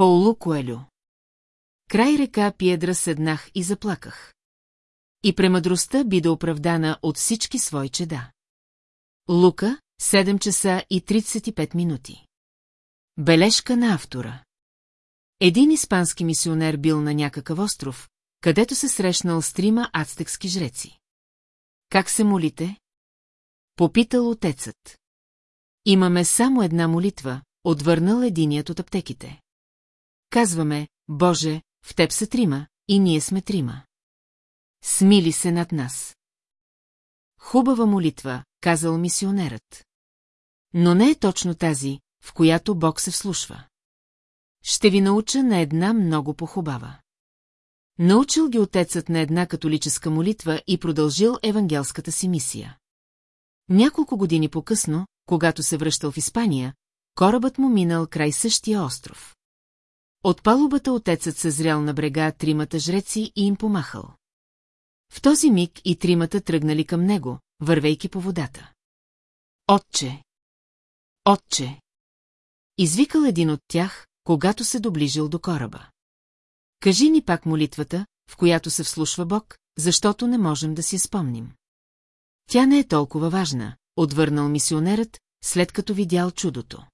Паулу Коелю. Край река Пиедра седнах и заплаках. И премъдростта би да оправдана от всички свои чеда. Лука, 7 часа и 35 минути. Бележка на автора. Един испански мисионер бил на някакъв остров, където се срещнал с трима ацтекски жреци. Как се молите? Попитал отецът. Имаме само една молитва, отвърнал единият от аптеките. Казваме, Боже, в теб са трима, и ние сме трима. Смили се над нас. Хубава молитва, казал мисионерът. Но не е точно тази, в която Бог се вслушва. Ще ви науча на една много похубава. Научил ги отецът на една католическа молитва и продължил евангелската си мисия. Няколко години по-късно, когато се връщал в Испания, корабът му минал край същия остров. От палубата отецът съзрял на брега тримата жреци и им помахал. В този миг и тримата тръгнали към него, вървейки по водата. Отче! Отче! Извикал един от тях, когато се доближил до кораба. Кажи ни пак молитвата, в която се вслушва Бог, защото не можем да си спомним. Тя не е толкова важна, отвърнал мисионерът, след като видял чудото.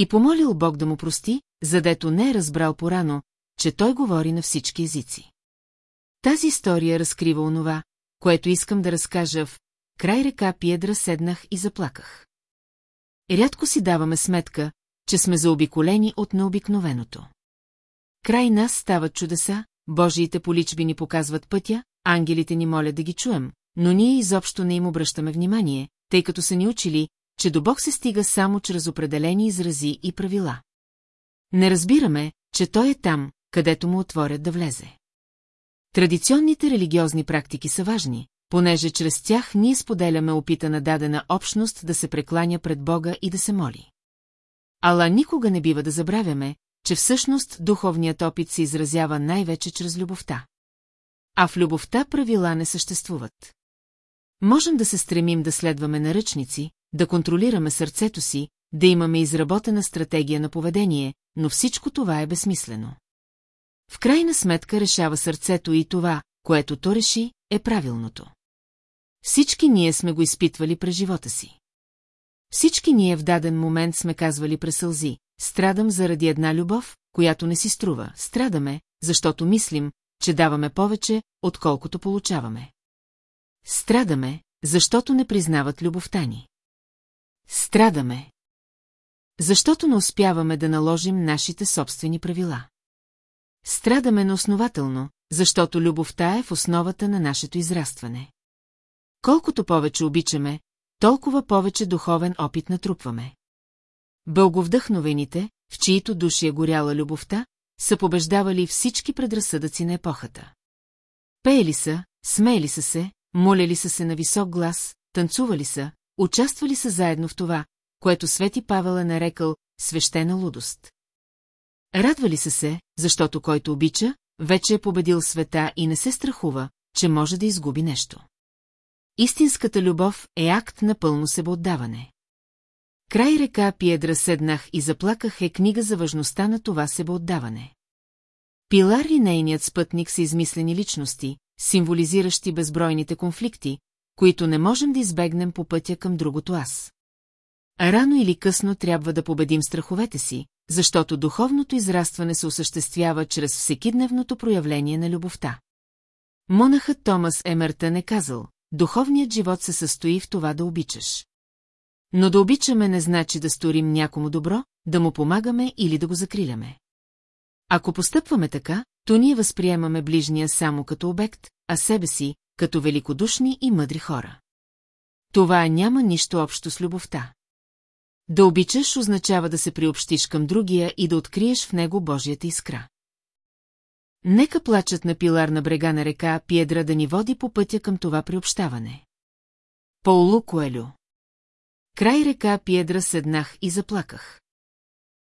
И помолил Бог да му прости, задето не е разбрал порано, че той говори на всички езици. Тази история разкрива онова, което искам да разкажа в «Край река Пиедра седнах и заплаках». Рядко си даваме сметка, че сме заобиколени от необикновеното. Край нас стават чудеса, Божиите поличби ни показват пътя, ангелите ни молят да ги чуем, но ние изобщо не им обръщаме внимание, тъй като са ни учили, че до Бог се стига само чрез определени изрази и правила. Не разбираме, че Той е там, където му отворят да влезе. Традиционните религиозни практики са важни, понеже чрез тях ние споделяме опита на дадена общност да се прекланя пред Бога и да се моли. Ала никога не бива да забравяме, че всъщност духовният опит се изразява най-вече чрез любовта. А в любовта правила не съществуват. Можем да се стремим да следваме наръчници, да контролираме сърцето си, да имаме изработена стратегия на поведение, но всичко това е безсмислено. В крайна сметка решава сърцето и това, което то реши, е правилното. Всички ние сме го изпитвали през живота си. Всички ние в даден момент сме казвали през сълзи, страдам заради една любов, която не си струва, страдаме, защото мислим, че даваме повече, отколкото получаваме. Страдаме, защото не признават любовта ни. Страдаме. Защото не успяваме да наложим нашите собствени правила. Страдаме неоснователно, защото любовта е в основата на нашето израстване. Колкото повече обичаме, толкова повече духовен опит натрупваме. Бълговдъхновените, в чието души е горяла любовта, са побеждавали всички предразсъдъци на епохата. Пеели са, смеели са се, моляли са се на висок глас, танцували са, участвали са заедно в това, което Свети Павел е нарекал свещена лудост. Радвали са се, защото който обича, вече е победил света и не се страхува, че може да изгуби нещо. Истинската любов е акт на пълно себеотдаване. Край река Пиедра седнах и заплаках е книга за важността на това себеотдаване. Пилар и нейният спътник са измислени личности, символизиращи безбройните конфликти, които не можем да избегнем по пътя към другото аз. Рано или късно трябва да победим страховете си, защото духовното израстване се осъществява чрез всекидневното проявление на любовта. Монахът Томас Емертън е казал, духовният живот се състои в това да обичаш. Но да обичаме не значи да сторим някому добро, да му помагаме или да го закриляме. Ако постъпваме така, то ние възприемаме ближния само като обект, а себе си, като великодушни и мъдри хора. Това няма нищо общо с любовта. Да обичаш означава да се приобщиш към другия и да откриеш в него Божията искра. Нека плачат на пилар на брега на река Пиедра да ни води по пътя към това приобщаване. Паулу Коелю Край река Пиедра седнах и заплаках.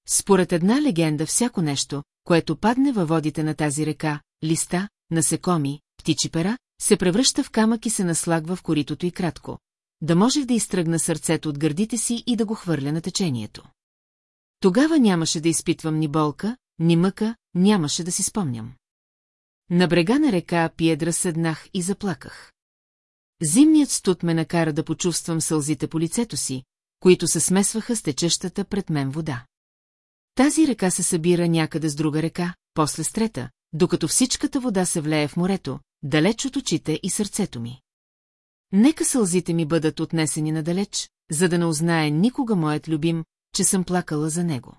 Според една легенда всяко нещо, което падне във водите на тази река, листа, насекоми, птичи пера, се превръща в камък и се наслагва в коритото и кратко. Да можех да изтръгна сърцето от гърдите си и да го хвърля на течението. Тогава нямаше да изпитвам ни болка, ни мъка, нямаше да си спомням. На брега на река Пиедра седнах и заплаках. Зимният студ ме накара да почувствам сълзите по лицето си, които се смесваха с течещата пред мен вода. Тази река се събира някъде с друга река, после с трета, докато всичката вода се влее в морето, далеч от очите и сърцето ми. Нека сълзите ми бъдат отнесени надалеч, за да не узнае никога моят любим, че съм плакала за него.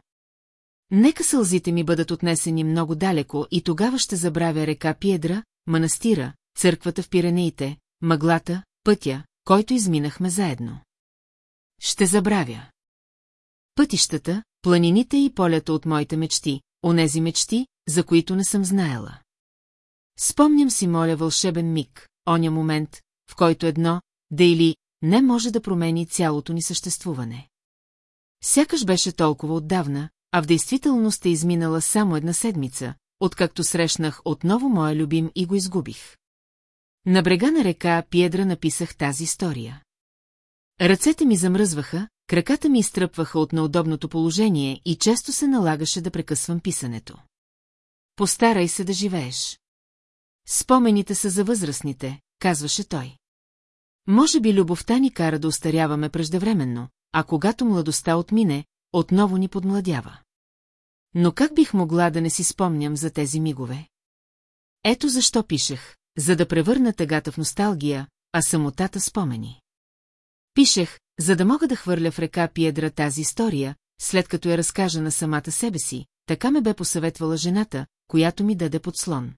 Нека сълзите ми бъдат отнесени много далеко и тогава ще забравя река Пиедра, манастира, църквата в Пиренеите, мъглата, пътя, който изминахме заедно. Ще забравя. Пътищата, планините и полята от моите мечти, онези мечти, за които не съм знаела. Спомням си моля вълшебен миг, оня момент, в който едно, да или не може да промени цялото ни съществуване. Сякаш беше толкова отдавна, а в действителност е изминала само една седмица, откакто срещнах отново моя любим и го изгубих. На брега на река Пиедра написах тази история. Ръцете ми замръзваха, краката ми изтръпваха от неудобното положение и често се налагаше да прекъсвам писането. Постарай се да живееш. Спомените са за възрастните, казваше той. Може би любовта ни кара да остаряваме преждевременно, а когато младостта отмине, отново ни подмладява. Но как бих могла да не си спомням за тези мигове? Ето защо пишех, за да превърна тъгата в носталгия, а самотата спомени. Пишех, за да мога да хвърля в река Пиедра тази история, след като я разкажа на самата себе си, така ме бе посъветвала жената, която ми даде подслон.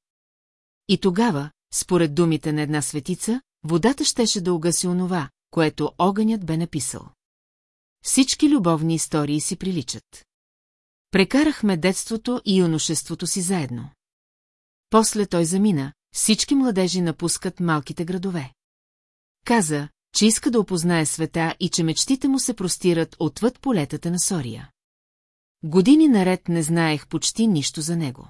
И тогава, според думите на една светица, водата щеше да угаси онова, което огънят бе написал. Всички любовни истории си приличат. Прекарахме детството и юношеството си заедно. После той замина, всички младежи напускат малките градове. Каза, че иска да опознае света и че мечтите му се простират отвъд полетата на Сория. Години наред не знаех почти нищо за него.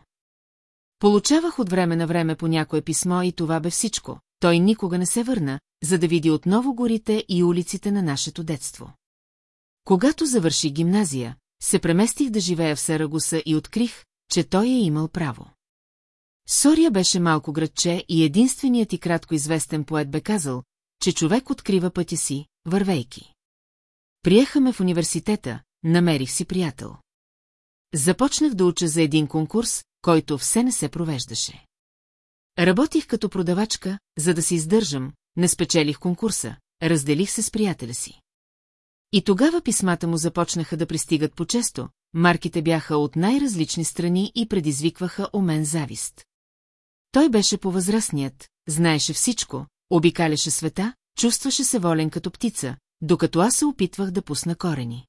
Получавах от време на време по някое писмо и това бе всичко. Той никога не се върна, за да види отново горите и улиците на нашето детство. Когато завърши гимназия, се преместих да живея в Сарагуса и открих, че той е имал право. Сория беше малко градче и единственият и кратко известен поет бе казал, че човек открива пътя си, вървейки. Приехаме в университета, намерих си приятел. Започнах да уча за един конкурс, който все не се провеждаше. Работих като продавачка, за да се издържам, не спечелих конкурса, разделих се с приятеля си. И тогава писмата му започнаха да пристигат по-често, марките бяха от най-различни страни и предизвикваха у мен завист. Той беше повъзрастният, знаеше всичко, обикаляше света, чувстваше се волен като птица, докато аз се опитвах да пусна корени.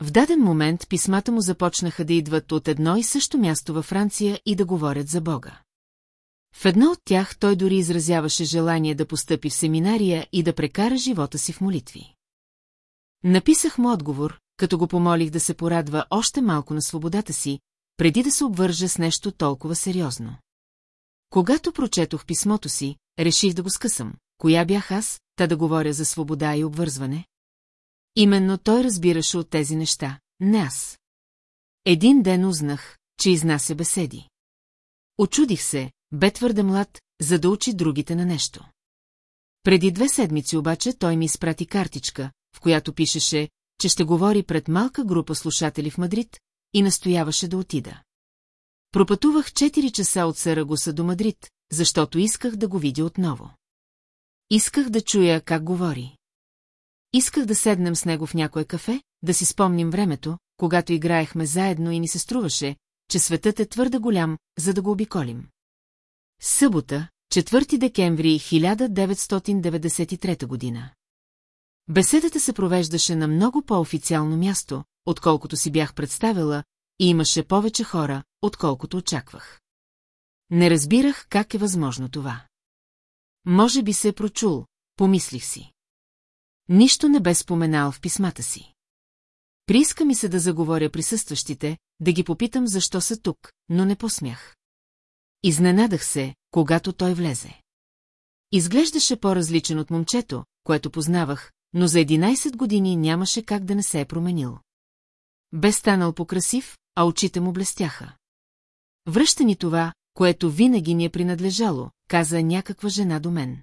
В даден момент писмата му започнаха да идват от едно и също място във Франция и да говорят за Бога. В едно от тях той дори изразяваше желание да постъпи в семинария и да прекара живота си в молитви. Написах му отговор, като го помолих да се порадва още малко на свободата си, преди да се обвържа с нещо толкова сериозно. Когато прочетох писмото си, реших да го скъсам. Коя бях аз, та да говоря за свобода и обвързване? Именно той разбираше от тези неща, не аз. Един ден узнах, че изнася беседи. Очудих се, бе твърде млад, за да учи другите на нещо. Преди две седмици обаче той ми изпрати картичка, в която пишеше, че ще говори пред малка група слушатели в Мадрид и настояваше да отида. Пропътувах 4 часа от Сарагоса до Мадрид, защото исках да го видя отново. Исках да чуя как говори. Исках да седнем с него в някое кафе, да си спомним времето, когато играехме заедно и ни се струваше, че светът е твърде голям, за да го обиколим. Събота, 4 декември 1993 година. Беседата се провеждаше на много по-официално място, отколкото си бях представила, и имаше повече хора, отколкото очаквах. Не разбирах как е възможно това. Може би се е прочул, помислих си. Нищо не бе споменал в писмата си. Прииска ми се да заговоря присъстващите, да ги попитам защо са тук, но не посмях. Изненадах се, когато той влезе. Изглеждаше по-различен от момчето, което познавах, но за 11 години нямаше как да не се е променил. Бе станал покрасив, а очите му блестяха. Връща ни това, което винаги ни е принадлежало, каза някаква жена до мен.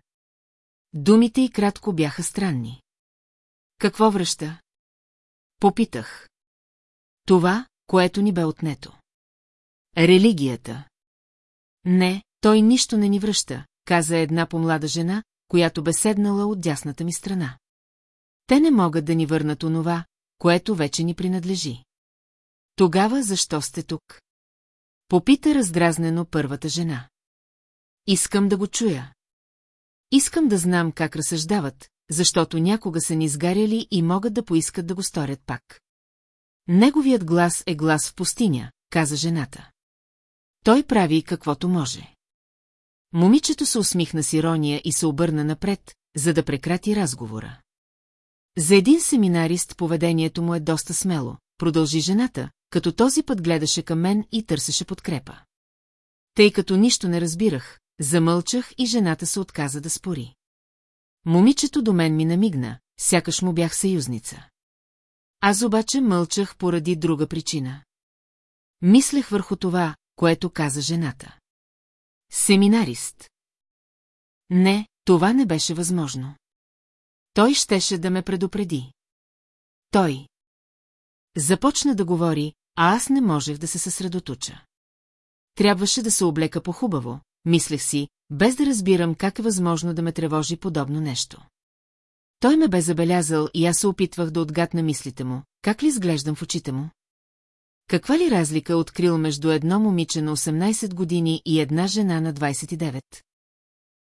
Думите й кратко бяха странни. Какво връща? Попитах. Това, което ни бе отнето. Религията. Не, той нищо не ни връща, каза една помлада жена, която бе седнала от дясната ми страна. Те не могат да ни върнат онова, което вече ни принадлежи. Тогава защо сте тук? Попита раздразнено първата жена. Искам да го чуя. Искам да знам как разсъждават, защото някога са ни изгаряли и могат да поискат да го сторят пак. Неговият глас е глас в пустиня, каза жената. Той прави каквото може. Момичето се усмихна с ирония и се обърна напред, за да прекрати разговора. За един семинарист поведението му е доста смело, продължи жената, като този път гледаше към мен и търсеше подкрепа. Тъй като нищо не разбирах, замълчах и жената се отказа да спори. Момичето до мен ми намигна, сякаш му бях съюзница. Аз обаче мълчах поради друга причина. Мислех върху това, което каза жената. Семинарист. Не, това не беше възможно. Той щеше да ме предупреди. Той. Започна да говори, а аз не можех да се съсредоточа. Трябваше да се облека по-хубаво, мислех си, без да разбирам как е възможно да ме тревожи подобно нещо. Той ме бе забелязал и аз се опитвах да отгадна мислите му, как ли изглеждам в очите му. Каква ли разлика открил между едно момиче на 18 години и една жена на 29?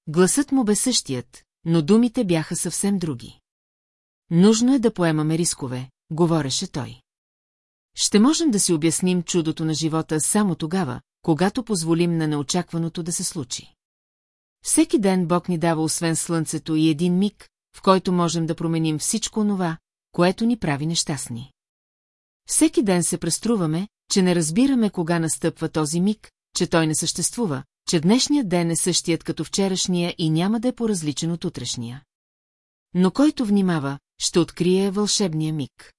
Гласът му бе същият, но думите бяха съвсем други. Нужно е да поемаме рискове, говореше той. Ще можем да си обясним чудото на живота само тогава, когато позволим на неочакваното да се случи. Всеки ден Бог ни дава освен слънцето и един миг, в който можем да променим всичко онова, което ни прави нещастни. Всеки ден се преструваме, че не разбираме кога настъпва този миг, че той не съществува, че днешният ден е същият като вчерашния и няма да е по-различен от утрешния. Но който внимава, ще открие вълшебния миг.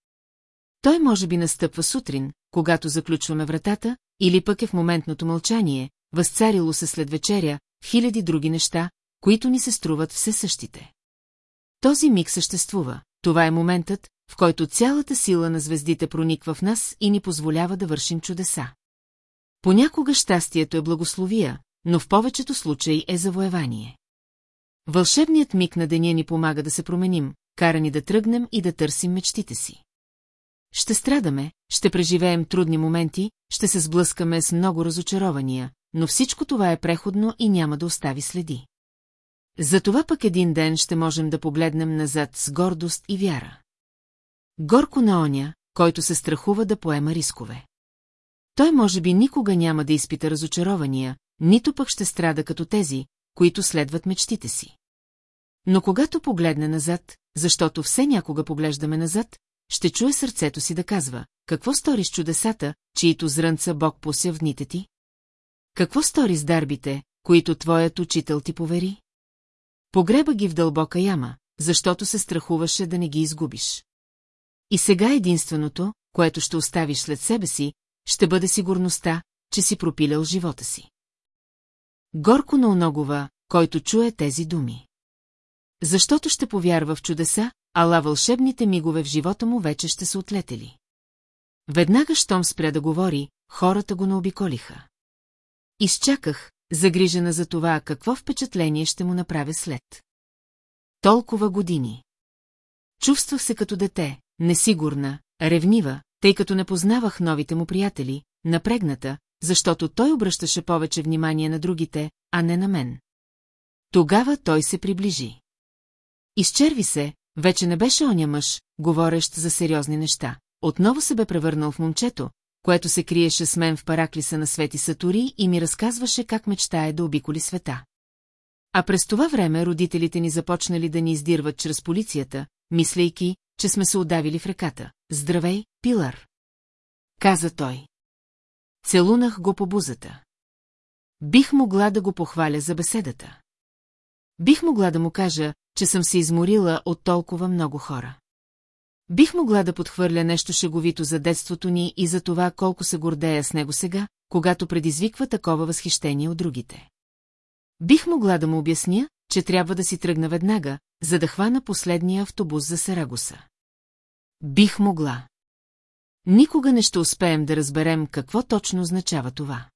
Той може би настъпва сутрин, когато заключваме вратата, или пък е в моментното мълчание, възцарило се след вечеря, хиляди други неща, които ни се струват все същите. Този миг съществува, това е моментът, в който цялата сила на звездите прониква в нас и ни позволява да вършим чудеса. Понякога щастието е благословия, но в повечето случаи е завоевание. Вълшебният миг на деня ни помага да се променим, кара ни да тръгнем и да търсим мечтите си. Ще страдаме, ще преживеем трудни моменти, ще се сблъскаме с много разочарования, но всичко това е преходно и няма да остави следи. Затова пък един ден ще можем да погледнем назад с гордост и вяра. Горко на оня, който се страхува да поема рискове. Той може би никога няма да изпита разочарования, нито пък ще страда като тези, които следват мечтите си. Но когато погледне назад, защото все някога поглеждаме назад, ще чуе сърцето си да казва, какво стори с чудесата, чието зрънца Бог пося в дните ти? Какво стори с дарбите, които твоят учител ти повери? Погреба ги в дълбока яма, защото се страхуваше да не ги изгубиш. И сега единственото, което ще оставиш след себе си, ще бъде сигурността, че си пропилял живота си. Горко на оногова, който чуе тези думи. Защото ще повярва в чудеса, ала вълшебните мигове в живота му вече ще са отлетели. Веднага, щом спря да говори, хората го наобиколиха. Изчаках, загрижена за това, какво впечатление ще му направя след. Толкова години. Чувствах се като дете, несигурна, ревнива, тъй като не познавах новите му приятели, напрегната, защото той обръщаше повече внимание на другите, а не на мен. Тогава той се приближи. Изчерви се, вече не беше оня мъж, говорещ за сериозни неща. Отново се бе превърнал в момчето, което се криеше с мен в параклиса на Свети Сатури и ми разказваше как мечтае да обиколи света. А през това време родителите ни започнали да ни издирват чрез полицията, мислейки, че сме се удавили в реката. Здравей, Пилар! Каза той. Целунах го по бузата. Бих могла да го похваля за беседата. Бих могла да му кажа, че съм се изморила от толкова много хора. Бих могла да подхвърля нещо шеговито за детството ни и за това колко се гордея с него сега, когато предизвиква такова възхищение от другите. Бих могла да му обясня, че трябва да си тръгна веднага, за да хвана последния автобус за Сарагоса. Бих могла. Никога не ще успеем да разберем какво точно означава това.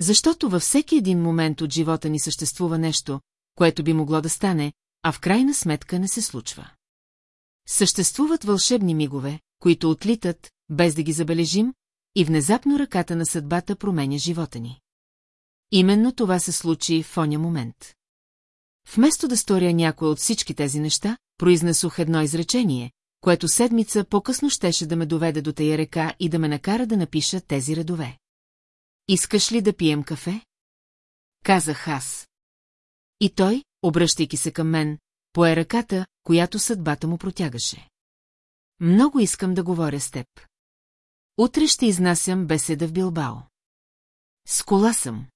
Защото във всеки един момент от живота ни съществува нещо, което би могло да стане, а в крайна сметка не се случва. Съществуват вълшебни мигове, които отлитат, без да ги забележим, и внезапно ръката на съдбата променя живота ни. Именно това се случи в оня момент. Вместо да сторя някой от всички тези неща, произнесох едно изречение, което седмица по-късно щеше да ме доведе до тая река и да ме накара да напиша тези редове. Искаш ли да пием кафе? Казах аз. И той, обръщайки се към мен, пое ръката, която съдбата му протягаше. Много искам да говоря с теб. Утре ще изнасям беседа в Билбао. С кола съм.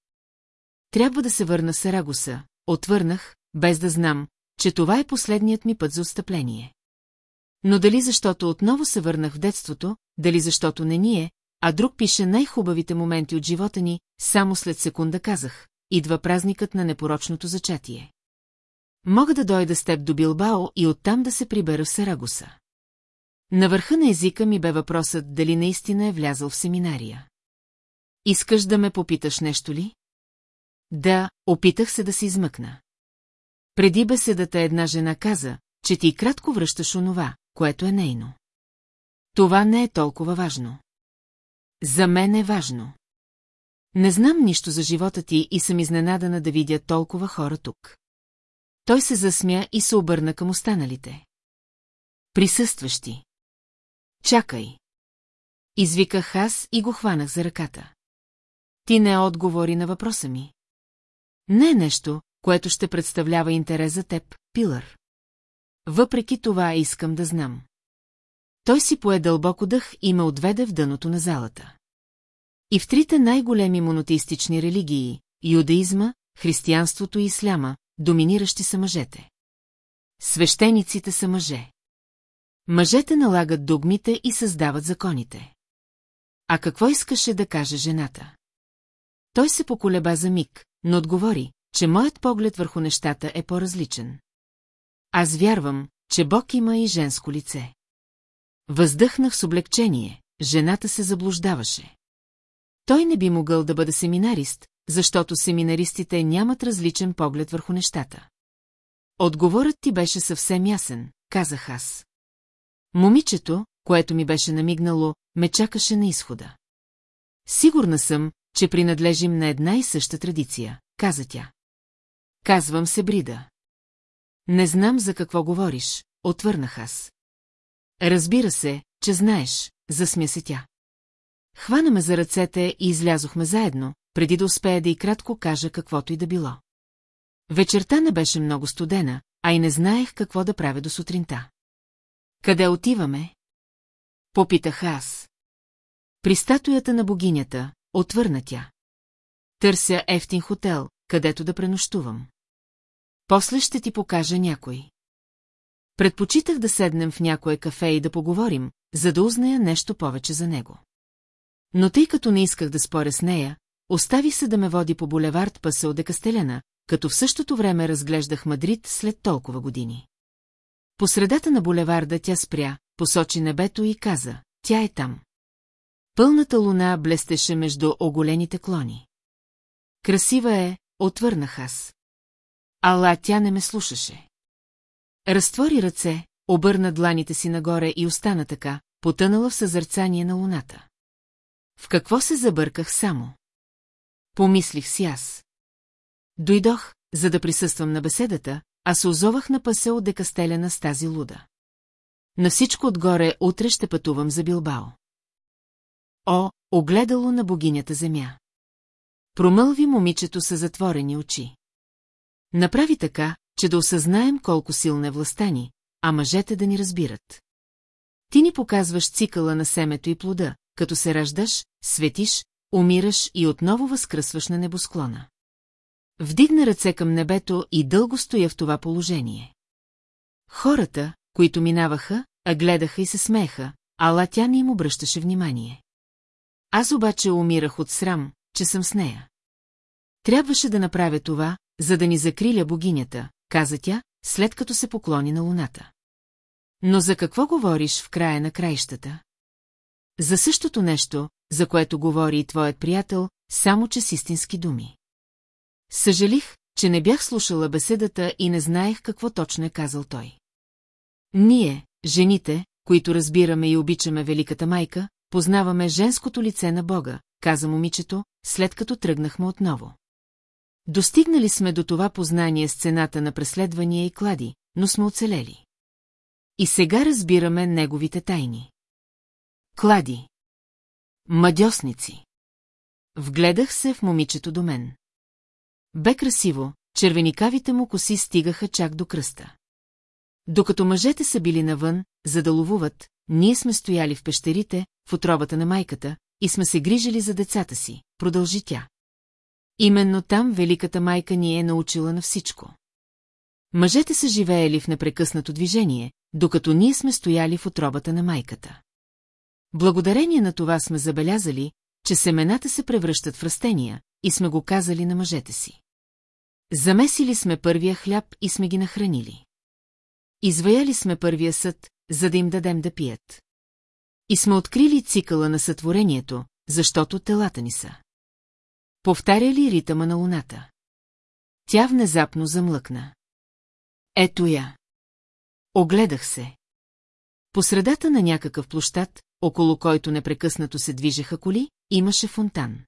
Трябва да се върна в Сарагоса, отвърнах, без да знам, че това е последният ми път за отстъпление. Но дали защото отново се върнах в детството, дали защото не ние, а друг пише най-хубавите моменти от живота ни, само след секунда казах, идва празникът на непорочното зачатие. Мога да дойда с теб до Билбао и оттам да се прибера в Сарагоса. На върха на езика ми бе въпросът дали наистина е влязъл в семинария. Искаш да ме попиташ нещо ли? Да, опитах се да се измъкна. Преди беседата една жена каза, че ти кратко връщаш онова, което е нейно. Това не е толкова важно. За мен е важно. Не знам нищо за живота ти и съм изненадана да видя толкова хора тук. Той се засмя и се обърна към останалите. Присъстващи. Чакай. Извиках аз и го хванах за ръката. Ти не отговори на въпроса ми. Не е нещо, което ще представлява интерес за теб, Пилър. Въпреки това искам да знам. Той си пое дълбоко дъх и ме отведе в дъното на залата. И в трите най-големи монотеистични религии – юдаизма, християнството и исляма, доминиращи са мъжете. Свещениците са мъже. Мъжете налагат догмите и създават законите. А какво искаше да каже жената? Той се поколеба за миг, но отговори, че моят поглед върху нещата е по-различен. Аз вярвам, че Бог има и женско лице. Въздъхнах с облегчение, жената се заблуждаваше. Той не би могъл да бъде семинарист, защото семинаристите нямат различен поглед върху нещата. Отговорът ти беше съвсем ясен, казах аз. Момичето, което ми беше намигнало, ме чакаше на изхода. Сигурна съм, че принадлежим на една и съща традиция, каза тя. Казвам се Брида. Не знам за какво говориш, отвърнах аз. Разбира се, че знаеш, засмя се тя. Хвана ме за ръцете и излязохме заедно, преди да успея да и кратко кажа каквото и да било. Вечерта не беше много студена, а и не знаех какво да правя до сутринта. Къде отиваме? Попитах аз. При статуята на богинята, отвърна тя. Търся ефтин хотел, където да пренощувам. После ще ти покажа някой. Предпочитах да седнем в някое кафе и да поговорим, за да узная нещо повече за него. Но тъй като не исках да споря с нея, остави се да ме води по булевард Пасео де Кастеляна, като в същото време разглеждах Мадрид след толкова години. По средата на булеварда тя спря, посочи небето и каза, тя е там. Пълната луна блестеше между оголените клони. Красива е, отвърнах аз. Ала тя не ме слушаше. Разтвори ръце, обърна дланите си нагоре и остана така, потънала в съзърцание на луната. В какво се забърках само? Помислих си аз. Дойдох, за да присъствам на беседата, а се озовах на пасе от декастеляна с тази луда. На всичко отгоре утре ще пътувам за Билбао. О, огледало на богинята земя. Промълви момичето с затворени очи. Направи така, че да осъзнаем колко силна е властта ни, а мъжете да ни разбират. Ти ни показваш цикъла на семето и плода, като се раждаш, светиш, умираш и отново възкръсваш на небосклона. Вдигна ръце към небето и дълго стоя в това положение. Хората, които минаваха, а гледаха и се смееха, ала тя не им обръщаше внимание. Аз обаче умирах от срам, че съм с нея. Трябваше да направя това, за да ни закриля богинята, каза тя, след като се поклони на луната. Но за какво говориш в края на краищата? За същото нещо, за което говори и твоят приятел, само че с истински думи. Съжалих, че не бях слушала беседата и не знаех какво точно е казал той. Ние, жените, които разбираме и обичаме Великата майка, познаваме женското лице на Бога, каза момичето, след като тръгнахме отново. Достигнали сме до това познание с цената на преследвания и клади, но сме оцелели. И сега разбираме неговите тайни. Клади. Мадьосници. Вгледах се в момичето до мен. Бе красиво, червеникавите му коси стигаха чак до кръста. Докато мъжете са били навън, за да ловуват, ние сме стояли в пещерите, в отробата на майката, и сме се грижили за децата си, продължи тя. Именно там великата майка ни е научила на всичко. Мъжете са живеели в непрекъснато движение, докато ние сме стояли в отробата на майката. Благодарение на това сме забелязали, че семената се превръщат в растения, и сме го казали на мъжете си. Замесили сме първия хляб и сме ги нахранили. Изваяли сме първия съд, за да им дадем да пият. И сме открили цикъла на сътворението, защото телата ни са. Повтаря ли ритъма на луната? Тя внезапно замлъкна. Ето я. Огледах се. По средата на някакъв площад, около който непрекъснато се движеха коли, имаше фонтан.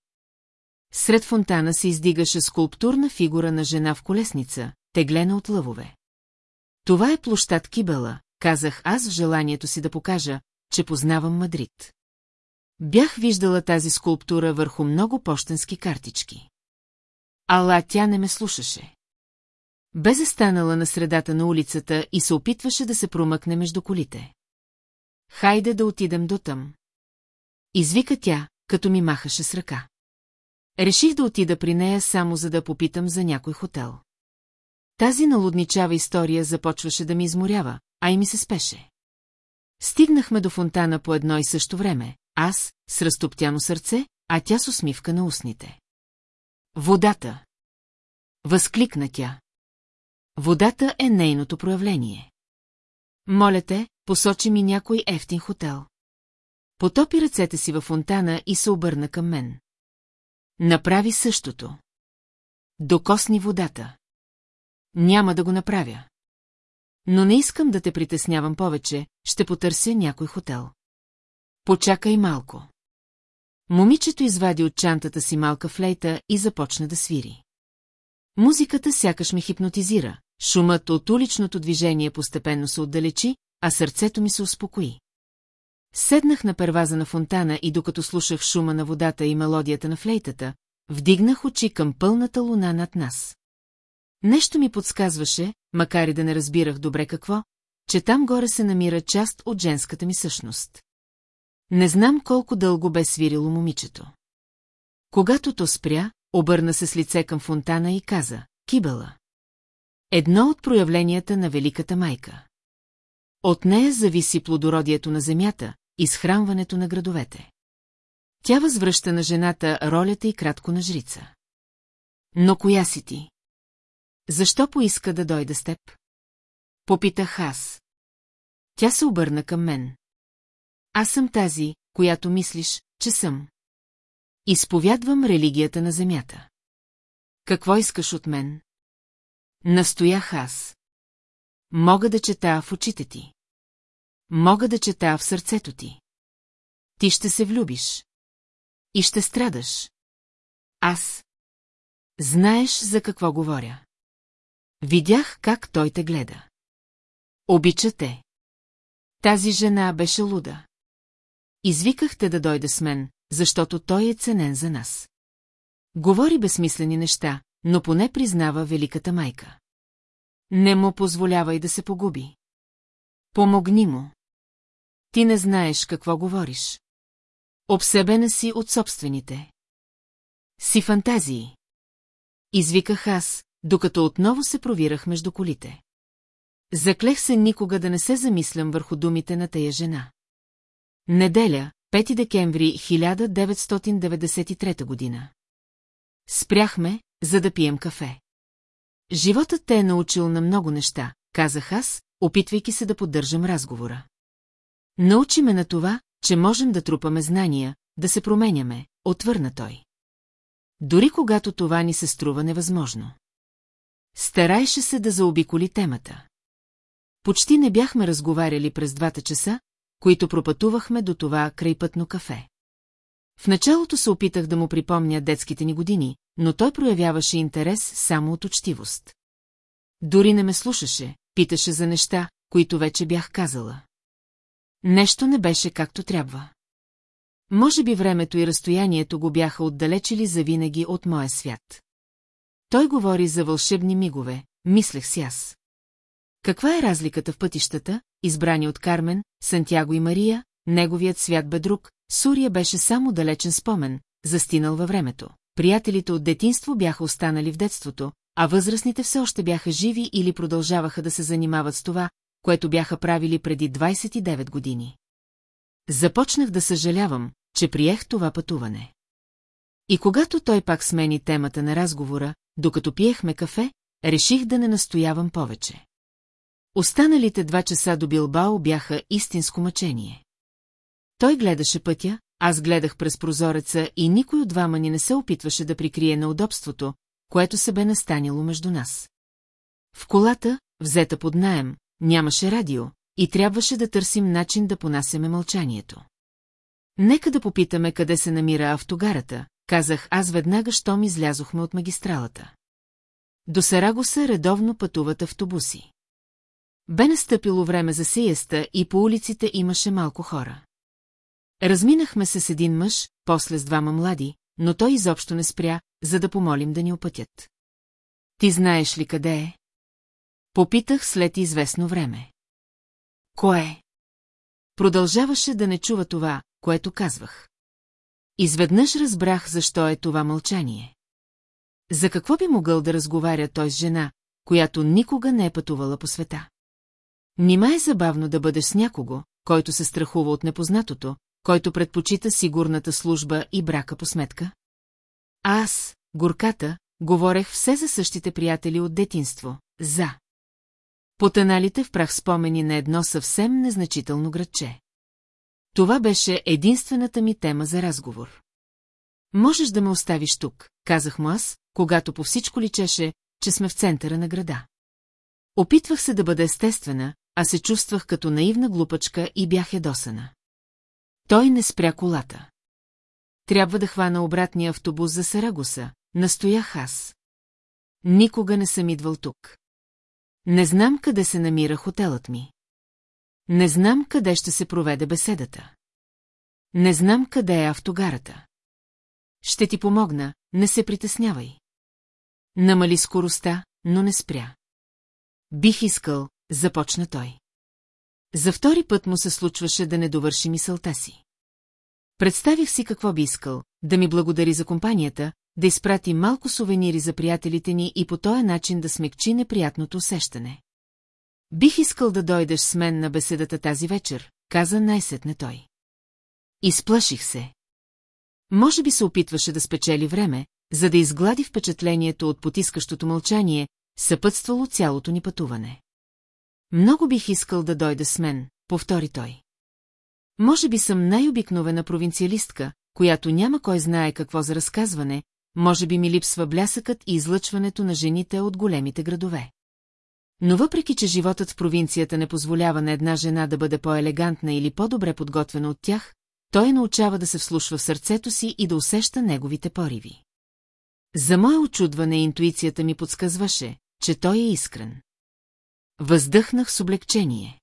Сред фонтана се издигаше скулптурна фигура на жена в колесница, теглена от лъвове. Това е площад Кибела, казах аз в желанието си да покажа, че познавам Мадрид. Бях виждала тази скулптура върху много почтенски картички. Ала тя не ме слушаше. Бе застанала на средата на улицата и се опитваше да се промъкне между колите. Хайде да отидем до тъм. Извика тя, като ми махаше с ръка. Реших да отида при нея само за да попитам за някой хотел. Тази налудничава история започваше да ми изморява, а и ми се спеше. Стигнахме до фонтана по едно и също време, аз с разтоптяно сърце, а тя с усмивка на устните. Водата! Възкликна тя. Водата е нейното проявление. Моля те, посочи ми някой ефтин хотел. Потопи ръцете си във фонтана и се обърна към мен. Направи същото. Докосни водата. Няма да го направя. Но не искам да те притеснявам повече, ще потърся някой хотел. Почакай малко. Момичето извади от чантата си малка флейта и започна да свири. Музиката сякаш ме хипнотизира, шумът от уличното движение постепенно се отдалечи, а сърцето ми се успокои. Седнах на перваза на фонтана и докато слушах шума на водата и мелодията на флейтата, вдигнах очи към пълната луна над нас. Нещо ми подсказваше, макар и да не разбирах добре какво, че там горе се намира част от женската ми същност. Не знам колко дълго бе свирило момичето. Когато то спря, обърна се с лице към фонтана и каза «Кибела». Едно от проявленията на Великата майка. От нея зависи плодородието на земята, изхранването на градовете. Тя възвръща на жената ролята и кратко на жрица. Но коя си ти? Защо поиска да дойда с теб? Попитах аз. Тя се обърна към мен. Аз съм тази, която мислиш, че съм. Изповядвам религията на земята. Какво искаш от мен? Настоях аз. Мога да чета в очите ти. Мога да чета в сърцето ти. Ти ще се влюбиш. И ще страдаш. Аз. Знаеш за какво говоря. Видях как той те гледа. Обича те. Тази жена беше луда. Извикахте да дойде с мен, защото той е ценен за нас. Говори безсмислени неща, но поне признава великата майка. Не му позволявай да се погуби. Помогни му. Ти не знаеш какво говориш. Обсебена си от собствените. Си фантазии. Извиках аз, докато отново се провирах между колите. Заклех се никога да не се замислям върху думите на тая жена. Неделя, 5 декември 1993 година. Спряхме, за да пием кафе. Животът те е научил на много неща, казах аз, опитвайки се да поддържам разговора. Научи ме на това, че можем да трупаме знания, да се променяме, отвърна той. Дори когато това ни се струва невъзможно. Старайше се да заобиколи темата. Почти не бяхме разговаряли през двата часа, които пропътувахме до това крайпътно кафе. В началото се опитах да му припомня детските ни години, но той проявяваше интерес само от учтивост. Дори не ме слушаше, питаше за неща, които вече бях казала. Нещо не беше както трябва. Може би времето и разстоянието го бяха отдалечили завинаги от моя свят. Той говори за вълшебни мигове, мислех си аз. Каква е разликата в пътищата, избрани от Кармен, Сантяго и Мария, неговият свят бе друг, Сурия беше само далечен спомен, застинал във времето. Приятелите от детинство бяха останали в детството, а възрастните все още бяха живи или продължаваха да се занимават с това, което бяха правили преди 29 години. Започнах да съжалявам, че приех това пътуване. И когато той пак смени темата на разговора, докато пиехме кафе, реших да не настоявам повече. Останалите два часа до Билбао бяха истинско мъчение. Той гледаше пътя, аз гледах през прозореца и никой от двама ни не се опитваше да прикрие на удобството, което се бе настанило между нас. В колата, взета под наем, нямаше радио и трябваше да търсим начин да понасяме мълчанието. Нека да попитаме къде се намира автогарата, казах аз веднага, щом излязохме от магистралата. До Сарагоса редовно пътуват автобуси. Бе настъпило време за сиеста и по улиците имаше малко хора. Разминахме се с един мъж, после с двама млади, но той изобщо не спря, за да помолим да ни опътят. Ти знаеш ли къде е? Попитах след известно време. Кое? Продължаваше да не чува това, което казвах. Изведнъж разбрах защо е това мълчание. За какво би могъл да разговаря той с жена, която никога не е пътувала по света? Нима е забавно да бъдеш с някого, който се страхува от непознатото, който предпочита сигурната служба и брака по сметка? Аз, горката, говорех все за същите приятели от детинство, за. Потаналите в прах спомени на едно съвсем незначително градче. Това беше единствената ми тема за разговор. Можеш да ме оставиш тук, казах му аз, когато по всичко личеше, че сме в центъра на града. Опитвах се да бъда естествена, а се чувствах като наивна глупачка и бях ядосана. Той не спря колата. Трябва да хвана обратния автобус за Сарагоса, настоях аз. Никога не съм идвал тук. Не знам къде се намира хотелът ми. Не знам къде ще се проведе беседата. Не знам къде е автогарата. Ще ти помогна, не се притеснявай. Намали скоростта, но не спря. Бих искал, започна той. За втори път му се случваше да не довърши мисълта си. Представих си какво би искал, да ми благодари за компанията, да изпрати малко сувенири за приятелите ни и по този начин да смекчи неприятното усещане. Бих искал да дойдеш с мен на беседата тази вечер, каза най-сетне той. Изплаших се. Може би се опитваше да спечели време, за да изглади впечатлението от потискащото мълчание, съпътствало цялото ни пътуване. Много бих искал да дойде с мен, повтори той. Може би съм най-обикновена провинциалистка, която няма кой знае какво за разказване, може би ми липсва блясъкът и излъчването на жените от големите градове. Но въпреки, че животът в провинцията не позволява на една жена да бъде по-елегантна или по-добре подготвена от тях, той научава да се вслушва в сърцето си и да усеща неговите пориви. За мое очудване интуицията ми подсказваше, че той е искрен. Въздъхнах с облегчение.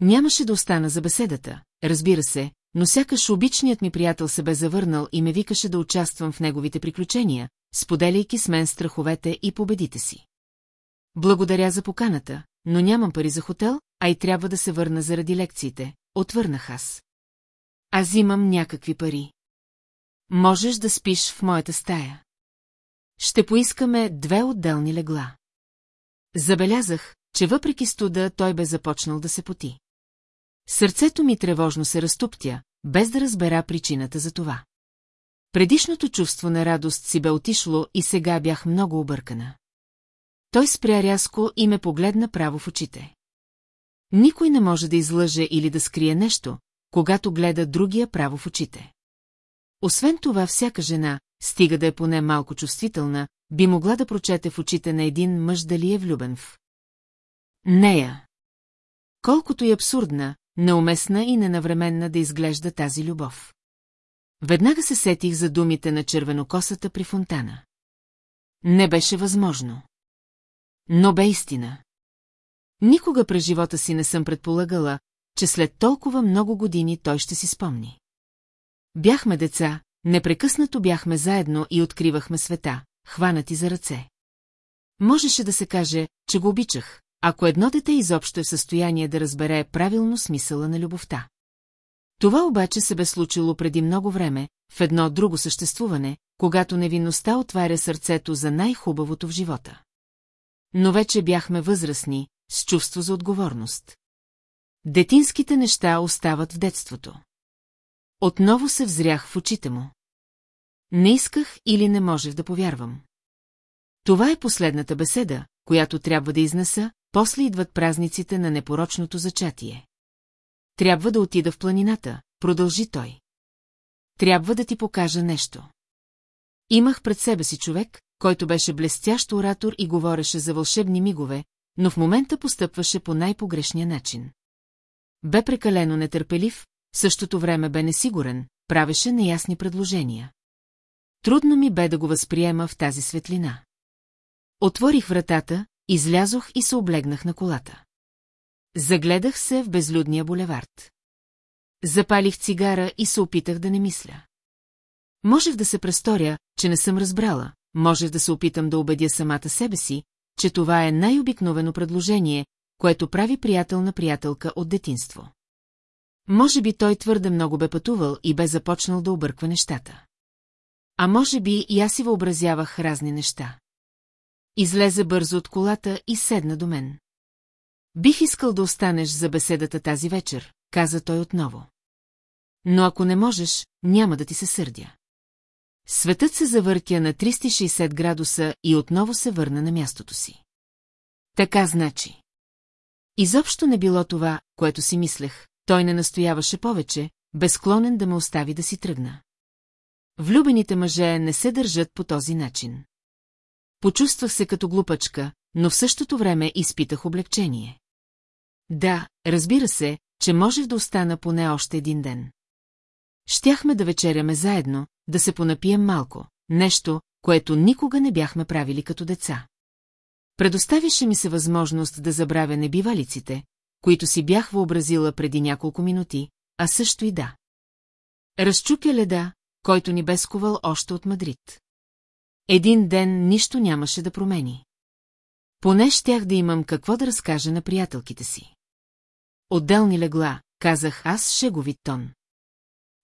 Нямаше да остана за беседата, разбира се, но сякаш обичният ми приятел се бе завърнал и ме викаше да участвам в неговите приключения, споделяйки с мен страховете и победите си. Благодаря за поканата, но нямам пари за хотел, а и трябва да се върна заради лекциите, отвърнах аз. Аз имам някакви пари. Можеш да спиш в моята стая. Ще поискаме две отделни легла. Забелязах, че въпреки студа той бе започнал да се поти. Сърцето ми тревожно се разтуптя, без да разбера причината за това. Предишното чувство на радост си бе отишло и сега бях много объркана. Той спря рязко и ме погледна право в очите. Никой не може да излъже или да скрие нещо, когато гледа другия право в очите. Освен това, всяка жена, стига да е поне малко чувствителна, би могла да прочете в очите на един мъж дали е влюбен в нея. Колкото и абсурдна, неуместна и ненавременна да изглежда тази любов. Веднага се сетих за думите на червенокосата при фонтана. Не беше възможно. Но бе истина. Никога през живота си не съм предполагала, че след толкова много години той ще си спомни. Бяхме деца, непрекъснато бяхме заедно и откривахме света, хванати за ръце. Можеше да се каже, че го обичах, ако едно дете изобщо е в състояние да разбере правилно смисъла на любовта. Това обаче се бе случило преди много време, в едно друго съществуване, когато невинността отваря сърцето за най-хубавото в живота. Но вече бяхме възрастни, с чувство за отговорност. Детинските неща остават в детството. Отново се взрях в очите му. Не исках или не можех да повярвам. Това е последната беседа, която трябва да изнеса, после идват празниците на непорочното зачатие. Трябва да отида в планината, продължи той. Трябва да ти покажа нещо. Имах пред себе си човек, който беше блестящ оратор и говореше за вълшебни мигове, но в момента постъпваше по най-погрешния начин. Бе прекалено нетърпелив, същото време бе несигурен, правеше неясни предложения. Трудно ми бе да го възприема в тази светлина. Отворих вратата, излязох и се облегнах на колата. Загледах се в безлюдния булевард. Запалих цигара и се опитах да не мисля. Можех да се престоря, че не съм разбрала, можех да се опитам да убедя самата себе си, че това е най-обикновено предложение, което прави приятел на приятелка от детинство. Може би той твърде много бе пътувал и бе започнал да обърква нещата. А може би и аз си въобразявах разни неща. Излезе бързо от колата и седна до мен. Бих искал да останеш за беседата тази вечер, каза той отново. Но ако не можеш, няма да ти се сърдя. Светът се завъртя на 360 градуса и отново се върна на мястото си. Така значи. Изобщо не било това, което си мислех, той не настояваше повече, безклонен да ме остави да си тръгна. Влюбените мъже не се държат по този начин. Почувствах се като глупачка, но в същото време изпитах облегчение. Да, разбира се, че можех да остана поне още един ден. Щяхме да вечеряме заедно, да се понапием малко, нещо, което никога не бяхме правили като деца. Предоставише ми се възможност да забравя небивалиците, които си бях въобразила преди няколко минути, а също и да. Разчупя леда, който ни бе сковал още от Мадрид. Един ден нищо нямаше да промени. Поне щях да имам какво да разкажа на приятелките си. Отделни легла, казах аз шеговит тон.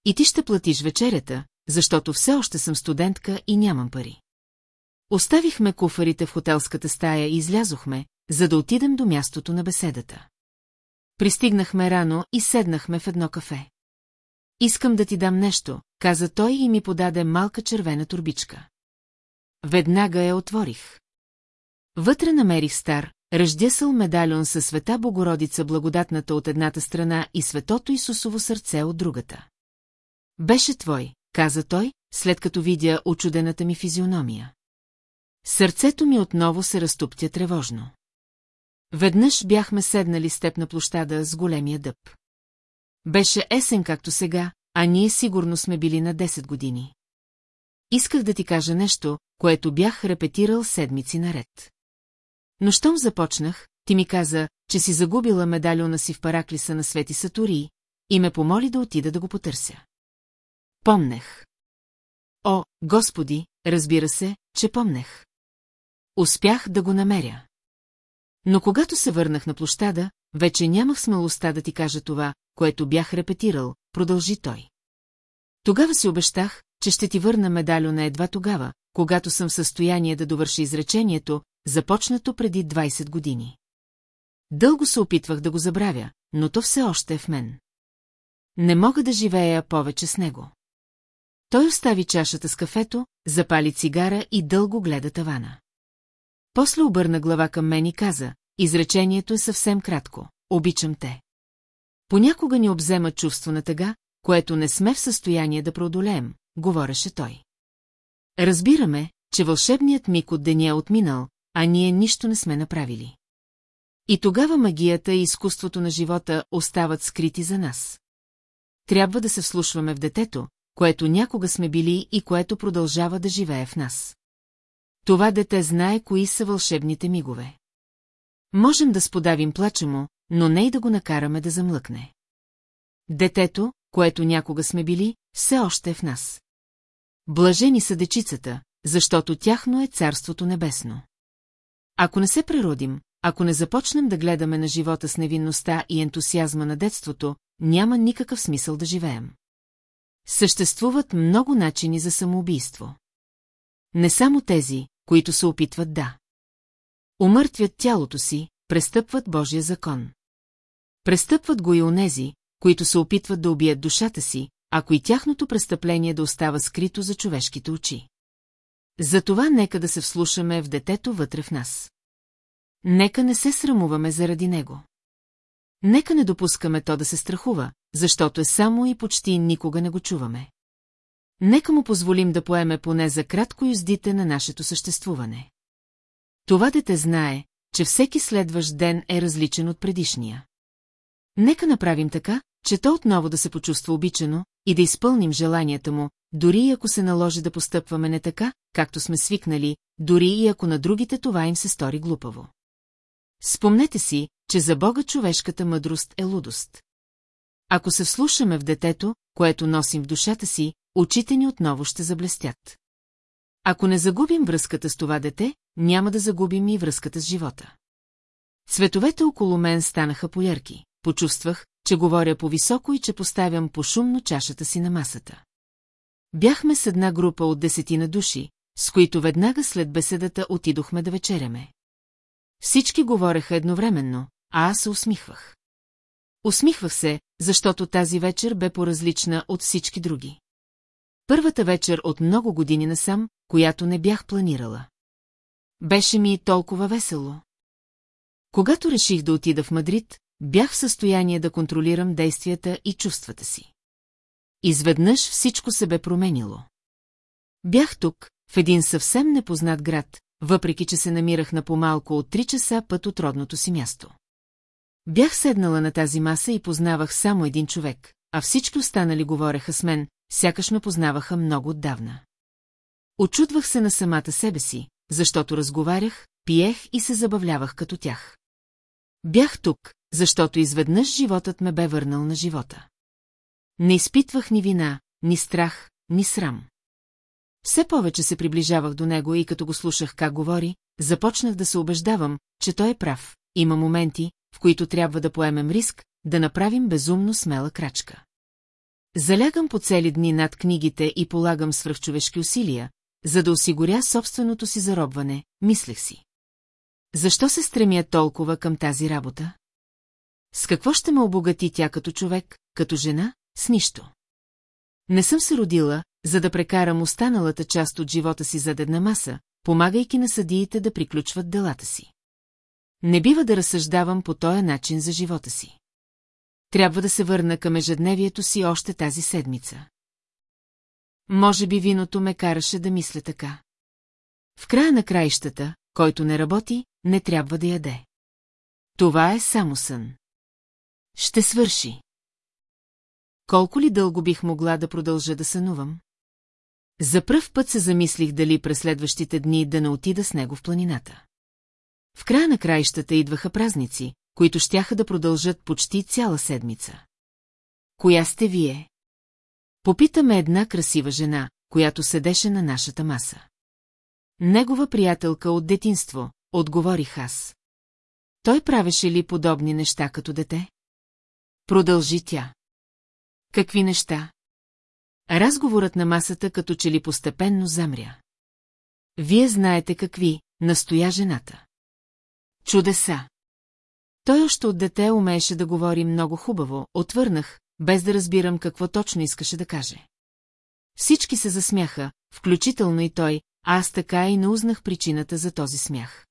И ти ще платиш вечерята, защото все още съм студентка и нямам пари. Оставихме куфарите в хотелската стая и излязохме, за да отидем до мястото на беседата. Пристигнахме рано и седнахме в едно кафе. Искам да ти дам нещо, каза той и ми подаде малка червена турбичка. Веднага я отворих. Вътре намерих стар, ръждясъл медальон със света Богородица благодатната от едната страна и светото Исусово сърце от другата. Беше твой, каза той, след като видя очудената ми физиономия. Сърцето ми отново се разтуптя тревожно. Веднъж бяхме седнали с теб на площада с големия дъб. Беше есен както сега, а ние сигурно сме били на 10 години. Исках да ти кажа нещо, което бях репетирал седмици наред. Но щом започнах, ти ми каза, че си загубила медальона си в параклиса на Свети Сатурии и ме помоли да отида да го потърся. Помнех. О, Господи, разбира се, че помнех. Успях да го намеря. Но когато се върнах на площада, вече нямах смелостта да ти кажа това, което бях репетирал, продължи той. Тогава си обещах, че ще ти върна медальона едва тогава, когато съм в състояние да довърши изречението, започнато преди 20 години. Дълго се опитвах да го забравя, но то все още е в мен. Не мога да живея повече с него. Той остави чашата с кафето, запали цигара и дълго гледа тавана. После обърна глава към мен и каза, изречението е съвсем кратко. Обичам те. Понякога ни обзема чувство на тъга, което не сме в състояние да преодолеем, говореше той. Разбираме, че вълшебният миг от деня е отминал, а ние нищо не сме направили. И тогава магията и изкуството на живота остават скрити за нас. Трябва да се вслушваме в детето, което някога сме били и което продължава да живее в нас. Това дете знае кои са вълшебните мигове. Можем да сподавим плача му, но не и да го накараме да замлъкне. Детето, което някога сме били, все още е в нас. Блажени са дечицата, защото тяхно е Царството Небесно. Ако не се преродим, ако не започнем да гледаме на живота с невинността и ентусиазма на детството, няма никакъв смисъл да живеем. Съществуват много начини за самоубийство. Не само тези, които се опитват да. Умъртвят тялото си, престъпват Божия закон. Престъпват го и онези, които се опитват да убият душата си, ако и тяхното престъпление да остава скрито за човешките очи. Затова нека да се вслушаме в детето вътре в нас. Нека не се срамуваме заради него. Нека не допускаме то да се страхува, защото е само и почти никога не го чуваме. Нека му позволим да поеме поне за кратко юздите на нашето съществуване. Това дете знае, че всеки следващ ден е различен от предишния. Нека направим така, че то отново да се почувства обичано и да изпълним желанията му, дори и ако се наложи да постъпваме не така, както сме свикнали, дори и ако на другите това им се стори глупаво. Спомнете си, че за Бога човешката мъдрост е лудост. Ако се вслушаме в детето, което носим в душата си, очите ни отново ще заблестят. Ако не загубим връзката с това дете, няма да загубим и връзката с живота. Цветовете около мен станаха поярки. Почувствах, че говоря по-високо и че поставям по-шумно чашата си на масата. Бяхме с една група от десетина души, с които веднага след беседата отидохме да вечеряме. Всички говореха едновременно, а аз се усмихвах. Усмихвах се, защото тази вечер бе по-различна от всички други. Първата вечер от много години насам, която не бях планирала. Беше ми толкова весело. Когато реших да отида в Мадрид, бях в състояние да контролирам действията и чувствата си. Изведнъж всичко се бе променило. Бях тук, в един съвсем непознат град, въпреки че се намирах на по-малко от три часа път от родното си място. Бях седнала на тази маса и познавах само един човек, а всички останали говореха с мен, сякаш ме познаваха много отдавна. Очудвах се на самата себе си, защото разговарях, пиех и се забавлявах като тях. Бях тук, защото изведнъж животът ме бе върнал на живота. Не изпитвах ни вина, ни страх, ни срам. Все повече се приближавах до него и като го слушах как говори, започнах да се убеждавам, че той е прав. Има моменти, в които трябва да поемем риск, да направим безумно смела крачка. Залягам по цели дни над книгите и полагам свръхчовешки усилия, за да осигуря собственото си заробване, мислех си. Защо се стремя толкова към тази работа? С какво ще ме обогати тя като човек, като жена, с нищо? Не съм се родила, за да прекарам останалата част от живота си зад една маса, помагайки на съдиите да приключват делата си. Не бива да разсъждавам по този начин за живота си. Трябва да се върна към ежедневието си още тази седмица. Може би виното ме караше да мисля така. В края на краищата, който не работи, не трябва да яде. Това е само сън. Ще свърши. Колко ли дълго бих могла да продължа да сънувам? За пръв път се замислих дали през следващите дни да не отида с него в планината. В края на краищата идваха празници, които щяха да продължат почти цяла седмица. Коя сте вие? Попитаме една красива жена, която седеше на нашата маса. Негова приятелка от детинство, отговорих аз. Той правеше ли подобни неща като дете? Продължи тя. Какви неща? Разговорът на масата като че ли постепенно замря. Вие знаете какви, настоя жената. Чудеса. Той още от дете умееше да говори много хубаво, отвърнах, без да разбирам какво точно искаше да каже. Всички се засмяха, включително и той, а аз така и не узнах причината за този смях.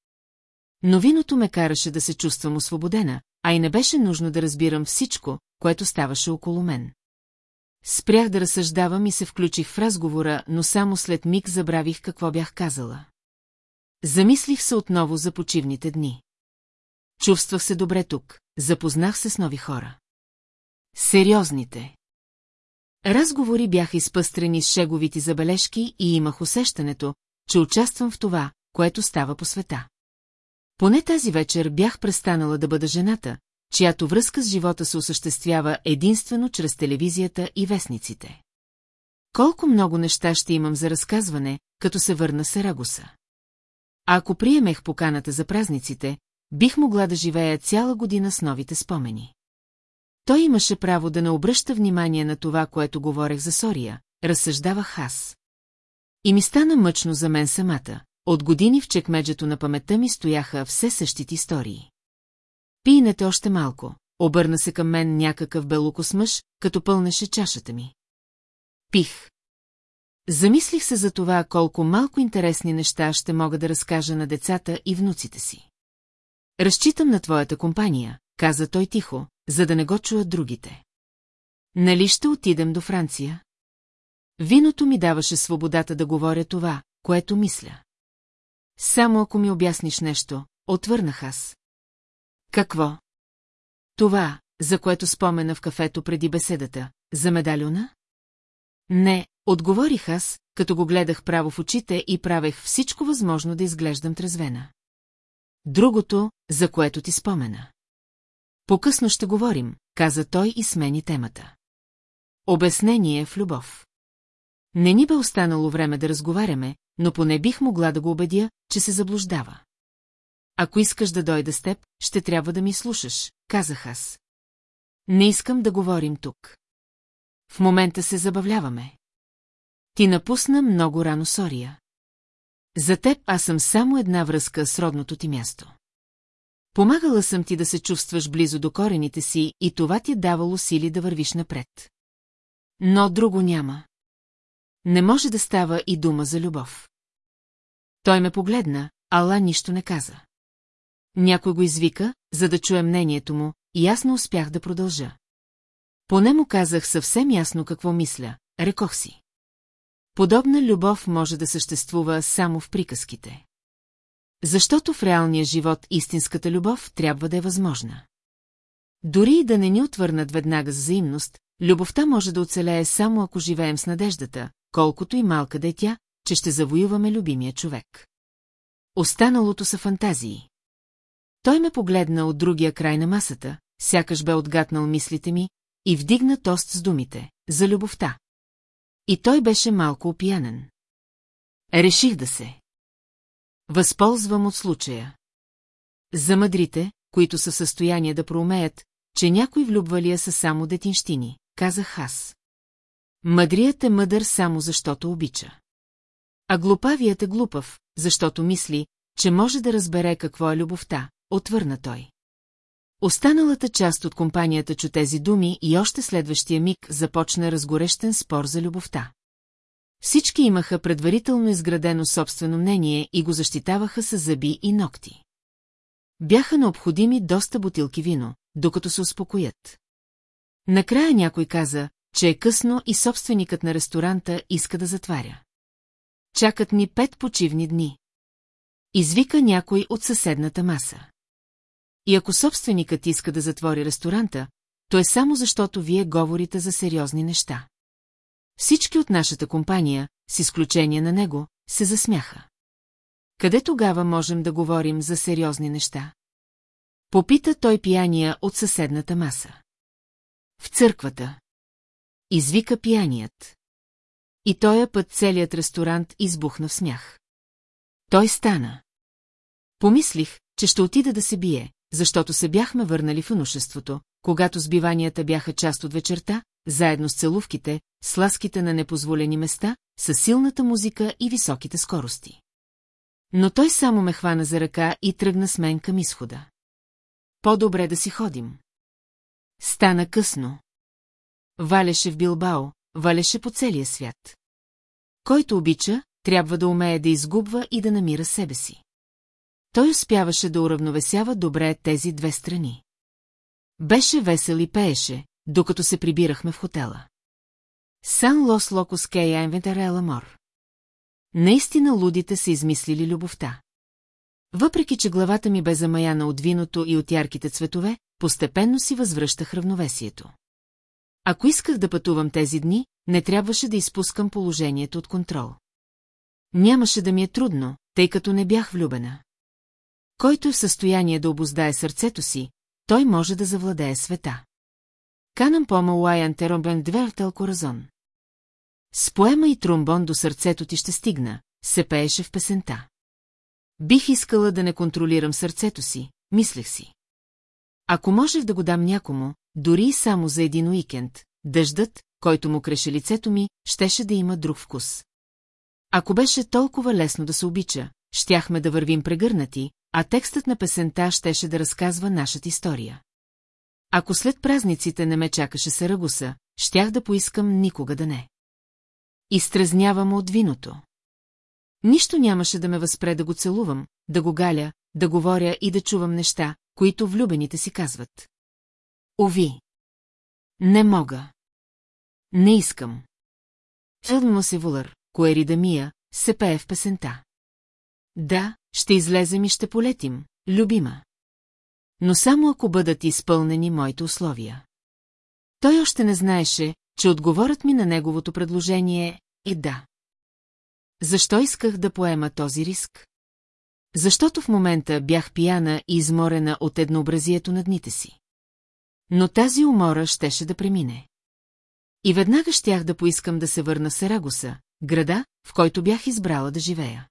Но виното ме караше да се чувствам освободена, а и не беше нужно да разбирам всичко, което ставаше около мен. Спрях да разсъждавам и се включих в разговора, но само след миг забравих какво бях казала. Замислих се отново за почивните дни. Чувствах се добре тук, запознах се с нови хора. Сериозните. Разговори бяха изпъстрени с шеговити забележки и имах усещането, че участвам в това, което става по света. Поне тази вечер бях престанала да бъда жената, чиято връзка с живота се осъществява единствено чрез телевизията и вестниците. Колко много неща ще имам за разказване, като се върна Серагуса. А ако приемех поканата за празниците, бих могла да живея цяла година с новите спомени. Той имаше право да не обръща внимание на това, което говорех за Сория, разсъждавах аз. И ми стана мъчно за мен самата. От години в чекмеджето на паметта ми стояха все същите истории. Пийнете още малко, обърна се към мен някакъв белокос мъж, като пълнеше чашата ми. Пих. Замислих се за това, колко малко интересни неща ще мога да разкажа на децата и внуците си. Разчитам на твоята компания, каза той тихо, за да не го чуят другите. Нали ще отидем до Франция? Виното ми даваше свободата да говоря това, което мисля. Само ако ми обясниш нещо, отвърнах аз. Какво? Това, за което спомена в кафето преди беседата, за медалюна? Не, отговорих аз, като го гледах право в очите и правех всичко възможно да изглеждам трезвена. Другото, за което ти спомена. По-късно ще говорим, каза той и смени темата. Обяснение в любов. Не ни бе останало време да разговаряме, но поне бих могла да го убедя, че се заблуждава. Ако искаш да дойда с теб, ще трябва да ми слушаш, казах аз. Не искам да говорим тук. В момента се забавляваме. Ти напусна много рано Сория. За теб аз съм само една връзка с родното ти място. Помагала съм ти да се чувстваш близо до корените си и това ти е давало сили да вървиш напред. Но друго няма. Не може да става и дума за любов. Той ме погледна, ала нищо не каза. Някой го извика, за да чуе мнението му, и аз не успях да продължа. Поне му казах съвсем ясно какво мисля, рекох си. Подобна любов може да съществува само в приказките. Защото в реалния живот истинската любов трябва да е възможна. Дори и да не ни отвърнат веднага с взаимност, любовта може да оцелее само ако живеем с надеждата, колкото и малка да е тя, че ще завоюваме любимия човек. Останалото са фантазии. Той ме погледна от другия край на масата, сякаш бе отгатнал мислите ми, и вдигна тост с думите за любовта. И той беше малко опиянен. Реших да се. Възползвам от случая. За мъдрите, които са в състояние да проумеят, че някой влюбвалия са само детинщини, казах аз. Мъдрият е мъдър само защото обича. А глупавият е глупав, защото мисли, че може да разбере какво е любовта, отвърна той. Останалата част от компанията чу тези думи и още следващия миг започна разгорещен спор за любовта. Всички имаха предварително изградено собствено мнение и го защитаваха с зъби и ногти. Бяха необходими доста бутилки вино, докато се успокоят. Накрая някой каза, че е късно и собственикът на ресторанта иска да затваря. Чакат ни пет почивни дни. Извика някой от съседната маса. И ако собственикът иска да затвори ресторанта, то е само защото вие говорите за сериозни неща. Всички от нашата компания, с изключение на него, се засмяха. Къде тогава можем да говорим за сериозни неща? Попита той пияния от съседната маса. В църквата. Извика пияният. И тоя път целият ресторант избухна в смях. Той стана. Помислих, че ще отида да се бие, защото се бяхме върнали в юношеството, когато сбиванията бяха част от вечерта, заедно с целувките, с ласките на непозволени места, с силната музика и високите скорости. Но той само ме хвана за ръка и тръгна с мен към изхода. по-добре да си ходим. Стана късно. Валеше в Билбао, валеше по целия свят. Който обича, трябва да умее да изгубва и да намира себе си. Той успяваше да уравновесява добре тези две страни. Беше весел и пееше, докато се прибирахме в хотела. Сан Лос Локус Кея Инвентарела Мор. Наистина лудите са измислили любовта. Въпреки, че главата ми бе замаяна от виното и от ярките цветове, постепенно си възвръщах равновесието. Ако исках да пътувам тези дни, не трябваше да изпускам положението от контрол. Нямаше да ми е трудно, тъй като не бях влюбена. Който е в състояние да обоздае сърцето си, той може да завладее света. Канам пома Уайан Теромбен Двертел Коразон. С поема и тромбон до сърцето ти ще стигна, се пееше в песента. Бих искала да не контролирам сърцето си, мислех си. Ако можех да го дам някому, дори и само за един уикенд, дъждът, който му креше лицето ми, щеше да има друг вкус. Ако беше толкова лесно да се обича, щяхме да вървим прегърнати, а текстът на песента щеше да разказва нашата история. Ако след празниците не ме чакаше Сарагуса, щях да поискам никога да не. Изтръзнявам от виното. Нищо нямаше да ме възпре да го целувам, да го галя, да говоря и да чувам неща, които влюбените си казват. Ови! Не мога. Не искам. Елмо се вулър, коерида мия, се пее в песента. Да, ще излезем и ще полетим, любима. Но само ако бъдат изпълнени моите условия. Той още не знаеше, че отговорът ми на неговото предложение е да. Защо исках да поема този риск? Защото в момента бях пияна и изморена от еднообразието на дните си. Но тази умора щеше да премине. И веднага щях да поискам да се върна Сарагоса, града, в който бях избрала да живея.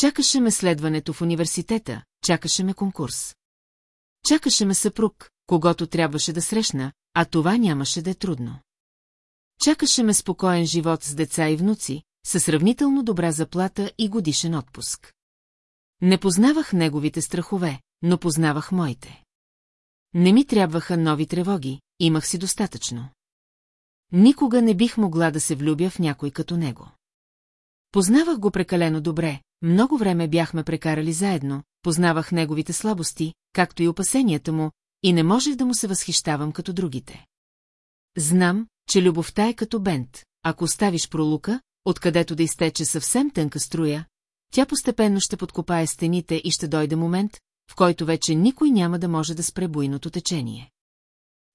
Чакаше ме следването в университета, чакаше ме конкурс. Чакаше ме съпруг, когато трябваше да срещна, а това нямаше да е трудно. Чакаше ме спокоен живот с деца и внуци, със сравнително добра заплата и годишен отпуск. Не познавах неговите страхове, но познавах моите. Не ми трябваха нови тревоги, имах си достатъчно. Никога не бих могла да се влюбя в някой като него. Познавах го прекалено добре, много време бяхме прекарали заедно, познавах неговите слабости, както и опасенията му, и не можех да му се възхищавам като другите. Знам, че любовта е като бент. Ако оставиш пролука, откъдето да изтече съвсем тънка струя, тя постепенно ще подкопае стените и ще дойде момент, в който вече никой няма да може да спре буйното течение.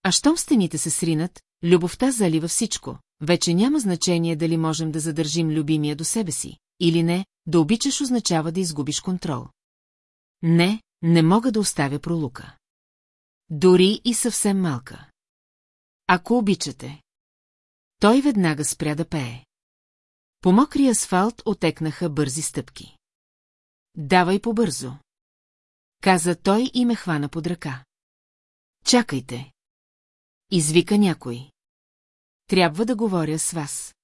А щом стените се сринат, любовта залива всичко, вече няма значение дали можем да задържим любимия до себе си, или не, да обичаш означава да изгубиш контрол. Не, не мога да оставя пролука. Дори и съвсем малка. Ако обичате. Той веднага спря да пее. По мокрия асфалт отекнаха бързи стъпки. Давай побързо. Каза той и ме хвана под ръка. Чакайте. Извика някой. Трябва да говоря с вас.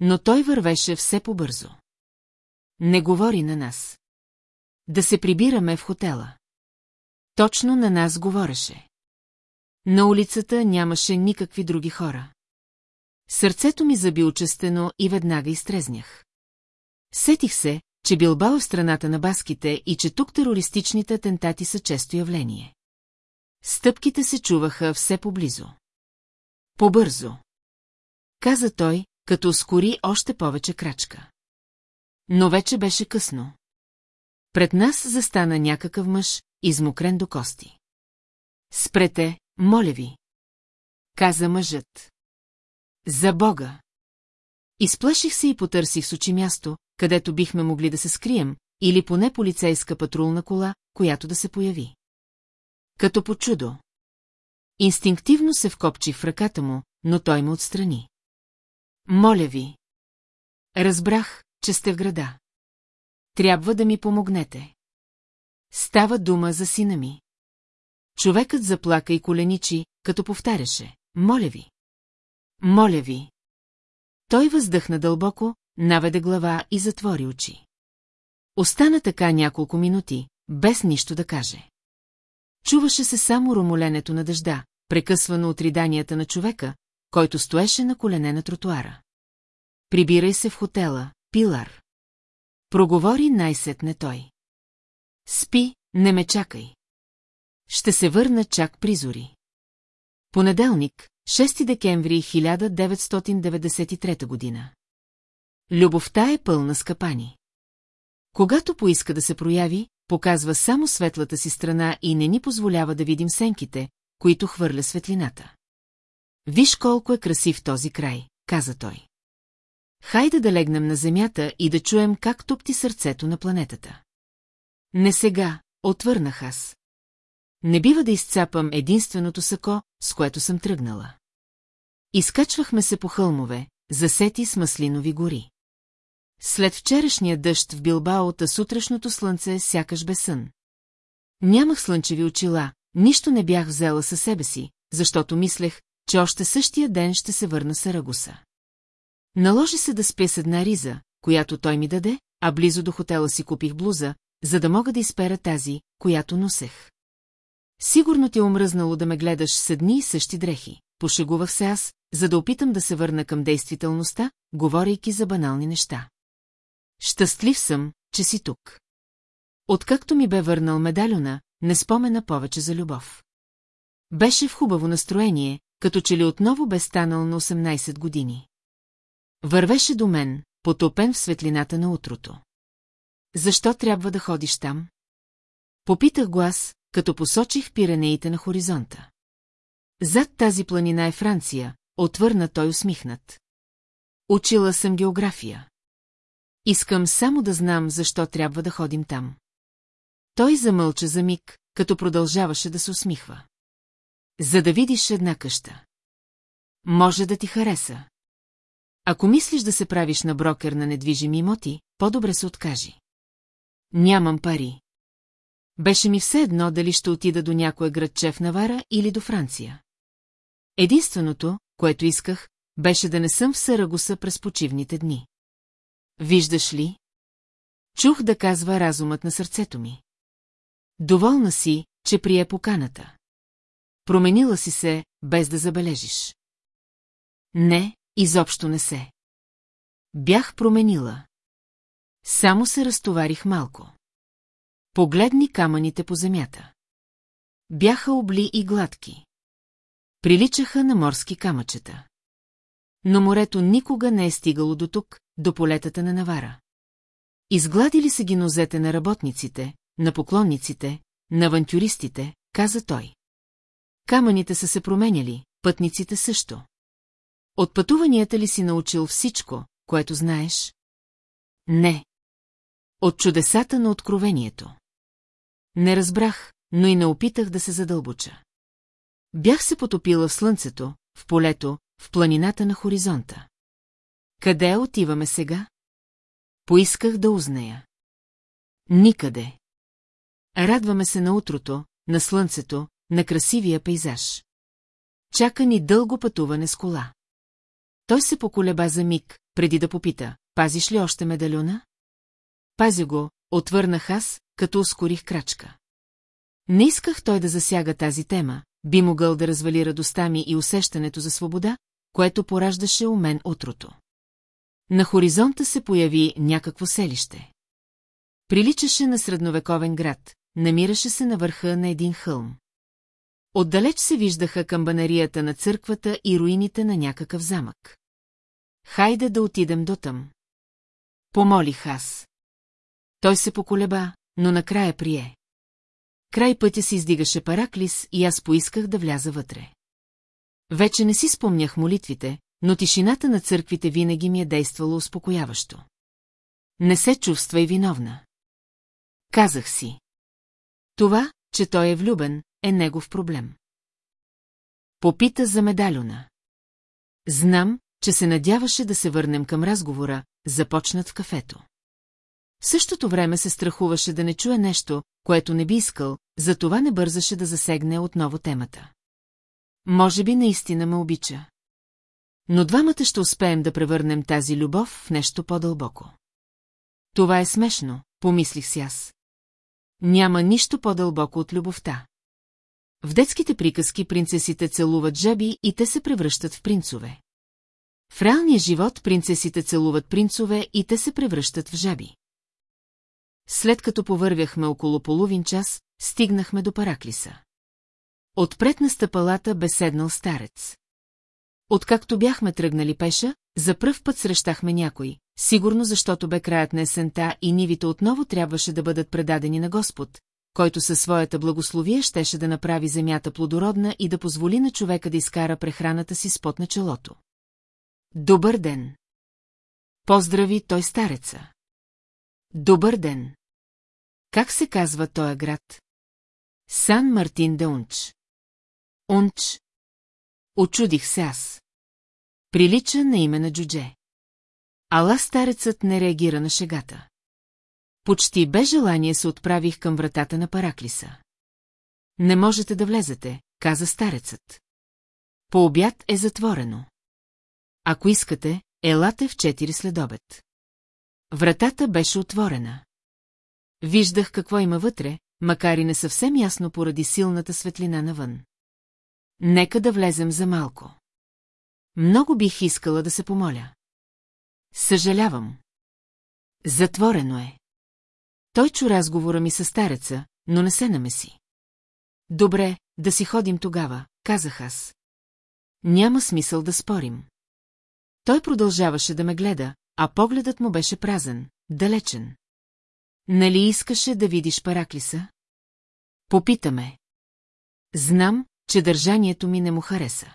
Но той вървеше все по-бързо. Не говори на нас. Да се прибираме в хотела. Точно на нас говореше. На улицата нямаше никакви други хора. Сърцето ми заби учестено и веднага изтрезнях. Сетих се, че Билбао в страната на баските и че тук терористичните атентати са често явление. Стъпките се чуваха все поблизо. Побързо. Каза той, като ускори още повече крачка. Но вече беше късно. Пред нас застана някакъв мъж, измокрен до кости. Спрете, моля ви. Каза мъжът. За Бога! Изплаших се и потърсих с очи място, където бихме могли да се скрием, или поне полицейска патрулна кола, която да се появи. Като по чудо. Инстинктивно се вкопчих в ръката му, но той ме отстрани. Моля ви. Разбрах, че сте в града. Трябва да ми помогнете. Става дума за сина ми. Човекът заплака и коленичи, като повтаряше. Моля ви. Моля ви. Той въздъхна дълбоко, наведе глава и затвори очи. Остана така няколко минути, без нищо да каже. Чуваше се само ромоленето на дъжда, прекъсвано от риданията на човека, който стоеше на колене на тротуара. Прибирай се в хотела, Пилар. Проговори най-сетне той. Спи, не ме чакай. Ще се върна чак при зори. Понеделник, 6 декември 1993 година. Любовта е пълна с капани. Когато поиска да се прояви, показва само светлата си страна и не ни позволява да видим сенките, които хвърля светлината. Виж колко е красив този край, каза той. Хайде да легнем на земята и да чуем как топти сърцето на планетата. Не сега, отвърнах аз. Не бива да изцапам единственото сако, с което съм тръгнала. Изкачвахме се по хълмове, засети с маслинови гори. След вчерашния дъжд в Билбао, та сутрешното слънце сякаш без сън. Нямах слънчеви очила, нищо не бях взела със себе си, защото мислех, че още същия ден ще се върна Сарагуса. Наложи се да спя с една риза, която той ми даде, а близо до хотела си купих блуза, за да мога да изпера тази, която носех. Сигурно ти е омръзнало да ме гледаш с едни и същи дрехи. Пошегувах се аз, за да опитам да се върна към действителността, говорейки за банални неща. Щастлив съм, че си тук. Откакто ми бе върнал медалюна, не спомена повече за любов. Беше в хубаво настроение, като че ли отново бе станал на 18 години. Вървеше до мен, потопен в светлината на утрото. Защо трябва да ходиш там? Попитах го аз, като посочих пиренеите на хоризонта. Зад тази планина е Франция, отвърна той усмихнат. Учила съм география. Искам само да знам, защо трябва да ходим там. Той замълча за миг, като продължаваше да се усмихва. За да видиш една къща. Може да ти хареса. Ако мислиш да се правиш на брокер на недвижими имоти, по-добре се откажи. Нямам пари. Беше ми все едно дали ще отида до някое градче в Навара или до Франция. Единственото, което исках, беше да не съм в Сарагуса през почивните дни. Виждаш ли? Чух да казва разумът на сърцето ми. Доволна си, че прие поканата. Променила си се, без да забележиш. Не, изобщо не се. Бях променила. Само се разтоварих малко. Погледни камъните по земята. Бяха обли и гладки. Приличаха на морски камъчета. Но морето никога не е стигало до тук, до полетата на Навара. Изгладили се ги нозете на работниците, на поклонниците, на авантюристите, каза той. Камъните са се променяли, пътниците също. От пътуванията ли си научил всичко, което знаеш? Не. От чудесата на откровението. Не разбрах, но и не опитах да се задълбоча. Бях се потопила в слънцето, в полето, в планината на хоризонта. Къде отиваме сега? Поисках да узная. Никъде. Радваме се на утрото, на слънцето, на красивия пейзаж. Чака ни дълго пътуване с кола. Той се поколеба за миг, преди да попита, пазиш ли още медалюна? Пазя го, отвърнах аз, като ускорих крачка. Не исках той да засяга тази тема, би могъл да развали радостта ми и усещането за свобода, което пораждаше у мен утрото. На хоризонта се появи някакво селище. Приличаше на средновековен град, намираше се на върха на един хълм. Отдалеч се виждаха камбанарията на църквата и руините на някакъв замък. Хайде да отидем дотъм. Помолих аз. Той се поколеба, но накрая прие. Край пътя се издигаше Параклис и аз поисках да вляза вътре. Вече не си спомнях молитвите, но тишината на църквите винаги ми е действала успокояващо. Не се чувствай виновна. Казах си. Това, че той е влюбен, е негов проблем. Попита за медалюна. Знам, че се надяваше да се върнем към разговора, започнат в кафето. В същото време се страхуваше да не чуе нещо, което не би искал, затова не бързаше да засегне отново темата. Може би наистина ме обича. Но двамата ще успеем да превърнем тази любов в нещо по-дълбоко. Това е смешно, помислих си аз. Няма нищо по-дълбоко от любовта. В детските приказки принцесите целуват жаби и те се превръщат в принцове. В реалния живот принцесите целуват принцове и те се превръщат в жаби. След като повървяхме около половин час, стигнахме до Параклиса. Отпред на стъпалата бе седнал старец. Откакто бяхме тръгнали пеша, за пръв път срещахме някой, сигурно защото бе краят на есента и нивите отново трябваше да бъдат предадени на Господ, който със своята благословие щеше да направи земята плодородна и да позволи на човека да изкара прехраната си спот на челото. Добър ден! Поздрави той стареца. Добър ден! Как се казва този град? Сан Мартин де Унч. Унч. Очудих се аз. Прилича на име на Джудже. Ала старецът не реагира на шегата. Почти без желание се отправих към вратата на Параклиса. Не можете да влезете, каза старецът. По обяд е затворено. Ако искате, елате в четири следобед. Вратата беше отворена. Виждах какво има вътре, макар и не съвсем ясно поради силната светлина навън. Нека да влезем за малко. Много бих искала да се помоля. Съжалявам. Затворено е. Той чу разговора ми с стареца, но не се намеси. Добре, да си ходим тогава, казах аз. Няма смисъл да спорим. Той продължаваше да ме гледа, а погледът му беше празен, далечен. Нали искаше да видиш Параклиса? Попитаме. Знам, че държанието ми не му хареса.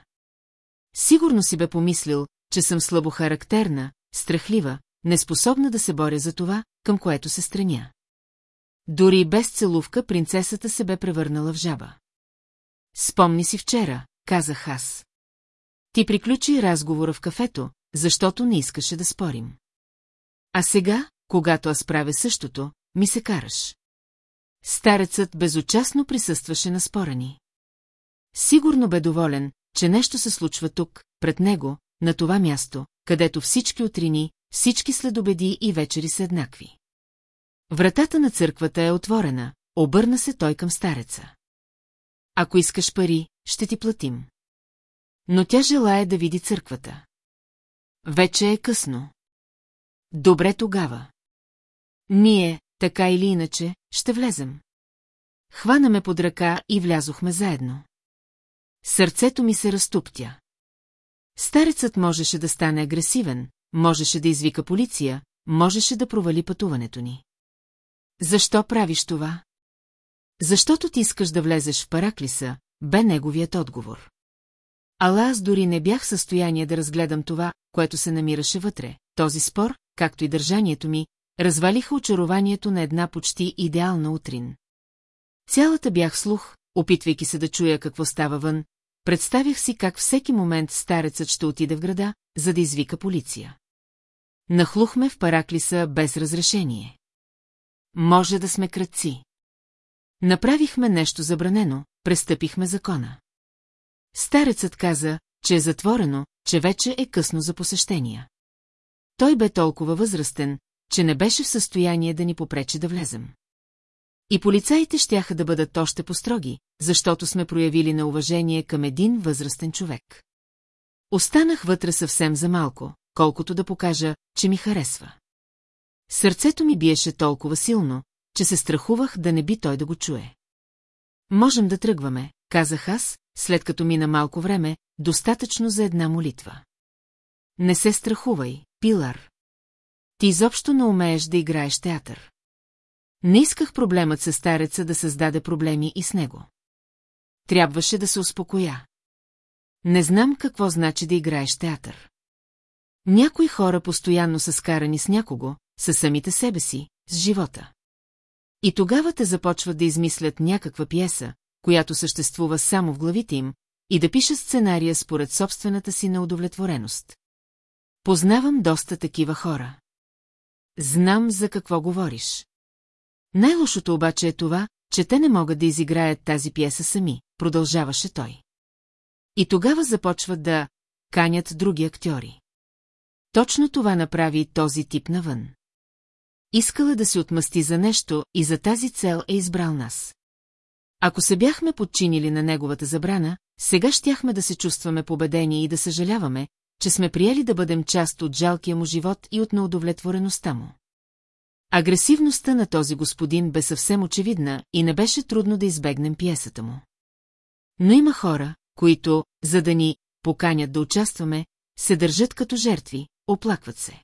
Сигурно си бе помислил, че съм слабохарактерна, страхлива, неспособна да се боря за това, към което се страня. Дори без целувка принцесата се бе превърнала в жаба. Спомни си вчера, казах аз. Ти приключи разговора в кафето, защото не искаше да спорим. А сега, когато аз правя същото, ми се караш. Старецът безучастно присъстваше на спора ни. Сигурно бе доволен, че нещо се случва тук, пред него, на това място, където всички утрини, всички следобеди и вечери са еднакви. Вратата на църквата е отворена, обърна се той към стареца. Ако искаш пари, ще ти платим. Но тя желая да види църквата. Вече е късно. Добре тогава. Ние, така или иначе, ще влезем. Хванаме под ръка и влязохме заедно. Сърцето ми се разтуптя. Старецът можеше да стане агресивен, можеше да извика полиция, можеше да провали пътуването ни. Защо правиш това? Защото ти искаш да влезеш в Параклиса, бе неговият отговор. Ала аз дори не бях в състояние да разгледам това, което се намираше вътре. Този спор, както и държанието ми, развалиха очарованието на една почти идеална утрин. Цялата бях слух, опитвайки се да чуя какво става вън, представях си как всеки момент старецът ще отиде в града, за да извика полиция. Нахлухме в Параклиса без разрешение. Може да сме кръци. Направихме нещо забранено, престъпихме закона. Старецът каза, че е затворено, че вече е късно за посещения. Той бе толкова възрастен, че не беше в състояние да ни попречи да влезем. И полицаите щяха да бъдат още построги, защото сме проявили на уважение към един възрастен човек. Останах вътре съвсем за малко, колкото да покажа, че ми харесва. Сърцето ми биеше толкова силно, че се страхувах да не би той да го чуе. Можем да тръгваме, казах аз, след като мина малко време, достатъчно за една молитва. Не се страхувай, Пилар. Ти изобщо не умееш да играеш театър. Не исках проблемът с стареца да създаде проблеми и с него. Трябваше да се успокоя. Не знам какво значи да играеш театър. Някои хора постоянно са скарани с някого, със самите себе си, с живота. И тогава те започват да измислят някаква пиеса, която съществува само в главите им, и да пишат сценария според собствената си неудовлетвореност. Познавам доста такива хора. Знам за какво говориш. Най-лошото обаче е това, че те не могат да изиграят тази пиеса сами, продължаваше той. И тогава започват да канят други актьори. Точно това направи този тип навън. Искала да се отмъсти за нещо и за тази цел е избрал нас. Ако се бяхме подчинили на неговата забрана, сега щяхме да се чувстваме победени и да съжаляваме, че сме приели да бъдем част от жалкия му живот и от неудовлетвореността му. Агресивността на този господин бе съвсем очевидна и не беше трудно да избегнем пиесата му. Но има хора, които, за да ни поканят да участваме, се държат като жертви, оплакват се.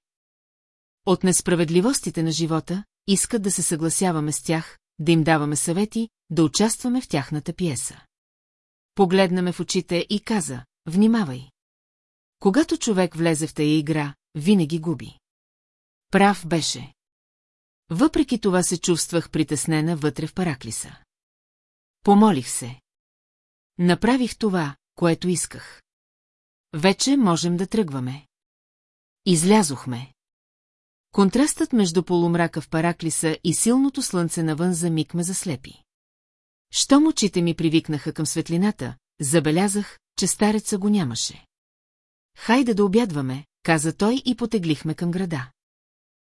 От несправедливостите на живота, искат да се съгласяваме с тях, да им даваме съвети, да участваме в тяхната пиеса. Погледна ме в очите и каза, внимавай. Когато човек влезе в тая игра, винаги губи. Прав беше. Въпреки това се чувствах притеснена вътре в параклиса. Помолих се. Направих това, което исках. Вече можем да тръгваме. Излязохме. Контрастът между полумрака в параклиса и силното слънце навън за миг ме заслепи. Щом очите ми привикнаха към светлината, забелязах, че стареца го нямаше. Хайде да обядваме, каза той и потеглихме към града.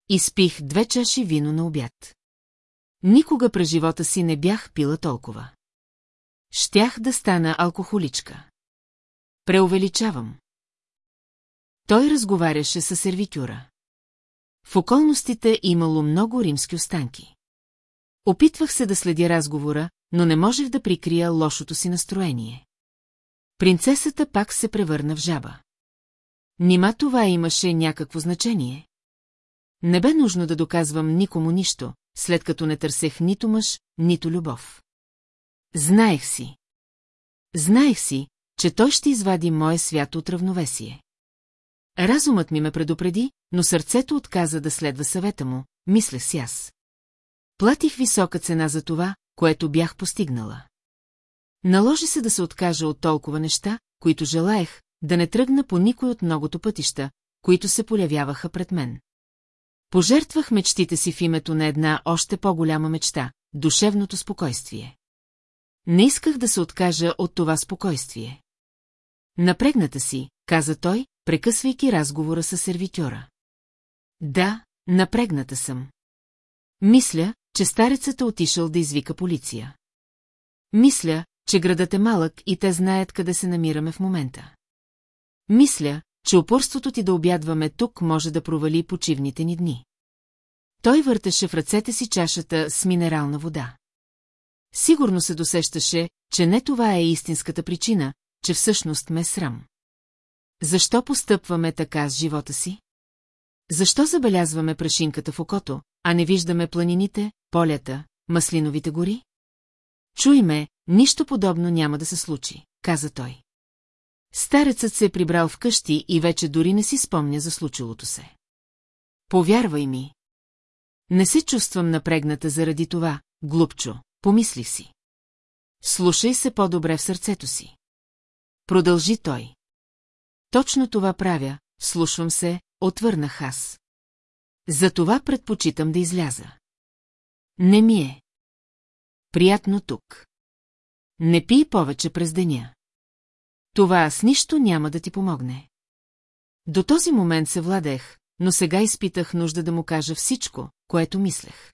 Изпих две чаши вино на обяд. Никога през живота си не бях пила толкова. Щях да стана алкохоличка. Преувеличавам. Той разговаряше с сервитюра. В околностите имало много римски останки. Опитвах се да следя разговора, но не можех да прикрия лошото си настроение. Принцесата пак се превърна в жаба. Нима това имаше някакво значение? Не бе нужно да доказвам никому нищо, след като не търсех нито мъж, нито любов. Знаех си. Знаех си, че той ще извади мое свято от равновесие. Разумът ми ме предупреди, но сърцето отказа да следва съвета му, мислех си аз. Платих висока цена за това, което бях постигнала. Наложи се да се откажа от толкова неща, които желаех, да не тръгна по никой от многото пътища, които се полявяваха пред мен. Пожертвах мечтите си в името на една още по-голяма мечта – душевното спокойствие. Не исках да се откажа от това спокойствие. Напрегната си, каза той, прекъсвайки разговора с сервитьора. Да, напрегната съм. Мисля, че старецът е отишъл да извика полиция. Мисля, че градът е малък и те знаят къде се намираме в момента. Мисля, че упорството ти да обядваме тук може да провали почивните ни дни. Той въртеше в ръцете си чашата с минерална вода. Сигурно се досещаше, че не това е истинската причина, че всъщност ме срам. Защо постъпваме така с живота си? Защо забелязваме прашинката в окото, а не виждаме планините, полята, маслиновите гори? Чуй ме, нищо подобно няма да се случи, каза той. Старецът се е прибрал вкъщи и вече дори не си спомня за случилото се. Повярвай ми. Не се чувствам напрегната заради това, глупчо, помислих си. Слушай се по-добре в сърцето си. Продължи той. Точно това правя, слушвам се, отвърнах аз. Затова предпочитам да изляза. Не ми е. Приятно тук. Не пий повече през деня. Това с нищо няма да ти помогне. До този момент се владех, но сега изпитах нужда да му кажа всичко, което мислех.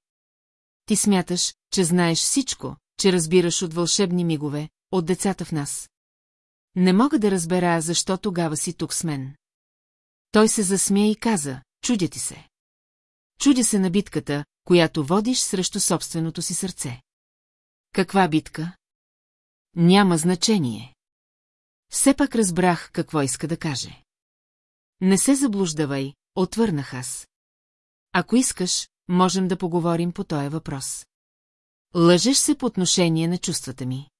Ти смяташ, че знаеш всичко, че разбираш от вълшебни мигове, от децата в нас. Не мога да разбера, защо тогава си тук с мен. Той се засмя и каза, чудя ти се. Чудя се на битката, която водиш срещу собственото си сърце. Каква битка? Няма значение. Все пак разбрах какво иска да каже. Не се заблуждавай, отвърнах аз. Ако искаш, можем да поговорим по този въпрос. Лъжеш се по отношение на чувствата ми.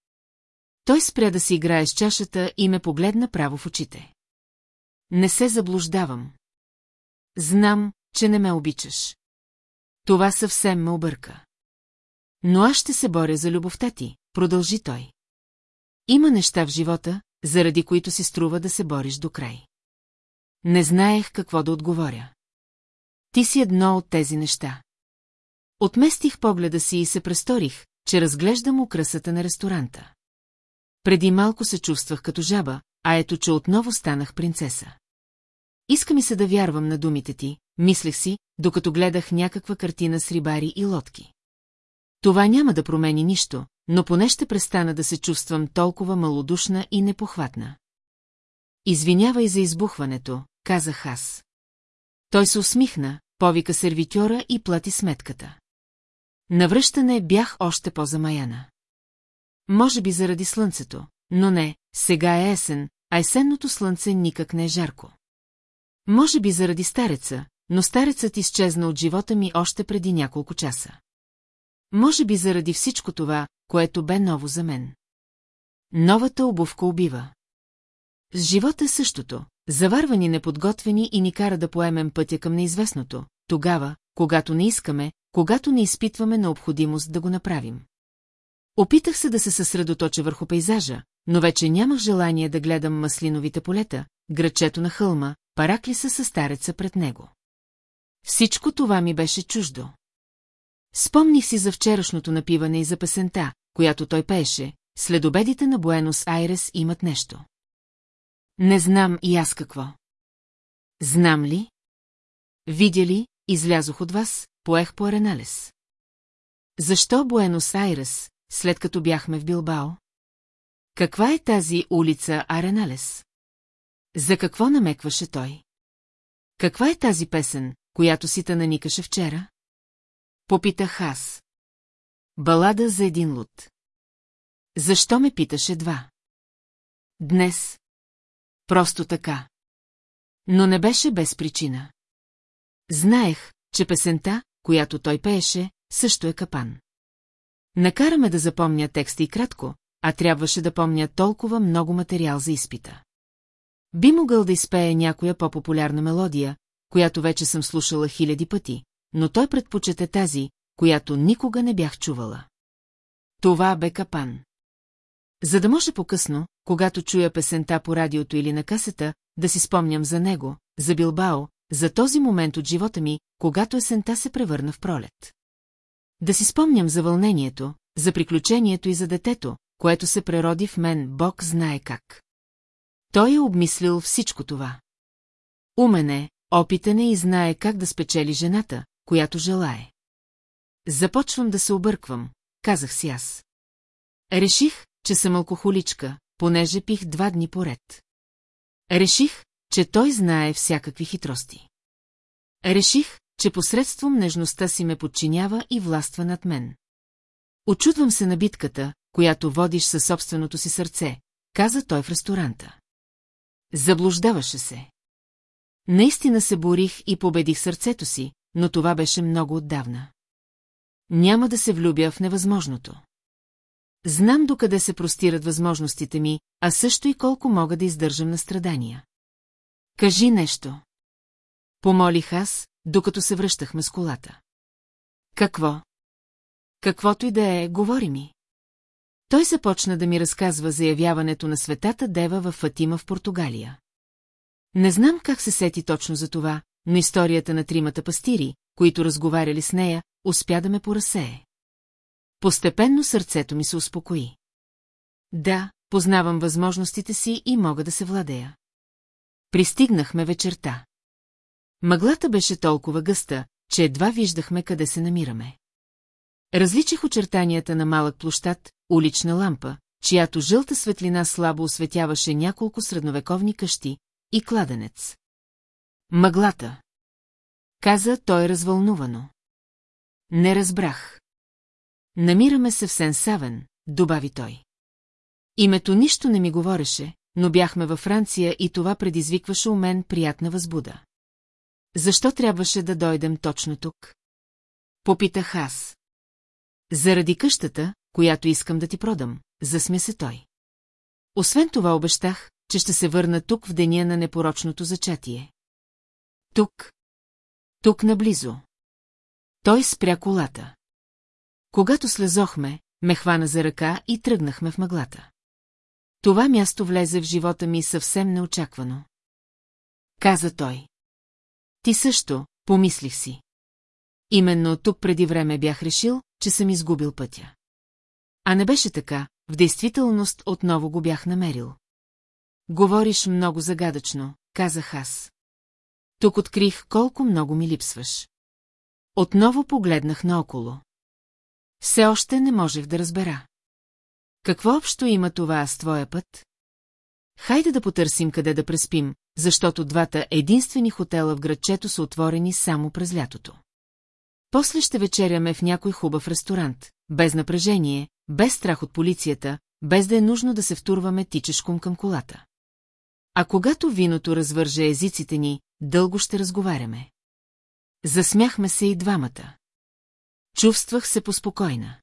Той спря да си играе с чашата и ме погледна право в очите. Не се заблуждавам. Знам, че не ме обичаш. Това съвсем ме обърка. Но аз ще се боря за любовта ти, продължи той. Има неща в живота, заради които си струва да се бориш до край. Не знаех какво да отговоря. Ти си едно от тези неща. Отместих погледа си и се престорих, че разглеждам украсата на ресторанта. Преди малко се чувствах като жаба, а ето, че отново станах принцеса. Иска ми се да вярвам на думите ти, мислех си, докато гледах някаква картина с рибари и лодки. Това няма да промени нищо, но поне ще престана да се чувствам толкова малодушна и непохватна. Извинявай за избухването, казах аз. Той се усмихна, повика сервитьора и плати сметката. Навръщане бях още по-замаяна. Може би заради слънцето, но не, сега е есен, а есенното слънце никак не е жарко. Може би заради стареца, но старецът изчезна от живота ми още преди няколко часа. Може би заради всичко това, което бе ново за мен. Новата обувка убива. С живота е същото. Заварва ни неподготвени и ни кара да поемем пътя към неизвестното, тогава, когато не искаме, когато не изпитваме необходимост да го направим. Опитах се да се съсредоточа върху пейзажа, но вече нямах желание да гледам маслиновите полета, грачето на хълма, параклиса със стареца пред него. Всичко това ми беше чуждо. Спомних си за вчерашното напиване и за песента, която той пееше, след обедите на Буенос Айрес имат нещо. Не знам и аз какво. Знам ли? Видя ли, излязох от вас, поех по Ареналес. Защо Буенос Айрес, след като бяхме в Билбао? Каква е тази улица Ареналес? За какво намекваше той? Каква е тази песен, която си та наникаше вчера? Попитах аз. Балада за един луд. Защо ме питаше два? Днес. Просто така. Но не беше без причина. Знаех, че песента, която той пееше, също е капан. Накараме да запомня текста и кратко, а трябваше да помня толкова много материал за изпита. Би могъл да изпее някоя по-популярна мелодия, която вече съм слушала хиляди пъти, но той предпочете тази, която никога не бях чувала. Това бе капан. За да може по-късно, когато чуя песента по радиото или на касета, да си спомням за него, за Билбао, за този момент от живота ми, когато есента се превърна в пролет. Да си спомням за вълнението, за приключението и за детето, което се прероди в мен, Бог знае как. Той е обмислил всичко това. Умен е, опитен е и знае как да спечели жената, която желае. Започвам да се обърквам, казах си аз. Реших, че съм алкохоличка, понеже пих два дни поред. Реших, че той знае всякакви хитрости. Реших, че посредством нежността си ме подчинява и властва над мен. Очудвам се на битката, която водиш със собственото си сърце, каза той в ресторанта. Заблуждаваше се. Наистина се борих и победих сърцето си, но това беше много отдавна. Няма да се влюбя в невъзможното. Знам докъде се простират възможностите ми, а също и колко мога да издържам на страдания. Кажи нещо. Помолих аз, докато се връщахме с колата. Какво? Каквото и да е, говори ми. Той започна да ми разказва за явяването на светата Дева в Фатима в Португалия. Не знам как се сети точно за това, но историята на тримата пастири, които разговаряли с нея, успя да ме поразсее. Постепенно сърцето ми се успокои. Да, познавам възможностите си и мога да се владея. Пристигнахме вечерта. Мъглата беше толкова гъста, че едва виждахме къде се намираме. Различих очертанията на малък площад, улична лампа, чиято жълта светлина слабо осветяваше няколко средновековни къщи и кладенец. Мъглата. Каза той развълнувано. Не разбрах. Намираме се в Сен-Савен, добави той. Името нищо не ми говореше, но бяхме във Франция и това предизвикваше у мен приятна възбуда. Защо трябваше да дойдем точно тук? Попитах аз. Заради къщата, която искам да ти продам, засмя се той. Освен това обещах, че ще се върна тук в деня на непорочното зачатие. Тук. Тук наблизо. Той спря колата. Когато слезохме, ме хвана за ръка и тръгнахме в мъглата. Това място влезе в живота ми съвсем неочаквано. Каза той. Ти също, помислих си. Именно тук преди време бях решил, че съм изгубил пътя. А не беше така, в действителност отново го бях намерил. Говориш много загадъчно, казах аз. Тук открих колко много ми липсваш. Отново погледнах наоколо. Все още не можех да разбера. Какво общо има това с твоя път? Хайде да потърсим къде да преспим, защото двата единствени хотела в градчето са отворени само през лятото. После ще вечеряме в някой хубав ресторант, без напрежение, без страх от полицията, без да е нужно да се втурваме тичешком към колата. А когато виното развърже езиците ни, дълго ще разговаряме. Засмяхме се и двамата. Чувствах се поспокойна.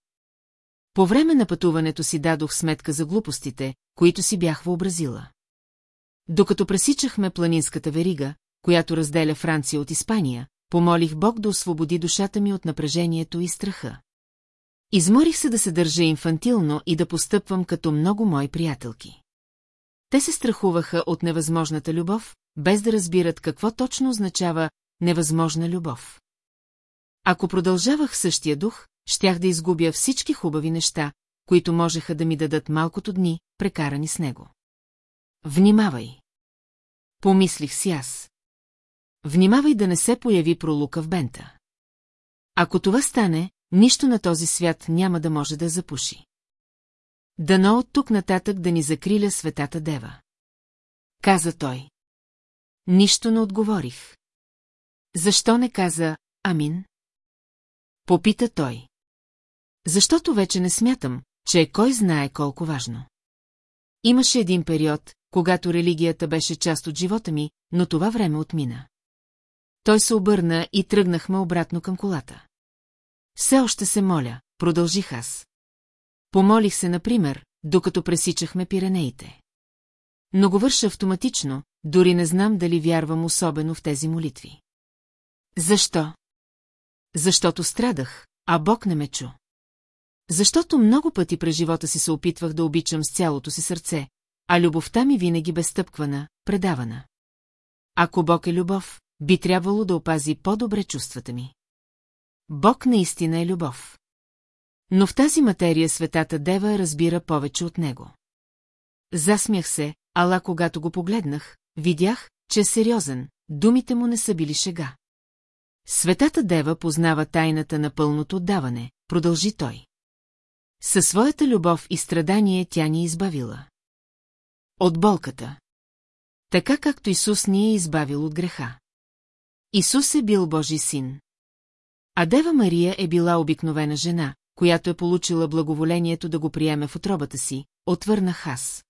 По време на пътуването си дадох сметка за глупостите, които си бях въобразила. Докато пресичахме планинската верига, която разделя Франция от Испания, помолих Бог да освободи душата ми от напрежението и страха. Изморих се да се държа инфантилно и да постъпвам като много мои приятелки. Те се страхуваха от невъзможната любов, без да разбират какво точно означава невъзможна любов. Ако продължавах същия дух, щях да изгубя всички хубави неща, които можеха да ми дадат малкото дни, прекарани с него. Внимавай! Помислих си аз. Внимавай да не се появи пролука в бента. Ако това стане, нищо на този свят няма да може да запуши. Дано от тук нататък да ни закриля светата дева. Каза той. Нищо не отговорих. Защо не каза Амин? Попита той. Защото вече не смятам, че е кой знае колко важно. Имаше един период, когато религията беше част от живота ми, но това време отмина. Той се обърна и тръгнахме обратно към колата. Все още се моля, продължих аз. Помолих се, например, докато пресичахме Пиренеите. Но го върша автоматично, дори не знам дали вярвам особено в тези молитви. Защо? Защото страдах, а Бог не ме чу. Защото много пъти през живота си се опитвах да обичам с цялото си сърце, а любовта ми винаги безстъпквана, предавана. Ако Бог е любов, би трябвало да опази по-добре чувствата ми. Бог наистина е любов. Но в тази материя светата Дева разбира повече от него. Засмях се, ала когато го погледнах, видях, че е сериозен, думите му не са били шега. Светата Дева познава тайната на пълното отдаване, продължи той. Със своята любов и страдание тя ни е избавила. От болката. Така както Исус ни е избавил от греха. Исус е бил Божий син. А Дева Мария е била обикновена жена, която е получила благоволението да го приеме в отробата си, отвърнах аз.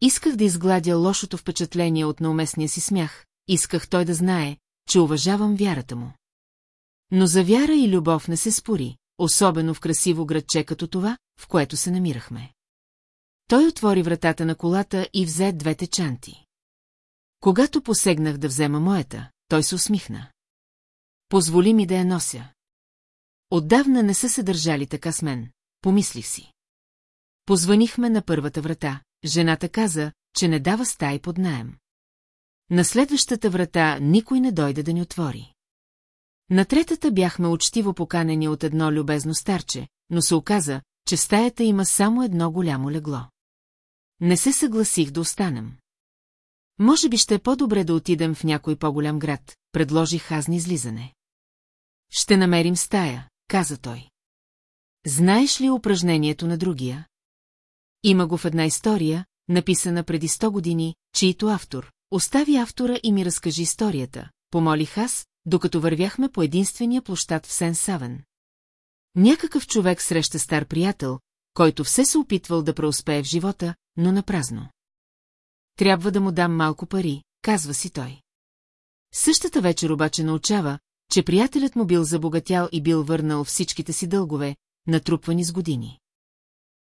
Исках да изгладя лошото впечатление от науместния си смях, исках той да знае, че уважавам вярата му. Но за вяра и любов не се спори, особено в красиво градче като това, в което се намирахме. Той отвори вратата на колата и взе двете чанти. Когато посегнах да взема моята, той се усмихна. Позволи ми да я нося. Отдавна не са се държали така с мен, помислих си. Позванихме на първата врата, жената каза, че не дава стаи под наем. На следващата врата никой не дойде да ни отвори. На третата бяхме учтиво поканени от едно любезно старче, но се оказа, че в стаята има само едно голямо легло. Не се съгласих да останем. Може би ще е по-добре да отидем в някой по-голям град, предложих аз излизане. Ще намерим стая, каза той. Знаеш ли упражнението на другия? Има го в една история, написана преди 100 години, чието автор. Остави автора и ми разкажи историята, помолих аз, докато вървяхме по единствения площад в Сен-Савен. Някакъв човек среща стар приятел, който все се опитвал да преуспее в живота, но на празно. Трябва да му дам малко пари, казва си той. Същата вечер обаче научава, че приятелят му бил забогатял и бил върнал всичките си дългове, натрупвани с години.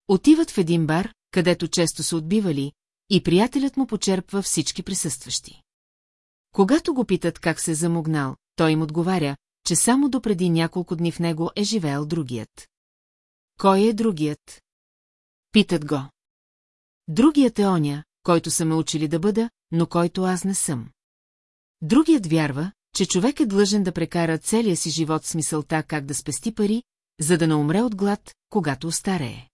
Отиват в един бар, където често се отбивали, и приятелят му почерпва всички присъстващи. Когато го питат как се е замогнал, той им отговаря, че само допреди няколко дни в него е живеел другият. Кой е другият? Питат го. Другият е оня, който са ме учили да бъда, но който аз не съм. Другият вярва, че човек е длъжен да прекара целия си живот с мисълта как да спести пари, за да не умре от глад, когато остарее.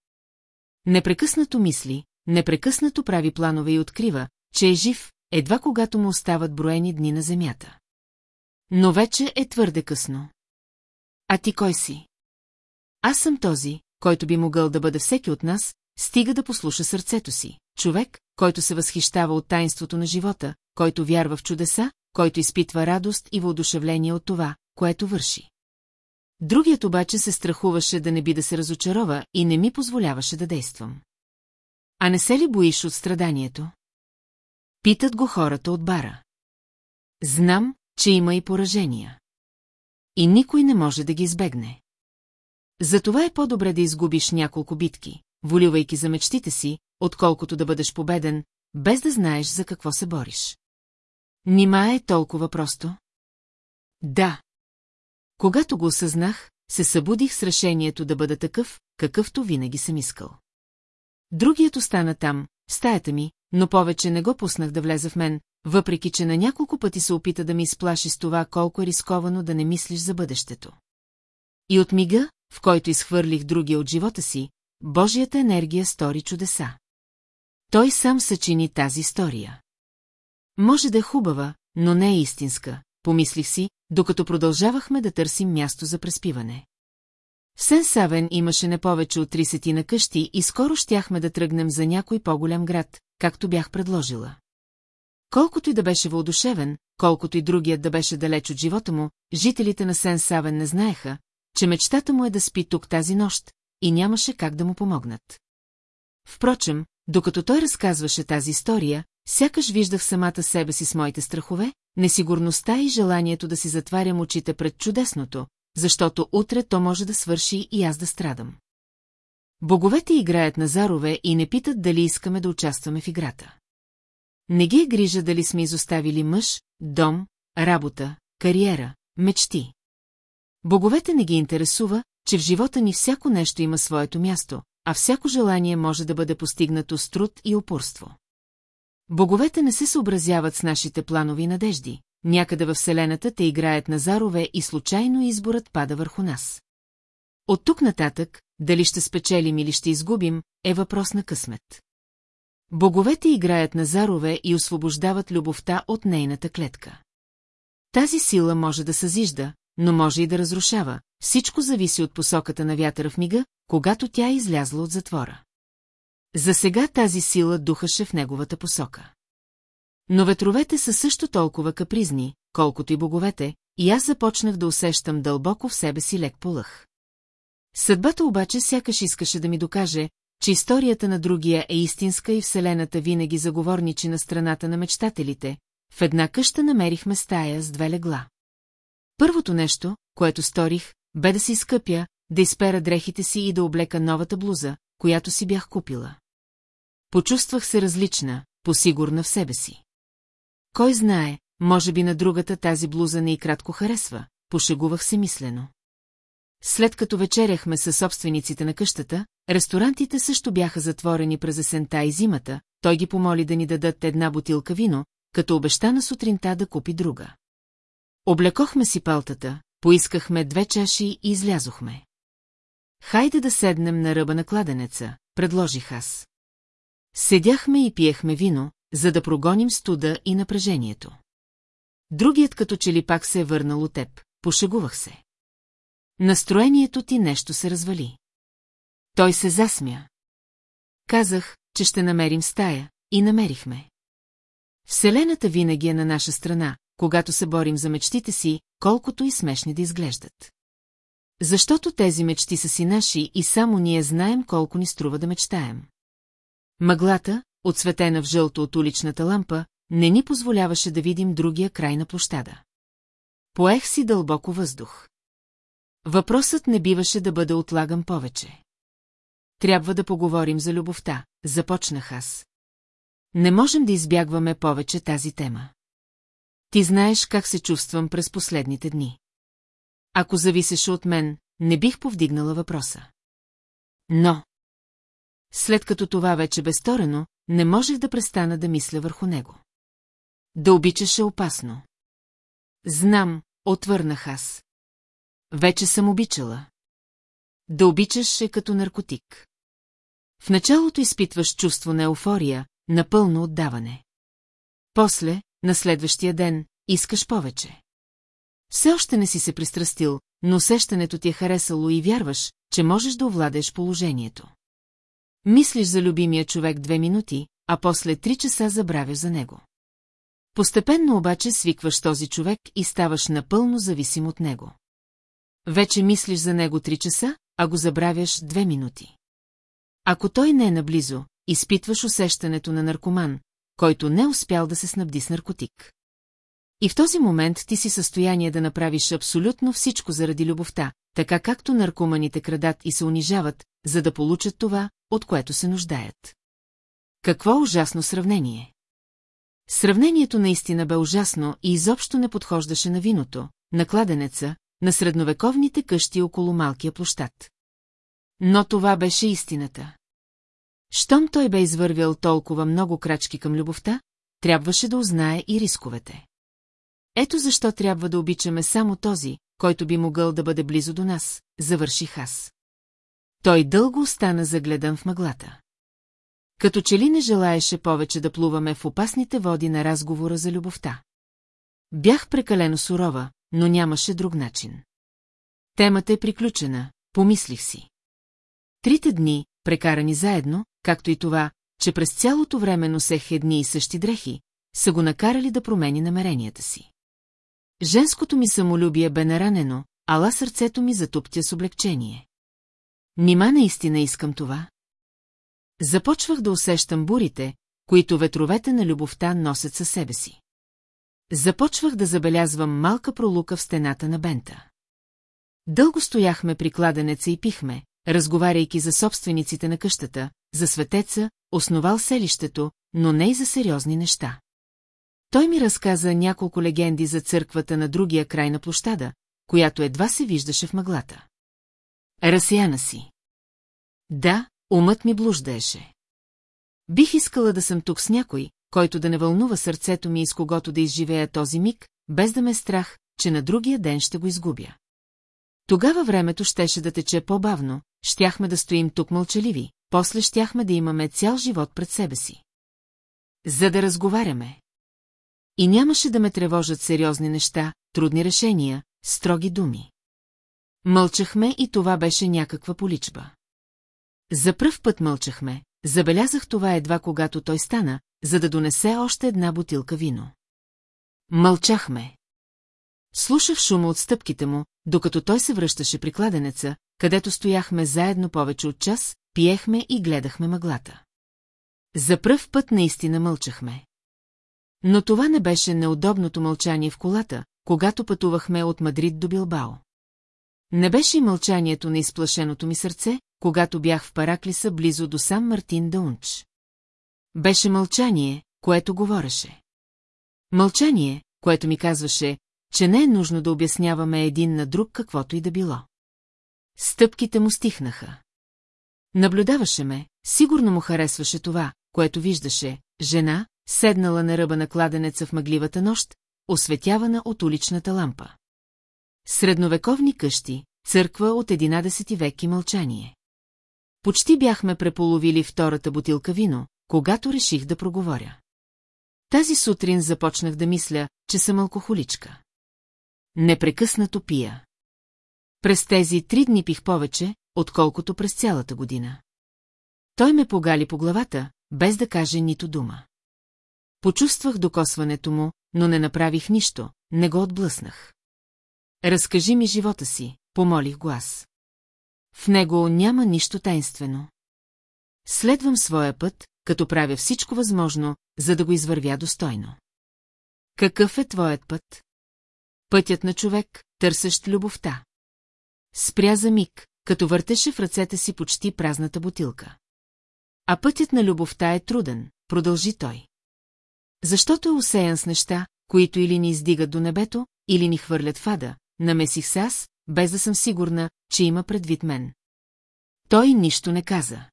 Непрекъснато мисли, непрекъснато прави планове и открива, че е жив, едва когато му остават броени дни на земята. Но вече е твърде късно. А ти кой си? Аз съм този, който би могъл да бъде всеки от нас, стига да послуша сърцето си. Човек, който се възхищава от таинството на живота, който вярва в чудеса, който изпитва радост и въодушевление от това, което върши. Другият обаче се страхуваше да не би да се разочарова и не ми позволяваше да действам. А не се ли боиш от страданието? Питат го хората от бара. Знам, че има и поражения. И никой не може да ги избегне. Затова е по-добре да изгубиш няколко битки, воливайки за мечтите си, отколкото да бъдеш победен, без да знаеш за какво се бориш. Нима е толкова просто? Да. Когато го осъзнах, се събудих с решението да бъда такъв, какъвто винаги съм искал. Другият остана там, в стаята ми, но повече не го пуснах да влезе в мен, въпреки че на няколко пъти се опита да ми изплаши с това колко е рисковано да не мислиш за бъдещето. И от мига, в който изхвърлих другия от живота си, Божията енергия стори чудеса. Той сам съчини тази история. Може да е хубава, но не е истинска, помислих си, докато продължавахме да търсим място за преспиване. В Сен Савен имаше не повече от 30 на къщи и скоро щяхме да тръгнем за някой по-голям град, както бях предложила. Колкото и да беше въодушевен, колкото и другият да беше далеч от живота му, жителите на Сен Савен не знаеха, че мечтата му е да спи тук тази нощ и нямаше как да му помогнат. Впрочем, докато той разказваше тази история, сякаш виждах самата себе си с моите страхове, несигурността и желанието да си затварям очите пред чудесното, защото утре то може да свърши и аз да страдам. Боговете играят на зарове и не питат дали искаме да участваме в играта. Не ги е грижа дали сме изоставили мъж, дом, работа, кариера, мечти. Боговете не ги интересува, че в живота ни всяко нещо има своето място, а всяко желание може да бъде постигнато с труд и упорство. Боговете не се съобразяват с нашите планови надежди, някъде във Вселената те играят на зарове и случайно изборът пада върху нас. От тук нататък, дали ще спечелим или ще изгубим, е въпрос на късмет. Боговете играят на зарове и освобождават любовта от нейната клетка. Тази сила може да съзижда, но може и да разрушава. Всичко зависи от посоката на вятъра в мига, когато тя е излязла от затвора. За сега тази сила духаше в неговата посока. Но ветровете са също толкова капризни, колкото и боговете, и аз започнах да усещам дълбоко в себе си лек полъх. Съдбата обаче сякаш искаше да ми докаже, че историята на другия е истинска и Вселената винаги заговорничи на страната на мечтателите. В една къща намерихме стая с две легла. Първото нещо, което сторих, бе да се изкъпя, да изпера дрехите си и да облека новата блуза, която си бях купила. Почувствах се различна, посигурна в себе си. Кой знае, може би на другата тази блуза не и кратко харесва, пошегувах се мислено. След като вечеряхме със собствениците на къщата, ресторантите също бяха затворени през есента и зимата, той ги помоли да ни дадат една бутилка вино, като обеща на сутринта да купи друга. Облекохме си палтата, поискахме две чаши и излязохме. Хайде да седнем на ръба на кладенеца, предложих аз. Седяхме и пиехме вино, за да прогоним студа и напрежението. Другият като че ли пак се е върнал от теб, пошегувах се. Настроението ти нещо се развали. Той се засмя. Казах, че ще намерим стая, и намерихме. Вселената винаги е на наша страна, когато се борим за мечтите си, колкото и смешни да изглеждат. Защото тези мечти са си наши и само ние знаем колко ни струва да мечтаем. Мъглата, отсветена в жълто от уличната лампа, не ни позволяваше да видим другия край на площада. Поех си дълбоко въздух. Въпросът не биваше да бъде отлаган повече. Трябва да поговорим за любовта, започнах аз. Не можем да избягваме повече тази тема. Ти знаеш как се чувствам през последните дни. Ако зависеше от мен, не бих повдигнала въпроса. Но... След като това вече бе сторено, не можех да престана да мисля върху него. Да обичаше опасно. Знам, отвърнах аз. Вече съм обичала. Да обичаш е като наркотик. В началото изпитваш чувство на еуфория, напълно отдаване. После, на следващия ден, искаш повече. Все още не си се пристрастил, но усещането ти е харесало и вярваш, че можеш да овладеш положението. Мислиш за любимия човек две минути, а после три часа забравяш за него. Постепенно обаче свикваш този човек и ставаш напълно зависим от него. Вече мислиш за него три часа, а го забравяш две минути. Ако той не е наблизо, изпитваш усещането на наркоман, който не успял да се снабди с наркотик. И в този момент ти си състояние да направиш абсолютно всичко заради любовта, така както наркоманите крадат и се унижават, за да получат това, от което се нуждаят. Какво ужасно сравнение! Сравнението наистина бе ужасно и изобщо не подхождаше на виното, на кладенеца, на средновековните къщи около малкия площад. Но това беше истината. Щом той бе извървял толкова много крачки към любовта, трябваше да узнае и рисковете. Ето защо трябва да обичаме само този, който би могъл да бъде близо до нас, завърших аз. Той дълго остана загледан в мъглата. Като че ли не желаеше повече да плуваме в опасните води на разговора за любовта. Бях прекалено сурова, но нямаше друг начин. Темата е приключена, помислих си. Трите дни, прекарани заедно, както и това, че през цялото време носех едни и същи дрехи, са го накарали да промени намеренията си. Женското ми самолюбие бе наранено, ала сърцето ми затуптя с облегчение. Нима наистина искам това? Започвах да усещам бурите, които ветровете на любовта носят със себе си. Започвах да забелязвам малка пролука в стената на бента. Дълго стояхме при кладенеца и пихме, разговаряйки за собствениците на къщата, за светеца, основал селището, но не и за сериозни неща. Той ми разказа няколко легенди за църквата на другия край на площада, която едва се виждаше в мъглата. Разсияна си. Да, умът ми блуждаеше. Бих искала да съм тук с някой, който да не вълнува сърцето ми и с когото да изживея този миг, без да ме страх, че на другия ден ще го изгубя. Тогава времето щеше да тече по-бавно, щяхме да стоим тук мълчаливи, после щяхме да имаме цял живот пред себе си. За да разговаряме. И нямаше да ме тревожат сериозни неща, трудни решения, строги думи. Мълчахме и това беше някаква поличба. За пръв път мълчахме, забелязах това едва когато той стана, за да донесе още една бутилка вино. Мълчахме. Слушах шума от стъпките му, докато той се връщаше при кладенеца, където стояхме заедно повече от час, пиехме и гледахме мъглата. За пръв път наистина мълчахме. Но това не беше неудобното мълчание в колата, когато пътувахме от Мадрид до Билбао. Не беше и мълчанието на изплашеното ми сърце, когато бях в Параклиса близо до сам Мартин Даунч. Беше мълчание, което говореше. Мълчание, което ми казваше, че не е нужно да обясняваме един на друг каквото и да било. Стъпките му стихнаха. Наблюдаваше ме, сигурно му харесваше това, което виждаше, жена, седнала на ръба на кладенеца в мъгливата нощ, осветявана от уличната лампа. Средновековни къщи, църква от 11 век и мълчание. Почти бяхме преполовили втората бутилка вино, когато реших да проговоря. Тази сутрин започнах да мисля, че съм алкохоличка. Непрекъснато пия. През тези три дни пих повече, отколкото през цялата година. Той ме погали по главата, без да каже нито дума. Почувствах докосването му, но не направих нищо, не го отблъснах. Разкажи ми живота си, помолих глас. В него няма нищо тайнствено. Следвам своя път, като правя всичко възможно, за да го извървя достойно. Какъв е твоят път? Пътят на човек, търсещ любовта. Спря за миг, като въртеше в ръцете си почти празната бутилка. А пътят на любовта е труден, продължи той. Защото е усеян с неща, които или ни издигат до небето, или ни хвърлят в ада, намесих се аз, без да съм сигурна, че има предвид мен. Той нищо не каза.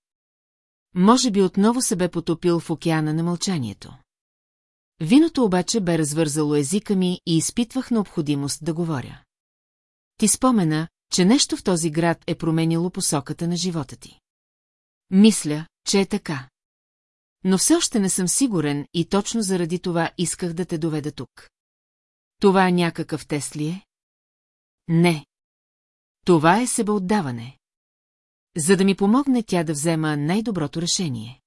Може би отново се бе потопил в океана на мълчанието. Виното обаче бе развързало езика ми и изпитвах необходимост да говоря. Ти спомена, че нещо в този град е променило посоката на живота ти. Мисля, че е така. Но все още не съм сигурен и точно заради това исках да те доведа тук. Това е някакъв тест ли е? Не. Това е себеотдаване. за да ми помогне тя да взема най-доброто решение.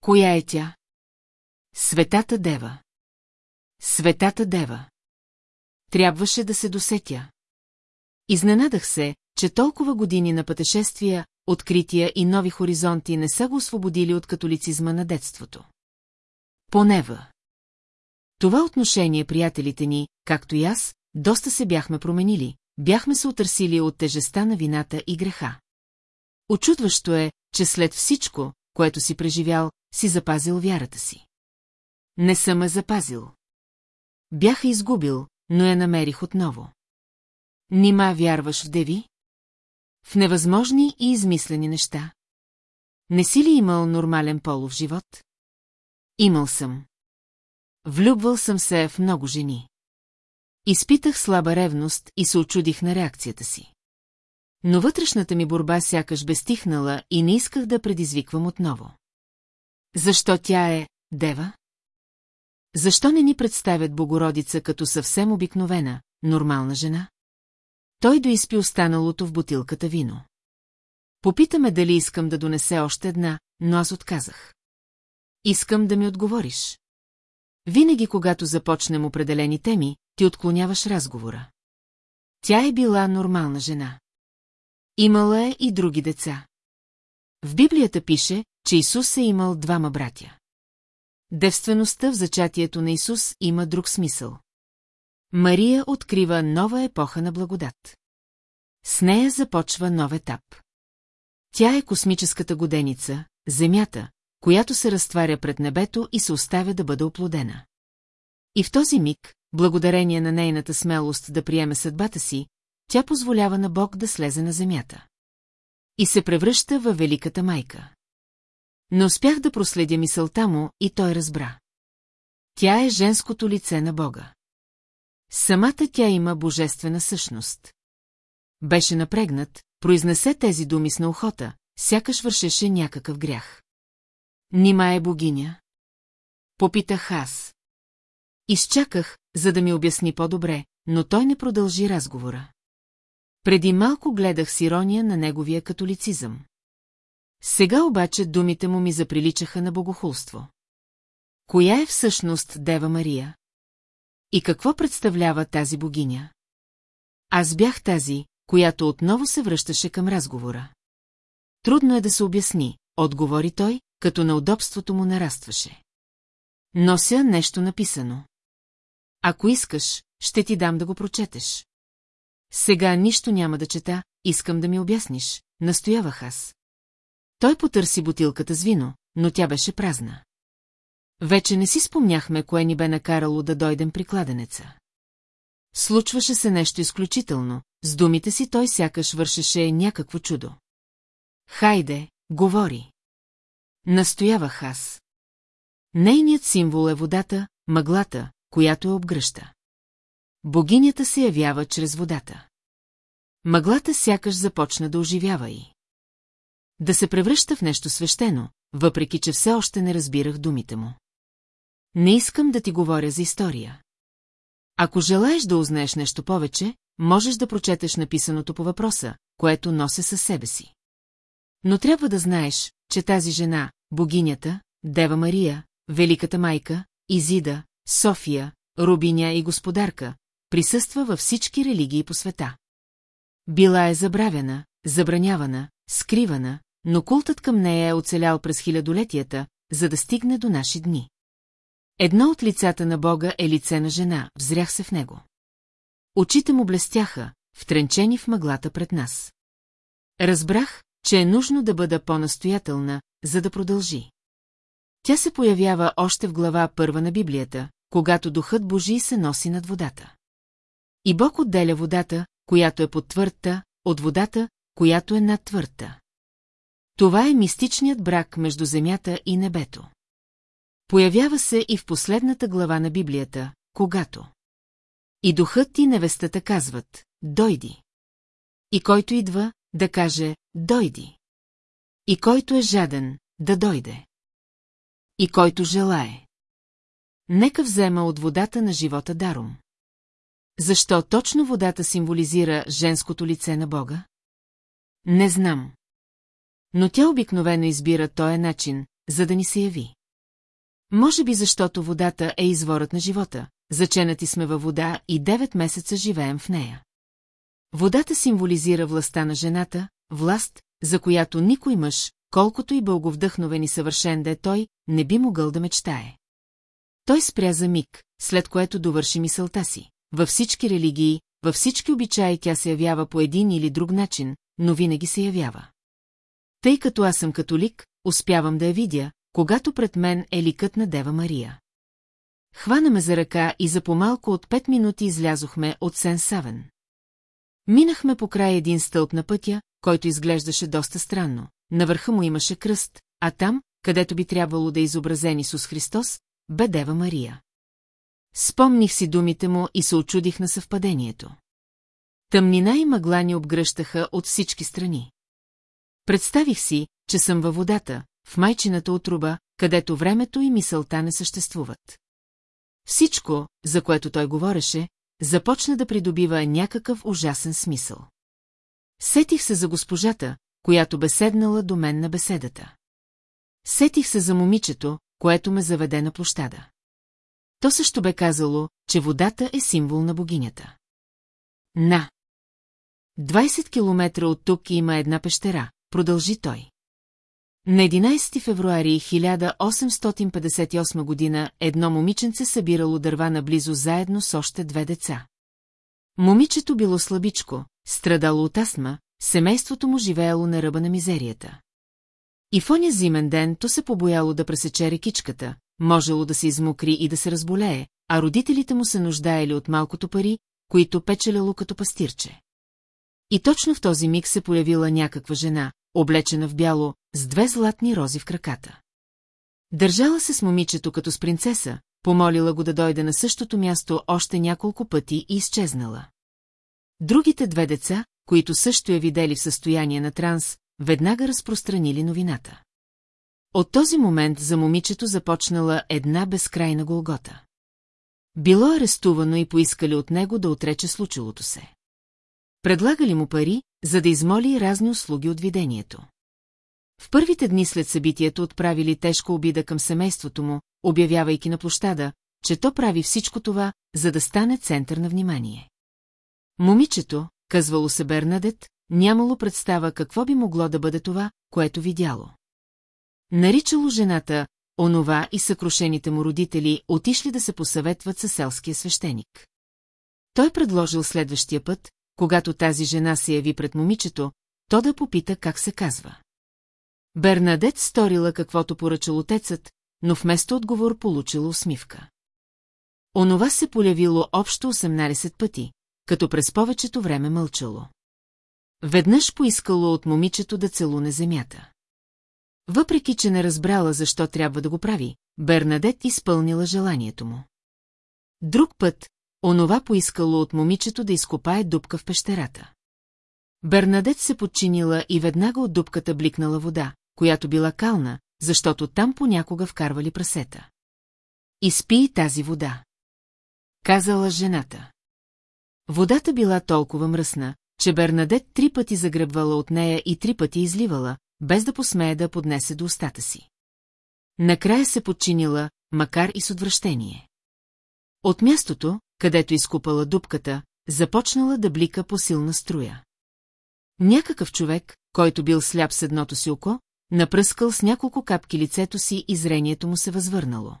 Коя е тя? Светата Дева. Светата Дева. Трябваше да се досетя. Изненадах се, че толкова години на пътешествия, открития и нови хоризонти не са го освободили от католицизма на детството. Понева. Това отношение приятелите ни, както и аз, доста се бяхме променили, бяхме се отърсили от тежеста на вината и греха. Очудващо е, че след всичко, което си преживял, си запазил вярата си. Не съм я запазил. Бях изгубил, но я намерих отново. Нима вярваш в деви? В невъзможни и измислени неща. Не си ли имал нормален полов живот? Имал съм. Влюбвал съм се в много жени. Изпитах слаба ревност и се очудих на реакцията си. Но вътрешната ми борба сякаш безтихнала и не исках да предизвиквам отново. Защо тя е дева? Защо не ни представят Богородица като съвсем обикновена, нормална жена? Той доизпи останалото в бутилката вино. Попитаме дали искам да донесе още една, но аз отказах. Искам да ми отговориш. Винаги, когато започнем определени теми, ти отклоняваш разговора. Тя е била нормална жена. Имала е и други деца. В Библията пише, че Исус е имал двама братя. Девствеността в зачатието на Исус има друг смисъл. Мария открива нова епоха на благодат. С нея започва нов етап. Тя е космическата годеница, Земята, която се разтваря пред небето и се оставя да бъде оплодена. И в този миг, благодарение на нейната смелост да приеме съдбата си, тя позволява на Бог да слезе на земята. И се превръща във Великата майка. Не успях да проследя мисълта му и той разбра. Тя е женското лице на Бога. Самата тя има божествена същност. Беше напрегнат, произнесе тези думи с наухота, сякаш вършеше някакъв грях. Нима е богиня? Попитах аз. Изчаках, за да ми обясни по-добре, но той не продължи разговора. Преди малко гледах с ирония на неговия католицизъм. Сега обаче думите му ми заприличаха на богохулство. Коя е всъщност Дева Мария? И какво представлява тази богиня? Аз бях тази, която отново се връщаше към разговора. Трудно е да се обясни, отговори той, като на удобството му нарастваше. Нося нещо написано. Ако искаш, ще ти дам да го прочетеш. Сега нищо няма да чета, искам да ми обясниш, настоявах аз. Той потърси бутилката с вино, но тя беше празна. Вече не си спомняхме, кое ни бе накарало да дойдем при кладенеца. Случваше се нещо изключително, с думите си той сякаш вършеше някакво чудо. Хайде, говори. Настоявах аз. Нейният символ е водата, мъглата, която е обгръща. Богинята се явява чрез водата. Мъглата сякаш започна да оживява и. Да се превръща в нещо свещено, въпреки че все още не разбирах думите му. Не искам да ти говоря за история. Ако желаеш да узнаеш нещо повече, можеш да прочетеш написаното по въпроса, което нося със себе си. Но трябва да знаеш, че тази жена, богинята, Дева Мария, Великата майка, Изида, София, Рубиня и господарка, присъства във всички религии по света. Била е забравена, забранявана, скривана, но култът към нея е оцелял през хилядолетията, за да стигне до наши дни. Едно от лицата на Бога е лице на жена, взрях се в него. Очите му блестяха, втренчени в мъглата пред нас. Разбрах, че е нужно да бъда по-настоятелна, за да продължи. Тя се появява още в глава първа на Библията, когато Духът Божий се носи над водата. И Бог отделя водата, която е под твърдта, от водата, която е над твърдта. Това е мистичният брак между земята и небето. Появява се и в последната глава на Библията, когато. И духът и невестата казват, дойди. И който идва, да каже, дойди. И който е жаден, да дойде. И който желае. Нека взема от водата на живота даром. Защо точно водата символизира женското лице на Бога? Не знам. но тя обикновено избира този начин, за да ни се яви. Може би защото водата е изворът на живота, заченати сме във вода и 9 месеца живеем в нея. Водата символизира властта на жената, власт, за която никой мъж, колкото и бълговдъхновен и съвършен да е той, не би могъл да мечтае. Той спря за миг, след което довърши мисълта си. Във всички религии, във всички обичаи тя се явява по един или друг начин, но винаги се явява. Тъй като аз съм католик, успявам да я видя, когато пред мен е ликът на Дева Мария. Хвана ме за ръка и за по-малко от пет минути излязохме от Сен Савен. Минахме по край един стълб на пътя, който изглеждаше доста странно. На върха му имаше кръст, а там, където би трябвало да е изобразен Исус Христос, бе Дева Мария. Спомних си думите му и се очудих на съвпадението. Тъмнина и мъгла ни обгръщаха от всички страни. Представих си, че съм във водата, в майчината отруба, където времето и мисълта не съществуват. Всичко, за което той говореше, започна да придобива някакъв ужасен смисъл. Сетих се за госпожата, която беседнала до мен на беседата. Сетих се за момичето, което ме заведе на площада. То също бе казало, че водата е символ на богинята. На. 20 километра от тук има една пещера, продължи той. На 11 февруари 1858 година едно момиченце събирало дърва наблизо заедно с още две деца. Момичето било слабичко, страдало от астма, семейството му живеело на ръба на мизерията. И в оня зимен ден то се побояло да пресече рекичката, можело да се измокри и да се разболее, а родителите му се нуждаели от малкото пари, които печеляло като пастирче. И точно в този миг се появила някаква жена, облечена в бяло, с две златни рози в краката. Държала се с момичето като с принцеса, помолила го да дойде на същото място още няколко пъти и изчезнала. Другите две деца, които също я видели в състояние на транс, веднага разпространили новината. От този момент за момичето започнала една безкрайна голгота. Било арестувано и поискали от него да отрече случилото се. Предлагали му пари, за да измоли разни услуги от видението. В първите дни след събитието отправили тежко обида към семейството му, обявявайки на площада, че то прави всичко това, за да стане център на внимание. Момичето, казвало се Бернадет, нямало представа какво би могло да бъде това, което видяло. Наричало жената, онова и съкрушените му родители отишли да се посъветват със селския свещеник. Той предложил следващия път, когато тази жена се яви пред момичето, то да попита как се казва. Бернадет сторила каквото поръчал отецът, но вместо отговор получила усмивка. Онова се полявило общо 18 пъти, като през повечето време мълчало. Веднъж поискало от момичето да целуне земята. Въпреки, че не разбрала защо трябва да го прави, Бернадет изпълнила желанието му. Друг път, онова поискало от момичето да изкопае дупка в пещерата. Бернадет се подчинила и веднага от дупката бликнала вода, която била кална, защото там понякога вкарвали прасета. Изпи тази вода. Казала жената. Водата била толкова мръсна, че Бернадет три пъти загребвала от нея и три пъти изливала, без да посмее да поднесе до устата си. Накрая се подчинила, макар и с отвращение. От мястото, където изкупала дупката, започнала да блика по силна струя. Някакъв човек, който бил сляп с едното си око, напръскал с няколко капки лицето си и зрението му се възвърнало.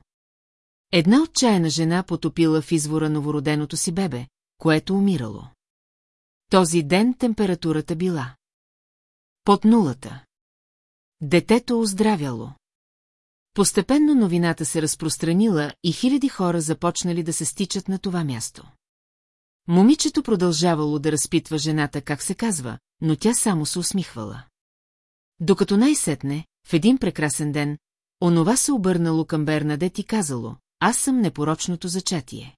Една отчаяна жена потопила в извора новороденото си бебе, което умирало. Този ден температурата била. Под нулата. Детето оздравяло. Постепенно новината се разпространила и хиляди хора започнали да се стичат на това място. Момичето продължавало да разпитва жената как се казва, но тя само се усмихвала. Докато най-сетне, в един прекрасен ден, онова се обърнало към Бернадет и казало, аз съм непорочното зачатие.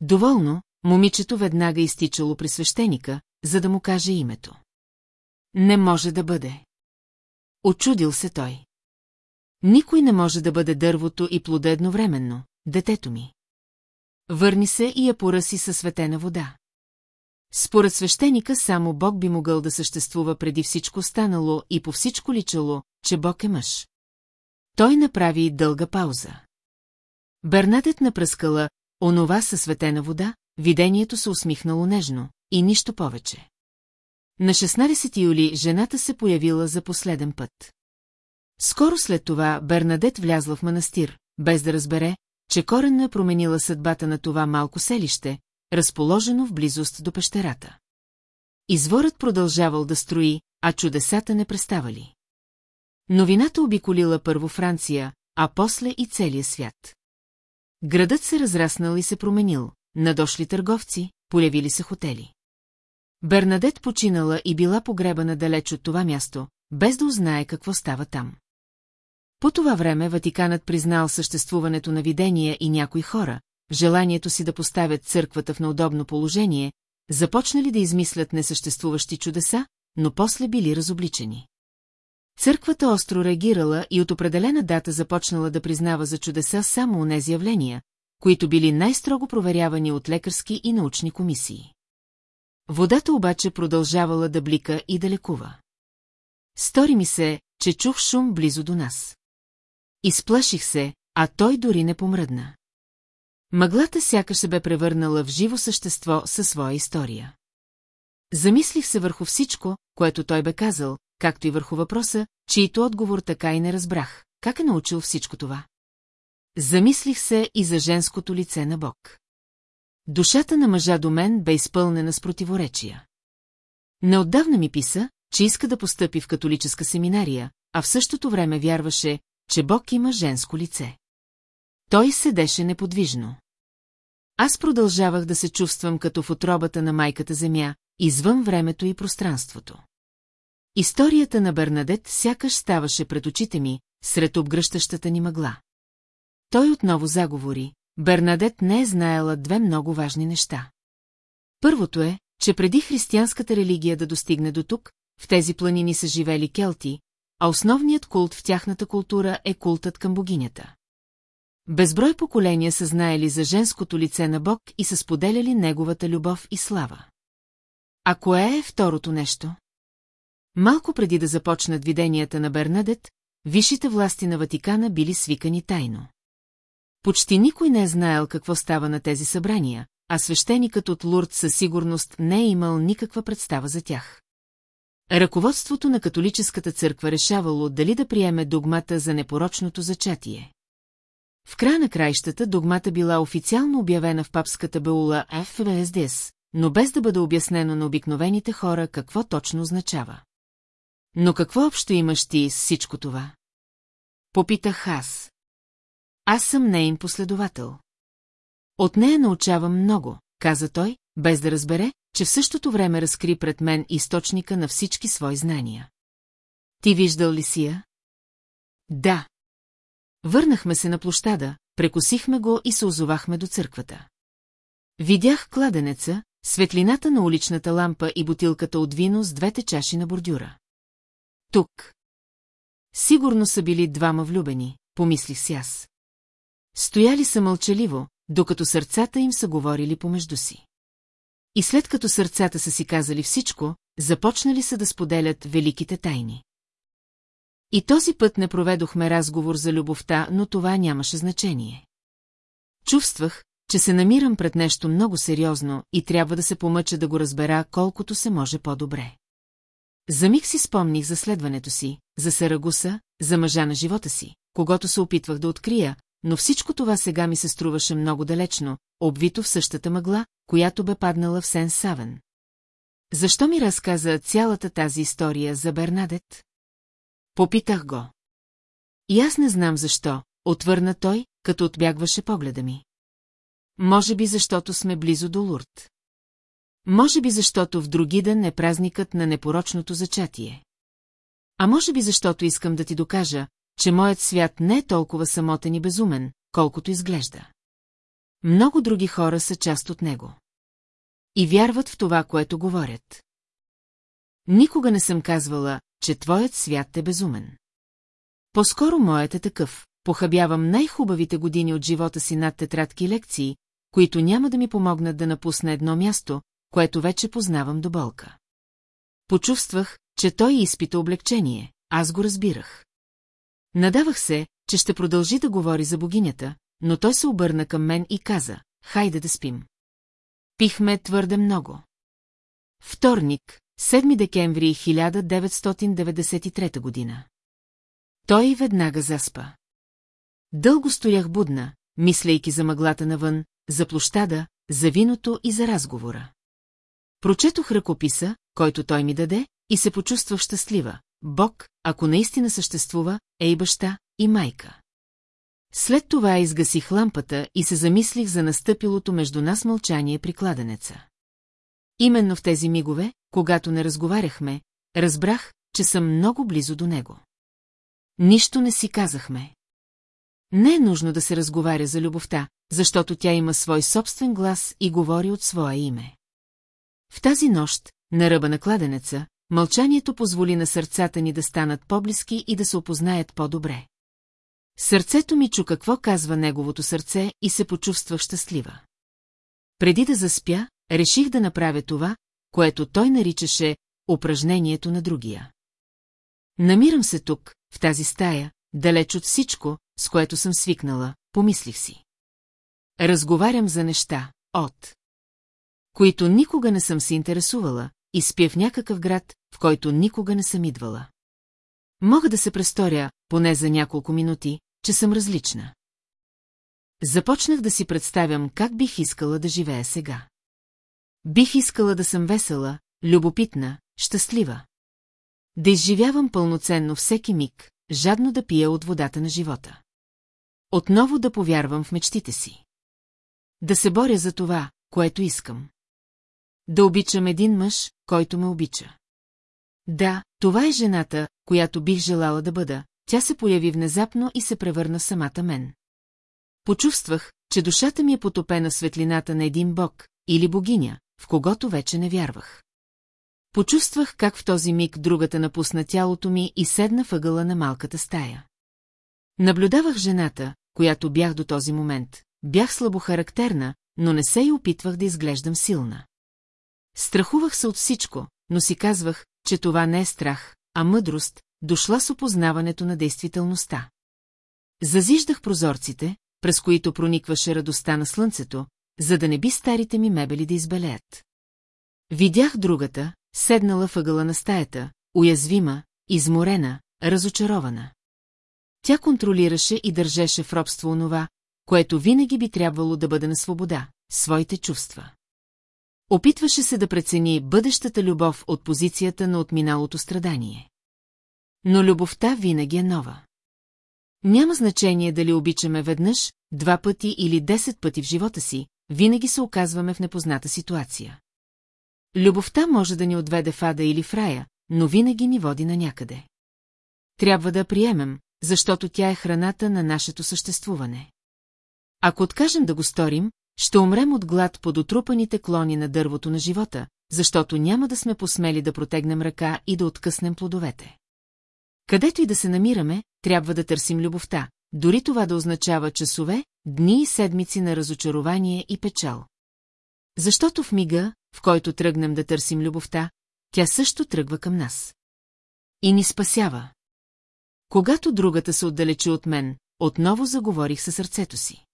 Доволно, момичето веднага изтичало при свещеника, за да му каже името. Не може да бъде. Очудил се той. Никой не може да бъде дървото и плода едновременно, детето ми. Върни се и я поръси със светена вода. Според свещеника само Бог би могъл да съществува преди всичко станало и по всичко личало, че Бог е мъж. Той направи дълга пауза. Бернадет напръскала онова със светена вода, видението се усмихнало нежно и нищо повече. На 16 юли жената се появила за последен път. Скоро след това Бернадет влязла в манастир, без да разбере, че коренно е променила съдбата на това малко селище, разположено в близост до пещерата. Изворът продължавал да строи, а чудесата не преставали. Новината обиколила първо Франция, а после и целия свят. Градът се разраснал и се променил, надошли търговци, полявили се хотели. Бернадет починала и била погребана далеч от това място, без да узнае какво става там. По това време Ватиканът признал съществуването на видения и някои хора, желанието си да поставят църквата в неудобно положение, започнали да измислят несъществуващи чудеса, но после били разобличени. Църквата остро реагирала и от определена дата започнала да признава за чудеса само онези явления, които били най-строго проверявани от лекарски и научни комисии. Водата обаче продължавала да блика и да лекува. Стори ми се, че чух шум близо до нас. Изплаших се, а той дори не помръдна. Мъглата сякаш се бе превърнала в живо същество със своя история. Замислих се върху всичко, което той бе казал, както и върху въпроса, чието отговор така и не разбрах. Как е научил всичко това? Замислих се и за женското лице на Бог. Душата на мъжа до мен бе изпълнена с противоречия. Неотдавна ми писа, че иска да постъпи в католическа семинария, а в същото време вярваше, че Бог има женско лице. Той седеше неподвижно. Аз продължавах да се чувствам като в отробата на майката земя, извън времето и пространството. Историята на Бернадет сякаш ставаше пред очите ми, сред обгръщащата ни мъгла. Той отново заговори. Бернадет не е знаела две много важни неща. Първото е, че преди християнската религия да достигне до тук, в тези планини са живели келти, а основният култ в тяхната култура е култът към богинята. Безброй поколения са знаели за женското лице на Бог и са споделяли неговата любов и слава. А кое е второто нещо? Малко преди да започнат виденията на Бернадет, висшите власти на Ватикана били свикани тайно. Почти никой не е знаел какво става на тези събрания, а свещеникът от Лурд със сигурност не е имал никаква представа за тях. Ръководството на католическата църква решавало дали да приеме догмата за непорочното зачатие. В края на краищата догмата била официално обявена в папската баула ФВСДС, но без да бъде обяснено на обикновените хора какво точно означава. Но какво общо имаш ти с всичко това? Попитах аз. Аз съм нейн последовател. От нея научавам много, каза той, без да разбере, че в същото време разкри пред мен източника на всички свои знания. Ти виждал ли си я? Да. Върнахме се на площада, прекосихме го и се озовахме до църквата. Видях кладенеца, светлината на уличната лампа и бутилката от вино с двете чаши на бордюра. Тук. Сигурно са били двама влюбени, помислих си аз. Стояли са мълчаливо, докато сърцата им са говорили помежду си. И след като сърцата са си казали всичко, започнали са да споделят великите тайни. И този път не проведохме разговор за любовта, но това нямаше значение. Чувствах, че се намирам пред нещо много сериозно и трябва да се помъча да го разбера колкото се може по-добре. За миг си спомних за следването си, за Сарагуса, за мъжа на живота си, когато се опитвах да открия, но всичко това сега ми се струваше много далечно, обвито в същата мъгла, която бе паднала в Сен Савен. Защо ми разказа цялата тази история за Бернадет? Попитах го. И аз не знам защо, отвърна той, като отбягваше погледа ми. Може би защото сме близо до Лурд. Може би защото в други ден е празникът на непорочното зачатие. А може би защото искам да ти докажа, че моят свят не е толкова самотен и безумен, колкото изглежда. Много други хора са част от него. И вярват в това, което говорят. Никога не съм казвала, че твоят свят е безумен. По-скоро моят е такъв. Похабявам най-хубавите години от живота си над тетрадки лекции, които няма да ми помогнат да напусна едно място, което вече познавам до болка. Почувствах, че той изпита облегчение, аз го разбирах. Надавах се, че ще продължи да говори за богинята, но той се обърна към мен и каза, хайде да спим. Пихме твърде много. Вторник, 7 декември 1993 година. Той веднага заспа. Дълго стоях будна, мислейки за мъглата навън, за площада, за виното и за разговора. Прочетох ръкописа, който той ми даде, и се почувствах щастлива. Бог, ако наистина съществува, е и баща, и майка. След това изгасих лампата и се замислих за настъпилото между нас мълчание при кладенеца. Именно в тези мигове, когато не разговаряхме, разбрах, че съм много близо до него. Нищо не си казахме. Не е нужно да се разговаря за любовта, защото тя има свой собствен глас и говори от своя име. В тази нощ, на ръба на кладенеца, мълчанието позволи на сърцата ни да станат по-близки и да се опознаят по-добре. Сърцето ми чу какво казва неговото сърце и се почувствах щастлива. Преди да заспя, реших да направя това, което той наричаше упражнението на другия. Намирам се тук, в тази стая, далеч от всичко, с което съм свикнала, помислих си. Разговарям за неща, от които никога не съм се интересувала, и спя в някакъв град, в който никога не съм идвала. Мога да се престоря, поне за няколко минути, че съм различна. Започнах да си представям как бих искала да живея сега. Бих искала да съм весела, любопитна, щастлива. Да изживявам пълноценно всеки миг, жадно да пия от водата на живота. Отново да повярвам в мечтите си. Да се боря за това, което искам. Да обичам един мъж, който ме обича. Да, това е жената, която бих желала да бъда, тя се появи внезапно и се превърна самата мен. Почувствах, че душата ми е потопена светлината на един бог или богиня, в когото вече не вярвах. Почувствах как в този миг другата напусна тялото ми и седна въгъла на малката стая. Наблюдавах жената, която бях до този момент. Бях слабохарактерна, но не се и опитвах да изглеждам силна. Страхувах се от всичко, но си казвах, че това не е страх, а мъдрост, дошла с опознаването на действителността. Зазиждах прозорците, през които проникваше радостта на слънцето, за да не би старите ми мебели да избелеят. Видях другата, седнала въгъла на стаята, уязвима, изморена, разочарована. Тя контролираше и държеше в робство онова, което винаги би трябвало да бъде на свобода, своите чувства. Опитваше се да прецени бъдещата любов от позицията на отминалото страдание. Но любовта винаги е нова. Няма значение дали обичаме веднъж, два пъти или десет пъти в живота си, винаги се оказваме в непозната ситуация. Любовта може да ни отведе в ада или в рая, но винаги ни води на някъде. Трябва да приемем, защото тя е храната на нашето съществуване. Ако откажем да го сторим, ще умрем от глад под отрупаните клони на дървото на живота, защото няма да сме посмели да протегнем ръка и да откъснем плодовете. Където и да се намираме, трябва да търсим любовта, дори това да означава часове, дни и седмици на разочарование и печал. Защото в мига, в който тръгнем да търсим любовта, тя също тръгва към нас. И ни спасява. Когато другата се отдалечи от мен, отново заговорих със сърцето си.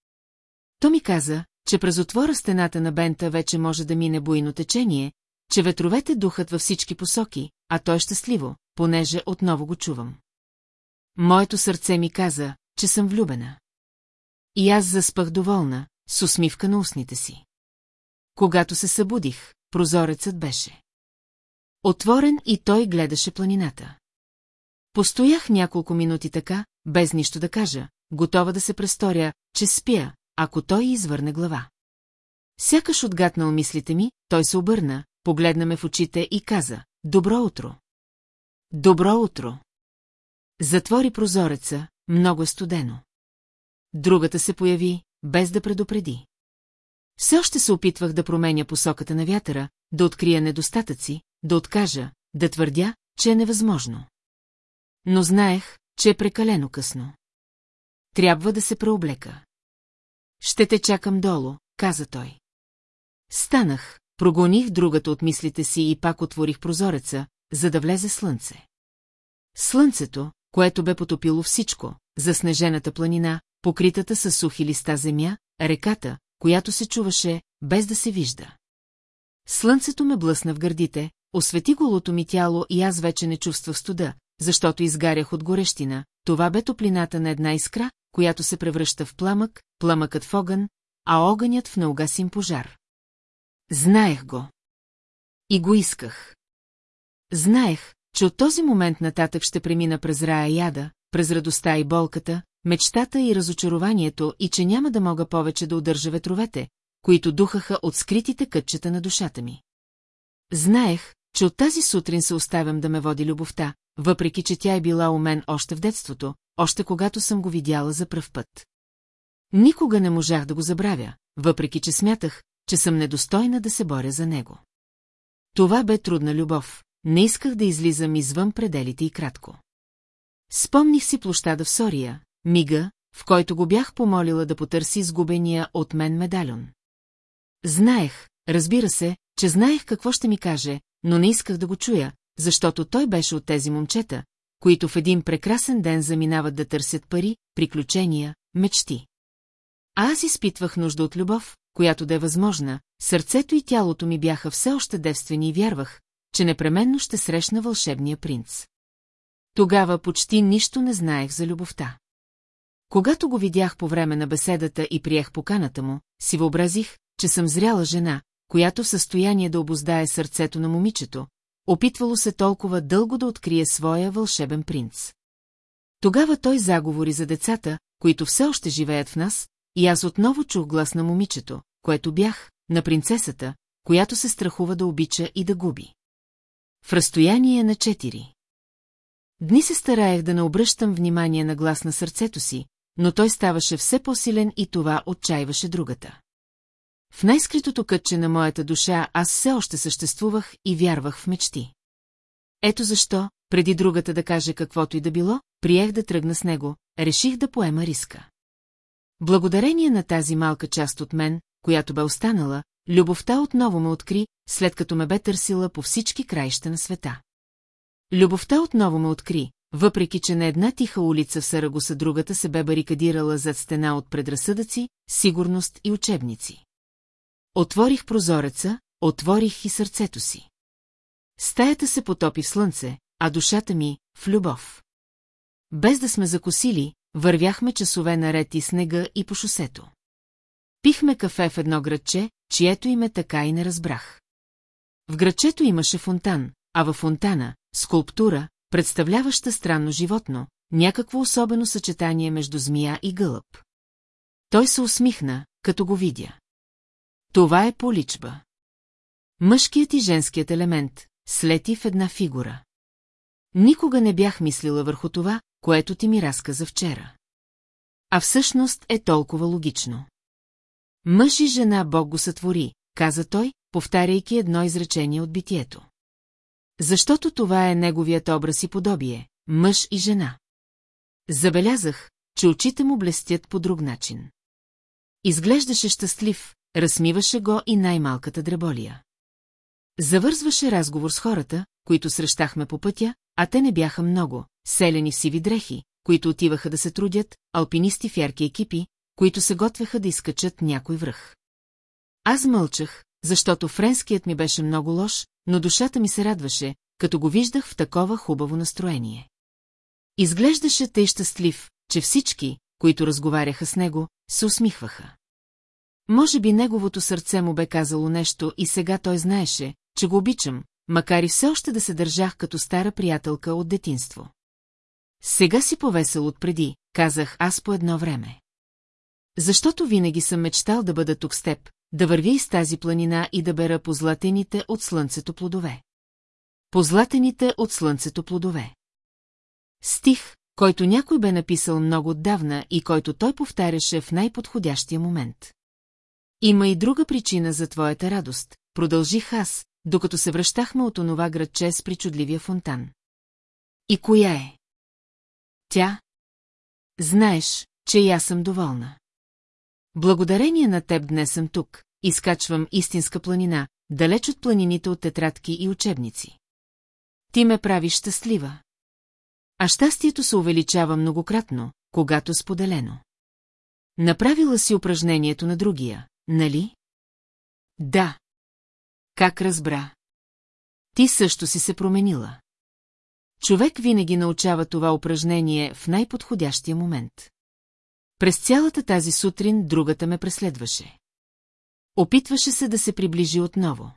То ми каза, че през отвора стената на бента вече може да мине буйно течение, че ветровете духат във всички посоки, а той е щастливо, понеже отново го чувам. Моето сърце ми каза, че съм влюбена. И аз заспах доволна, с усмивка на устните си. Когато се събудих, прозорецът беше. Отворен и той гледаше планината. Постоях няколко минути така, без нищо да кажа, готова да се престоря, че спя, ако той извърне глава. Сякаш отгатнал мислите ми, той се обърна, погледна ме в очите и каза «Добро утро!» «Добро утро!» Затвори прозореца, много е студено. Другата се появи, без да предупреди. Все още се опитвах да променя посоката на вятъра, да открия недостатъци, да откажа, да твърдя, че е невъзможно. Но знаех, че е прекалено късно. Трябва да се преоблека. Ще те чакам долу, каза той. Станах, прогоних другата от мислите си и пак отворих прозореца, за да влезе слънце. Слънцето, което бе потопило всичко, заснежената планина, покритата с сухи листа земя, реката, която се чуваше, без да се вижда. Слънцето ме блъсна в гърдите, освети голото ми тяло и аз вече не чувствах студа, защото изгарях от горещина, това бе топлината на една искра, която се превръща в пламък, пламъкът в огън, а огънят в неугасим пожар. Знаех го. И го исках. Знаех, че от този момент нататък ще премина през рая яда, през радостта и болката, мечтата и разочарованието и че няма да мога повече да удържа ветровете, които духаха от скритите кътчета на душата ми. Знаех, че от тази сутрин се оставям да ме води любовта, въпреки че тя е била у мен още в детството, още когато съм го видяла за пръв път. Никога не можах да го забравя, въпреки че смятах, че съм недостойна да се боря за него. Това бе трудна любов, не исках да излизам извън пределите и кратко. Спомних си площада в Сория, мига, в който го бях помолила да потърси изгубения от мен медальон. Знаех, разбира се, че знаех какво ще ми каже, но не исках да го чуя, защото той беше от тези момчета, които в един прекрасен ден заминават да търсят пари, приключения, мечти. А аз изпитвах нужда от любов, която да е възможна, сърцето и тялото ми бяха все още девствени и вярвах, че непременно ще срещна вълшебния принц. Тогава почти нищо не знаех за любовта. Когато го видях по време на беседата и приех поканата му, си въобразих, че съм зряла жена, която в състояние да обоздае сърцето на момичето, опитвало се толкова дълго да открие своя вълшебен принц. Тогава той заговори за децата, които все още живеят в нас, и аз отново чух глас на момичето, което бях, на принцесата, която се страхува да обича и да губи. В разстояние на четири. Дни се стараех да не обръщам внимание на глас на сърцето си, но той ставаше все по-силен и това отчаиваше другата. В най-скритото кътче на моята душа аз все още съществувах и вярвах в мечти. Ето защо, преди другата да каже каквото и да било, приех да тръгна с него, реших да поема риска. Благодарение на тази малка част от мен, която бе останала, любовта отново ме откри, след като ме бе търсила по всички краища на света. Любовта отново ме откри, въпреки че на една тиха улица в Сарагоса другата се бе барикадирала зад стена от предразсъдъци, сигурност и учебници. Отворих прозореца, отворих и сърцето си. Стаята се потопи в слънце, а душата ми – в любов. Без да сме закосили, вървяхме часове наред и снега и по шосето. Пихме кафе в едно градче, чието име така и не разбрах. В градчето имаше фонтан, а във фонтана – скулптура, представляваща странно животно, някакво особено съчетание между змия и гълъб. Той се усмихна, като го видя. Това е поличба. Мъжкият и женският елемент, слети в една фигура. Никога не бях мислила върху това, което ти ми разказа вчера. А всъщност е толкова логично. Мъж и жена Бог го сътвори, каза той, повтаряйки едно изречение от битието. Защото това е неговият образ и подобие – мъж и жена. Забелязах, че очите му блестят по друг начин. Изглеждаше щастлив, разсмиваше го и най-малката дреболия. Завързваше разговор с хората, които срещахме по пътя, а те не бяха много, селени в сиви дрехи, които отиваха да се трудят, алпинисти в ярки екипи, които се готвеха да изкачат някой връх. Аз мълчах, защото френският ми беше много лош, но душата ми се радваше, като го виждах в такова хубаво настроение. Изглеждаше тъй щастлив, че всички, които разговаряха с него, се усмихваха. Може би неговото сърце му бе казало нещо и сега той знаеше, че го обичам, макар и все още да се държах като стара приятелка от детинство. Сега си повесел отпреди, казах аз по едно време. Защото винаги съм мечтал да бъда тук с теб, да вървя из тази планина и да бера позлатените от слънцето плодове. Позлатените от слънцето плодове. Стих, който някой бе написал много отдавна и който той повтаряше в най-подходящия момент. Има и друга причина за твоята радост, продължих аз, докато се връщахме от онова градче с причудливия фонтан. И коя е? Тя? Знаеш, че и аз съм доволна. Благодарение на теб днес съм тук, изкачвам истинска планина, далеч от планините от тетрадки и учебници. Ти ме правиш щастлива. А щастието се увеличава многократно, когато споделено. Направила си упражнението на другия, нали? Да. Как разбра? Ти също си се променила. Човек винаги научава това упражнение в най-подходящия момент. През цялата тази сутрин другата ме преследваше. Опитваше се да се приближи отново.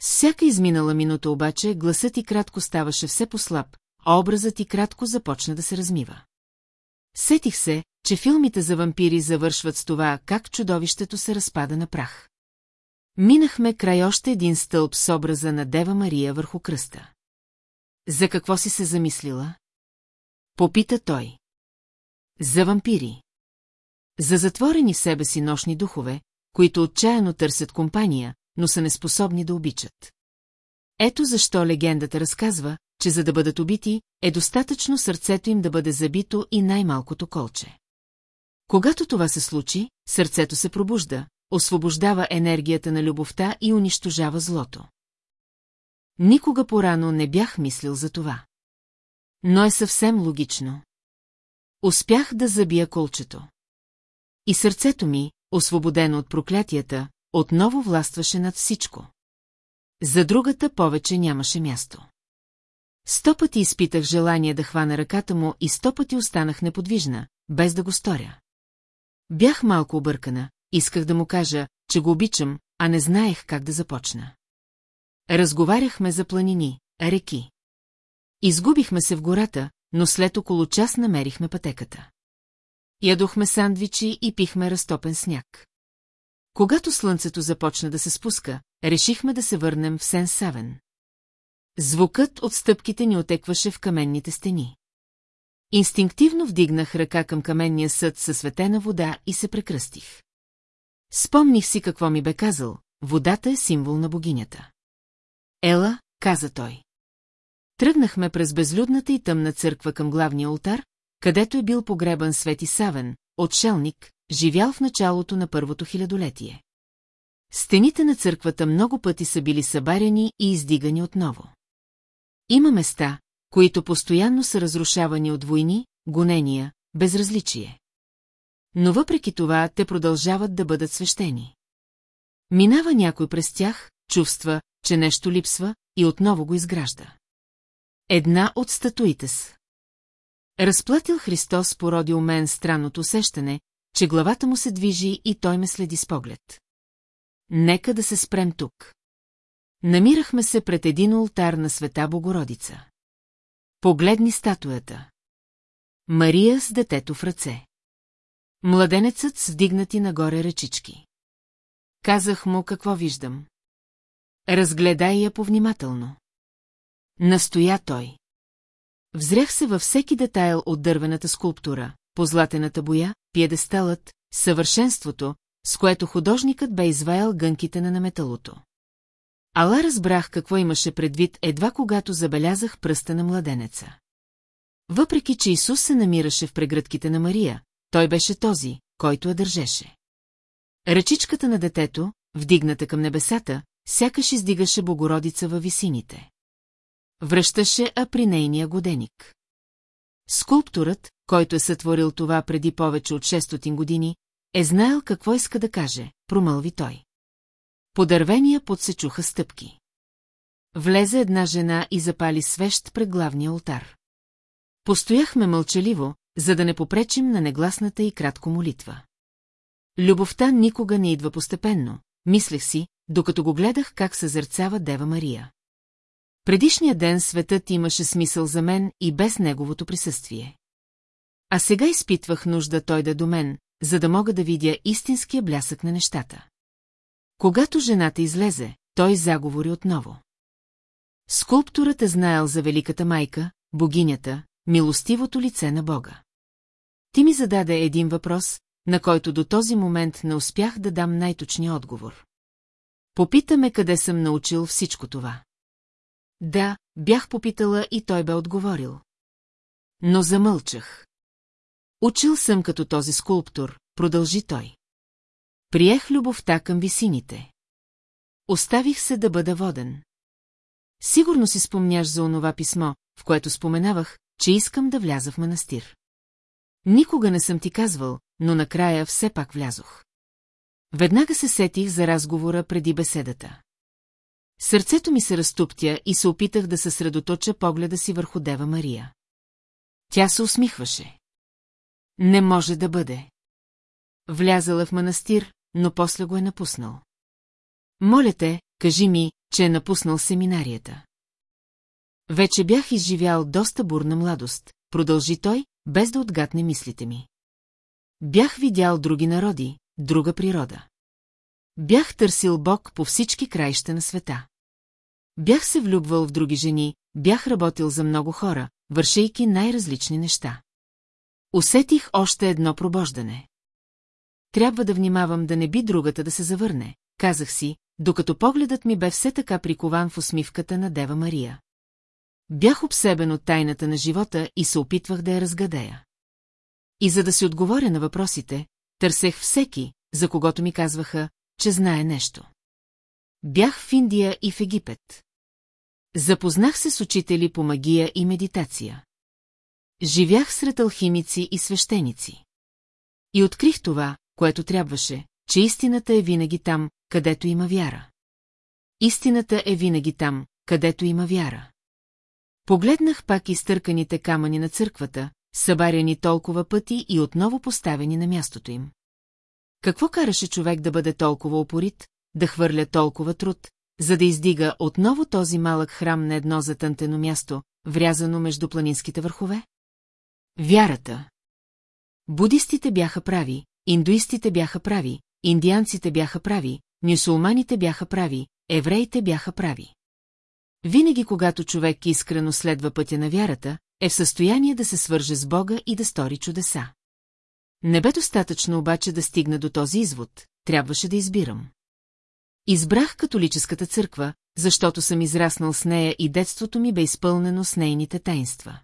С всяка изминала минута обаче гласът ти кратко ставаше все по-слаб, а образът ти кратко започна да се размива. Сетих се, че филмите за вампири завършват с това, как чудовището се разпада на прах. Минахме край още един стълб с образа на Дева Мария върху кръста. За какво си се замислила? Попита той. За вампири. За затворени в себе си нощни духове, които отчаяно търсят компания, но са неспособни да обичат. Ето защо легендата разказва, че за да бъдат убити, е достатъчно сърцето им да бъде забито и най-малкото колче. Когато това се случи, сърцето се пробужда, освобождава енергията на любовта и унищожава злото. Никога порано не бях мислил за това. Но е съвсем логично. Успях да забия колчето. И сърцето ми, освободено от проклятията, отново властваше над всичко. За другата повече нямаше място. Сто пъти изпитах желание да хвана ръката му и сто пъти останах неподвижна, без да го сторя. Бях малко объркана, исках да му кажа, че го обичам, а не знаех как да започна. Разговаряхме за планини, реки. Изгубихме се в гората, но след около час намерихме пътеката. Ядохме сандвичи и пихме разтопен сняг. Когато слънцето започна да се спуска, решихме да се върнем в Сен-Савен. Звукът от стъпките ни отекваше в каменните стени. Инстинктивно вдигнах ръка към каменния съд със светена вода и се прекръстих. Спомних си какво ми бе казал, водата е символ на богинята. Ела, каза той. Тръгнахме през безлюдната и тъмна църква към главния алтар, където е бил погребан Свети Савен, отшелник, живял в началото на първото хилядолетие. Стените на църквата много пъти са били събаряни и издигани отново. Има места, които постоянно са разрушавани от войни, гонения, безразличие. Но въпреки това те продължават да бъдат свещени. Минава някой през тях, чувства, че нещо липсва и отново го изгражда. Една от статуите с. Разплатил Христос породи у мен странното усещане, че главата му се движи и той ме следи с поглед. Нека да се спрем тук. Намирахме се пред един ултар на света Богородица. Погледни статуята. Мария с детето в ръце. Младенецът с вдигнати нагоре ръчички. Казах му какво виждам. Разгледай я повнимателно. Настоя той. Взрях се във всеки детайл от дървената скулптура, позлатената боя, пиедесталът, съвършенството, с което художникът бе изваял гънките на наметалото. Ала разбрах какво имаше предвид едва когато забелязах пръста на младенеца. Въпреки, че Исус се намираше в прегръдките на Мария, той беше този, който я държеше. Ръчичката на детето, вдигната към небесата, сякаш издигаше Богородица във висините. Връщаше а при нейния годеник. Скулптурът, който е сътворил това преди повече от 600 години, е знаел какво иска да каже, промълви той. По дървения под се чуха стъпки. Влезе една жена и запали свещ пред главния алтар. Постояхме мълчаливо, за да не попречим на негласната и кратко молитва. Любовта никога не идва постепенно, мислех си, докато го гледах как съзерцава Дева Мария. Предишния ден светът имаше смисъл за мен и без неговото присъствие. А сега изпитвах нужда той да е до мен, за да мога да видя истинския блясък на нещата. Когато жената излезе, той заговори отново. Скулптурът е знаел за Великата майка, богинята, милостивото лице на Бога. Ти ми зададе един въпрос, на който до този момент не успях да дам най-точния отговор. Попитаме къде съм научил всичко това. Да, бях попитала и той бе отговорил. Но замълчах. Учил съм като този скулптор, продължи той. Приех любовта към висините. Оставих се да бъда воден. Сигурно си спомняш за онова писмо, в което споменавах, че искам да вляза в манастир. Никога не съм ти казвал, но накрая все пак влязох. Веднага се сетих за разговора преди беседата. Сърцето ми се разтуптя и се опитах да съсредоточа погледа си върху Дева Мария. Тя се усмихваше. Не може да бъде. Влязала в манастир, но после го е напуснал. Моля те, кажи ми, че е напуснал семинарията. Вече бях изживял доста бурна младост, продължи той, без да отгатне мислите ми. Бях видял други народи, друга природа. Бях търсил Бог по всички краища на света. Бях се влюбвал в други жени, бях работил за много хора, вършейки най-различни неща. Усетих още едно пробождане. Трябва да внимавам да не би другата да се завърне, казах си, докато погледът ми бе все така прикован в усмивката на Дева Мария. Бях обсебен от тайната на живота и се опитвах да я разгадея. И за да си отговоря на въпросите, търсех всеки, за когото ми казваха, че знае нещо. Бях в Индия и в Египет. Запознах се с учители по магия и медитация. Живях сред алхимици и свещеници. И открих това, което трябваше, че истината е винаги там, където има вяра. Истината е винаги там, където има вяра. Погледнах пак изтърканите камъни на църквата, събаряни толкова пъти и отново поставени на мястото им. Какво караше човек да бъде толкова опорит, да хвърля толкова труд, за да издига отново този малък храм на едно затънтено място, врязано между планинските върхове? Вярата. Будистите бяха прави, индуистите бяха прави, индианците бяха прави, мюсулманите бяха прави, евреите бяха прави. Винаги, когато човек искрено следва пътя на вярата, е в състояние да се свърже с Бога и да стори чудеса. Не бе достатъчно обаче да стигна до този извод, трябваше да избирам. Избрах католическата църква, защото съм израснал с нея и детството ми бе изпълнено с нейните таинства.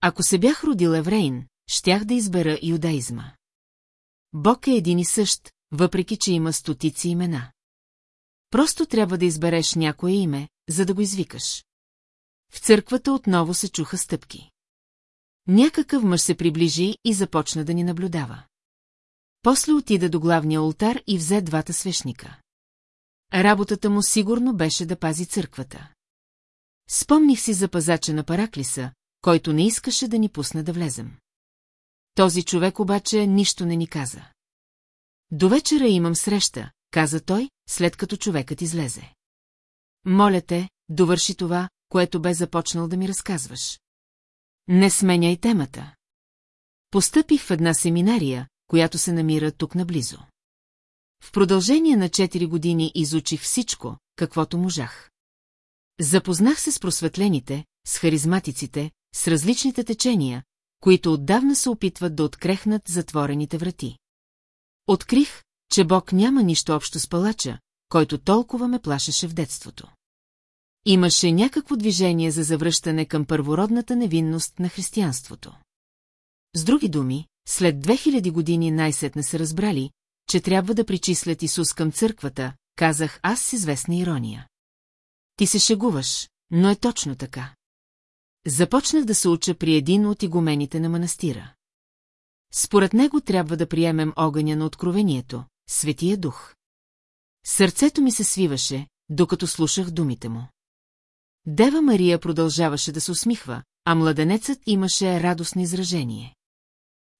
Ако се бях родил еврейн, щях да избера иудаизма. Бог е един и същ, въпреки че има стотици имена. Просто трябва да избереш някое име, за да го извикаш. В църквата отново се чуха стъпки. Някакъв мъж се приближи и започна да ни наблюдава. После отида до главния ултар и взе двата свещника. Работата му сигурно беше да пази църквата. Спомних си за пазача на Параклиса, който не искаше да ни пусне да влезем. Този човек обаче нищо не ни каза. До вечера имам среща, каза той, след като човекът излезе. Моля те, довърши това, което бе започнал да ми разказваш. Не сменяй темата. Постъпих в една семинария, която се намира тук наблизо. В продължение на 4 години изучих всичко, каквото можах. Запознах се с просветлените, с харизматиците, с различните течения, които отдавна се опитват да открехнат затворените врати. Открих, че Бог няма нищо общо с палача, който толкова ме плашеше в детството. Имаше някакво движение за завръщане към първородната невинност на християнството. С други думи, след 2000 години най-сетне се разбрали, че трябва да причислят Исус към църквата, казах аз с известна ирония. Ти се шегуваш, но е точно така. Започнах да се уча при един от игумените на манастира. Според него трябва да приемем огъня на откровението, Светия Дух. Сърцето ми се свиваше, докато слушах думите му. Дева Мария продължаваше да се усмихва, а младенецът имаше радостно изражение.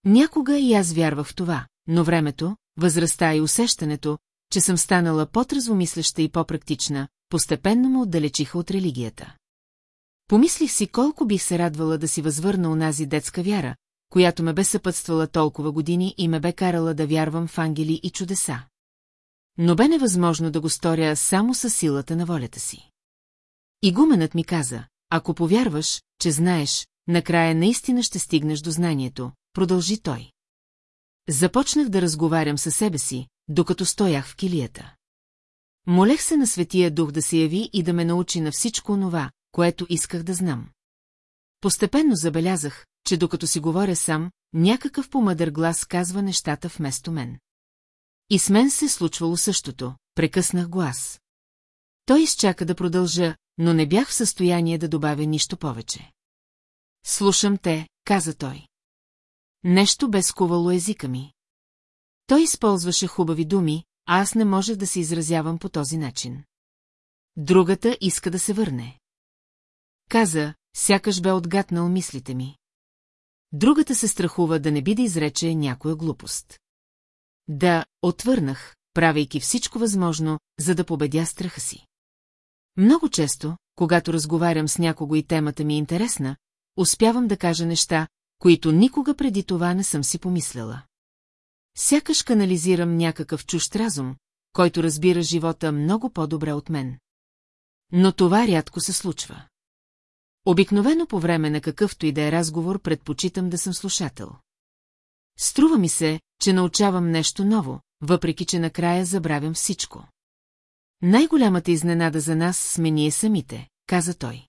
Някога и аз вярвах в това, но времето, възрастта и усещането, че съм станала по-тразвомислеща и по-практична, постепенно ме отдалечиха от религията. Помислих си колко бих се радвала да си възвърна унази детска вяра, която ме бе съпътствала толкова години и ме бе карала да вярвам в ангели и чудеса. Но бе невъзможно да го сторя само със силата на волята си. Игуменът ми каза, ако повярваш, че знаеш, накрая наистина ще стигнеш до знанието, продължи той. Започнах да разговарям със себе си, докато стоях в килията. Молех се на Светия Дух да се яви и да ме научи на всичко онова, което исках да знам. Постепенно забелязах, че докато си говоря сам, някакъв помъдър глас казва нещата вместо мен. И с мен се случвало същото, прекъснах го аз. Той изчака да продължа, но не бях в състояние да добавя нищо повече. Слушам те, каза той. Нещо бе скувало езика ми. Той използваше хубави думи, а аз не можех да се изразявам по този начин. Другата иска да се върне. Каза, сякаш бе отгатнал мислите ми. Другата се страхува да не би да изрече някоя глупост. Да, отвърнах, правейки всичко възможно, за да победя страха си. Много често, когато разговарям с някого и темата ми е интересна, успявам да кажа неща, които никога преди това не съм си помисляла. Сякаш канализирам някакъв чужд разум, който разбира живота много по-добре от мен. Но това рядко се случва. Обикновено по време на какъвто и да е разговор предпочитам да съм слушател. Струва ми се, че научавам нещо ново, въпреки че накрая забравям всичко. Най-голямата изненада за нас сме ние самите, каза той.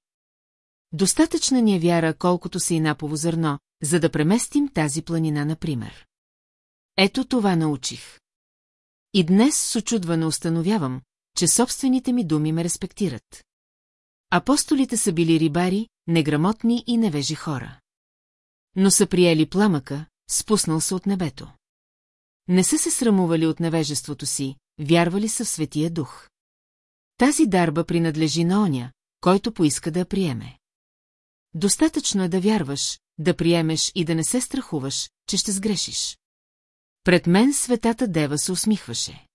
Достатъчна ни е вяра, колкото си и напово зърно, за да преместим тази планина, например. Ето това научих. И днес с очудване установявам, че собствените ми думи ме респектират. Апостолите са били рибари, неграмотни и невежи хора. Но са приели пламъка, спуснал се от небето. Не са се срамували от невежеството си, вярвали са в Светия Дух. Тази дарба принадлежи на оня, който поиска да я приеме. Достатъчно е да вярваш, да приемеш и да не се страхуваш, че ще сгрешиш. Пред мен светата дева се усмихваше.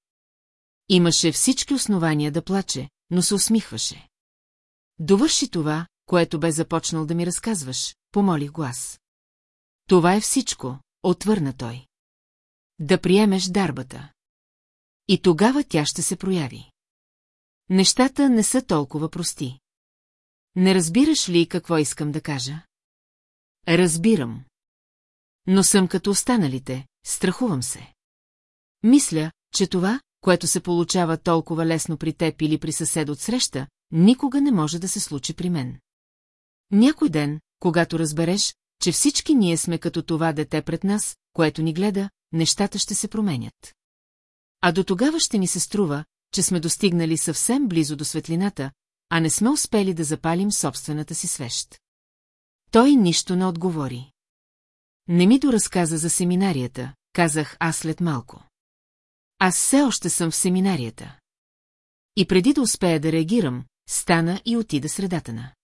Имаше всички основания да плаче, но се усмихваше. Довърши това, което бе започнал да ми разказваш, помолих глас. Това е всичко, отвърна той. Да приемеш дарбата. И тогава тя ще се прояви. Нещата не са толкова прости. Не разбираш ли какво искам да кажа? Разбирам. Но съм като останалите, страхувам се. Мисля, че това, което се получава толкова лесно при теб или при съсед от среща, никога не може да се случи при мен. Някой ден, когато разбереш, че всички ние сме като това дете пред нас, което ни гледа, нещата ще се променят. А до тогава ще ни се струва, че сме достигнали съвсем близо до светлината, а не сме успели да запалим собствената си свещ. Той нищо не отговори. Не ми доразказа за семинарията, казах аз след малко. Аз все още съм в семинарията. И преди да успея да реагирам, стана и отида средата на.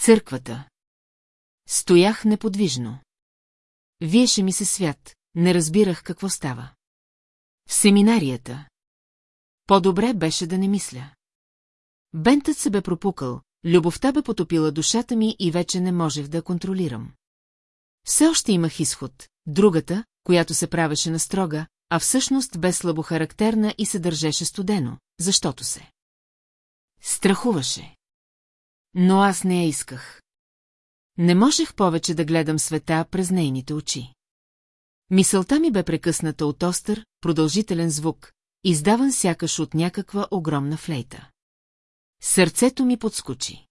Църквата. Стоях неподвижно. Виеше ми се свят, не разбирах какво става. В семинарията. По-добре беше да не мисля. Бентът се бе пропукал, любовта бе потопила душата ми и вече не можех да контролирам. Все още имах изход, другата, която се правеше на строга, а всъщност бе слабохарактерна и се държеше студено, защото се. Страхуваше. Но аз не я исках. Не можех повече да гледам света през нейните очи. Мисълта ми бе прекъсната от остър, продължителен звук, издаван сякаш от някаква огромна флейта. Сърцето ми подскочи.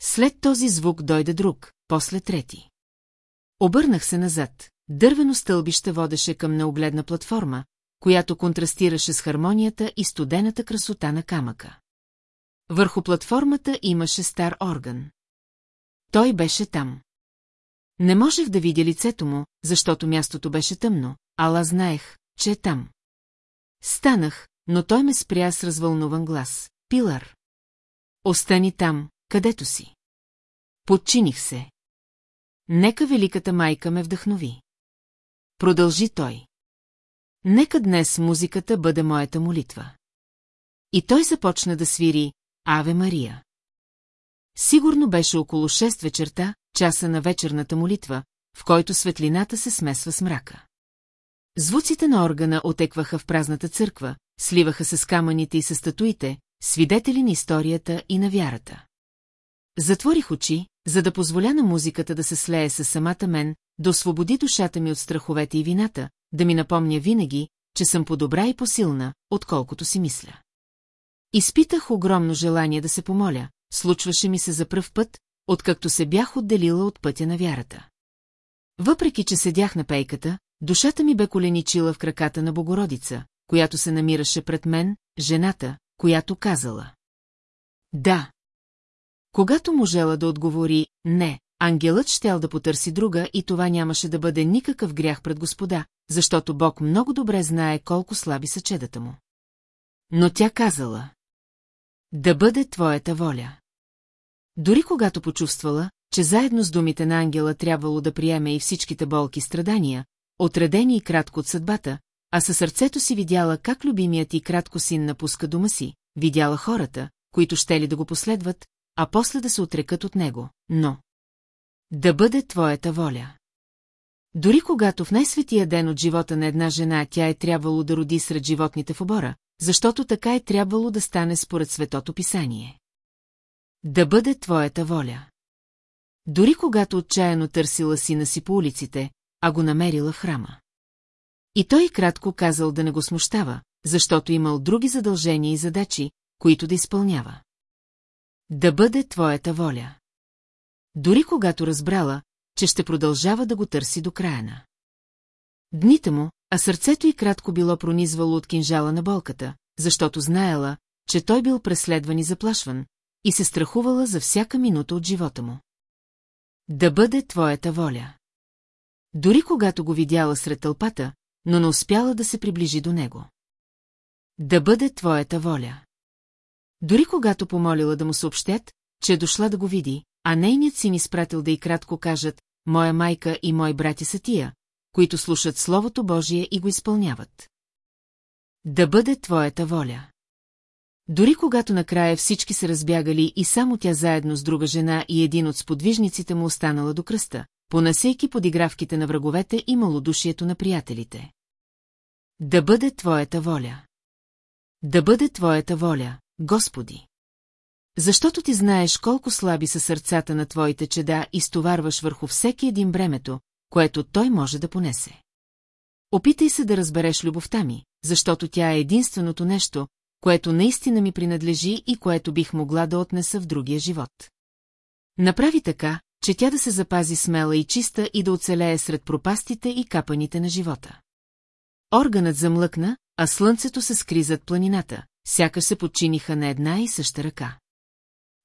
След този звук дойде друг, после трети. Обърнах се назад. Дървено стълбище водеше към неогледна платформа, която контрастираше с хармонията и студената красота на камъка. Върху платформата имаше стар орган. Той беше там. Не можех да видя лицето му, защото мястото беше тъмно, ала знаех, че е там. Станах, но той ме спря с развълнуван глас. Пилар. Остани там, където си. Подчиних се. Нека великата майка ме вдъхнови. Продължи той. Нека днес музиката бъде моята молитва. И той започна да свири Аве Мария. Сигурно беше около 6 вечерта, часа на вечерната молитва, в който светлината се смесва с мрака. Звуците на органа отекваха в празната църква, сливаха се с камъните и с статуите, свидетели на историята и на вярата. Затворих очи, за да позволя на музиката да се слее с самата мен, да освободи душата ми от страховете и вината, да ми напомня винаги, че съм по-добра и посилна, отколкото си мисля. Изпитах огромно желание да се помоля, случваше ми се за пръв път, откакто се бях отделила от пътя на вярата. Въпреки, че седях на пейката, душата ми бе коленичила в краката на Богородица, която се намираше пред мен, жената, която казала. Да. Когато можела да отговори «не», ангелът щял да потърси друга и това нямаше да бъде никакъв грях пред господа, защото Бог много добре знае колко слаби са чедата му. Но тя казала «Да бъде твоята воля». Дори когато почувствала, че заедно с думите на ангела трябвало да приеме и всичките болки страдания, отредени и кратко от съдбата, а със сърцето си видяла как любимият и кратко син напуска дома си, видяла хората, които ще ли да го последват, а после да се отрекат от него, но... Да бъде твоята воля. Дори когато в най-светия ден от живота на една жена тя е трябвало да роди сред животните в обора, защото така е трябвало да стане според светото писание. Да бъде твоята воля. Дори когато отчаяно търсила сина си по улиците, а го намерила храма. И той кратко казал да не го смущава, защото имал други задължения и задачи, които да изпълнява. Да бъде твоята воля. Дори когато разбрала, че ще продължава да го търси до края на. Дните му, а сърцето й кратко било пронизвало от кинжала на болката, защото знаела, че той бил преследван и заплашван, и се страхувала за всяка минута от живота му. Да бъде твоята воля. Дори когато го видяла сред тълпата, но не успяла да се приближи до него. Да бъде твоята воля. Дори когато помолила да му съобщят, че е дошла да го види, а нейният син изпратил да и кратко кажат, моя майка и мои брати са тия, които слушат Словото Божие и го изпълняват. Да бъде твоята воля. Дори когато накрая всички се разбягали и само тя заедно с друга жена и един от сподвижниците му останала до кръста, понасейки подигравките на враговете и малодушието на приятелите. Да бъде твоята воля. Да бъде твоята воля, Господи. Защото ти знаеш колко слаби са сърцата на твоите чеда и стоварваш върху всеки един бремето, което той може да понесе. Опитай се да разбереш любовта ми, защото тя е единственото нещо, което наистина ми принадлежи и което бих могла да отнеса в другия живот. Направи така, че тя да се запази смела и чиста и да оцелее сред пропастите и капаните на живота. Органът замлъкна, а слънцето се скри зад планината, сякаш се подчиниха на една и съща ръка.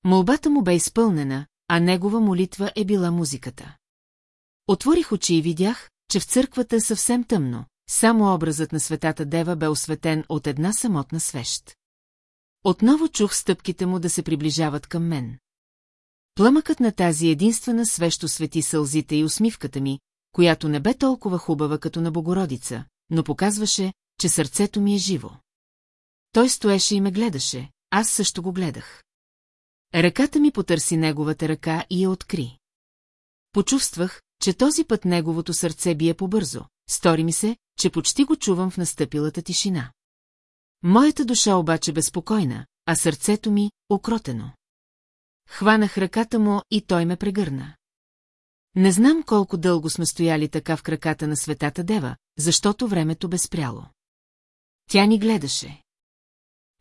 Молбата му бе изпълнена, а негова молитва е била музиката. Отворих очи и видях, че в църквата е съвсем тъмно, само образът на светата дева бе осветен от една самотна свещ. Отново чух стъпките му да се приближават към мен. Пламъкът на тази единствена свещо свети сълзите и усмивката ми, която не бе толкова хубава като на Богородица, но показваше, че сърцето ми е живо. Той стоеше и ме гледаше, аз също го гледах. Ръката ми потърси неговата ръка и я откри. Почувствах, че този път неговото сърце бие побързо. Стори ми се, че почти го чувам в настъпилата тишина. Моята душа обаче безпокойна, а сърцето ми – окротено. Хванах ръката му и той ме прегърна. Не знам колко дълго сме стояли така в краката на светата дева, защото времето бе спряло. Тя ни гледаше.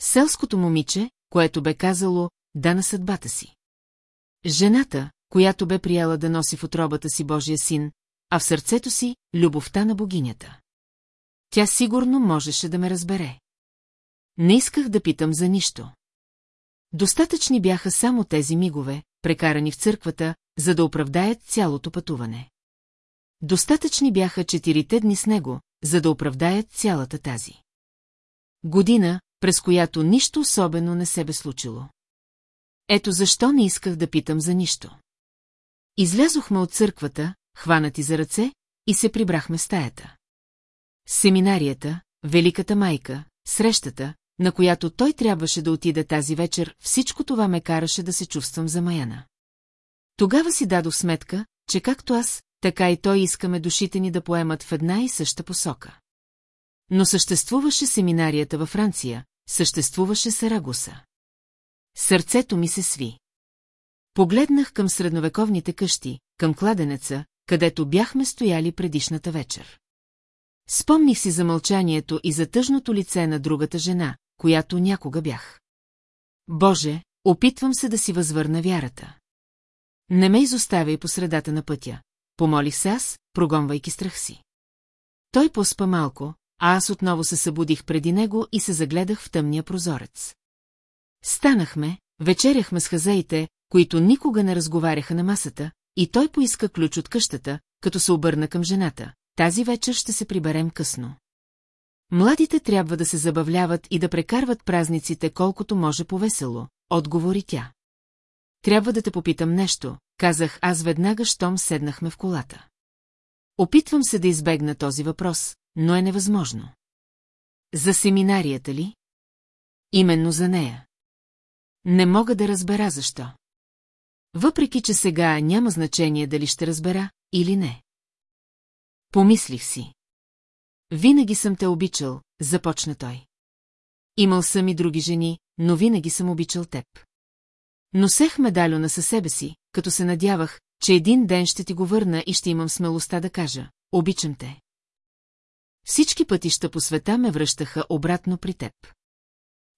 Селското момиче, което бе казало «да на съдбата си». Жената, която бе прияла да носи в отробата си Божия син, а в сърцето си – любовта на богинята. Тя сигурно можеше да ме разбере. Не исках да питам за нищо. Достатъчни бяха само тези мигове, прекарани в църквата, за да оправдаят цялото пътуване. Достатъчни бяха четирите дни с него, за да оправдаят цялата тази. Година, през която нищо особено не се бе случило. Ето защо не исках да питам за нищо. Излязохме от църквата, хванати за ръце, и се прибрахме в стаята. Семинарията, Великата майка, срещата, на която той трябваше да отиде тази вечер, всичко това ме караше да се чувствам замаяна. Тогава си дадох сметка, че както аз, така и той искаме душите ни да поемат в една и съща посока. Но съществуваше семинарията във Франция, съществуваше Сарагуса. Сърцето ми се сви. Погледнах към средновековните къщи, към кладенеца, където бяхме стояли предишната вечер. Спомних си за мълчанието и за тъжното лице на другата жена, която някога бях. Боже, опитвам се да си възвърна вярата. Не ме изоставяй по средата на пътя, помолих се аз, прогонвайки страх си. Той поспа малко, а аз отново се събудих преди него и се загледах в тъмния прозорец. Станахме, вечеряхме с хазаите, които никога не разговаряха на масата, и той поиска ключ от къщата, като се обърна към жената. Тази вечер ще се приберем късно. Младите трябва да се забавляват и да прекарват празниците колкото може повесело, отговори тя. Трябва да те попитам нещо, казах аз веднага, щом седнахме в колата. Опитвам се да избегна този въпрос, но е невъзможно. За семинарията ли? Именно за нея. Не мога да разбера защо. Въпреки, че сега няма значение дали ще разбера или не. Помислих си. Винаги съм те обичал, започна той. Имал съм и други жени, но винаги съм обичал теб. Носех медальона със себе си, като се надявах, че един ден ще ти го върна и ще имам смелостта да кажа «Обичам те». Всички пътища по света ме връщаха обратно при теб.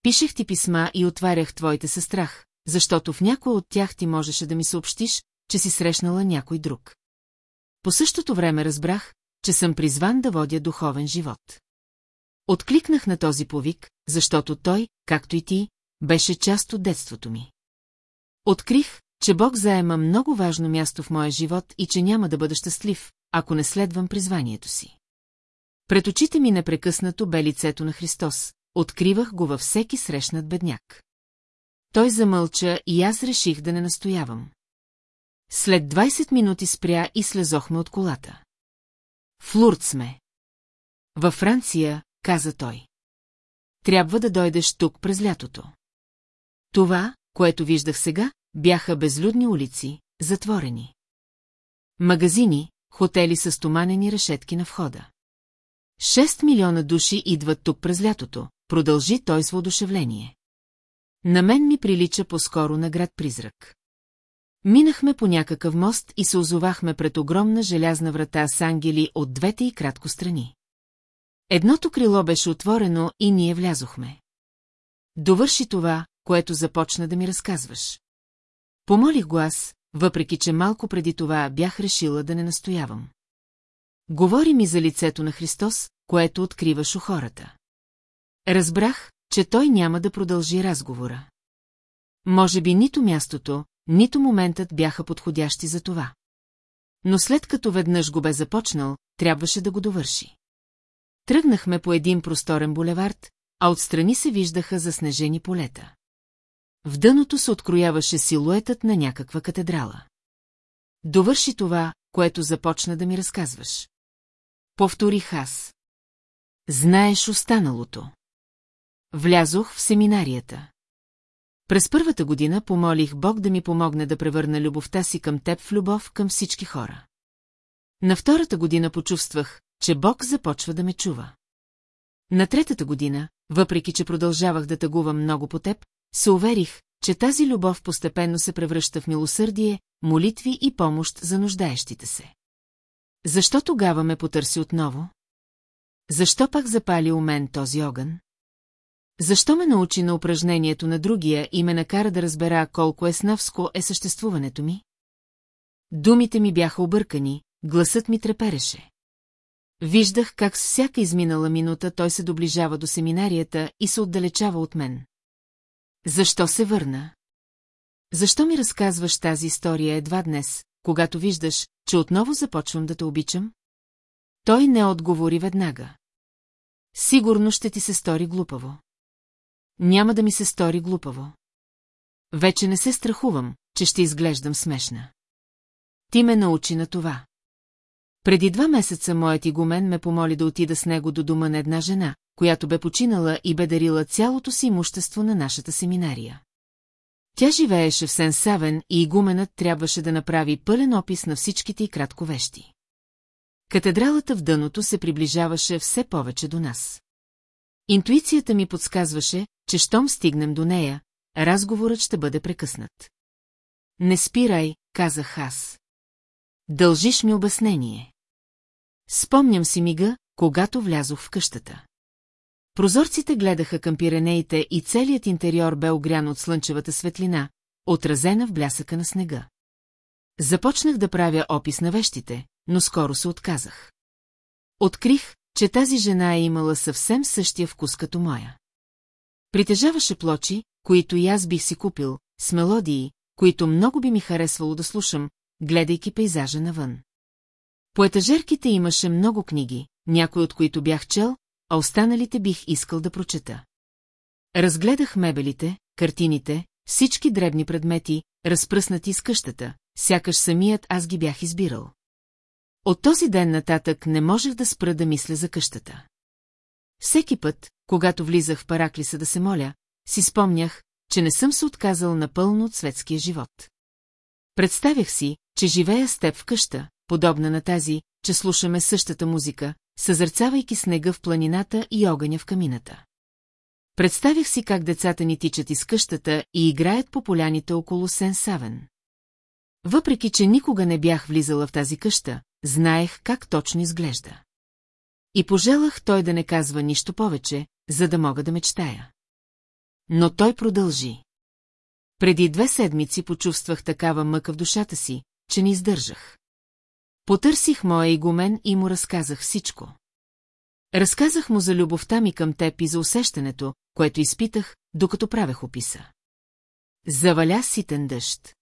Пишех ти писма и отварях твоите със страх, защото в някой от тях ти можеше да ми съобщиш, че си срещнала някой друг. По същото време разбрах, че съм призван да водя духовен живот. Откликнах на този повик, защото той, както и ти, беше част от детството ми. Открих, че Бог заема много важно място в моя живот и че няма да бъда щастлив, ако не следвам призванието си. Пред очите ми непрекъснато бе лицето на Христос, откривах го във всеки срещнат бедняк. Той замълча и аз реших да не настоявам. След 20 минути спря и слезохме от колата. Флурт сме. Във Франция, каза той. Трябва да дойдеш тук през лятото. Това, което виждах сега, бяха безлюдни улици, затворени. Магазини, хотели с стоманени решетки на входа. Шест милиона души идват тук през лятото, продължи той с воодушевление. На мен ми прилича по-скоро на град-призрак. Минахме по някакъв мост и се озовахме пред огромна желязна врата с ангели от двете и кратко страни. Едното крило беше отворено и ние влязохме. Довърши това, което започна да ми разказваш. Помолих го аз, въпреки че малко преди това бях решила да не настоявам. Говори ми за лицето на Христос, което откриваш у хората. Разбрах, че той няма да продължи разговора. Може би нито мястото, нито моментът бяха подходящи за това. Но след като веднъж го бе започнал, трябваше да го довърши. Тръгнахме по един просторен булевард, а отстрани се виждаха заснежени полета. В дъното се открояваше силуетът на някаква катедрала. Довърши това, което започна да ми разказваш. Повторих аз. Знаеш останалото. Влязох в семинарията. През първата година помолих Бог да ми помогне да превърна любовта си към теб в любов към всички хора. На втората година почувствах, че Бог започва да ме чува. На третата година, въпреки че продължавах да тъгувам много по теб, се уверих, че тази любов постепенно се превръща в милосърдие, молитви и помощ за нуждаещите се. Защо тогава ме потърси отново? Защо пак запали у мен този огън? Защо ме научи на упражнението на другия и ме накара да разбера колко еснавско е съществуването ми? Думите ми бяха объркани, гласът ми трепереше. Виждах как с всяка изминала минута той се доближава до семинарията и се отдалечава от мен. Защо се върна? Защо ми разказваш тази история едва днес, когато виждаш, че отново започвам да те обичам? Той не отговори веднага. Сигурно ще ти се стори глупаво. Няма да ми се стори глупаво. Вече не се страхувам, че ще изглеждам смешна. Ти ме научи на това. Преди два месеца моят игумен ме помоли да отида с него до дома на една жена, която бе починала и бе дарила цялото си имущество на нашата семинария. Тя живееше в Сен-Савен и игуменът трябваше да направи пълен опис на всичките и кратковещи. Катедралата в дъното се приближаваше все повече до нас. Интуицията ми подсказваше, че щом стигнем до нея, разговорът ще бъде прекъснат. Не спирай, казах аз. Дължиш ми обяснение. Спомням си мига, когато влязох в къщата. Прозорците гледаха към пиренеите и целият интериор бе огрян от слънчевата светлина, отразена в блясъка на снега. Започнах да правя опис на вещите, но скоро се отказах. Открих, че тази жена е имала съвсем същия вкус като моя. Притежаваше плочи, които и аз бих си купил, с мелодии, които много би ми харесвало да слушам, гледайки пейзажа навън. По етажерките имаше много книги, някои от които бях чел, а останалите бих искал да прочета. Разгледах мебелите, картините, всички дребни предмети, разпръснати с къщата, сякаш самият аз ги бях избирал. От този ден нататък не можех да спра да мисля за къщата. Всеки път, когато влизах в параклиса да се моля, си спомнях, че не съм се отказал напълно от светския живот. Представях си, че живея с теб в къща, подобна на тази, че слушаме същата музика, съзърцавайки снега в планината и огъня в камината. Представях си как децата ни тичат из къщата и играят по поляните около Сен-Савен. Въпреки, че никога не бях влизала в тази къща, знаех как точно изглежда. И пожелах той да не казва нищо повече, за да мога да мечтая. Но той продължи. Преди две седмици почувствах такава мъка в душата си, че не издържах. Потърсих моя игумен и му разказах всичко. Разказах му за любовта ми към теб и за усещането, което изпитах, докато правех описа. Заваля ситен дъжд.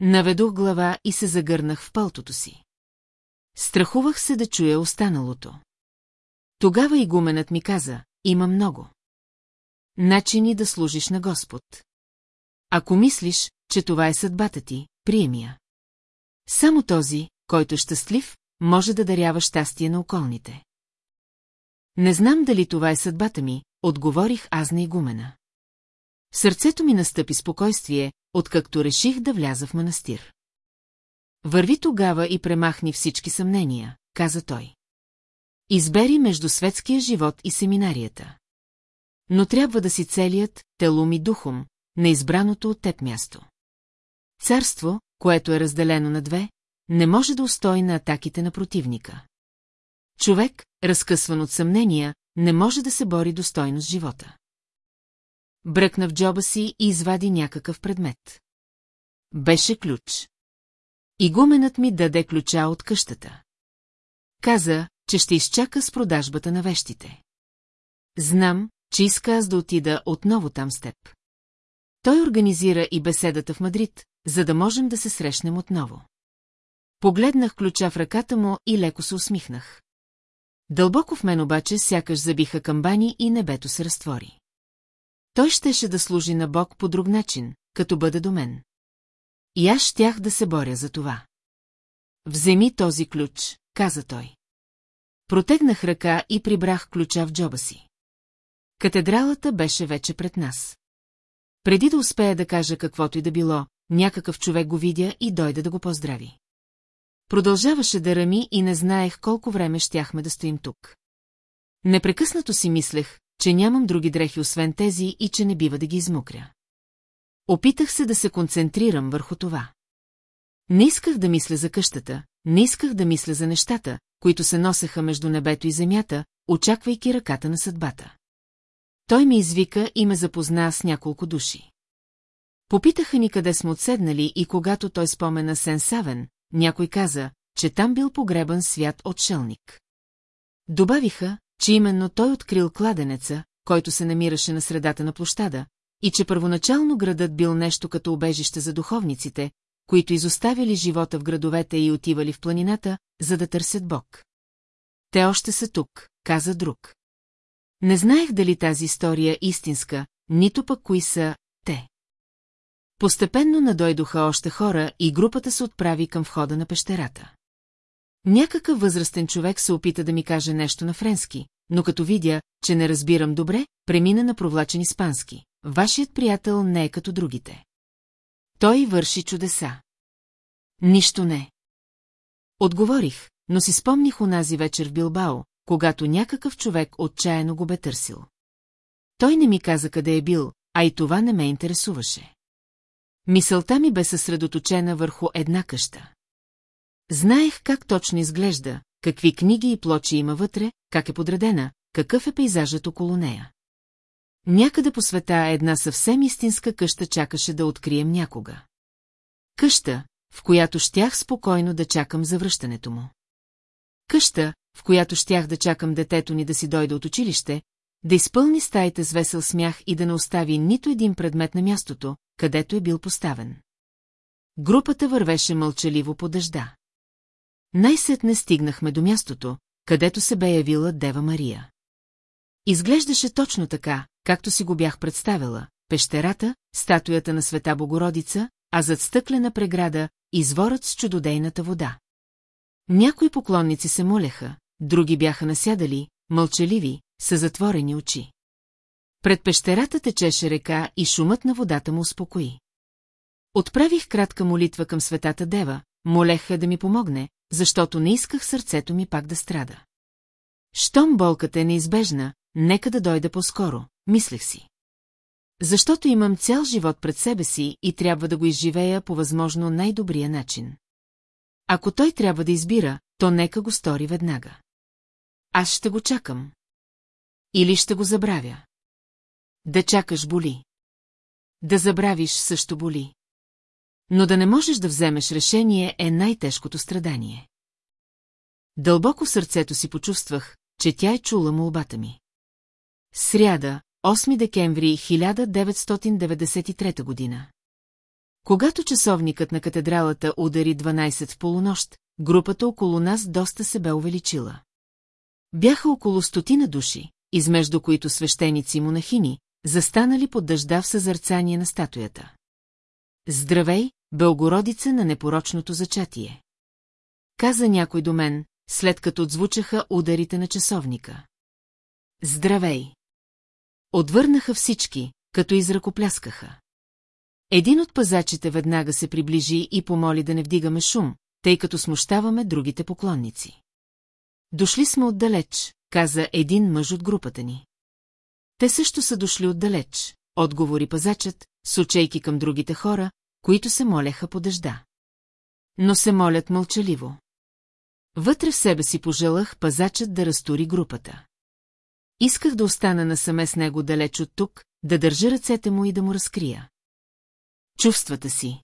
Наведох глава и се загърнах в пълтото си. Страхувах се да чуя останалото. Тогава игуменът ми каза, има много. Начини да служиш на Господ. Ако мислиш, че това е съдбата ти, приеми я. Само този, който е щастлив, може да дарява щастие на околните. Не знам дали това е съдбата ми, отговорих аз на игумена. Сърцето ми настъпи спокойствие, откакто реших да вляза в манастир. Върви тогава и премахни всички съмнения, каза той. Избери между светския живот и семинарията. Но трябва да си целият, телом и духом, на избраното от теб място. Царство, което е разделено на две, не може да устои на атаките на противника. Човек, разкъсван от съмнения, не може да се бори достойно с живота. Бръкна в джоба си и извади някакъв предмет. Беше ключ. Игуменът ми даде ключа от къщата. Каза, че ще изчака с продажбата на вещите. Знам, че иска аз да отида отново там с теб. Той организира и беседата в Мадрид, за да можем да се срещнем отново. Погледнах ключа в ръката му и леко се усмихнах. Дълбоко в мен обаче сякаш забиха камбани и небето се разтвори. Той щеше да служи на Бог по друг начин, като бъде до мен. И аз щях да се боря за това. Вземи този ключ, каза той. Протегнах ръка и прибрах ключа в джоба си. Катедралата беше вече пред нас. Преди да успея да кажа каквото и да било, някакъв човек го видя и дойде да го поздрави. Продължаваше да рами и не знаех колко време щяхме да стоим тук. Непрекъснато си мислех, че нямам други дрехи освен тези и че не бива да ги измукря. Опитах се да се концентрирам върху това. Не исках да мисля за къщата, не исках да мисля за нещата, които се носеха между небето и земята, очаквайки ръката на съдбата. Той ми извика и ме запозна с няколко души. Попитаха ни къде сме отседнали и когато той спомена Сен Савен, някой каза, че там бил погребан свят отшелник. Добавиха, че именно той открил кладенеца, който се намираше на средата на площада, и че първоначално градът бил нещо като убежище за духовниците, които изоставяли живота в градовете и отивали в планината, за да търсят Бог. Те още са тук, каза друг. Не знаех дали тази история е истинска, нито пък кои са. Постепенно надойдоха още хора и групата се отправи към входа на пещерата. Някакъв възрастен човек се опита да ми каже нещо на френски, но като видя, че не разбирам добре, премина на провлачен испански. Вашият приятел не е като другите. Той върши чудеса. Нищо не. Отговорих, но си спомних унази вечер в Билбао, когато някакъв човек отчаяно го бе търсил. Той не ми каза къде е бил, а и това не ме интересуваше. Мисълта ми бе съсредоточена върху една къща. Знаех как точно изглежда, какви книги и плочи има вътре, как е подредена, какъв е пейзажът около нея. Някъде по света една съвсем истинска къща чакаше да открием някога. Къща, в която щях спокойно да чакам завръщането му. Къща, в която щях да чакам детето ни да си дойде от училище, да изпълни стаите с весел смях и да не остави нито един предмет на мястото, където е бил поставен. Групата вървеше мълчаливо по дъжда. Най-сетне стигнахме до мястото, където се бе явила Дева Мария. Изглеждаше точно така, както си го бях представила, пещерата, статуята на света Богородица, а зад стъклена преграда – изворът с чудодейната вода. Някои поклонници се молеха, други бяха насядали, мълчаливи, с затворени очи. Пред пещерата течеше река и шумът на водата му успокои. Отправих кратка молитва към светата дева, молеха да ми помогне, защото не исках сърцето ми пак да страда. Щом болката е неизбежна, нека да дойде по-скоро, мислех си. Защото имам цял живот пред себе си и трябва да го изживея по възможно най-добрия начин. Ако той трябва да избира, то нека го стори веднага. Аз ще го чакам. Или ще го забравя. Да чакаш боли. Да забравиш също боли. Но да не можеш да вземеш решение е най-тежкото страдание. Дълбоко в сърцето си почувствах, че тя е чула молбата ми. Сряда, 8 декември 1993 година. Когато часовникът на катедралата удари 12 в полунощ, групата около нас доста се бе увеличила. Бяха около стотина души, измежду които свещеници и монахини, застанали под дъжда в съзърцание на статуята. Здравей, Белгородица на непорочното зачатие. Каза някой до мен, след като отзвучаха ударите на часовника. Здравей! Отвърнаха всички, като изръкопляскаха. Един от пазачите веднага се приближи и помоли да не вдигаме шум, тъй като смущаваме другите поклонници. Дошли сме отдалеч, каза един мъж от групата ни. Те също са дошли отдалеч, отговори пазачът, с очейки към другите хора, които се молеха по дъжда. Но се молят мълчаливо. Вътре в себе си пожелах пазачът да разтори групата. Исках да остана насаме с него далеч от тук, да държа ръцете му и да му разкрия. Чувствата си.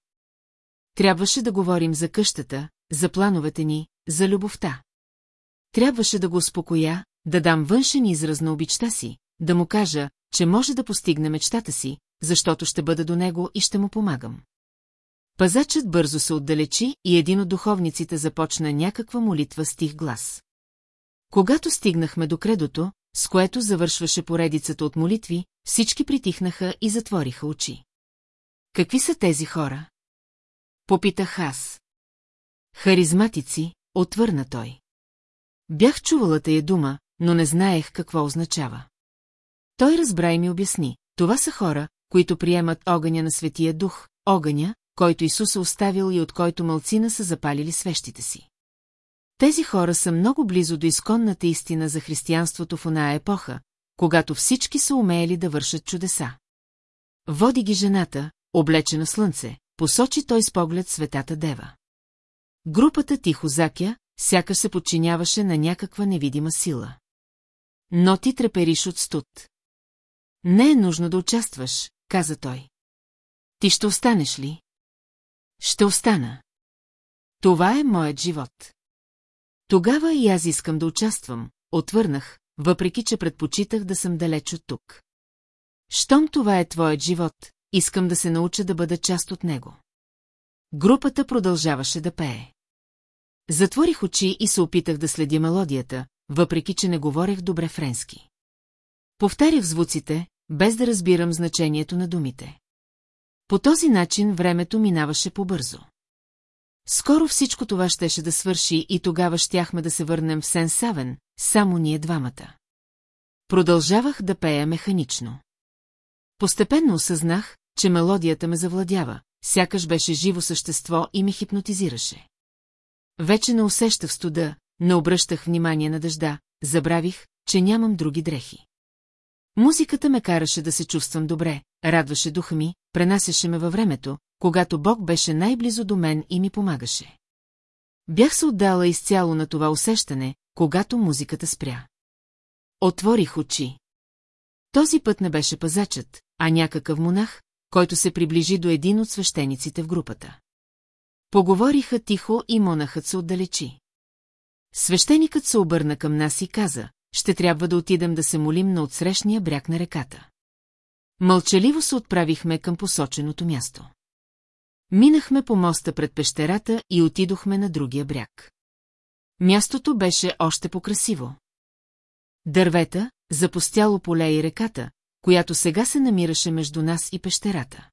Трябваше да говорим за къщата, за плановете ни, за любовта. Трябваше да го успокоя, да дам външен израз на обичта си, да му кажа, че може да постигне мечтата си, защото ще бъда до него и ще му помагам. Пазачът бързо се отдалечи и един от духовниците започна някаква молитва с тих глас. Когато стигнахме до кредото, с което завършваше поредицата от молитви, всички притихнаха и затвориха очи. Какви са тези хора? Попитах аз. Харизматици, отвърна той. Бях чувала тая дума, но не знаех какво означава. Той разбра и ми обясни. Това са хора, които приемат огъня на Светия Дух, огъня, който Исус е оставил и от който мълцина са запалили свещите си. Тези хора са много близо до изконната истина за християнството в оная епоха, когато всички са умеели да вършат чудеса. Води ги жената, облечена слънце, посочи той с поглед светата дева. Групата тихо закя, сякаш се подчиняваше на някаква невидима сила. Но ти трепериш от студ. Не е нужно да участваш, каза той. Ти ще останеш ли? Ще остана. Това е моят живот. Тогава и аз искам да участвам, отвърнах, въпреки че предпочитах да съм далеч от тук. Щом това е твоят живот, искам да се науча да бъда част от него. Групата продължаваше да пее. Затворих очи и се опитах да следя мелодията, въпреки че не говорех добре френски. Повтарях звуците, без да разбирам значението на думите. По този начин времето минаваше побързо. Скоро всичко това щеше да свърши и тогава щяхме да се върнем в Сен-Савен, само ние двамата. Продължавах да пея механично. Постепенно осъзнах, че мелодията ме завладява, сякаш беше живо същество и ме хипнотизираше. Вече не усещах студа, не обръщах внимание на дъжда, забравих, че нямам други дрехи. Музиката ме караше да се чувствам добре, радваше духа ми, пренасяше ме във времето, когато Бог беше най-близо до мен и ми помагаше. Бях се отдала изцяло на това усещане, когато музиката спря. Отворих очи. Този път не беше пазачът, а някакъв монах, който се приближи до един от свещениците в групата. Поговориха тихо и монахът се отдалечи. Свещеникът се обърна към нас и каза, ще трябва да отидем да се молим на отсрещния бряг на реката. Мълчаливо се отправихме към посоченото място. Минахме по моста пред пещерата и отидохме на другия бряг. Мястото беше още покрасиво. Дървета, запустяло поле и реката, която сега се намираше между нас и пещерата.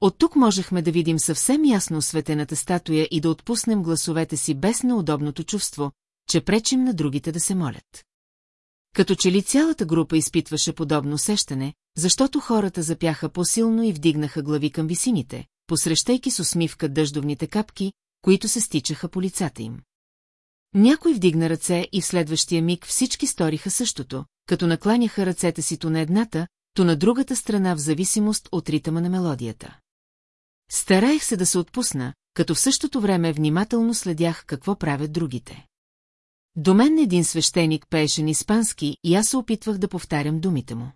От тук можехме да видим съвсем ясно осветената статуя и да отпуснем гласовете си без неудобното чувство, че пречим на другите да се молят. Като че ли цялата група изпитваше подобно усещане, защото хората запяха по-силно и вдигнаха глави към висините, посрещайки с усмивка дъждовните капки, които се стичаха по лицата им. Някой вдигна ръце и в следващия миг всички сториха същото, като накланяха ръцете си то на едната, то на другата страна в зависимост от ритъма на мелодията. Стараех се да се отпусна, като в същото време внимателно следях какво правят другите. До мен един свещеник пееше на испански и аз се опитвах да повтарям думите му.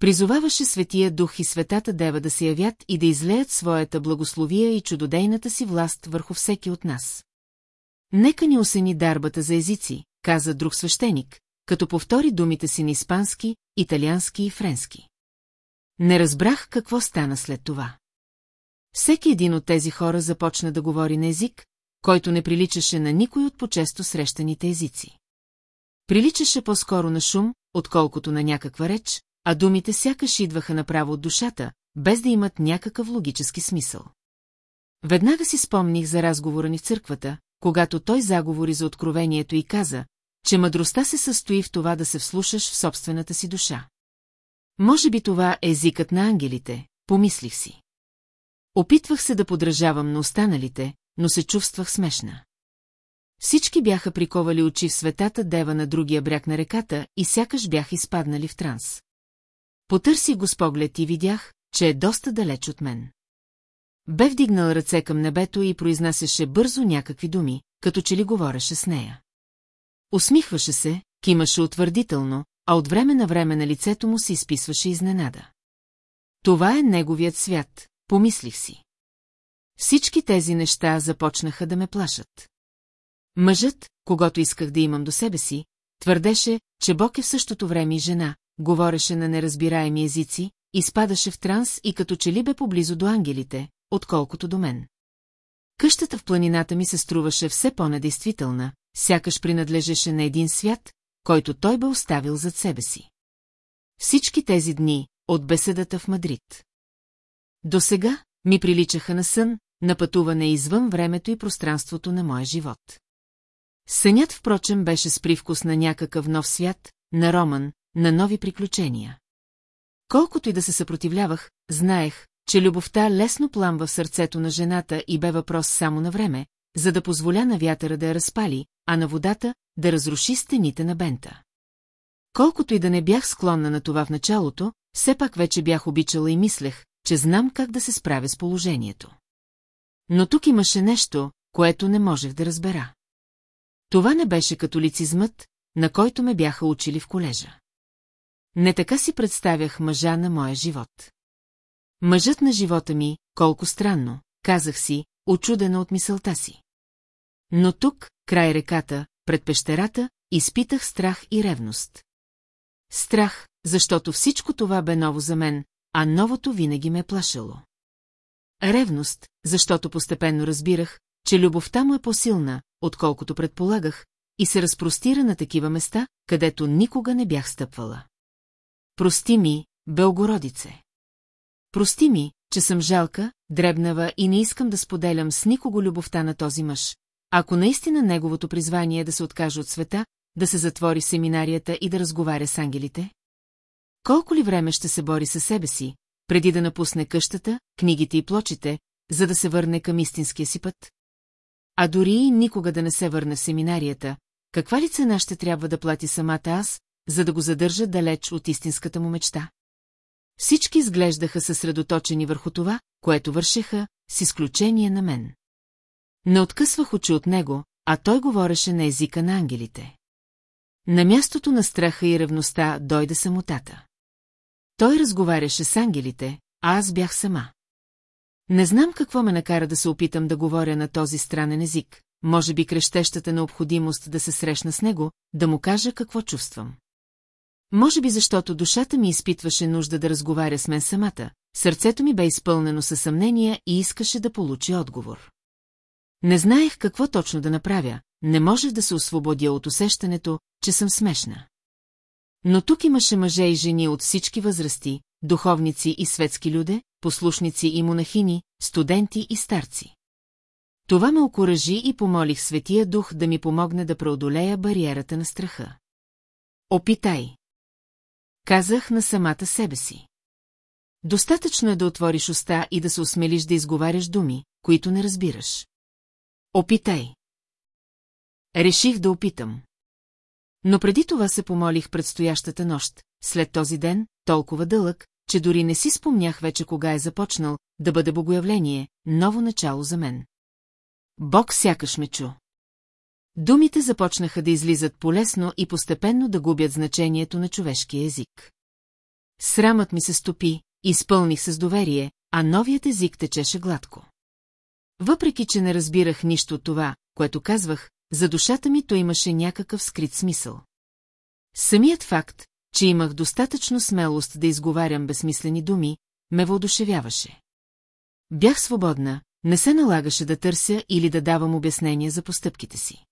Призоваваше Светия Дух и Светата Дева да се явят и да излеят своята благословия и чудодейната си власт върху всеки от нас. Нека ни осени дарбата за езици, каза друг свещеник, като повтори думите си на испански, италиански и френски. Не разбрах какво стана след това. Всеки един от тези хора започна да говори на език, който не приличаше на никой от почесто срещаните езици. Приличаше по-скоро на шум, отколкото на някаква реч, а думите сякаш идваха направо от душата, без да имат някакъв логически смисъл. Веднага си спомних за разговора ни в църквата, когато той заговори за откровението и каза, че мъдростта се състои в това да се вслушаш в собствената си душа. Може би това е езикът на ангелите, помислих си. Опитвах се да подражавам на останалите, но се чувствах смешна. Всички бяха приковали очи в светата дева на другия бряг на реката и сякаш бяха изпаднали в транс. Потърси го с поглед и видях, че е доста далеч от мен. Бе вдигнал ръце към небето и произнасяше бързо някакви думи, като че ли говореше с нея. Усмихваше се, кимаше утвърдително, а от време на време на лицето му се изписваше изненада. Това е неговият свят, помислих си. Всички тези неща започнаха да ме плашат. Мъжът, когато исках да имам до себе си, твърдеше, че Бог е в същото време и жена, говореше на неразбираеми езици, изпадаше в транс и като че ли бе поблизо до ангелите, отколкото до мен. Къщата в планината ми се струваше все по-недействителна, сякаш принадлежеше на един свят, който той бе оставил зад себе си. Всички тези дни, от беседата в Мадрид. До сега ми приличаха на сън, на пътуване извън времето и пространството на моя живот. Сънят, впрочем, беше с привкус на някакъв нов свят, на роман, на нови приключения. Колкото и да се съпротивлявах, знаех, че любовта лесно пламва в сърцето на жената и бе въпрос само на време, за да позволя на вятъра да я разпали, а на водата да разруши стените на бента. Колкото и да не бях склонна на това в началото, все пак вече бях обичала и мислех, че знам как да се справя с положението. Но тук имаше нещо, което не можех да разбера. Това не беше католицизмът, на който ме бяха учили в колежа. Не така си представях мъжа на моя живот. Мъжът на живота ми, колко странно, казах си, очудена от мисълта си. Но тук, край реката, пред пещерата, изпитах страх и ревност. Страх, защото всичко това бе ново за мен, а новото винаги ме е плашало. Ревност, защото постепенно разбирах, че любовта му е по-силна, отколкото предполагах, и се разпростира на такива места, където никога не бях стъпвала. Прости ми, Белгородице. Прости ми, че съм жалка, дребнава и не искам да споделям с никого любовта на този мъж. Ако наистина неговото призвание е да се откаже от света, да се затвори семинарията и да разговаря с ангелите? Колко ли време ще се бори със себе си, преди да напусне къщата, книгите и плочите, за да се върне към истинския си път? А дори и никога да не се върне в семинарията, каква ли цена ще трябва да плати самата аз, за да го задържа далеч от истинската му мечта? Всички изглеждаха съсредоточени върху това, което вършеха, с изключение на мен. Не откъсвах очи от него, а той говореше на езика на ангелите. На мястото на страха и ревността дойде самотата. Той разговаряше с ангелите, а аз бях сама. Не знам какво ме накара да се опитам да говоря на този странен език, може би крещещата необходимост да се срещна с него, да му кажа какво чувствам. Може би защото душата ми изпитваше нужда да разговаря с мен самата, сърцето ми бе изпълнено със съмнения и искаше да получи отговор. Не знаех какво точно да направя, не можех да се освободя от усещането, че съм смешна. Но тук имаше мъже и жени от всички възрасти, духовници и светски люде, послушници и монахини, студенти и старци. Това ме окоръжи и помолих Светия Дух да ми помогне да преодолея бариерата на страха. Опитай. Казах на самата себе си. Достатъчно е да отвориш уста и да се осмелиш да изговаряш думи, които не разбираш. Опитай. Реших да опитам. Но преди това се помолих предстоящата нощ, след този ден, толкова дълъг, че дори не си спомнях вече кога е започнал да бъде богоявление, ново начало за мен. Бог сякаш ме чу. Думите започнаха да излизат полесно и постепенно да губят значението на човешкия език. Срамът ми се стопи, изпълних се с доверие, а новият език течеше гладко. Въпреки, че не разбирах нищо от това, което казвах, за душата ми то имаше някакъв скрит смисъл. Самият факт, че имах достатъчно смелост да изговарям безсмислени думи, ме въодушевяваше. Бях свободна, не се налагаше да търся или да давам обяснения за постъпките си.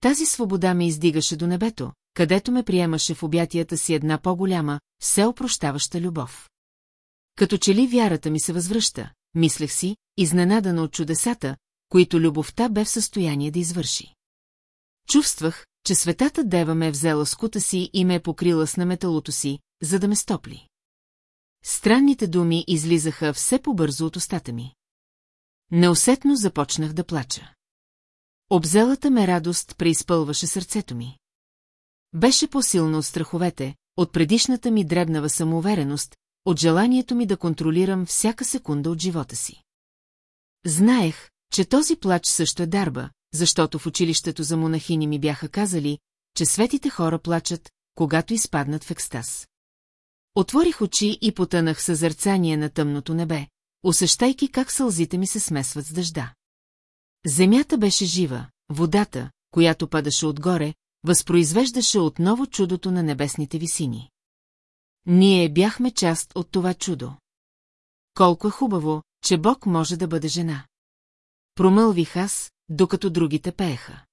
Тази свобода ме издигаше до небето, където ме приемаше в обятията си една по-голяма, все опрощаваща любов. Като че ли вярата ми се възвръща, мислех си, изненадана от чудесата, които любовта бе в състояние да извърши. Чувствах, че светата дева ме е взела скута си и ме е покрила с наметалото си, за да ме стопли. Странните думи излизаха все по-бързо от устата ми. Неусетно започнах да плача. Обзелата ме радост преизпълваше сърцето ми. Беше по-силно от страховете, от предишната ми дребнава самоувереност, от желанието ми да контролирам всяка секунда от живота си. Знаех, че този плач също е дарба, защото в училището за монахини ми бяха казали, че светите хора плачат, когато изпаднат в екстаз. Отворих очи и потънах съзърцание на тъмното небе, усещайки как сълзите ми се смесват с дъжда. Земята беше жива, водата, която падаше отгоре, възпроизвеждаше отново чудото на небесните висини. Ние бяхме част от това чудо. Колко е хубаво, че Бог може да бъде жена. Промълвих аз, докато другите пееха.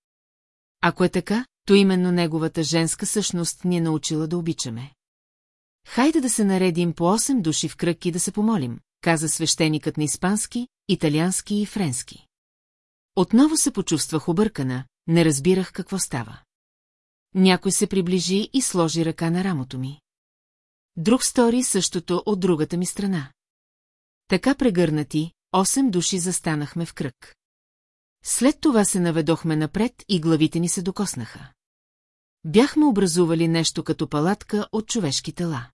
Ако е така, то именно неговата женска същност ни е научила да обичаме. Хайде да се наредим по 8 души в кръг и да се помолим, каза свещеникът на испански, италиански и френски. Отново се почувствах объркана, не разбирах какво става. Някой се приближи и сложи ръка на рамото ми. Друг стори същото от другата ми страна. Така прегърнати, 8 души застанахме в кръг. След това се наведохме напред и главите ни се докоснаха. Бяхме образували нещо като палатка от човешки тела.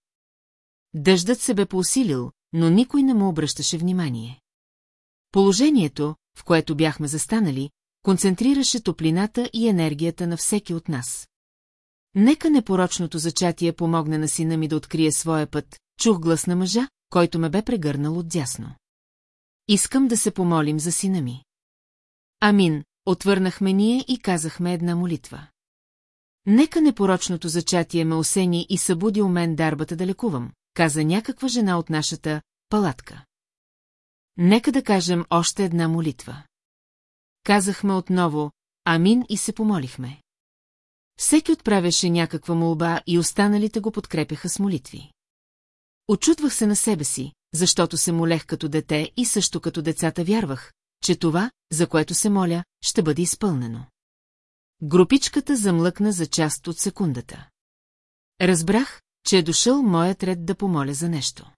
Дъждът се бе поусилил, но никой не му обръщаше внимание. Положението, в което бяхме застанали, концентрираше топлината и енергията на всеки от нас. Нека непорочното зачатие помогне на сина ми да открие своя път, чух глас на мъжа, който ме бе прегърнал отдясно. Искам да се помолим за сина ми. Амин, отвърнахме ние и казахме една молитва. Нека непорочното зачатие ме осени и събуди у мен дарбата да лекувам, каза някаква жена от нашата палатка. Нека да кажем още една молитва. Казахме отново Амин и се помолихме. Всеки отправяше някаква молба и останалите го подкрепяха с молитви. Очутвах се на себе си, защото се молех като дете и също като децата вярвах, че това, за което се моля, ще бъде изпълнено. Групичката замлъкна за част от секундата. Разбрах, че е дошъл моят ред да помоля за нещо.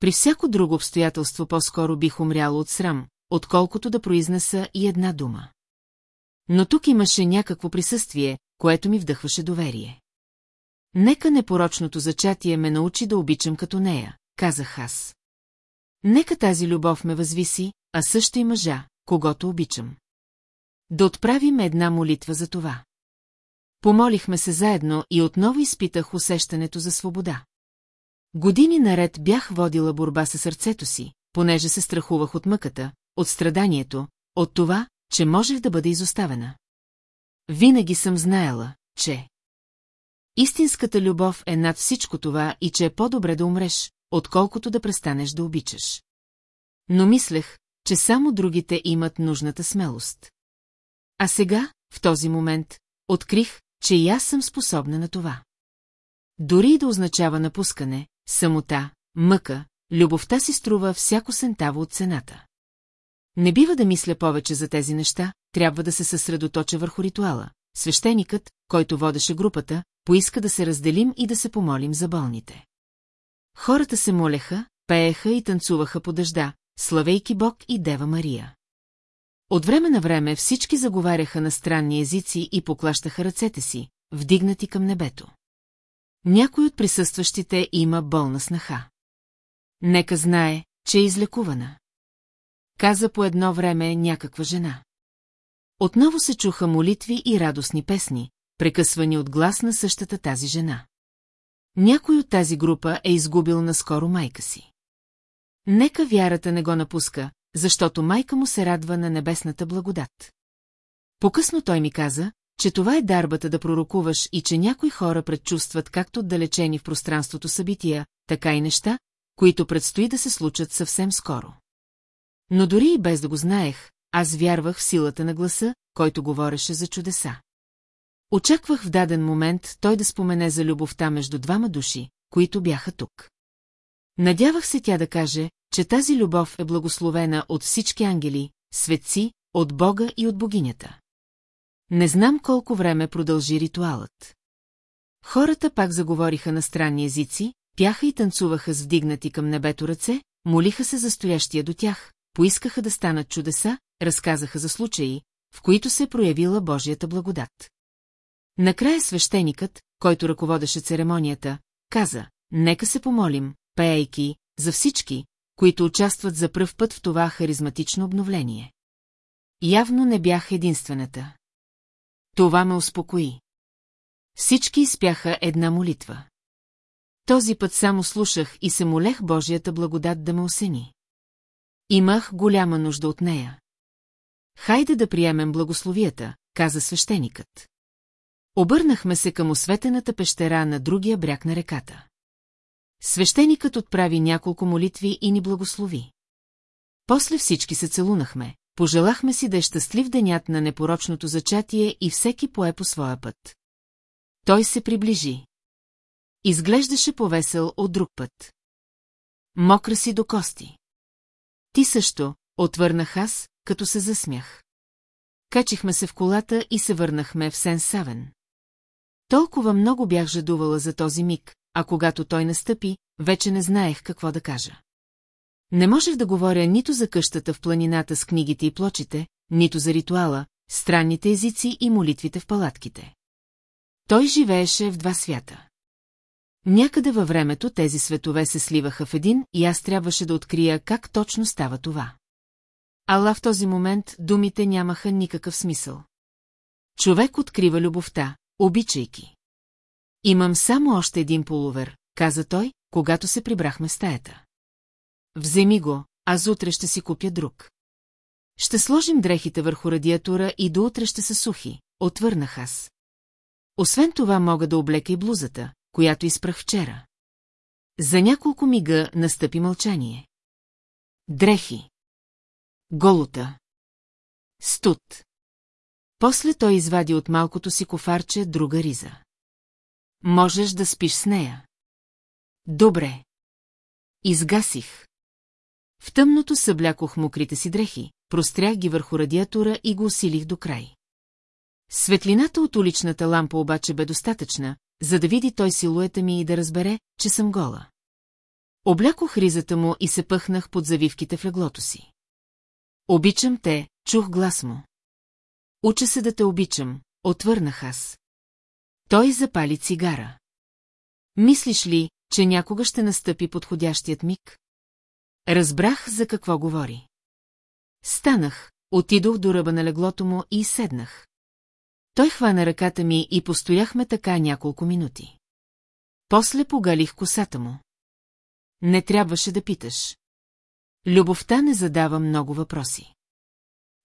При всяко друго обстоятелство по-скоро бих умряла от срам, отколкото да произнеса и една дума. Но тук имаше някакво присъствие, което ми вдъхваше доверие. Нека непорочното зачатие ме научи да обичам като нея, казах аз. Нека тази любов ме възвиси, а също и мъжа, когато обичам. Да отправим една молитва за това. Помолихме се заедно и отново изпитах усещането за свобода. Години наред бях водила борба със сърцето си, понеже се страхувах от мъката, от страданието, от това, че можех да бъда изоставена. Винаги съм знаела, че... Истинската любов е над всичко това и че е по-добре да умреш, отколкото да престанеш да обичаш. Но мислех, че само другите имат нужната смелост. А сега, в този момент, открих, че и аз съм способна на това. Дори и да означава напускане, самота, мъка, любовта си струва всяко сентаво от цената. Не бива да мисля повече за тези неща, трябва да се съсредоточа върху ритуала. Свещеникът, който водеше групата, поиска да се разделим и да се помолим за болните. Хората се молеха, пееха и танцуваха по дъжда, славейки Бог и Дева Мария. От време на време всички заговаряха на странни езици и поклащаха ръцете си, вдигнати към небето. Някой от присъстващите има болна снаха. Нека знае, че е излекувана. Каза по едно време някаква жена. Отново се чуха молитви и радостни песни, прекъсвани от глас на същата тази жена. Някой от тази група е изгубил наскоро майка си. Нека вярата не го напуска, защото майка му се радва на небесната благодат. Покъсно той ми каза, че това е дарбата да пророкуваш и че някои хора предчувстват както отдалечени в пространството събития, така и неща, които предстои да се случат съвсем скоро. Но дори и без да го знаех, аз вярвах в силата на гласа, който говореше за чудеса. Очаквах в даден момент той да спомене за любовта между двама души, които бяха тук. Надявах се тя да каже, че тази любов е благословена от всички ангели, светци, от Бога и от богинята. Не знам колко време продължи ритуалът. Хората пак заговориха на странни езици, пяха и танцуваха с вдигнати към небето ръце, молиха се за стоящия до тях, поискаха да станат чудеса, разказаха за случаи, в които се проявила Божията благодат. Накрая свещеникът, който ръководеше церемонията, каза, нека се помолим, пеейки, за всички, които участват за пръв път в това харизматично обновление. Явно не бях единствената. Това ме успокои. Всички изпяха една молитва. Този път само слушах и се молех Божията благодат да ме осени. Имах голяма нужда от нея. Хайде да приемем благословията, каза свещеникът. Обърнахме се към осветената пещера на другия бряг на реката. Свещеникът отправи няколко молитви и ни благослови. После всички се целунахме, пожелахме си да е щастлив денят на непорочното зачатие и всеки пое по своя път. Той се приближи. Изглеждаше повесел от друг път. Мокра си до кости. Ти също, отвърнах аз, като се засмях. Качихме се в колата и се върнахме в Сен-Савен. Толкова много бях жадувала за този миг, а когато той настъпи, вече не знаех какво да кажа. Не можех да говоря нито за къщата в планината с книгите и плочите, нито за ритуала, странните езици и молитвите в палатките. Той живееше в два свята. Някъде във времето тези светове се сливаха в един и аз трябваше да открия как точно става това. Ала в този момент думите нямаха никакъв смисъл. Човек открива любовта, обичайки. Имам само още един полувер, каза той, когато се прибрахме в стаята. Вземи го, аз утре ще си купя друг. Ще сложим дрехите върху радиатура и до утре ще са сухи, отвърнах аз. Освен това мога да облека и блузата, която изпрах вчера. За няколко мига настъпи мълчание. Дрехи. Голота. Студ. После той извади от малкото си кофарче друга риза. Можеш да спиш с нея. Добре. Изгасих. В тъмното съблякох мокрите си дрехи, прострях ги върху радиатора и го усилих до край. Светлината от уличната лампа обаче бе достатъчна, за да види той силуета ми и да разбере, че съм гола. Облякох ризата му и се пъхнах под завивките в леглото си. Обичам те, чух глас му. Уча се да те обичам, отвърнах аз. Той запали цигара. Мислиш ли, че някога ще настъпи подходящият миг? Разбрах за какво говори. Станах, отидох до ръба на леглото му и седнах. Той хвана ръката ми и постояхме така няколко минути. После погалих косата му. Не трябваше да питаш. Любовта не задава много въпроси.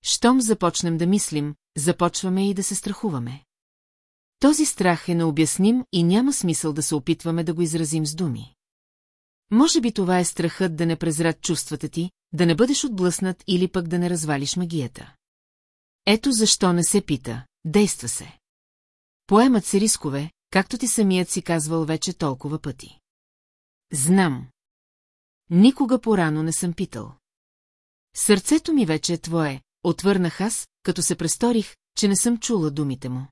Щом започнем да мислим, започваме и да се страхуваме. Този страх е необясним и няма смисъл да се опитваме да го изразим с думи. Може би това е страхът да не презрат чувствата ти, да не бъдеш отблъснат или пък да не развалиш магията. Ето защо не се пита, действа се. Поемат се рискове, както ти самият си казвал вече толкова пъти. Знам. Никога порано не съм питал. Сърцето ми вече е твое, отвърнах аз, като се престорих, че не съм чула думите му.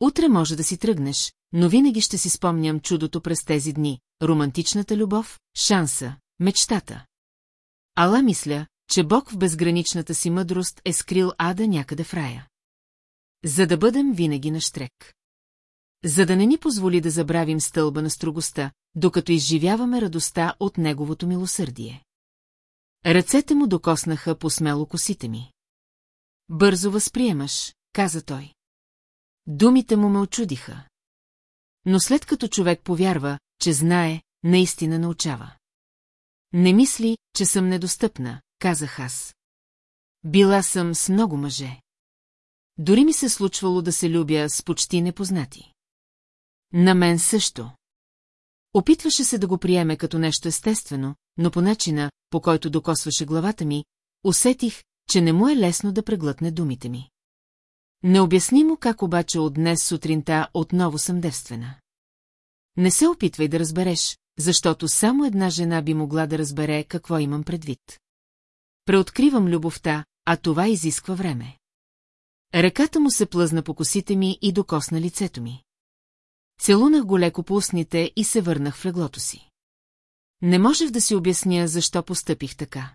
Утре може да си тръгнеш, но винаги ще си спомням чудото през тези дни, романтичната любов, шанса, мечтата. Ала мисля, че Бог в безграничната си мъдрост е скрил ада някъде в рая. За да бъдем винаги на штрек. За да не ни позволи да забравим стълба на строгостта, докато изживяваме радостта от неговото милосърдие. Ръцете му докоснаха по смело косите ми. Бързо възприемаш, каза той. Думите му ме очудиха. Но след като човек повярва, че знае, наистина научава. Не мисли, че съм недостъпна, казах аз. Била съм с много мъже. Дори ми се случвало да се любя с почти непознати. На мен също. Опитваше се да го приеме като нещо естествено, но по начина, по който докосваше главата ми, усетих, че не му е лесно да преглътне думите ми. Необяснимо как обаче от днес сутринта отново съм девствена. Не се опитвай да разбереш, защото само една жена би могла да разбере какво имам предвид. Преоткривам любовта, а това изисква време. Ръката му се плъзна по косите ми и докосна лицето ми. Целунах го леко по устните и се върнах в леглото си. Не можех да си обясня, защо постъпих така.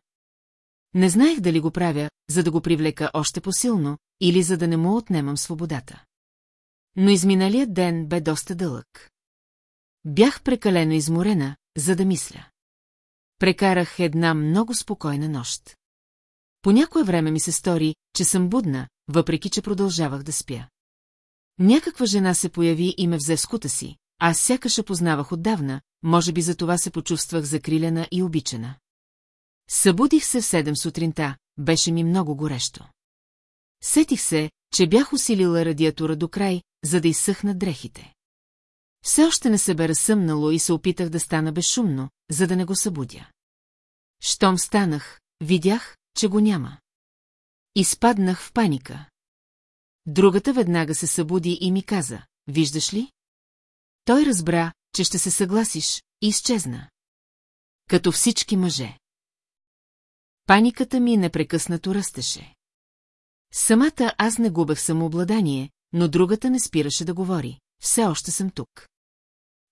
Не знаех дали го правя, за да го привлека още по-силно, или за да не му отнемам свободата. Но изминалият ден бе доста дълъг. Бях прекалено изморена, за да мисля. Прекарах една много спокойна нощ. По някое време ми се стори, че съм будна, въпреки че продължавах да спя. Някаква жена се появи и ме взе в скута си, аз сякаш познавах отдавна, може би за това се почувствах закрилена и обичана. Събудих се в седем сутринта, беше ми много горещо. Сетих се, че бях усилила радиатура до край, за да изсъхнат дрехите. Все още не се бе разсъмнало и се опитах да стана безшумно, за да не го събудя. Щом станах, видях, че го няма. Изпаднах в паника. Другата веднага се събуди и ми каза, виждаш ли? Той разбра, че ще се съгласиш, и изчезна. Като всички мъже. Паниката ми непрекъснато растеше. Самата аз не губех самообладание, но другата не спираше да говори. Все още съм тук.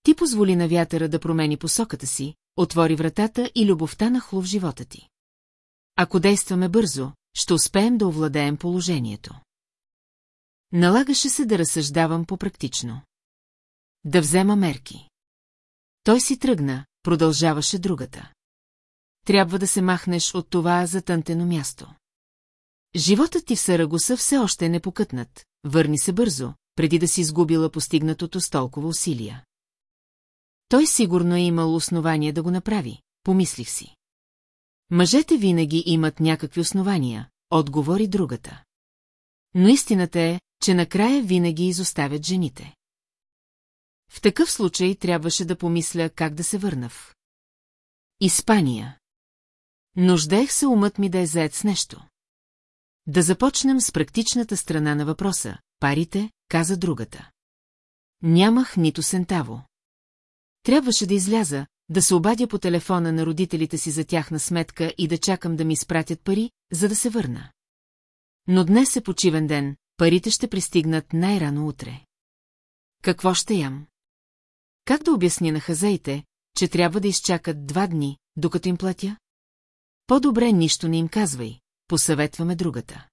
Ти позволи на вятъра да промени посоката си, отвори вратата и любовта нахлу в живота ти. Ако действаме бързо, ще успеем да овладеем положението. Налагаше се да разсъждавам по-практично. Да взема мерки. Той си тръгна, продължаваше другата. Трябва да се махнеш от това затънтено място. Животът ти в Сарагоса все още е непокътнат, върни се бързо, преди да си изгубила постигнатото с толкова усилия. Той сигурно е имал основание да го направи, помислих си. Мъжете винаги имат някакви основания, отговори другата. Но истината е, че накрая винаги изоставят жените. В такъв случай трябваше да помисля как да се върна в. Испания. Нуждаех се умът ми да е заед с нещо. Да започнем с практичната страна на въпроса. Парите, каза другата. Нямах нито сентаво. Трябваше да изляза, да се обадя по телефона на родителите си за тяхна сметка и да чакам да ми изпратят пари, за да се върна. Но днес е почивен ден, парите ще пристигнат най-рано утре. Какво ще ям? Как да обясня на хазаите, че трябва да изчакат два дни, докато им платя? По-добре нищо не им казвай, посъветваме другата.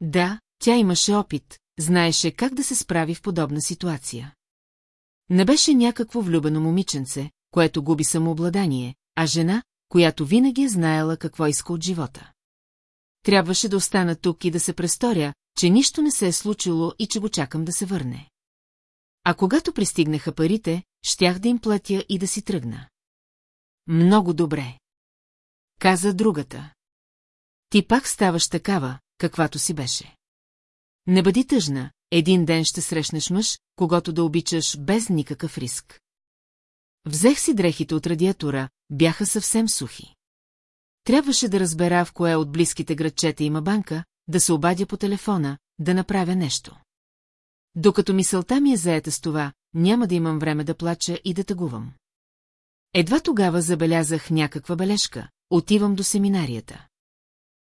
Да, тя имаше опит, знаеше как да се справи в подобна ситуация. Не беше някакво влюбено момиченце, което губи самообладание, а жена, която винаги е знаела какво иска от живота. Трябваше да остана тук и да се престоря, че нищо не се е случило и че го чакам да се върне. А когато пристигнаха парите, щях да им платя и да си тръгна. Много добре. Каза другата. Ти пак ставаш такава, каквато си беше. Не бъди тъжна, един ден ще срещнеш мъж, когато да обичаш без никакъв риск. Взех си дрехите от радиатора, бяха съвсем сухи. Трябваше да разбера в кое от близките градчета има банка, да се обадя по телефона, да направя нещо. Докато мисълта ми е заета с това, няма да имам време да плача и да тъгувам. Едва тогава забелязах някаква бележка, отивам до семинарията.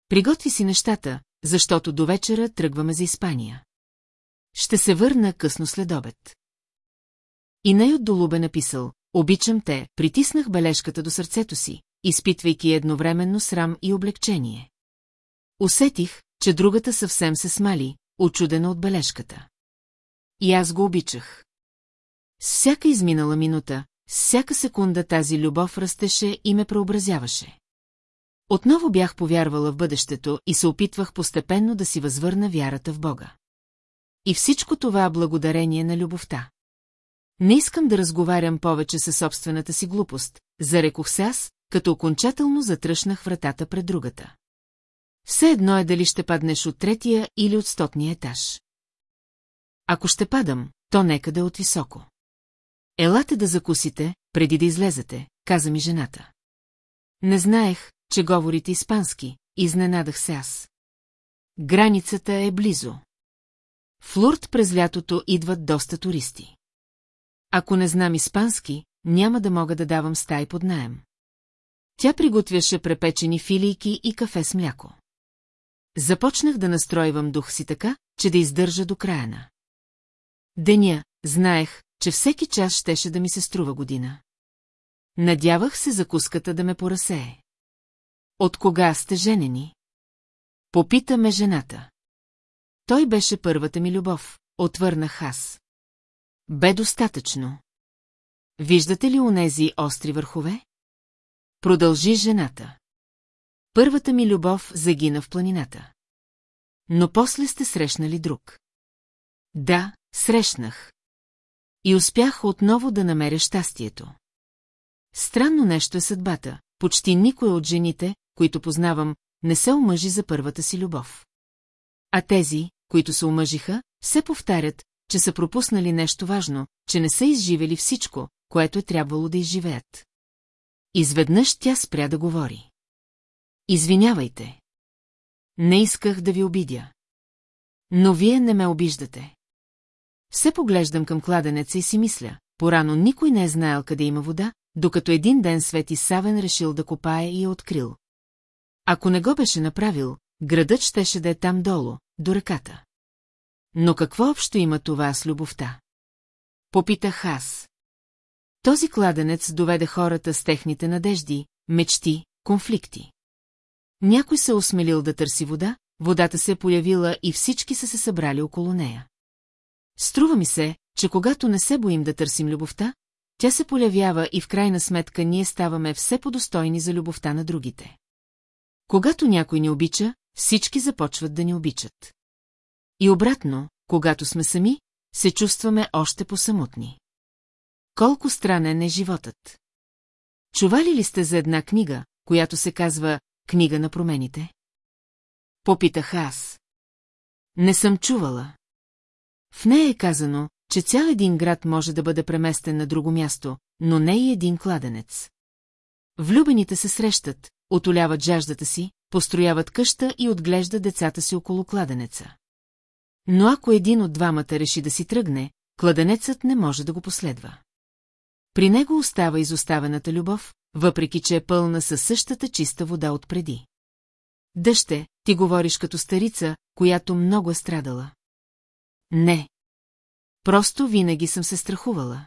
Приготви си нещата, защото до вечера тръгваме за Испания. Ще се върна късно след обед. И най от долубе написал, обичам те, притиснах бележката до сърцето си, изпитвайки едновременно срам и облегчение. Усетих, че другата съвсем се смали, очудена от бележката. И аз го обичах. С всяка изминала минута, с всяка секунда тази любов растеше и ме преобразяваше. Отново бях повярвала в бъдещето и се опитвах постепенно да си възвърна вярата в Бога. И всичко това благодарение на любовта. Не искам да разговарям повече със собствената си глупост, зарекох се аз, като окончателно затръшнах вратата пред другата. Все едно е дали ще паднеш от третия или от стотния етаж. Ако ще падам, то нека да е от високо. Елате да закусите, преди да излезете, каза ми жената. Не знаех, че говорите испански, изненадах се аз. Границата е близо. В през лятото идват доста туристи. Ако не знам испански, няма да мога да давам стай под наем. Тя приготвяше препечени филийки и кафе с мляко. Започнах да настройвам дух си така, че да издържа до края на. Деня, знаех, че всеки час щеше да ми се струва година. Надявах се закуската да ме поразсее. От кога сте женени? Попита ме жената. Той беше първата ми любов, отвърнах аз. Бе достатъчно. Виждате ли онези остри върхове? Продължи жената. Първата ми любов загина в планината. Но после сте срещнали друг. Да, срещнах. И успях отново да намеря щастието. Странно нещо е съдбата. Почти никой от жените, които познавам, не се омъжи за първата си любов. А тези, които се омъжиха, се повтарят, че са пропуснали нещо важно, че не са изживели всичко, което е трябвало да изживеят. Изведнъж тя спря да говори. Извинявайте. Не исках да ви обидя. Но вие не ме обиждате. Все поглеждам към кладенеца и си мисля, порано никой не е знаел къде има вода, докато един ден Свети Савен решил да копае и е открил. Ако не го беше направил, градът щеше да е там долу, до ръката. Но какво общо има това с любовта? Попитах аз. Този кладенец доведе хората с техните надежди, мечти, конфликти. Някой се осмелил да търси вода, водата се е появила и всички са се събрали около нея. Струва ми се, че когато не се боим да търсим любовта, тя се появява и в крайна сметка ние ставаме все по-достойни за любовта на другите. Когато някой ни обича, всички започват да ни обичат. И обратно, когато сме сами, се чувстваме още по-самотни. Колко странен е животът. Чували ли сте за една книга, която се казва «Книга на промените»? Попитах аз. Не съм чувала. В нея е казано, че цял един град може да бъде преместен на друго място, но не и един кладенец. Влюбените се срещат, отоляват жаждата си, построяват къща и отглеждат децата си около кладенеца. Но ако един от двамата реши да си тръгне, кладенецът не може да го последва. При него остава изоставената любов, въпреки че е пълна със същата чиста вода от преди. Дъще, ти говориш като старица, която много е страдала. Не. Просто винаги съм се страхувала.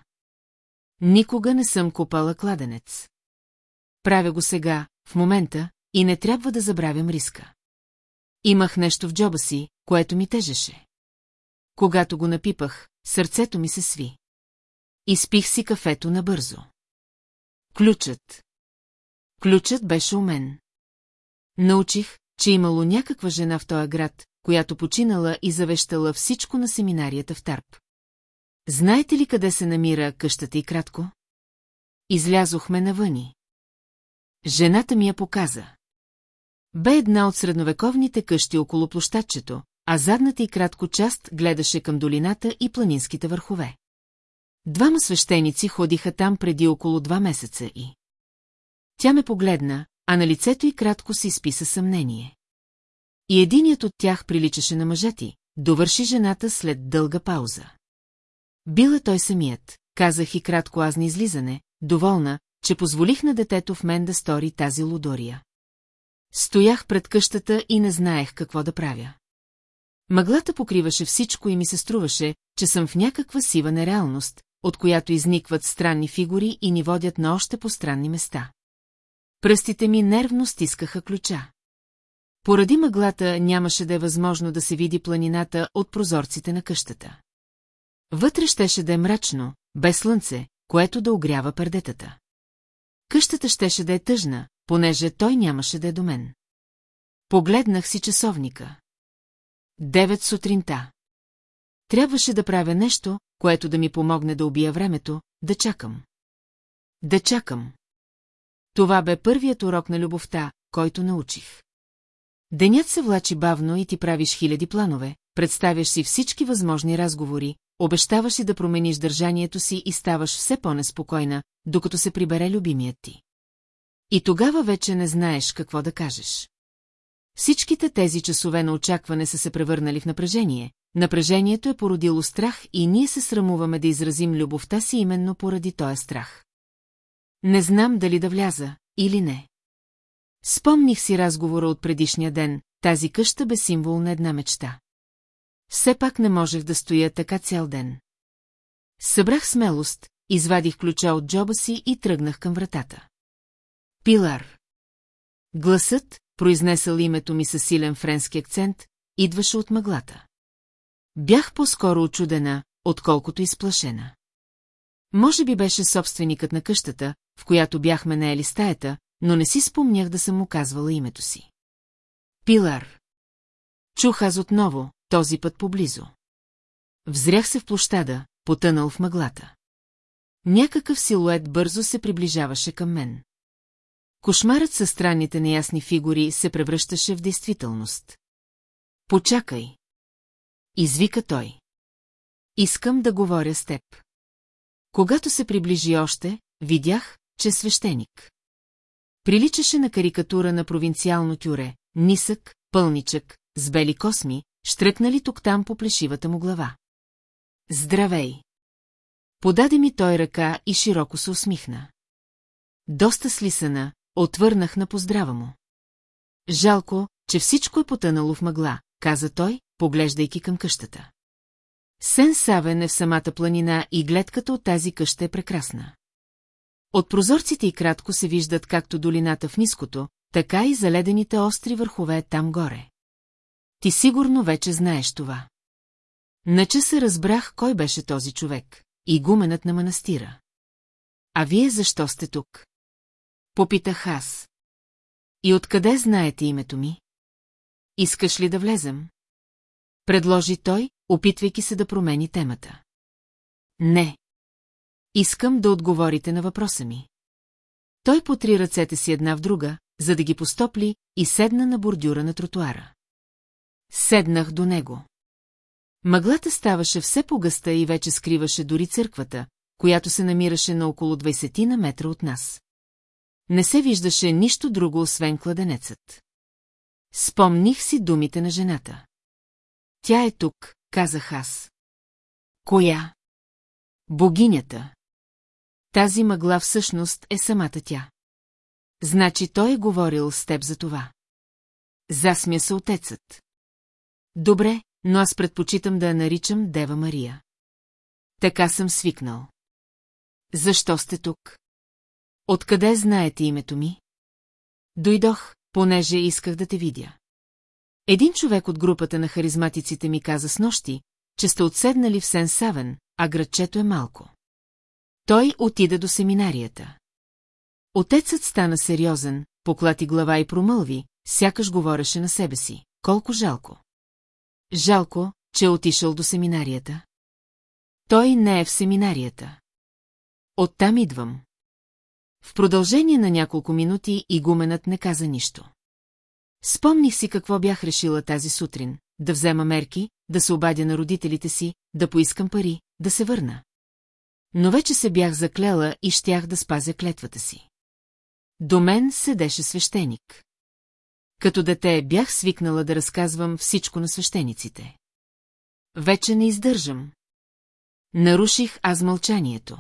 Никога не съм купала кладенец. Правя го сега, в момента, и не трябва да забравям риска. Имах нещо в джоба си, което ми тежеше. Когато го напипах, сърцето ми се сви. Изпих си кафето набързо. Ключът. Ключът беше у мен. Научих, че имало някаква жена в този град, която починала и завещала всичко на семинарията в Тарп. Знаете ли къде се намира къщата и кратко? Излязохме навъни. Жената ми я показа. Бе една от средновековните къщи около площадчето, а задната и кратко част гледаше към долината и планинските върхове. Двама свещеници ходиха там преди около два месеца и... Тя ме погледна, а на лицето й кратко се изписа съмнение. И единият от тях приличаше на мъжа ти, довърши жената след дълга пауза. Била той самият, казах и кратко аз на излизане, доволна, че позволих на детето в мен да стори тази лудория. Стоях пред къщата и не знаех какво да правя. Мъглата покриваше всичко и ми се струваше, че съм в някаква сива нереалност, от която изникват странни фигури и ни водят на още по странни места. Пръстите ми нервно стискаха ключа. Поради мъглата нямаше да е възможно да се види планината от прозорците на къщата. Вътре щеше да е мрачно, без слънце, което да огрява пердетата. Къщата щеше да е тъжна, понеже той нямаше да е до мен. Погледнах си часовника. Девет сутринта. Трябваше да правя нещо, което да ми помогне да убия времето, да чакам. Да чакам. Това бе първият урок на любовта, който научих. Денят се влачи бавно и ти правиш хиляди планове, представяш си всички възможни разговори, обещаваш си да промениш държанието си и ставаш все по-неспокойна, докато се прибере любимият ти. И тогава вече не знаеш какво да кажеш. Всичките тези часове на очакване са се превърнали в напрежение, напрежението е породило страх и ние се срамуваме да изразим любовта си именно поради този страх. Не знам дали да вляза или не. Спомних си разговора от предишния ден, тази къща бе символ на една мечта. Все пак не можех да стоя така цял ден. Събрах смелост, извадих ключа от джоба си и тръгнах към вратата. Пилар. Гласът, произнесъл името ми със силен френски акцент, идваше от мъглата. Бях по-скоро очудена, отколкото изплашена. Може би беше собственикът на къщата, в която бяхме наели стаята, но не си спомнях да съм му казвала името си. Пилар. Чух аз отново, този път поблизо. Взрях се в площада, потънал в мъглата. Някакъв силует бързо се приближаваше към мен. Кошмарът със странните неясни фигури се превръщаше в действителност. Почакай. Извика той. Искам да говоря с теб. Когато се приближи още, видях, че свещеник. Приличаше на карикатура на провинциално тюре, нисък, пълничък, с бели косми, штръкнали тук-там по плешивата му глава. Здравей! Подаде ми той ръка и широко се усмихна. Доста слисана, отвърнах на поздрава му. Жалко, че всичко е потънало в мъгла, каза той, поглеждайки към къщата. Сен Савен е в самата планина и гледката от тази къща е прекрасна. От прозорците и кратко се виждат както долината в ниското, така и заледените остри върхове там горе. Ти сигурно вече знаеш това. Нача се разбрах кой беше този човек, и гуменът на манастира. А вие защо сте тук? Попитах аз. И откъде знаете името ми? Искаш ли да влезем? Предложи той, опитвайки се да промени темата. Не. Искам да отговорите на въпроса ми. Той потри ръцете си една в друга, за да ги постопли, и седна на бордюра на тротуара. Седнах до него. Мъглата ставаше все по-гъста и вече скриваше дори църквата, която се намираше на около 20 на метра от нас. Не се виждаше нищо друго, освен кладенецът. Спомних си думите на жената. Тя е тук, казах аз. Коя? Богинята. Тази мъгла всъщност е самата тя. Значи той е говорил с теб за това. Засмя се отецът. Добре, но аз предпочитам да я наричам Дева Мария. Така съм свикнал. Защо сте тук? Откъде знаете името ми? Дойдох, понеже исках да те видя. Един човек от групата на харизматиците ми каза с нощи, че сте отседнали в Сен Савен, а градчето е малко. Той отида до семинарията. Отецът стана сериозен, поклати глава и промълви, сякаш говореше на себе си. Колко жалко. Жалко, че е отишъл до семинарията. Той не е в семинарията. Оттам идвам. В продължение на няколко минути игуменът не каза нищо. Спомних си какво бях решила тази сутрин, да взема мерки, да се обадя на родителите си, да поискам пари, да се върна. Но вече се бях заклела и щях да спазя клетвата си. До мен седеше свещеник. Като дете бях свикнала да разказвам всичко на свещениците. Вече не издържам. Наруших аз мълчанието.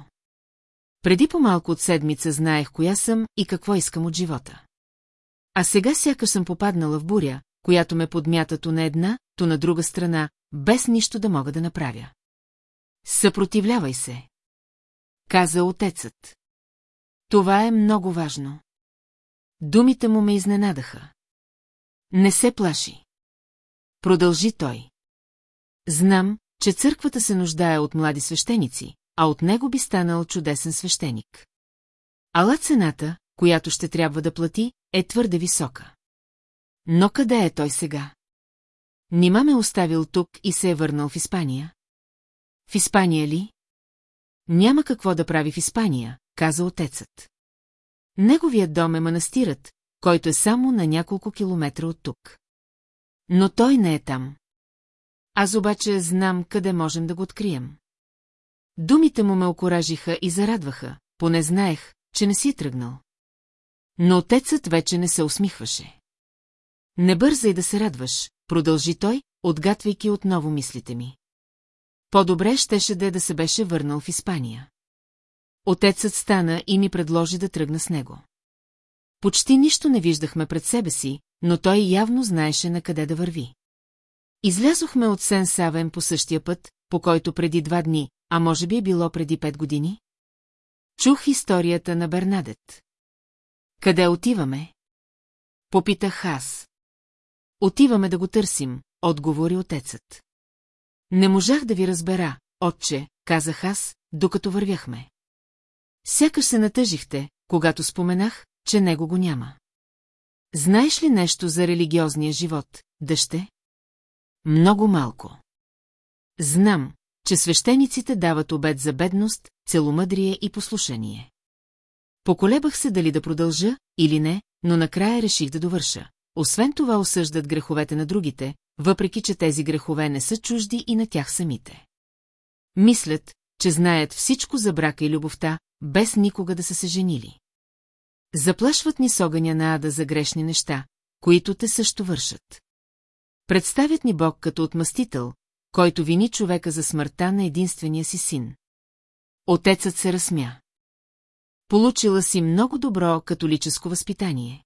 Преди по-малко от седмица знаех коя съм и какво искам от живота. А сега сякаш съм попаднала в буря, която ме подмята то на една, то на друга страна, без нищо да мога да направя. Съпротивлявай се. Каза отецът. Това е много важно. Думите му ме изненадаха. Не се плаши. Продължи той. Знам, че църквата се нуждае от млади свещеници, а от него би станал чудесен свещеник. Ала цената, която ще трябва да плати, е твърде висока. Но къде е той сега? Нима ме оставил тук и се е върнал в Испания? В Испания ли? Няма какво да прави в Испания, каза отецът. Неговият дом е манастирът, който е само на няколко километра от тук. Но той не е там. Аз обаче знам къде можем да го открием. Думите му ме окоражиха и зарадваха, поне знаех, че не си тръгнал. Но отецът вече не се усмихваше. Не бързай да се радваш, продължи той, отгатвайки отново мислите ми. По-добре щеше да е да се беше върнал в Испания. Отецът стана и ми предложи да тръгна с него. Почти нищо не виждахме пред себе си, но той явно знаеше на къде да върви. Излязохме от Сен Савен по същия път, по който преди два дни, а може би е било преди пет години? Чух историята на Бернадет. Къде отиваме? Попитах аз. Отиваме да го търсим, отговори отецът. Не можах да ви разбера, отче, казах аз, докато вървяхме. Сякаш се натъжихте, когато споменах, че него го няма. Знаеш ли нещо за религиозния живот, дъще? Много малко. Знам, че свещениците дават обед за бедност, целомъдрие и послушание. Поколебах се дали да продължа или не, но накрая реших да довърша. Освен това осъждат греховете на другите, въпреки че тези грехове не са чужди и на тях самите. Мислят, че знаят всичко за брака и любовта, без никога да са се женили. Заплашват ни с огъня на ада за грешни неща, които те също вършат. Представят ни Бог като отмъстител, който вини човека за смъртта на единствения си син. Отецът се разсмя. Получила си много добро католическо възпитание.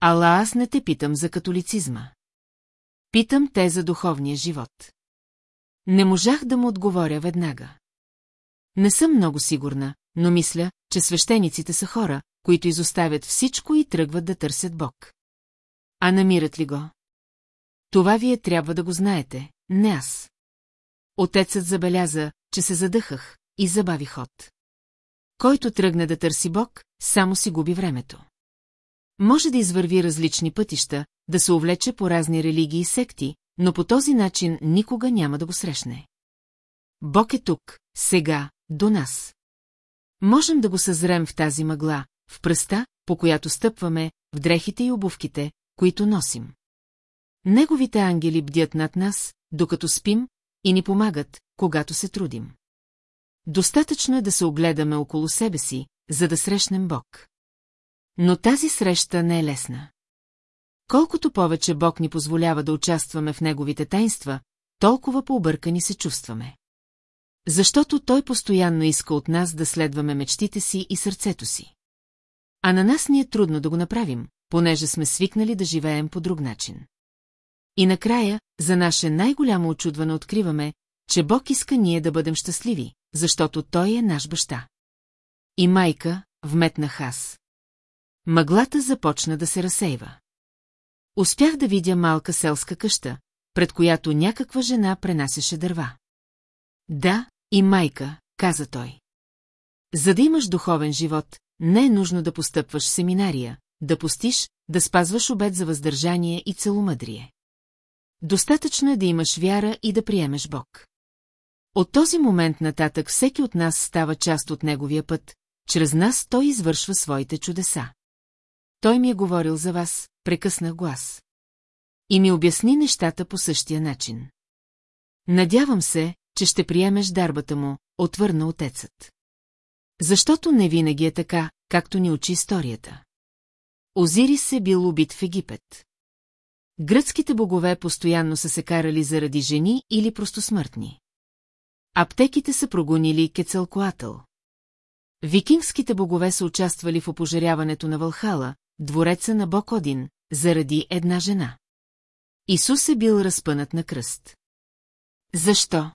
Ала аз не те питам за католицизма. Питам те за духовния живот. Не можах да му отговоря веднага. Не съм много сигурна, но мисля, че свещениците са хора, които изоставят всичко и тръгват да търсят Бог. А намират ли го? Това вие трябва да го знаете, не аз. Отецът забеляза, че се задъхах и забави ход. Който тръгне да търси Бог, само си губи времето. Може да извърви различни пътища, да се увлече по разни религии и секти, но по този начин никога няма да го срещне. Бог е тук, сега, до нас. Можем да го съзрем в тази мъгла, в пръста, по която стъпваме, в дрехите и обувките, които носим. Неговите ангели бдят над нас, докато спим, и ни помагат, когато се трудим. Достатъчно е да се огледаме около себе си, за да срещнем Бог. Но тази среща не е лесна. Колкото повече Бог ни позволява да участваме в Неговите тайнства, толкова пообъркани се чувстваме. Защото Той постоянно иска от нас да следваме мечтите си и сърцето си. А на нас ни е трудно да го направим, понеже сме свикнали да живеем по друг начин. И накрая, за наше най-голямо очудване откриваме, че Бог иска ние да бъдем щастливи, защото Той е наш баща. И майка, вметнах аз. Мъглата започна да се разсейва. Успях да видя малка селска къща, пред която някаква жена пренасеше дърва. Да, и майка, каза той. За да имаш духовен живот, не е нужно да постъпваш семинария, да постиш, да спазваш обед за въздържание и целомъдрие. Достатъчно е да имаш вяра и да приемеш Бог. От този момент нататък всеки от нас става част от неговия път, чрез нас той извършва своите чудеса. Той ми е говорил за вас, прекъснах глас. и ми обясни нещата по същия начин. Надявам се, че ще приемеш дарбата му, отвърна отецът. Защото не винаги е така, както ни учи историята. Озирис е бил убит в Египет. Гръцките богове постоянно са се карали заради жени или просто смъртни. Аптеките са прогонили Кецалкоатъл. Викингските богове са участвали в опожаряването на Вълхала, двореца на Бог Один, заради една жена. Исус е бил разпънат на кръст. Защо?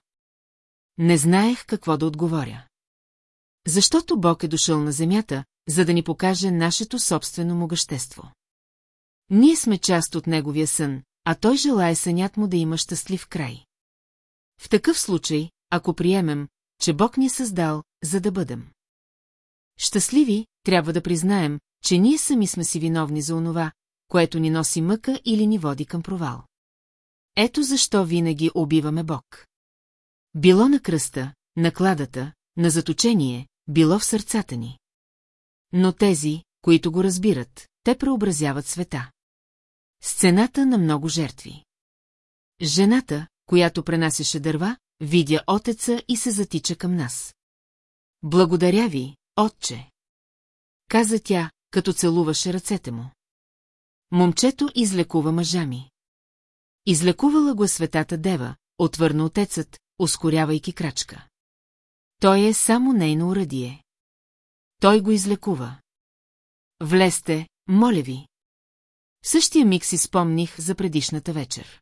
Не знаех какво да отговоря. Защото Бог е дошъл на земята, за да ни покаже нашето собствено могъщество. Ние сме част от неговия сън, а той желая сънят му да има щастлив край. В такъв случай, ако приемем, че Бог ни е създал, за да бъдем. Щастливи, трябва да признаем, че ние сами сме си виновни за онова, което ни носи мъка или ни води към провал. Ето защо винаги убиваме Бог. Било на кръста, на кладата, на заточение, било в сърцата ни. Но тези, които го разбират, те преобразяват света. Сцената на много жертви. Жената, която пренасяше дърва, видя отеца и се затича към нас. Благодаря ви, отче. Каза тя, като целуваше ръцете му. Момчето излекува мъжа ми. Излекувала го е светата дева, отвърна отецът, ускорявайки крачка. Той е само нейно уръдие. Той го излекува. Влезте, моля ви. В същия миг си спомних за предишната вечер.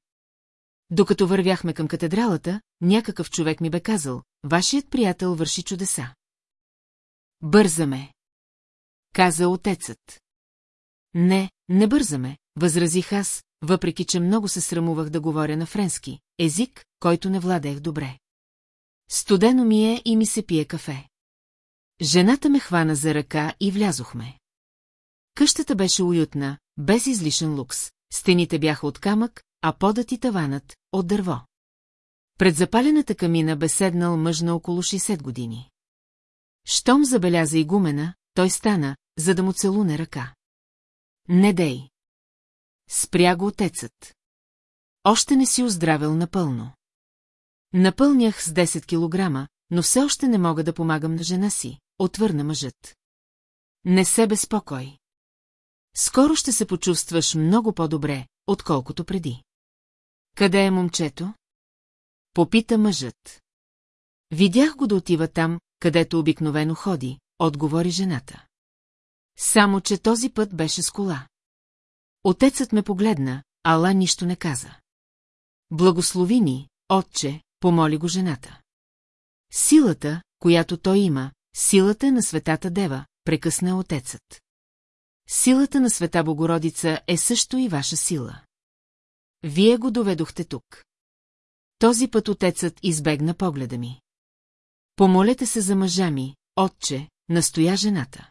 Докато вървяхме към катедралата, някакъв човек ми бе казал, вашият приятел върши чудеса. Бързаме. Каза отецът. Не, не бързаме, възразих аз, въпреки че много се срамувах да говоря на френски, език, който не владеех добре. Студено ми е и ми се пие кафе. Жената ме хвана за ръка и влязохме. Къщата беше уютна, без излишен лукс. Стените бяха от камък, а подът и таванът – от дърво. Пред запалената камина бе седнал мъж на около 60 години. Щом забеляза игумена, той стана, за да му целуне ръка. Не дей. Спря го отецът. Още не си оздравил напълно. Напълнях с 10 килограма, но все още не мога да помагам на жена си, отвърна мъжът. Не се безпокой. Скоро ще се почувстваш много по-добре, отколкото преди. Къде е момчето? Попита мъжът. Видях го да отива там, където обикновено ходи, отговори жената. Само, че този път беше с кола. Отецът ме погледна, ала нищо не каза. Благослови ни, отче, помоли го жената. Силата, която той има, силата на светата дева, прекъсна отецът. Силата на света Богородица е също и ваша сила. Вие го доведохте тук. Този път отецът избегна погледа ми. Помолете се за мъжа ми, отче, настоя жената.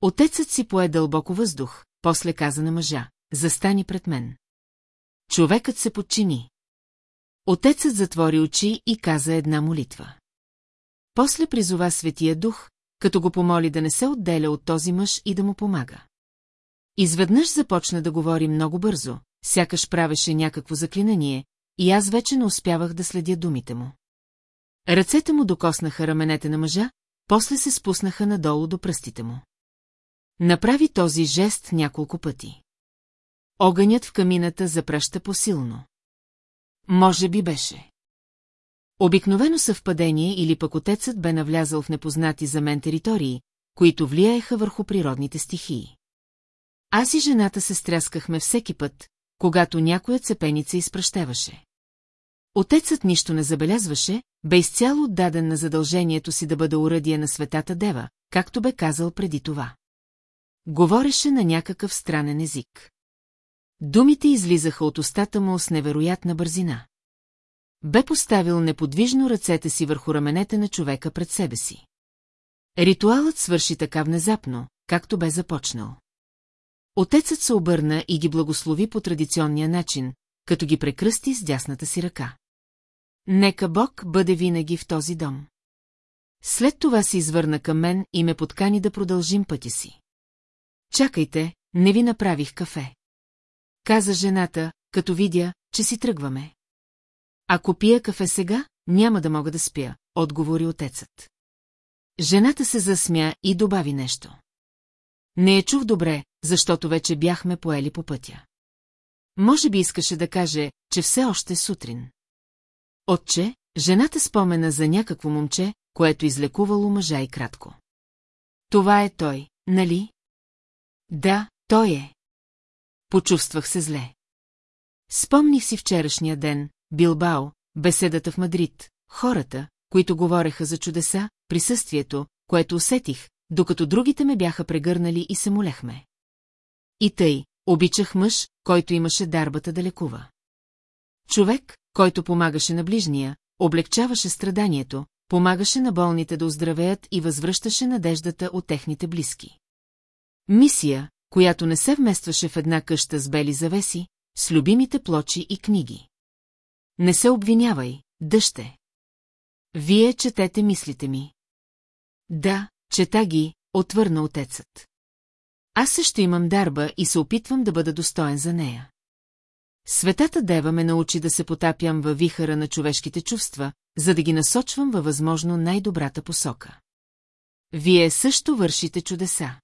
Отецът си пое дълбоко въздух, после каза на мъжа, застани пред мен. Човекът се подчини. Отецът затвори очи и каза една молитва. После призова Светия Дух, като го помоли да не се отделя от този мъж и да му помага. Изведнъж започна да говори много бързо, сякаш правеше някакво заклинание, и аз вече не успявах да следя думите му. Ръцете му докоснаха раменете на мъжа, после се спуснаха надолу до пръстите му. Направи този жест няколко пъти. Огънят в камината запраща посилно. Може би беше. Обикновено съвпадение или пък отецът бе навлязал в непознати за мен територии, които влияеха върху природните стихии. Аз и жената се стряскахме всеки път, когато някоя цепеница изпръщеваше. Отецът нищо не забелязваше, бе изцяло отдаден на задължението си да бъде уръдие на светата дева, както бе казал преди това. Говореше на някакъв странен език. Думите излизаха от устата му с невероятна бързина. Бе поставил неподвижно ръцете си върху раменете на човека пред себе си. Ритуалът свърши така внезапно, както бе започнал. Отецът се обърна и ги благослови по традиционния начин, като ги прекръсти с дясната си ръка. Нека Бог бъде винаги в този дом. След това се извърна към мен и ме подкани да продължим пътя си. Чакайте, не ви направих кафе. Каза жената, като видя, че си тръгваме. Ако пия кафе сега, няма да мога да спя, отговори отецът. Жената се засмя и добави нещо. Не я чух добре, защото вече бяхме поели по пътя. Може би искаше да каже, че все още сутрин. Отче, жената спомена за някакво момче, което излекувало мъжа и кратко. Това е той, нали? Да, той е. Почувствах се зле. Спомних си вчерашния ден, Билбао, беседата в Мадрид, хората, които говореха за чудеса, присъствието, което усетих, докато другите ме бяха прегърнали и се молехме. И тъй, обичах мъж, който имаше дарбата да лекува. Човек, който помагаше на ближния, облегчаваше страданието, помагаше на болните да оздравеят и възвръщаше надеждата от техните близки. Мисия, която не се вместваше в една къща с бели завеси, с любимите плочи и книги. Не се обвинявай, дъще. Вие четете мислите ми. Да, чета ги, отвърна отецът. Аз също имам дарба и се опитвам да бъда достоен за нея. Светата Дева ме научи да се потапям във вихара на човешките чувства, за да ги насочвам във възможно най-добрата посока. Вие също вършите чудеса.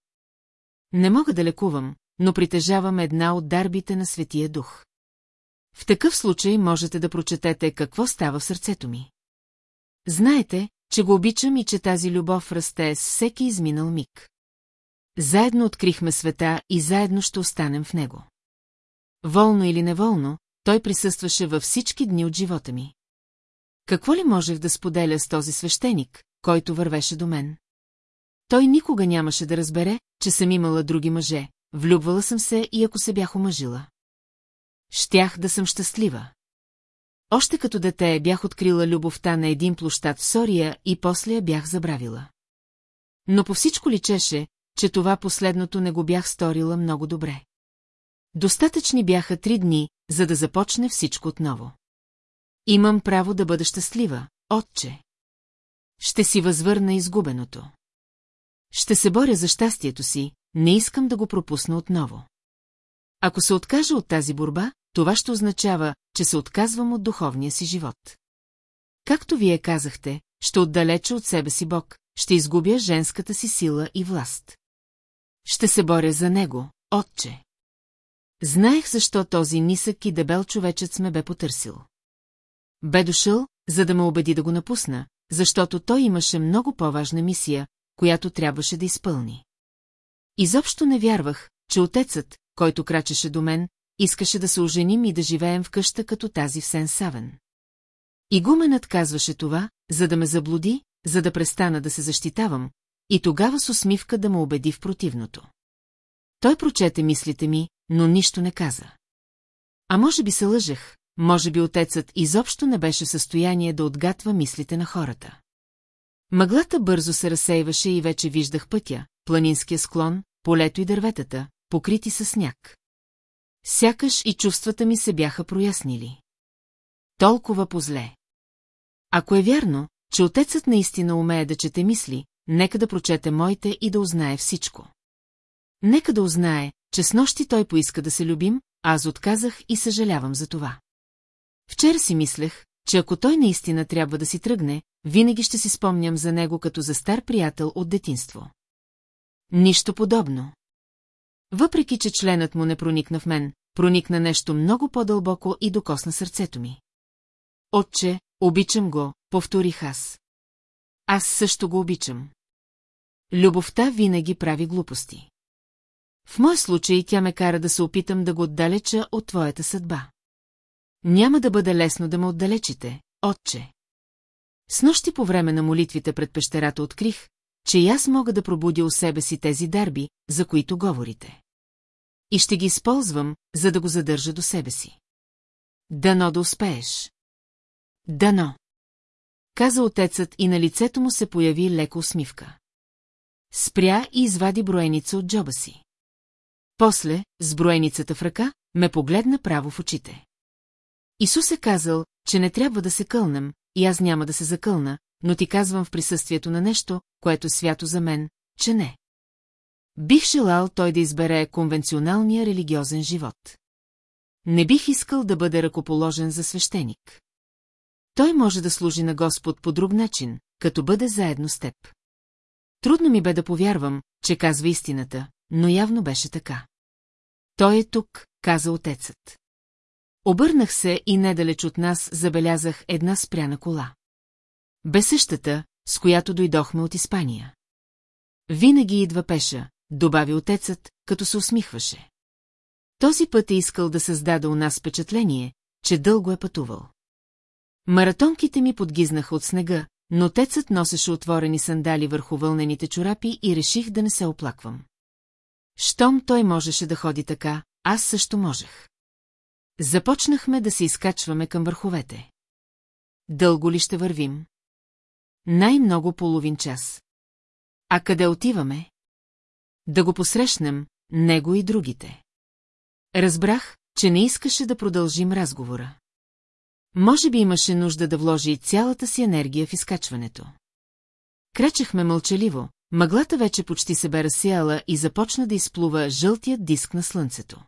Не мога да лекувам, но притежавам една от дарбите на Светия Дух. В такъв случай можете да прочетете какво става в сърцето ми. Знаете, че го обичам и че тази любов расте с всеки изминал миг. Заедно открихме света и заедно ще останем в него. Волно или неволно, той присъстваше във всички дни от живота ми. Какво ли можех да споделя с този свещеник, който вървеше до мен? Той никога нямаше да разбере, че съм имала други мъже, влюбвала съм се и ако се бях омъжила. Щях да съм щастлива. Още като дете бях открила любовта на един площад в Сория и после я бях забравила. Но по всичко личеше, че това последното не го бях сторила много добре. Достатъчни бяха три дни, за да започне всичко отново. Имам право да бъда щастлива, отче. Ще си възвърна изгубеното. Ще се боря за щастието си, не искам да го пропусна отново. Ако се откажа от тази борба, това ще означава, че се отказвам от духовния си живот. Както вие казахте, ще отдалеча от себе си Бог, ще изгубя женската си сила и власт. Ще се боря за него, отче. Знаех защо този нисък и дебел човечец ме бе потърсил. Бе дошъл, за да ме убеди да го напусна, защото той имаше много по-важна мисия, която трябваше да изпълни. Изобщо не вярвах, че отецът, който крачеше до мен, искаше да се оженим и да живеем в къща като тази в Сен-Савен. Игуменът казваше това, за да ме заблуди, за да престана да се защитавам, и тогава с усмивка да ме убеди в противното. Той прочете мислите ми, но нищо не каза. А може би се лъжех, може би отецът изобщо не беше в състояние да отгатва мислите на хората. Мъглата бързо се разсейваше и вече виждах пътя, планинския склон, полето и дърветата, покрити със сняг. Сякаш и чувствата ми се бяха прояснили. Толкова позле. Ако е вярно, че отецът наистина умее да чете мисли, нека да прочете моите и да узнае всичко. Нека да узнае, че с нощи той поиска да се любим, а аз отказах и съжалявам за това. Вчера си мислех, че ако той наистина трябва да си тръгне, винаги ще си спомням за него като за стар приятел от детинство. Нищо подобно. Въпреки, че членът му не проникна в мен, проникна нещо много по-дълбоко и докосна сърцето ми. Отче, обичам го, повторих аз. Аз също го обичам. Любовта винаги прави глупости. В мой случай тя ме кара да се опитам да го отдалеча от твоята съдба. Няма да бъде лесно да ме отдалечите, отче. С нощи по време на молитвите пред пещерата открих, че и аз мога да пробудя у себе си тези дарби, за които говорите. И ще ги използвам, за да го задържа до себе си. Дано да успееш. Дано. Каза отецът и на лицето му се появи леко усмивка. Спря и извади броеница от джоба си. После, с броеницата в ръка, ме погледна право в очите. Исус е казал, че не трябва да се кълнем, и аз няма да се закълна, но ти казвам в присъствието на нещо, което е свято за мен, че не. Бих желал той да избере конвенционалния религиозен живот. не бих искал да бъде ръкоположен за свещеник. Той може да служи на Господ по друг начин, като бъде заедно с теб. Трудно ми бе да повярвам, че казва истината, но явно беше така. Той е тук, каза отецът. Обърнах се и недалеч от нас забелязах една спряна кола. Бе същата, с която дойдохме от Испания. Винаги идва пеша, добави отецът, като се усмихваше. Този път е искал да създаде у нас впечатление, че дълго е пътувал. Маратонките ми подгизнаха от снега, но тецът носеше отворени сандали върху вълнените чорапи и реших да не се оплаквам. Щом той можеше да ходи така, аз също можех. Започнахме да се изкачваме към върховете. Дълго ли ще вървим? Най-много половин час. А къде отиваме? Да го посрещнем, него и другите. Разбрах, че не искаше да продължим разговора. Може би имаше нужда да вложи цялата си енергия в изкачването. Крачехме мълчаливо, мъглата вече почти се бе разсияла и започна да изплува жълтият диск на слънцето.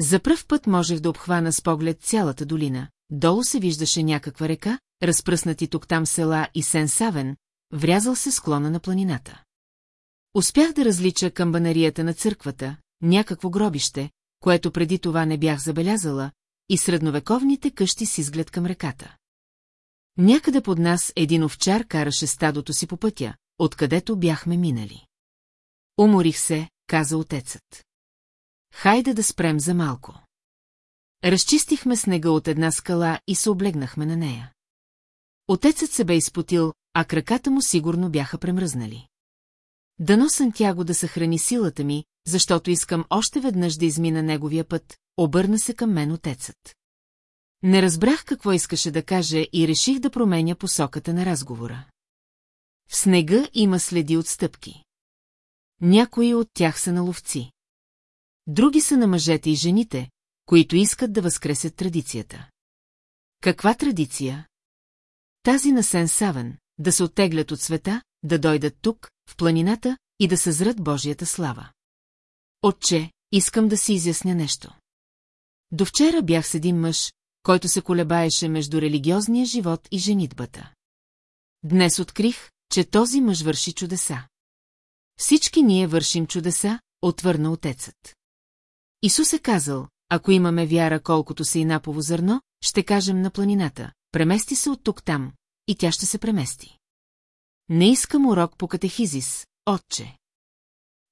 За пръв път можех да обхвана с поглед цялата долина. Долу се виждаше някаква река, разпръснати тук-там села и Сен-Савен, врязал се склона на планината. Успях да различа камбанарията на църквата, някакво гробище, което преди това не бях забелязала, и средновековните къщи с изглед към реката. Някъде под нас един овчар караше стадото си по пътя, откъдето бяхме минали. Уморих се, каза отецът. Хайде да спрем за малко. Разчистихме снега от една скала и се облегнахме на нея. Отецът се бе изпотил, а краката му сигурно бяха премръзнали. Дано Сантяго да съхрани силата ми, защото искам още веднъж да измина неговия път, обърна се към мен отецът. Не разбрах какво искаше да каже и реших да променя посоката на разговора. В снега има следи от стъпки. Някои от тях са на ловци. Други са на мъжете и жените, които искат да възкресят традицията. Каква традиция? Тази на Сен Савен, да се оттеглят от света, да дойдат тук, в планината, и да съзрат Божията слава. Отче, искам да си изясня нещо. До вчера бях с един мъж, който се колебаеше между религиозния живот и женитбата. Днес открих, че този мъж върши чудеса. Всички ние вършим чудеса, отвърна отецът. Исус е казал, ако имаме вяра колкото се и напово зърно, ще кажем на планината, премести се от тук там, и тя ще се премести. Не искам урок по катехизис, отче.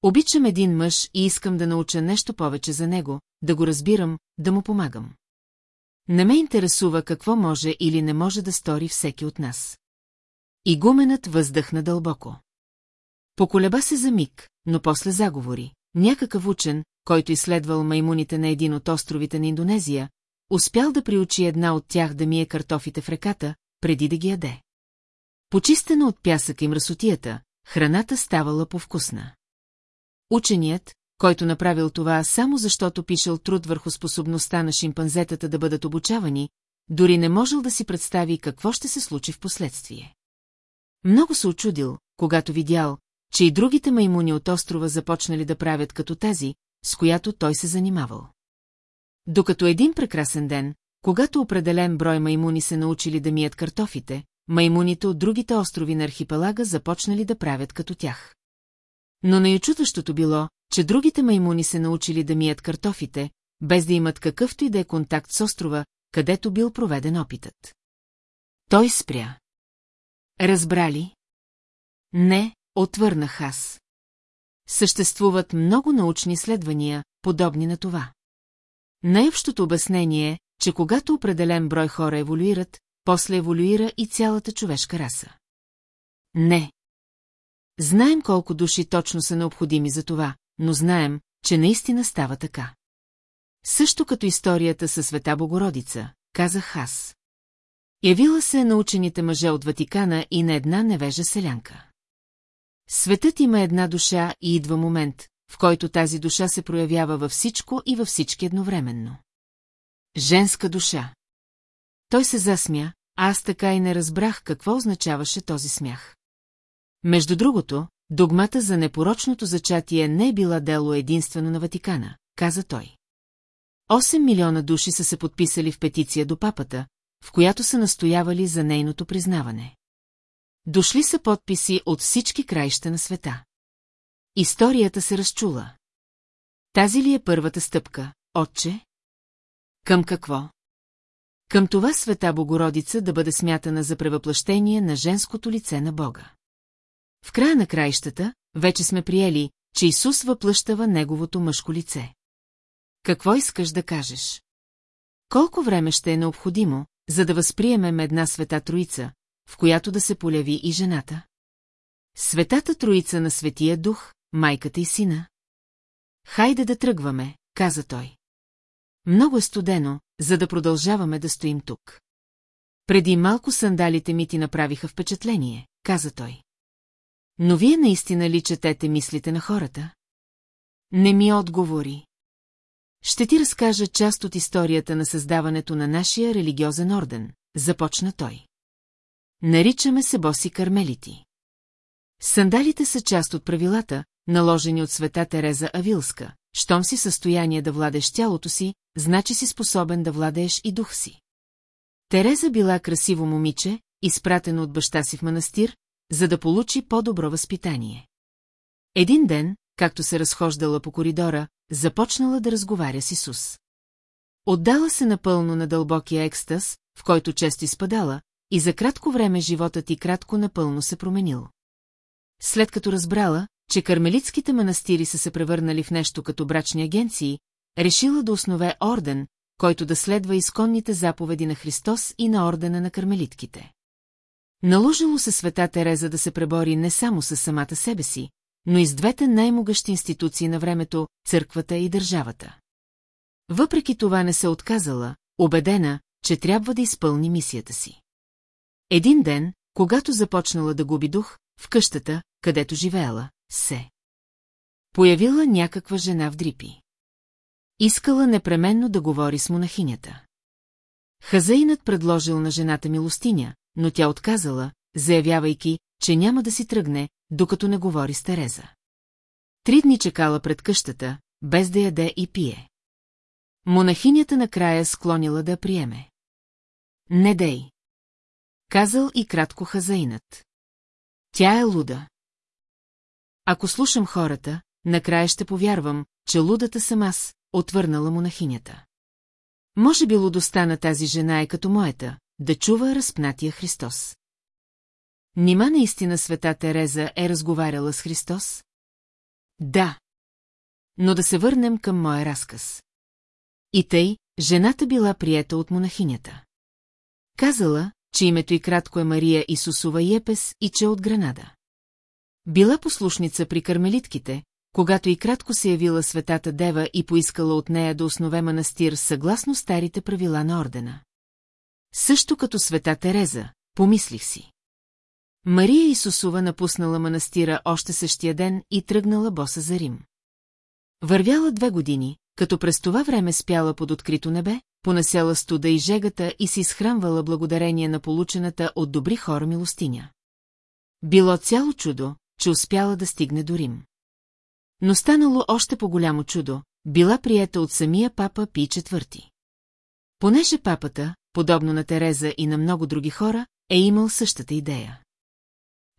Обичам един мъж и искам да науча нещо повече за него, да го разбирам, да му помагам. Не ме интересува какво може или не може да стори всеки от нас. И гуменът въздъхна дълбоко. Поколеба се за миг, но после заговори. Някакъв учен, който изследвал маймуните на един от островите на Индонезия, успял да приучи една от тях да мие картофите в реката, преди да ги яде. Почистена от пясъка и мръсотията, храната ставала повкусна. Ученият, който направил това само защото пишел труд върху способността на шимпанзетата да бъдат обучавани, дори не можел да си представи какво ще се случи в последствие. Много се очудил, когато видял, че и другите маймуни от острова започнали да правят като тази, с която той се занимавал. Докато един прекрасен ден, когато определен брой маймуни се научили да мият картофите, маймуните от другите острови на архипелага започнали да правят като тях. Но най-очутващото било, че другите маймуни се научили да мият картофите, без да имат какъвто и да е контакт с острова, където бил проведен опитът. Той спря. Разбрали? Не, отвърнах аз. Съществуват много научни изследвания, подобни на това. Най-общото обяснение е, че когато определен брой хора еволюират, после еволюира и цялата човешка раса. Не. Знаем колко души точно са необходими за това, но знаем, че наистина става така. Също като историята със Света Богородица, казах аз. Явила се на учените мъже от Ватикана и на една невежа селянка. Светът има една душа и идва момент, в който тази душа се проявява във всичко и във всички едновременно. Женска душа. Той се засмя, аз така и не разбрах какво означаваше този смях. Между другото, догмата за непорочното зачатие не е била дело единствено на Ватикана, каза той. 8 милиона души са се подписали в петиция до папата, в която са настоявали за нейното признаване. Дошли са подписи от всички краища на света. Историята се разчула. Тази ли е първата стъпка, отче? Към какво? Към това света Богородица да бъде смятана за превъплъщение на женското лице на Бога. В края на краищата, вече сме приели, че Исус въплъщава неговото мъжко лице. Какво искаш да кажеш? Колко време ще е необходимо, за да възприемем една света троица, в която да се поляви и жената? Светата троица на Светия Дух, майката и сина? Хайде да тръгваме, каза той. Много е студено, за да продължаваме да стоим тук. Преди малко сандалите ми ти направиха впечатление, каза той. Но вие наистина ли четете мислите на хората? Не ми отговори. Ще ти разкажа част от историята на създаването на нашия религиозен орден, започна той. Наричаме се боси кармелити. Сандалите са част от правилата, наложени от света Тереза Авилска. Щом си състояние да владеш тялото си, значи си способен да владееш и дух си. Тереза била красиво момиче, изпратено от баща си в манастир, за да получи по-добро възпитание. Един ден, както се разхождала по коридора, започнала да разговаря с Исус. Отдала се напълно на дълбокия екстаз, в който често изпадала, и за кратко време животът и кратко напълно се променил. След като разбрала, че кармелитските манастири са се превърнали в нещо като брачни агенции, решила да основе орден, който да следва изконните заповеди на Христос и на ордена на кармелитките. Наложило се света Тереза да се пребори не само с самата себе си, но и с двете най-могъщи институции на времето – църквата и държавата. Въпреки това не се отказала, убедена, че трябва да изпълни мисията си. Един ден, когато започнала да губи дух, в къщата, където живеела, се. Появила някаква жена в дрипи. Искала непременно да говори с монахинята. Хазаинът предложил на жената милостиня, но тя отказала, заявявайки, че няма да си тръгне, докато не говори с Тереза. Три дни чекала пред къщата, без да яде и пие. Монахинята накрая склонила да приеме. Не дей. Казал и кратко хазаинът. Тя е луда. Ако слушам хората, накрая ще повярвам, че лудата съм аз, отвърнала монахинята. Може би лудостта на тази жена е като моята, да чува разпнатия Христос. Нима наистина света Тереза е разговаряла с Христос? Да. Но да се върнем към моя разказ. И тъй, жената била приета от монахинята. Казала, че името и кратко е Мария Исусова Епес и че е от Гранада. Била послушница при кармелитките, когато и кратко се явила светата дева и поискала от нея да основе манастир съгласно старите правила на ордена. Също като света Тереза, помислих си. Мария Исусова напуснала манастира още същия ден и тръгнала боса за Рим. Вървяла две години, като през това време спяла под открито небе, понасяла студа и жегата и си изхранвала благодарение на получената от добри хора милостиня. Било цяло чудо, че успяла да стигне до Рим. Но станало още по-голямо чудо, била приета от самия папа Пи четвърти. Понеже папата, подобно на Тереза и на много други хора, е имал същата идея.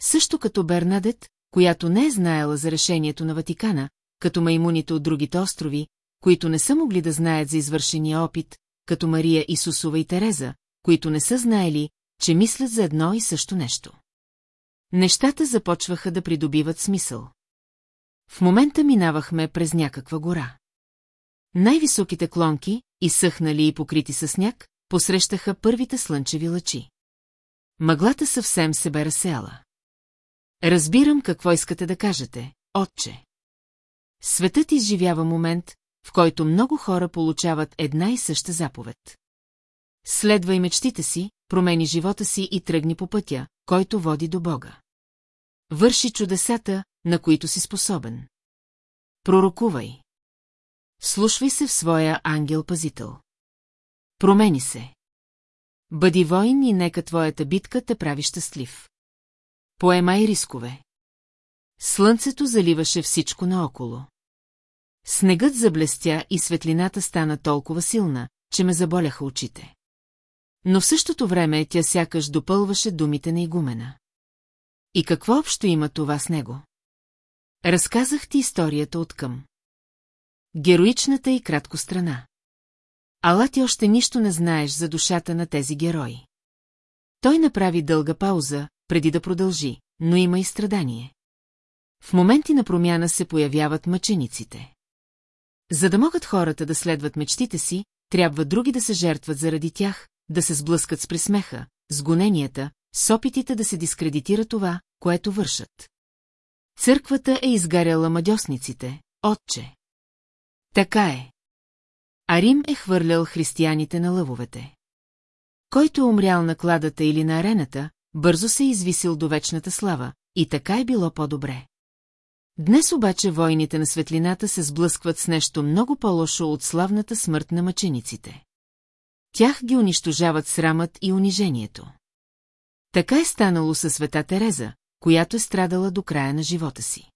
Също като Бернадет, която не е знаела за решението на Ватикана, като маймуните от другите острови, които не са могли да знаят за извършения опит, като Мария Исусова и Тереза, които не са знаели, че мислят за едно и също нещо. Нещата започваха да придобиват смисъл. В момента минавахме през някаква гора. Най-високите клонки, изсъхнали и покрити със сняг, посрещаха първите слънчеви лъчи. Мъглата съвсем се бе разсеяла. Разбирам какво искате да кажете, отче. Светът изживява момент, в който много хора получават една и съща заповед. Следвай мечтите си, промени живота си и тръгни по пътя, който води до Бога. Върши чудесата, на които си способен. Пророкувай. Слушвай се в своя ангел-пазител. Промени се. Бъди воин и нека твоята битка те прави щастлив. Поемай рискове. Слънцето заливаше всичко наоколо. Снегът заблестя и светлината стана толкова силна, че ме заболяха очите. Но в същото време тя сякаш допълваше думите на игумена. И какво общо има това с него? Разказах ти историята от към. Героичната и кратко страна. Ала ти още нищо не знаеш за душата на тези герои. Той направи дълга пауза, преди да продължи, но има и страдание. В моменти на промяна се появяват мъчениците. За да могат хората да следват мечтите си, трябва други да се жертват заради тях, да се сблъскат с присмеха, с гоненията, с опитите да се дискредитира това, което вършат. Църквата е изгаряла мадьосниците, отче. Така е. А Рим е хвърлял християните на лъвовете. Който е умрял на кладата или на арената, бързо се е извисил до вечната слава, и така е било по-добре. Днес обаче войните на светлината се сблъскват с нещо много по-лошо от славната смърт на мъчениците. Тях ги унищожават срамът и унижението. Така е станало със света Тереза, която е страдала до края на живота си.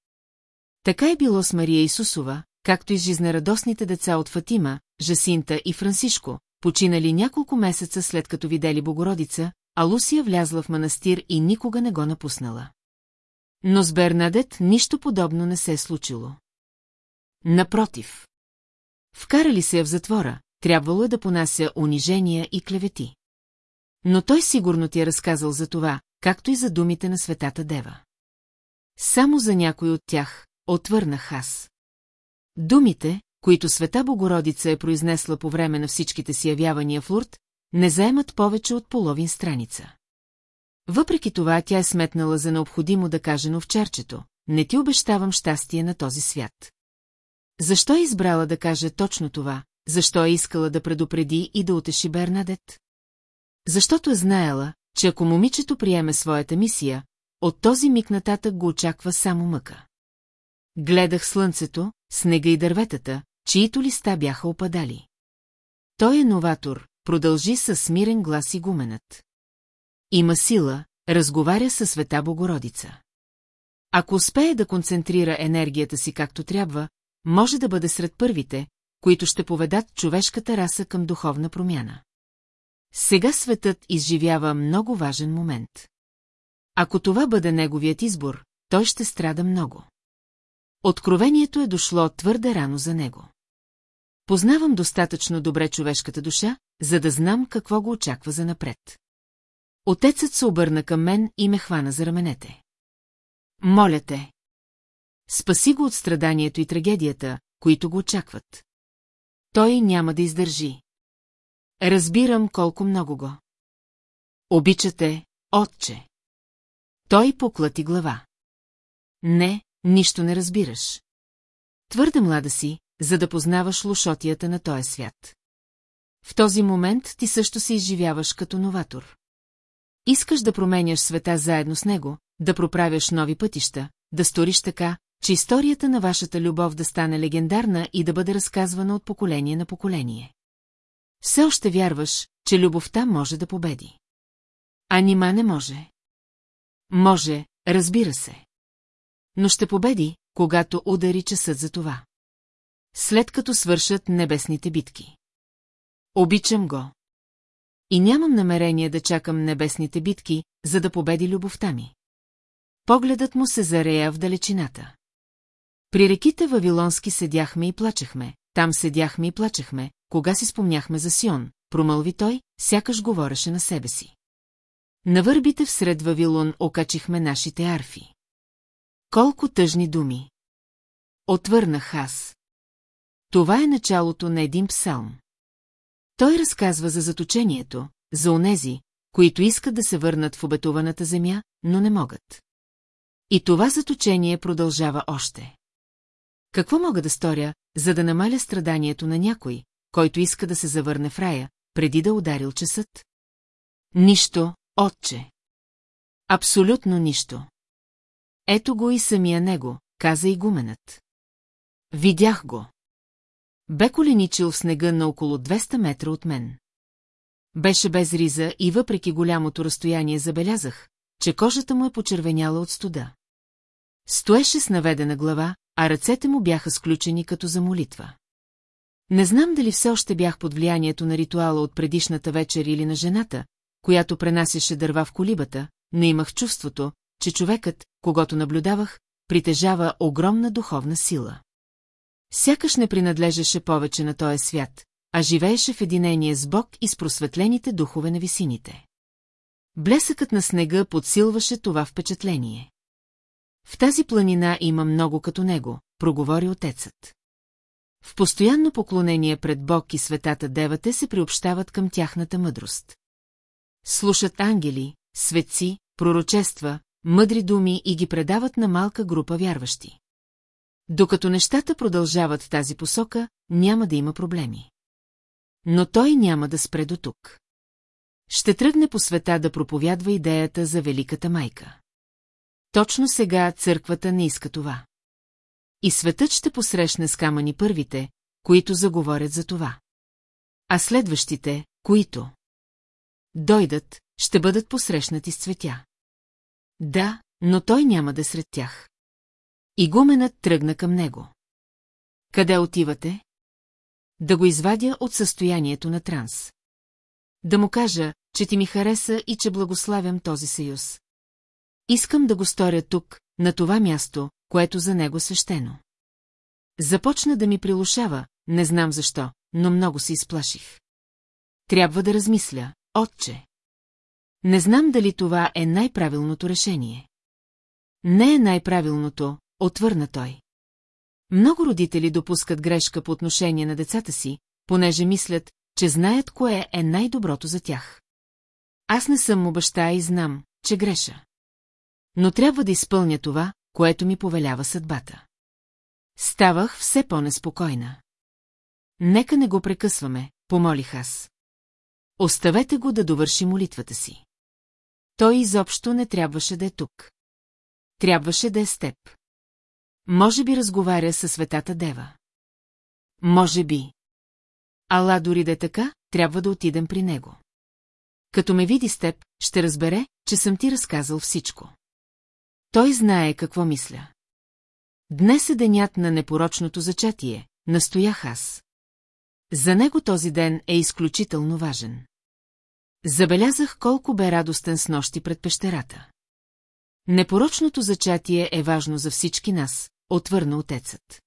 Така е било с Мария Исусова, както и с жизнерадостните деца от Фатима, Жасинта и Францишко, починали няколко месеца след като видели Богородица, а Лусия влязла в манастир и никога не го напуснала. Но с Бернадет нищо подобно не се е случило. Напротив. Вкарали се я в затвора, трябвало е да понася унижения и клевети. Но той сигурно ти е разказал за това, както и за думите на светата Дева. Само за някой от тях, отвърнах аз. Думите, които света Богородица е произнесла по време на всичките си явявания в Лурд, не заемат повече от половин страница. Въпреки това тя е сметнала за необходимо да каже на овчарчето, не ти обещавам щастие на този свят. Защо е избрала да каже точно това, защо е искала да предупреди и да утеши Бернадет? Защото е знаела, че ако момичето приеме своята мисия, от този миг нататък го очаква само мъка. Гледах слънцето, снега и дърветата, чието листа бяха опадали. Той е новатор, продължи със смирен глас и гуменът. Има сила, разговаря със света Богородица. Ако успее да концентрира енергията си както трябва, може да бъде сред първите, които ще поведат човешката раса към духовна промяна. Сега светът изживява много важен момент. Ако това бъде неговият избор, той ще страда много. Откровението е дошло твърде рано за него. Познавам достатъчно добре човешката душа, за да знам какво го очаква за напред. Отецът се обърна към мен и ме хвана за раменете. Моля те. Спаси го от страданието и трагедията, които го очакват. Той няма да издържи. Разбирам колко много го. Обичате, отче. Той поклати глава. Не, нищо не разбираш. Твърде млада си, за да познаваш лошотията на този свят. В този момент ти също се изживяваш като новатор. Искаш да променяш света заедно с него, да проправяш нови пътища, да сториш така, че историята на вашата любов да стане легендарна и да бъде разказвана от поколение на поколение. Все още вярваш, че любовта може да победи. А нима не може. Може, разбира се. Но ще победи, когато удари часът за това. След като свършат небесните битки. Обичам го. И нямам намерение да чакам небесните битки, за да победи любовта ми. Погледът му се зарея в далечината. При реките Вавилонски седяхме и плачехме, там седяхме и плачехме, кога си спомняхме за Сион, промълви той, сякаш говореше на себе си. На върбите всред Вавилон окачихме нашите арфи. Колко тъжни думи! Отвърнах аз. Това е началото на един псалм. Той разказва за заточението, за онези, които искат да се върнат в обетованата земя, но не могат. И това заточение продължава още. Какво мога да сторя, за да намаля страданието на някой, който иска да се завърне в рая, преди да ударил часът? Нищо, отче. Абсолютно нищо. Ето го и самия него, каза и гуменът. Видях го. Бе коленичил в снега на около 200 метра от мен. Беше без риза и въпреки голямото разстояние забелязах, че кожата му е почервеняла от студа. Стоеше с наведена глава, а ръцете му бяха сключени като за молитва. Не знам дали все още бях под влиянието на ритуала от предишната вечер или на жената, която пренасяше дърва в колибата, но имах чувството, че човекът, когато наблюдавах, притежава огромна духовна сила. Сякаш не принадлежеше повече на този свят, а живееше в единение с Бог и с просветлените духове на висините. Блесъкът на снега подсилваше това впечатление. В тази планина има много като него, проговори отецът. В постоянно поклонение пред Бог и светата девате се приобщават към тяхната мъдрост. Слушат ангели, светци, пророчества, мъдри думи и ги предават на малка група вярващи. Докато нещата продължават в тази посока, няма да има проблеми. Но той няма да спре до тук. Ще тръгне по света да проповядва идеята за Великата майка. Точно сега църквата не иска това. И светът ще посрещне с камъни първите, които заговорят за това. А следващите, които дойдат, ще бъдат посрещнати с цветя. Да, но той няма да е сред тях. Игуменът тръгна към него. Къде отивате? Да го извадя от състоянието на транс. Да му кажа, че ти ми хареса и че благославям този съюз. Искам да го сторя тук, на това място, което за него свещено. Започна да ми прилушава, не знам защо, но много се изплаших. Трябва да размисля, отче. Не знам дали това е най-правилното решение. Не е най-правилното, отвърна той. Много родители допускат грешка по отношение на децата си, понеже мислят, че знаят кое е най-доброто за тях. Аз не съм му баща и знам, че греша. Но трябва да изпълня това, което ми повелява съдбата. Ставах все по-неспокойна. Нека не го прекъсваме, помолих аз. Оставете го да довърши молитвата си. Той изобщо не трябваше да е тук. Трябваше да е с теб. Може би разговаря със светата дева. Може би. Ала дори да е така, трябва да отидем при него. Като ме види с теб, ще разбере, че съм ти разказал всичко. Той знае какво мисля. Днес е денят на непорочното зачатие, настоях аз. За него този ден е изключително важен. Забелязах колко бе радостен с нощи пред пещерата. Непорочното зачатие е важно за всички нас, отвърна отецът.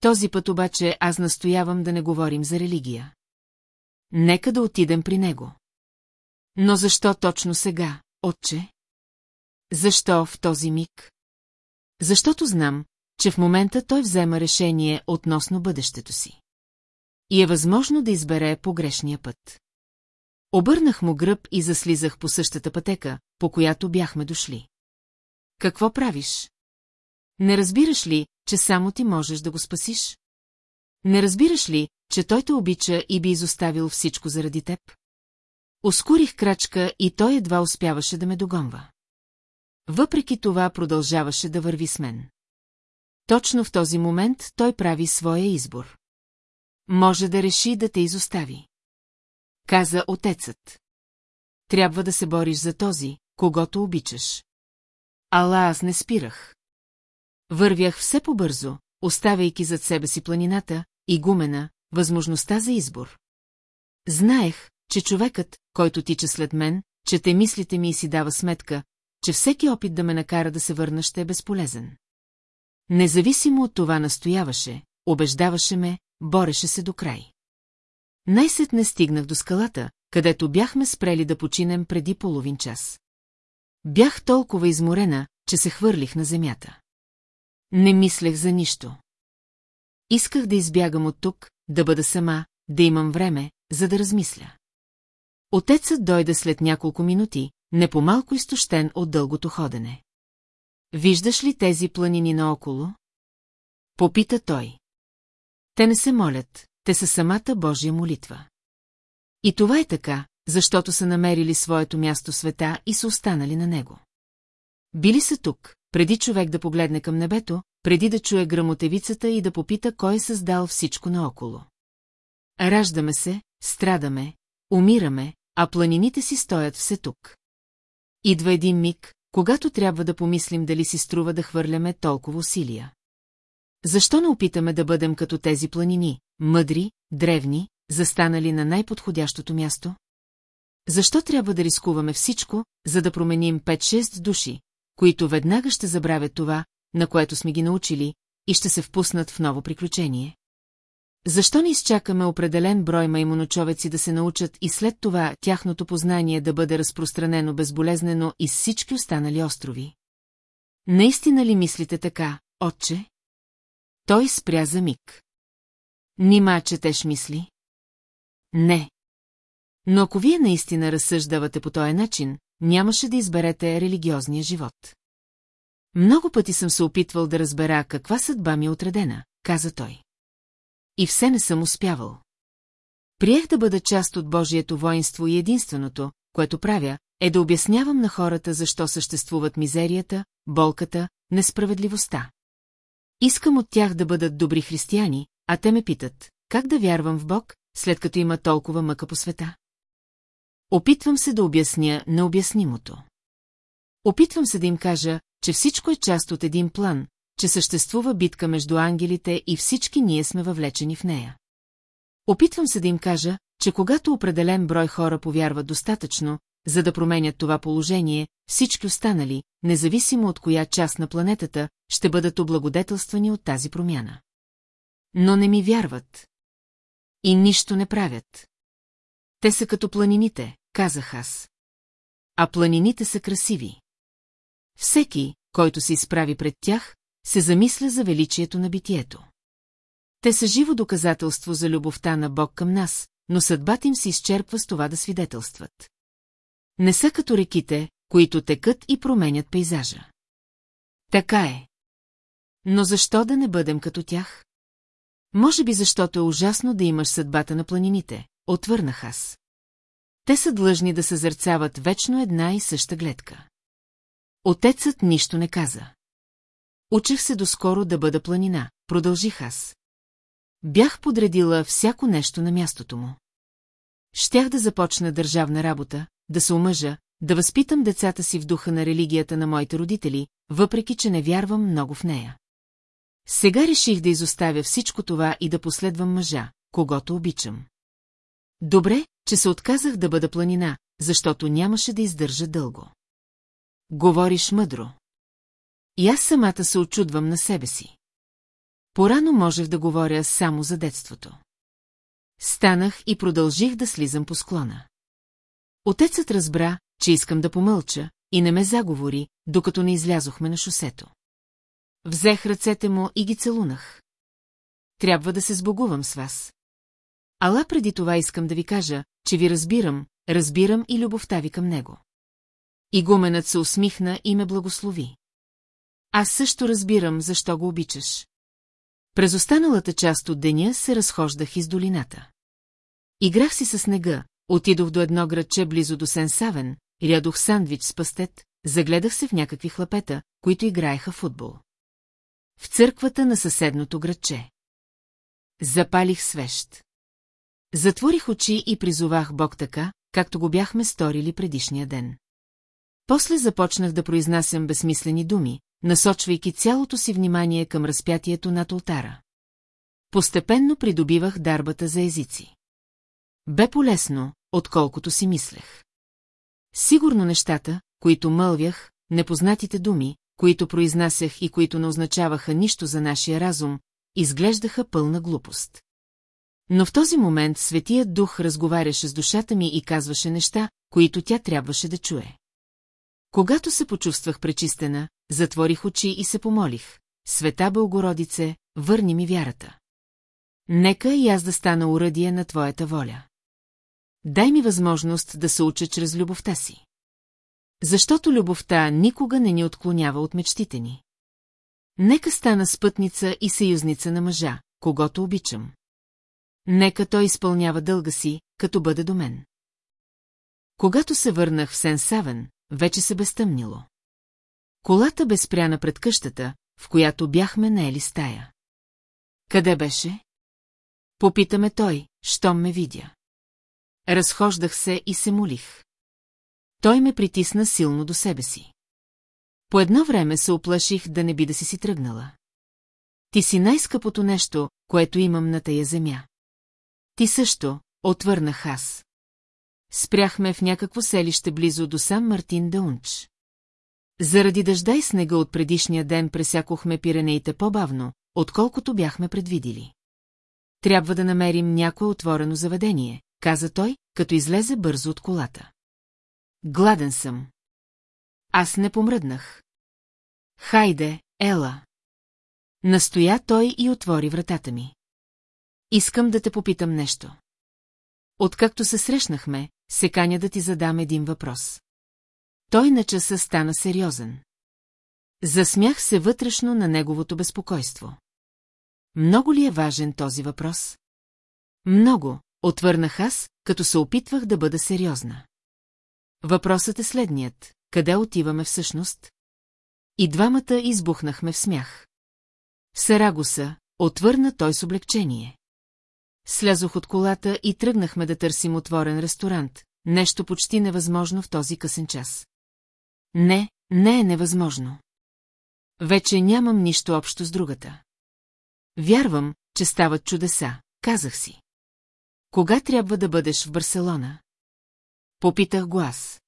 Този път обаче аз настоявам да не говорим за религия. Нека да отидем при него. Но защо точно сега, отче? Защо в този миг? Защото знам, че в момента той взема решение относно бъдещето си. И е възможно да избере погрешния път. Обърнах му гръб и заслизах по същата пътека, по която бяхме дошли. Какво правиш? Не разбираш ли, че само ти можеш да го спасиш? Не разбираш ли, че той те обича и би изоставил всичко заради теб? Ускорих крачка и той едва успяваше да ме догонва. Въпреки това продължаваше да върви с мен. Точно в този момент той прави своя избор. Може да реши да те изостави. Каза отецът. Трябва да се бориш за този, когато обичаш. Ала аз не спирах. Вървях все по-бързо, оставяйки зад себе си планината, и гумена, възможността за избор. Знаех, че човекът, който тича след мен, чете мислите ми и си дава сметка, че всеки опит да ме накара да се върна ще е безполезен. Независимо от това настояваше, убеждаваше ме, бореше се до край. Най-сетне стигнах до скалата, където бяхме спрели да починем преди половин час. Бях толкова изморена, че се хвърлих на земята. Не мислех за нищо. Исках да избягам от тук, да бъда сама, да имам време, за да размисля. Отецът дойде след няколко минути, не по-малко изтощен от дългото ходене. Виждаш ли тези планини наоколо? Попита той. Те не се молят, те са самата Божия молитва. И това е така, защото са намерили своето място света и са останали на него. Били са тук, преди човек да погледне към небето, преди да чуе грамотевицата и да попита кой е създал всичко наоколо. Раждаме се, страдаме, умираме, а планините си стоят все тук. Идва един миг, когато трябва да помислим дали си струва да хвърляме толкова усилия. Защо не опитаме да бъдем като тези планини, мъдри, древни, застанали на най-подходящото място? Защо трябва да рискуваме всичко, за да променим 5-6 души, които веднага ще забравят това, на което сме ги научили, и ще се впуснат в ново приключение? Защо не изчакаме определен брой маймоночовеци да се научат и след това тяхното познание да бъде разпространено безболезнено из всички останали острови? Наистина ли мислите така, отче? Той спря за миг. Нима четеш мисли? Не. Но ако вие наистина разсъждавате по този начин, нямаше да изберете религиозния живот. Много пъти съм се опитвал да разбера каква съдба ми е отредена, каза той. И все не съм успявал. Приех да бъда част от Божието воинство и единственото, което правя, е да обяснявам на хората защо съществуват мизерията, болката, несправедливостта. Искам от тях да бъдат добри християни, а те ме питат, как да вярвам в Бог, след като има толкова мъка по света? Опитвам се да обясня необяснимото. Опитвам се да им кажа, че всичко е част от един план, че съществува битка между ангелите и всички ние сме въвлечени в нея. Опитвам се да им кажа, че когато определен брой хора повярват достатъчно, за да променят това положение, всички останали, независимо от коя част на планетата, ще бъдат облагодетелствани от тази промяна. Но не ми вярват. И нищо не правят. Те са като планините, казах аз. А планините са красиви. Всеки, който се изправи пред тях, се замисля за величието на битието. Те са живо доказателство за любовта на Бог към нас, но съдбата им се изчерпва с това да свидетелстват. Не са като реките, които текат и променят пейзажа. Така е. Но защо да не бъдем като тях? Може би защото е ужасно да имаш съдбата на планините, отвърнах аз. Те са длъжни да съзърцават вечно една и съща гледка. Отецът нищо не каза. Учех се доскоро да бъда планина, продължих аз. Бях подредила всяко нещо на мястото му. Щях да започна държавна работа, да се омъжа, да възпитам децата си в духа на религията на моите родители, въпреки че не вярвам много в нея. Сега реших да изоставя всичко това и да последвам мъжа, когато обичам. Добре, че се отказах да бъда планина, защото нямаше да издържа дълго. Говориш мъдро. И аз самата се очудвам на себе си. Порано можех да говоря само за детството. Станах и продължих да слизам по склона. Отецът разбра, че искам да помълча, и не ме заговори, докато не излязохме на шосето. Взех ръцете му и ги целунах. Трябва да се сбогувам с вас. Ала преди това искам да ви кажа, че ви разбирам, разбирам и любовта ви към него. И гуменът се усмихна и ме благослови. Аз също разбирам, защо го обичаш. През останалата част от деня се разхождах из долината. Играх си с снега, отидох до едно градче близо до Сенсавен, рядох сандвич с пастет, загледах се в някакви хлапета, които играеха футбол. В църквата на съседното градче. Запалих свещ. Затворих очи и призовах Бог така, както го бяхме сторили предишния ден. После започнах да произнасям безсмислени думи, насочвайки цялото си внимание към разпятието над ултара. Постепенно придобивах дарбата за езици. Бе полезно, отколкото си мислех. Сигурно нещата, които мълвях, непознатите думи, които произнасях и които не означаваха нищо за нашия разум, изглеждаха пълна глупост. Но в този момент Светият Дух разговаряше с душата ми и казваше неща, които тя трябваше да чуе. Когато се почувствах пречистена, затворих очи и се помолих. Света Бългородице, върни ми вярата. Нека и аз да стана уръдие на Твоята воля. Дай ми възможност да се уча чрез любовта си. Защото любовта никога не ни отклонява от мечтите ни. Нека стана спътница и съюзница на мъжа, когато обичам. Нека той изпълнява дълга си, като бъде до мен. Когато се върнах в Сен-Савен, вече се безтъмнило. Колата бе спряна пред къщата, в която бяхме наели стая. Къде беше? Попитаме той, щом ме видя. Разхождах се и се молих. Той ме притисна силно до себе си. По едно време се оплаших да не би да си си тръгнала. ти си най-скъпото нещо, което имам на тая земя. Ти също, отвърнах аз. Спряхме в някакво селище близо до сам Мартин Даунч. Заради дъжда и снега от предишния ден пресякохме Пиренеите по-бавно, отколкото бяхме предвидили. Трябва да намерим някое отворено заведение, каза той, като излезе бързо от колата. Гладен съм. Аз не помръднах. Хайде, ела. Настоя той и отвори вратата ми. Искам да те попитам нещо. Откакто се срещнахме, се каня да ти задам един въпрос. Той на часа стана сериозен. Засмях се вътрешно на неговото безпокойство. Много ли е важен този въпрос? Много, отвърнах аз, като се опитвах да бъда сериозна. Въпросът е следният. Къде отиваме всъщност? И двамата избухнахме в смях. В Сарагоса, отвърна той с облегчение. Слязох от колата и тръгнахме да търсим отворен ресторант, нещо почти невъзможно в този късен час. Не, не е невъзможно. Вече нямам нищо общо с другата. Вярвам, че стават чудеса, казах си. Кога трябва да бъдеш в Барселона? Попитах го аз.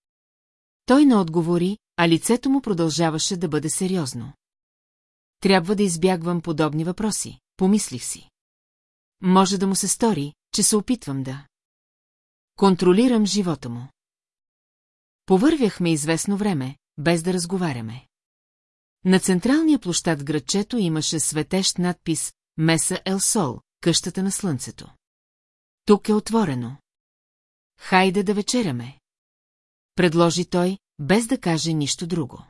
Той не отговори, а лицето му продължаваше да бъде сериозно. Трябва да избягвам подобни въпроси, помислих си. Може да му се стори, че се опитвам да. Контролирам живота му. Повървяхме известно време, без да разговаряме. На централния площад градчето имаше светещ надпис Меса Ел Сол, къщата на слънцето. Тук е отворено. Хайде да вечеряме. Предложи той, без да каже нищо друго.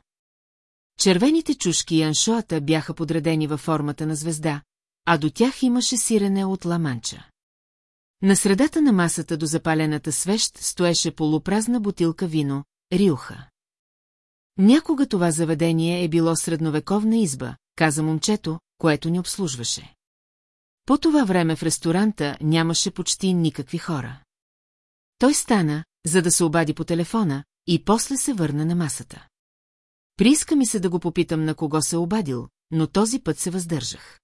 Червените чушки и аншоата бяха подредени във формата на звезда, а до тях имаше сирене от ламанча. На средата на масата до запалената свещ стоеше полупразна бутилка вино, риуха. Някога това заведение е било средновековна изба, каза момчето, което ни обслужваше. По това време в ресторанта нямаше почти никакви хора. Той стана, за да се обади по телефона, и после се върна на масата. Прииска ми се да го попитам на кого се обадил, но този път се въздържах.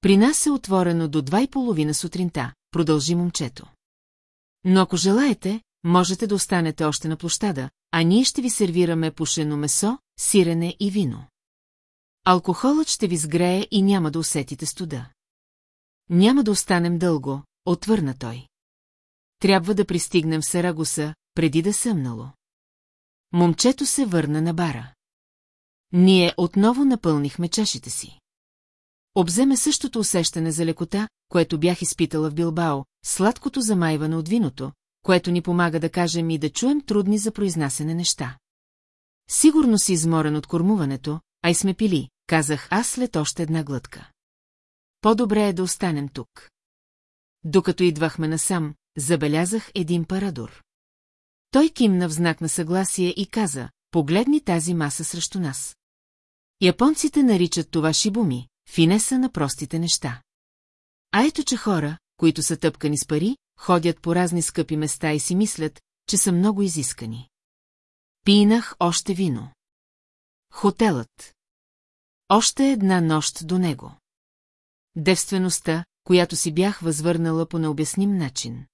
При нас е отворено до два и половина сутринта, продължи момчето. Но ако желаете, можете да останете още на площада, а ние ще ви сервираме пушено месо, сирене и вино. Алкохолът ще ви сгрее и няма да усетите студа. Няма да останем дълго, отвърна той. Трябва да пристигнем в Сарагоса, преди да съмнало. Момчето се върна на бара. Ние отново напълнихме чашите си. Обземе същото усещане за лекота, което бях изпитала в Билбао, сладкото замайване от виното, което ни помага да кажем и да чуем трудни за произнасене неща. Сигурно си изморен от кормуването, а сме пили, казах аз след още една глътка. По-добре е да останем тук. Докато идвахме насам, забелязах един парадор. Той кимна в знак на съгласие и каза, погледни тази маса срещу нас. Японците наричат това шибуми, финеса на простите неща. А ето, че хора, които са тъпкани с пари, ходят по разни скъпи места и си мислят, че са много изискани. Пинах още вино. Хотелът. Още една нощ до него. Девствеността, която си бях възвърнала по необясним начин.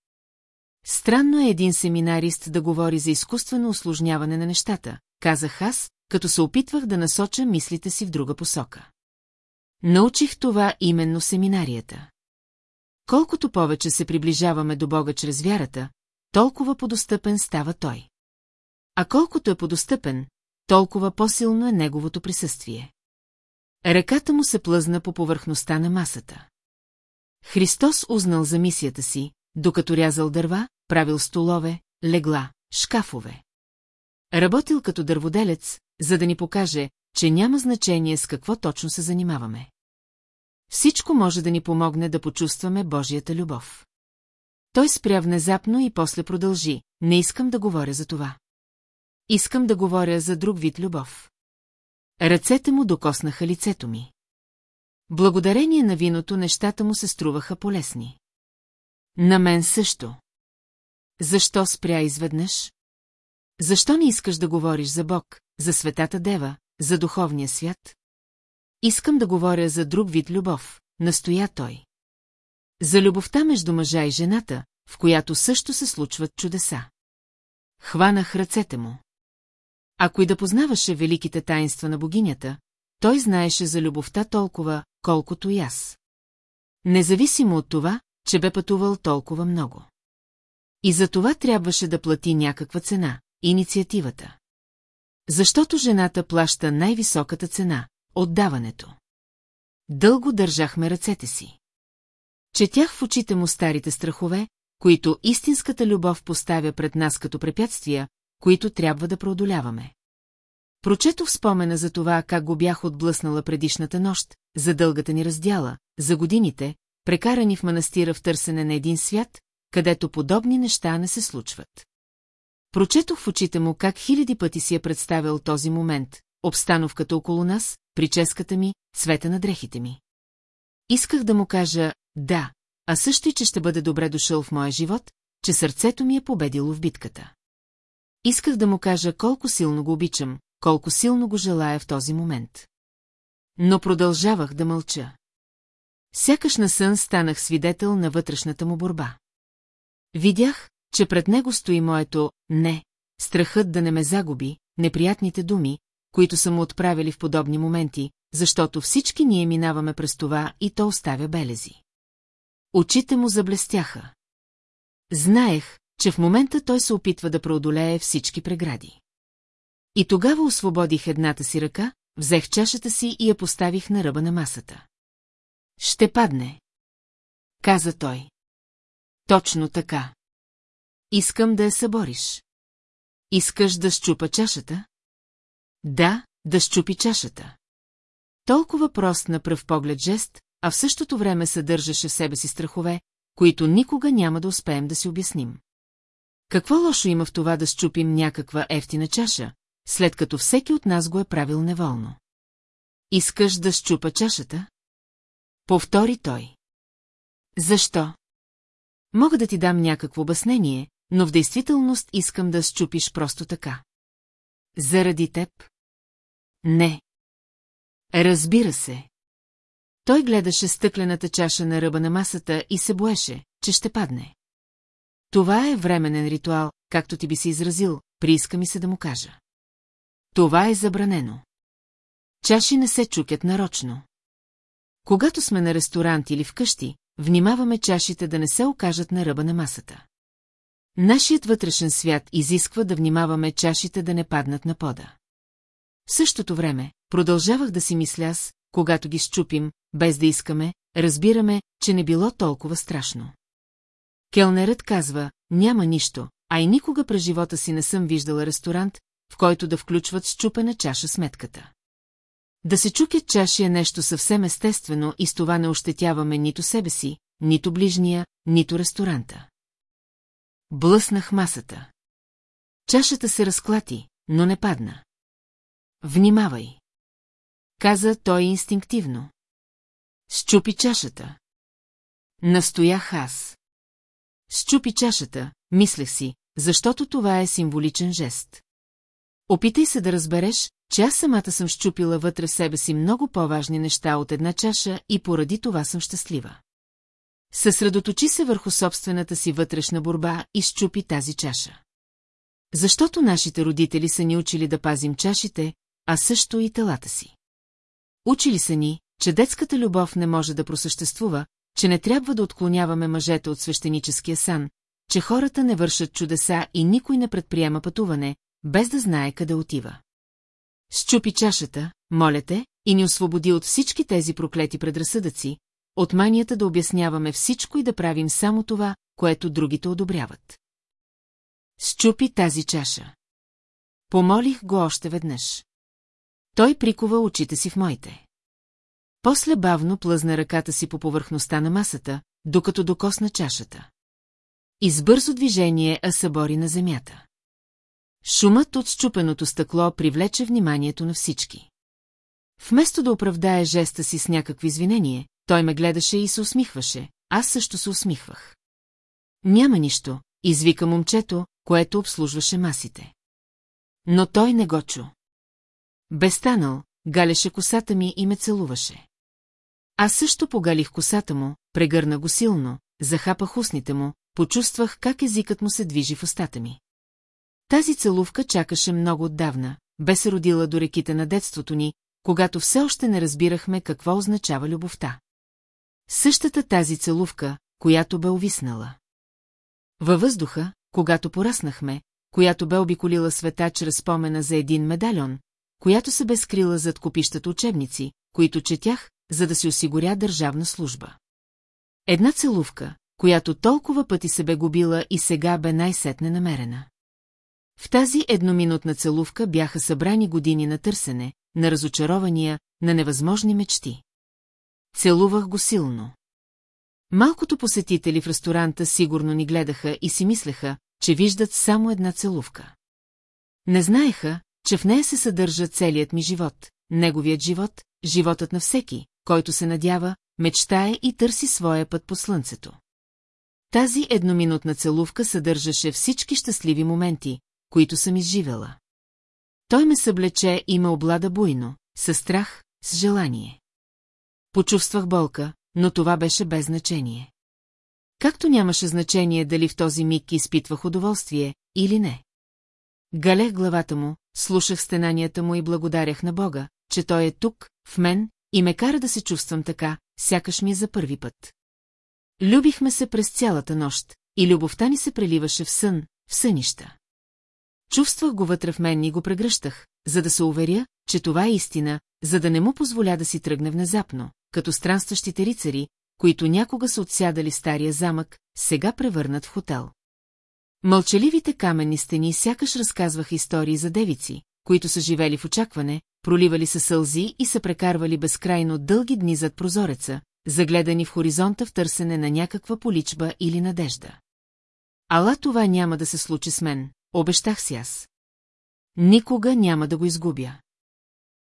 Странно е един семинарист да говори за изкуствено осложняване на нещата, казах аз, като се опитвах да насоча мислите си в друга посока. Научих това именно семинарията. Колкото повече се приближаваме до Бога чрез вярата, толкова подостъпен става Той. А колкото е подостъпен, толкова по-силно е Неговото присъствие. Ръката му се плъзна по повърхността на масата. Христос узнал за мисията си, докато рязал дърва, правил столове, легла, шкафове. Работил като дърводелец, за да ни покаже, че няма значение с какво точно се занимаваме. Всичко може да ни помогне да почувстваме Божията любов. Той спря внезапно и после продължи. Не искам да говоря за това. Искам да говоря за друг вид любов. Ръцете му докоснаха лицето ми. Благодарение на виното нещата му се струваха полезни. На мен също. Защо спря изведнъж? Защо не искаш да говориш за Бог, за светата дева, за духовния свят? Искам да говоря за друг вид любов, настоя той. За любовта между мъжа и жената, в която също се случват чудеса. Хванах ръцете му. Ако и да познаваше великите таинства на богинята, той знаеше за любовта толкова, колкото и аз. Независимо от това, че бе пътувал толкова много. И за това трябваше да плати някаква цена – инициативата. Защото жената плаща най-високата цена – отдаването. Дълго държахме ръцете си. Четях в очите му старите страхове, които истинската любов поставя пред нас като препятствия, които трябва да преодоляваме. Прочетох спомена за това, как го бях отблъснала предишната нощ, за дългата ни раздяла, за годините, прекарани в манастира в търсене на един свят, където подобни неща не се случват. Прочетох в очите му как хиляди пъти си е представил този момент, обстановката около нас, прическата ми, цвета на дрехите ми. Исках да му кажа «да», а също и, че ще бъде добре дошъл в моя живот, че сърцето ми е победило в битката. Исках да му кажа колко силно го обичам, колко силно го желая в този момент. Но продължавах да мълча. Сякаш на сън станах свидетел на вътрешната му борба. Видях, че пред него стои моето «не», страхът да не ме загуби, неприятните думи, които са му отправили в подобни моменти, защото всички ние минаваме през това и то оставя белези. Очите му заблестяха. Знаех, че в момента той се опитва да преодолее всички прегради. И тогава освободих едната си ръка, взех чашата си и я поставих на ръба на масата. Ще падне. Каза той. Точно така. Искам да я събориш. Искаш да щупа чашата? Да, да щупи чашата. Толкова прост на пръв поглед жест, а в същото време съдържаше в себе си страхове, които никога няма да успеем да си обясним. Какво лошо има в това да щупим някаква ефтина чаша, след като всеки от нас го е правил неволно? Искаш да щупа чашата? Повтори той. Защо? Мога да ти дам някакво обяснение, но в действителност искам да щупиш просто така. Заради теб? Не. Разбира се. Той гледаше стъклената чаша на ръба на масата и се боеше, че ще падне. Това е временен ритуал, както ти би се изразил, прииска ми се да му кажа. Това е забранено. Чаши не се чукят нарочно. Когато сме на ресторант или вкъщи, внимаваме чашите да не се окажат на ръба на масата. Нашият вътрешен свят изисква да внимаваме чашите да не паднат на пода. В същото време, продължавах да си мисля аз, когато ги щупим, без да искаме, разбираме, че не било толкова страшно. Келнерът казва, няма нищо, а и никога през живота си не съм виждала ресторант, в който да включват щупена чаша сметката. Да се чукят чаши е нещо съвсем естествено и с това не ощетяваме нито себе си, нито ближния, нито ресторанта. Блъснах масата. Чашата се разклати, но не падна. Внимавай. Каза той инстинктивно. Щупи чашата. Настоях аз. Щупи чашата, мислех си, защото това е символичен жест. Опитай се да разбереш, че аз самата съм щупила вътре себе си много по-важни неща от една чаша и поради това съм щастлива. Съсредоточи се върху собствената си вътрешна борба и щупи тази чаша. Защото нашите родители са ни учили да пазим чашите, а също и телата си. Учили са ни, че детската любов не може да просъществува, че не трябва да отклоняваме мъжете от свещеническия сан, че хората не вършат чудеса и никой не предприема пътуване, без да знае къде отива. Щупи чашата, моля те, и ни освободи от всички тези проклети предразсъдъци, от манията да обясняваме всичко и да правим само това, което другите одобряват. Щупи тази чаша. Помолих го още веднъж. Той прикова очите си в моите. После бавно плъзна ръката си по повърхността на масата, докато докосна чашата. И с бързо движение събори на земята. Шумът от щупеното стъкло привлече вниманието на всички. Вместо да оправдае жеста си с някакви извинение, той ме гледаше и се усмихваше, аз също се усмихвах. Няма нищо, извика момчето, което обслужваше масите. Но той не го чу. Бе станал, галеше косата ми и ме целуваше. Аз също погалих косата му, прегърна го силно, захапах устните му, почувствах как езикът му се движи в устата ми. Тази целувка чакаше много отдавна, бе се родила до реките на детството ни, когато все още не разбирахме какво означава любовта. Същата тази целувка, която бе увиснала. Във въздуха, когато пораснахме, която бе обиколила света чрез спомена за един медальон, която се бе скрила зад копищата учебници, които четях, за да си осигуря държавна служба. Една целувка, която толкова пъти се бе губила и сега бе най-сетне намерена. В тази едноминутна целувка бяха събрани години на търсене, на разочарования, на невъзможни мечти. Целувах го силно. Малкото посетители в ресторанта сигурно ни гледаха и си мислеха, че виждат само една целувка. Не знаеха, че в нея се съдържа целият ми живот, неговият живот, животът на всеки, който се надява, мечтае и търси своя път по слънцето. Тази едноминутна целувка съдържаше всички щастливи моменти, които съм изживела. Той ме съблече и ме облада буйно, със страх, с желание. Почувствах болка, но това беше без значение. Както нямаше значение дали в този миг изпитвах удоволствие или не. Галех главата му, слушах стенанията му и благодарях на Бога, че той е тук, в мен, и ме кара да се чувствам така, сякаш ми е за първи път. Любихме се през цялата нощ, и любовта ни се преливаше в сън, в сънища. Чувствах го вътре в мен и го прегръщах, за да се уверя, че това е истина, за да не му позволя да си тръгне внезапно, като странстващите рицари, които някога са отсядали стария замък, сега превърнат в хотел. Мълчаливите каменни стени сякаш разказваха истории за девици, които са живели в очакване, проливали са сълзи и са прекарвали безкрайно дълги дни зад прозореца, загледани в хоризонта в търсене на някаква поличба или надежда. Ала това няма да се случи с мен, обещах си аз. Никога няма да го изгубя.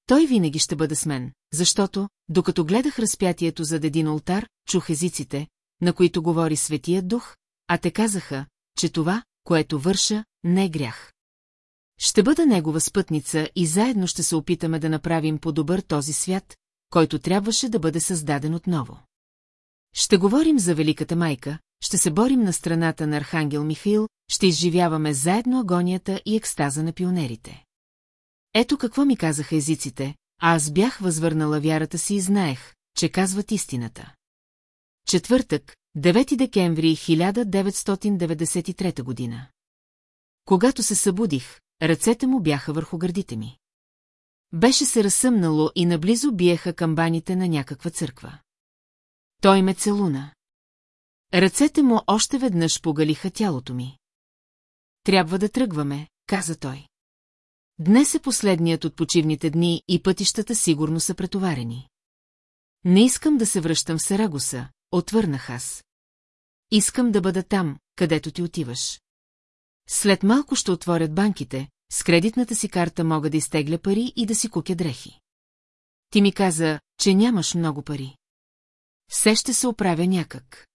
Той винаги ще бъде с мен, защото, докато гледах разпятието зад един ултар, чух езиците, на които говори Светият Дух, а те казаха, че това, което върша, не е грях. Ще бъда негова спътница и заедно ще се опитаме да направим по-добър този свят, който трябваше да бъде създаден отново. Ще говорим за Великата майка, ще се борим на страната на Архангел Михаил, ще изживяваме заедно агонията и екстаза на пионерите. Ето какво ми казаха езиците, а аз бях възвърнала вярата си и знаех, че казват истината. Четвъртък, 9 декември 1993 година. Когато се събудих, ръцете му бяха върху гърдите ми. Беше се разсъмнало и наблизо биеха камбаните на някаква църква. Той ме целуна. Ръцете му още веднъж погалиха тялото ми. Трябва да тръгваме, каза той. Днес е последният от почивните дни и пътищата сигурно са претоварени. Не искам да се връщам в Сарагоса, отвърнах аз. Искам да бъда там, където ти отиваш. След малко ще отворят банките, с кредитната си карта мога да изтегля пари и да си купя дрехи. Ти ми каза, че нямаш много пари. Все ще се оправя някак.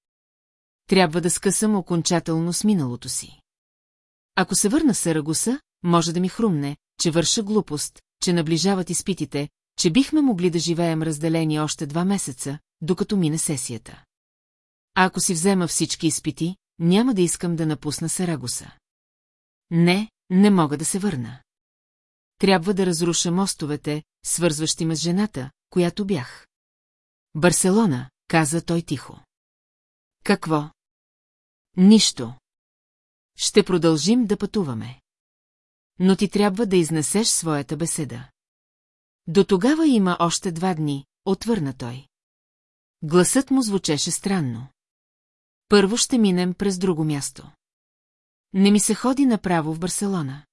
Трябва да скъсам окончателно с миналото си. Ако се върна в Сарагоса, може да ми хрумне, че върша глупост, че наближават изпитите, че бихме могли да живеем разделени още два месеца, докато мине сесията. А ако си взема всички изпити, няма да искам да напусна Сарагоса. Не, не мога да се върна. Трябва да разруша мостовете, свързващи ме с жената, която бях. Барселона, каза той тихо. Какво? Нищо. Ще продължим да пътуваме. Но ти трябва да изнесеш своята беседа. До тогава има още два дни, отвърна той. Гласът му звучеше странно. Първо ще минем през друго място. Не ми се ходи направо в Барселона.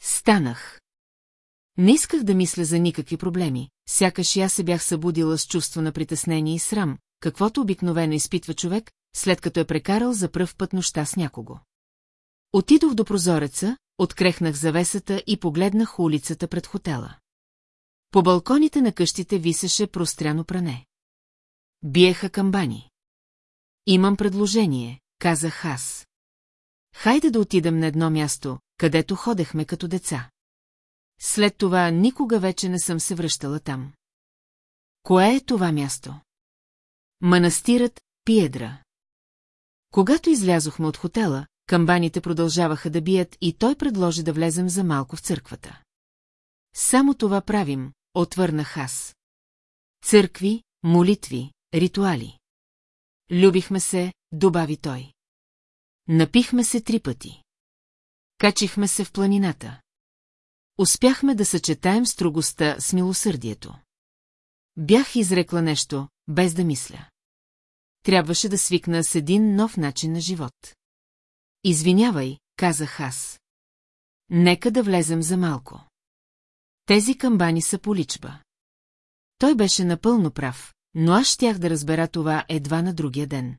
Станах. Не исках да мисля за никакви проблеми, сякаш я се бях събудила с чувство на притеснение и срам, каквото обикновено изпитва човек, след като е прекарал за пръв път нощта с някого. Отидох до прозореца, открехнах завесата и погледнах улицата пред хотела. По балконите на къщите висеше простряно пране. Биеха камбани. Имам предложение, казах аз. Хайде да отидем на едно място, където ходехме като деца. след това никога вече не съм се връщала там. Кое е това място? Манастирът Пиедра. Когато излязохме от хотела, камбаните продължаваха да бият и той предложи да влезем за малко в църквата. Само това правим, отвърнах аз. Църкви, молитви, ритуали. Любихме се, добави той. Напихме се три пъти. Качихме се в планината. Успяхме да съчетаем строгостта с милосърдието. Бях изрекла нещо, без да мисля. Трябваше да свикна с един нов начин на живот. Извинявай, казах аз. Нека да влезем за малко. Тези камбани са по личба. Той беше напълно прав, но аз щях да разбера това едва на другия ден.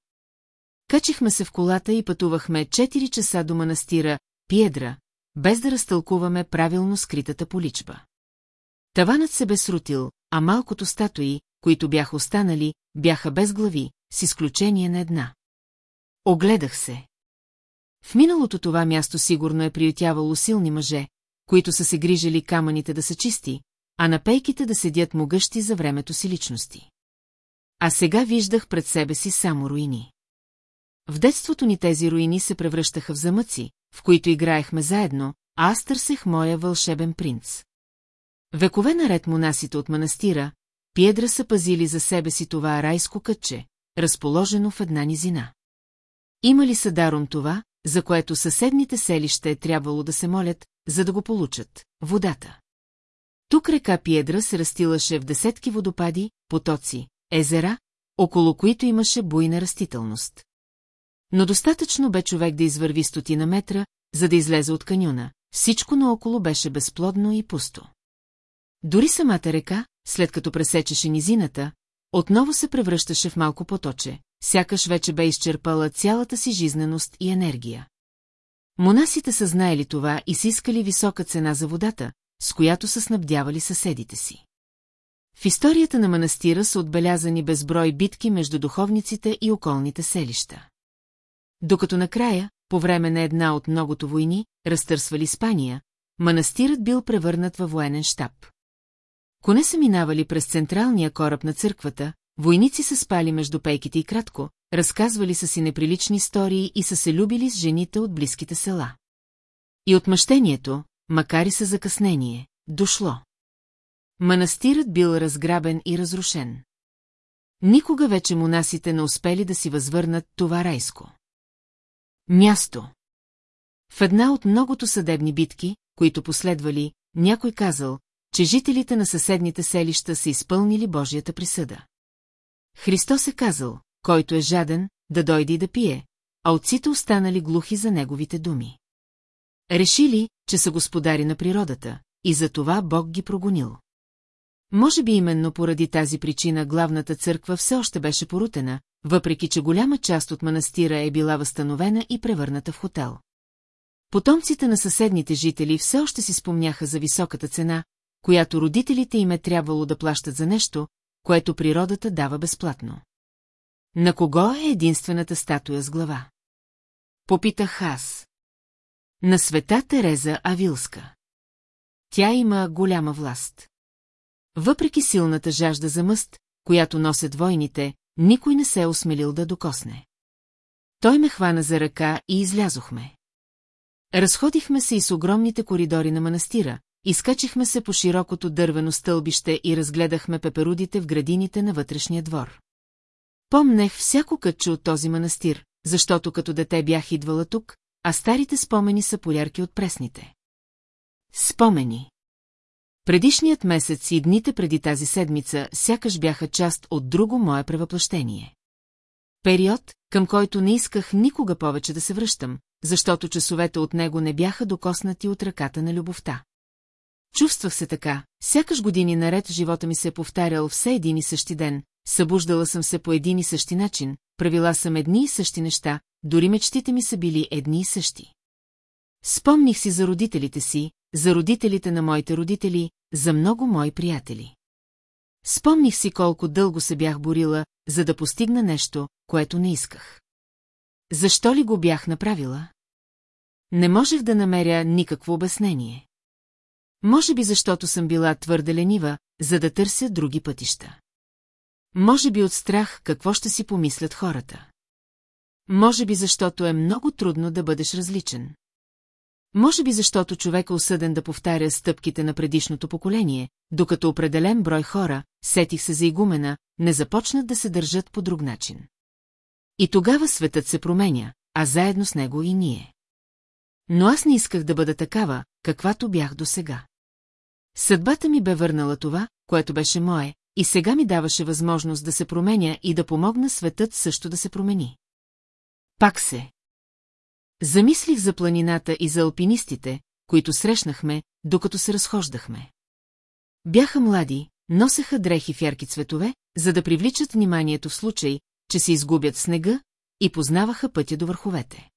Качихме се в колата и пътувахме 4 часа до манастира Пиедра, без да разтълкуваме правилно скритата поличба. Таванът се бе срутил, а малкото статуи, които бяха останали, бяха без глави, с изключение на една. Огледах се. В миналото това място сигурно е приютявало силни мъже, които са се грижили камъните да са чисти, а на пейките да седят могъщи за времето си личности. А сега виждах пред себе си само руини. В детството ни тези руини се превръщаха в замъци, в които играехме заедно, а аз търсех моя вълшебен принц. Векове наред монасите от манастира, Пиедра са пазили за себе си това райско кътче, разположено в една низина. Има ли са даром това, за което съседните селища е трябвало да се молят, за да го получат – водата. Тук река Пиедра се растилаше в десетки водопади, потоци, езера, около които имаше буйна растителност. Но достатъчно бе човек да извърви стотина метра, за да излезе от каньона. Всичко наоколо беше безплодно и пусто. Дори самата река, след като пресечеше низината, отново се превръщаше в малко поточе, сякаш вече бе изчерпала цялата си жизненост и енергия. Монасите са знаели това и си искали висока цена за водата, с която са снабдявали съседите си. В историята на манастира са отбелязани безброй битки между духовниците и околните селища. Докато накрая, по време на една от многото войни, разтърсвали Испания, манастирът бил превърнат във военен щаб. Коне са минавали през централния кораб на църквата, войници са спали между пейките и кратко, разказвали са си неприлични истории и са се любили с жените от близките села. И отмъщението, макар и със закъснение, дошло. Манастирът бил разграбен и разрушен. Никога вече монасите не успели да си възвърнат това райско. Място В една от многото съдебни битки, които последвали, някой казал, че жителите на съседните селища са изпълнили Божията присъда. Христос е казал, който е жаден, да дойде и да пие, а отците останали глухи за неговите думи. Решили, че са господари на природата, и за това Бог ги прогонил. Може би именно поради тази причина главната църква все още беше порутена, въпреки че голяма част от манастира е била възстановена и превърната в хотел. Потомците на съседните жители все още си спомняха за високата цена, която родителите им е трябвало да плащат за нещо, което природата дава безплатно. На кого е единствената статуя с глава? Попитах аз. На света Тереза Авилска. Тя има голяма власт. Въпреки силната жажда за мъст, която носят войните, никой не се е осмелил да докосне. Той ме хвана за ръка и излязохме. Разходихме се и с огромните коридори на манастира, изкачихме се по широкото дървено стълбище и разгледахме пеперудите в градините на вътрешния двор. Помнех всяко кътче от този манастир, защото като дете бях идвала тук, а старите спомени са полярки от пресните. Спомени. Предишният месец и дните преди тази седмица сякаш бяха част от друго мое превъплъщение. Период, към който не исках никога повече да се връщам, защото часовете от него не бяха докоснати от ръката на любовта. Чувствах се така, сякаш години наред живота ми се е повтарял все един и същи ден, събуждала съм се по един и същи начин, правила съм едни и същи неща, дори мечтите ми са били едни и същи. Спомних си за родителите си, за родителите на моите родители, за много мои приятели. Спомних си колко дълго се бях борила, за да постигна нещо, което не исках. Защо ли го бях направила? Не можех да намеря никакво обяснение. Може би защото съм била твърде ленива, за да търся други пътища. Може би от страх какво ще си помислят хората. Може би защото е много трудно да бъдеш различен. Може би защото човек е осъден да повтаря стъпките на предишното поколение, докато определен брой хора, сетих се за игумена, не започнат да се държат по друг начин. И тогава светът се променя, а заедно с него и ние. Но аз не исках да бъда такава, каквато бях досега. Съдбата ми бе върнала това, което беше мое, и сега ми даваше възможност да се променя и да помогна светът също да се промени. Пак се. Замислих за планината и за алпинистите, които срещнахме, докато се разхождахме. Бяха млади, носеха дрехи в ярки цветове, за да привличат вниманието в случай, че се изгубят снега, и познаваха пътя до върховете.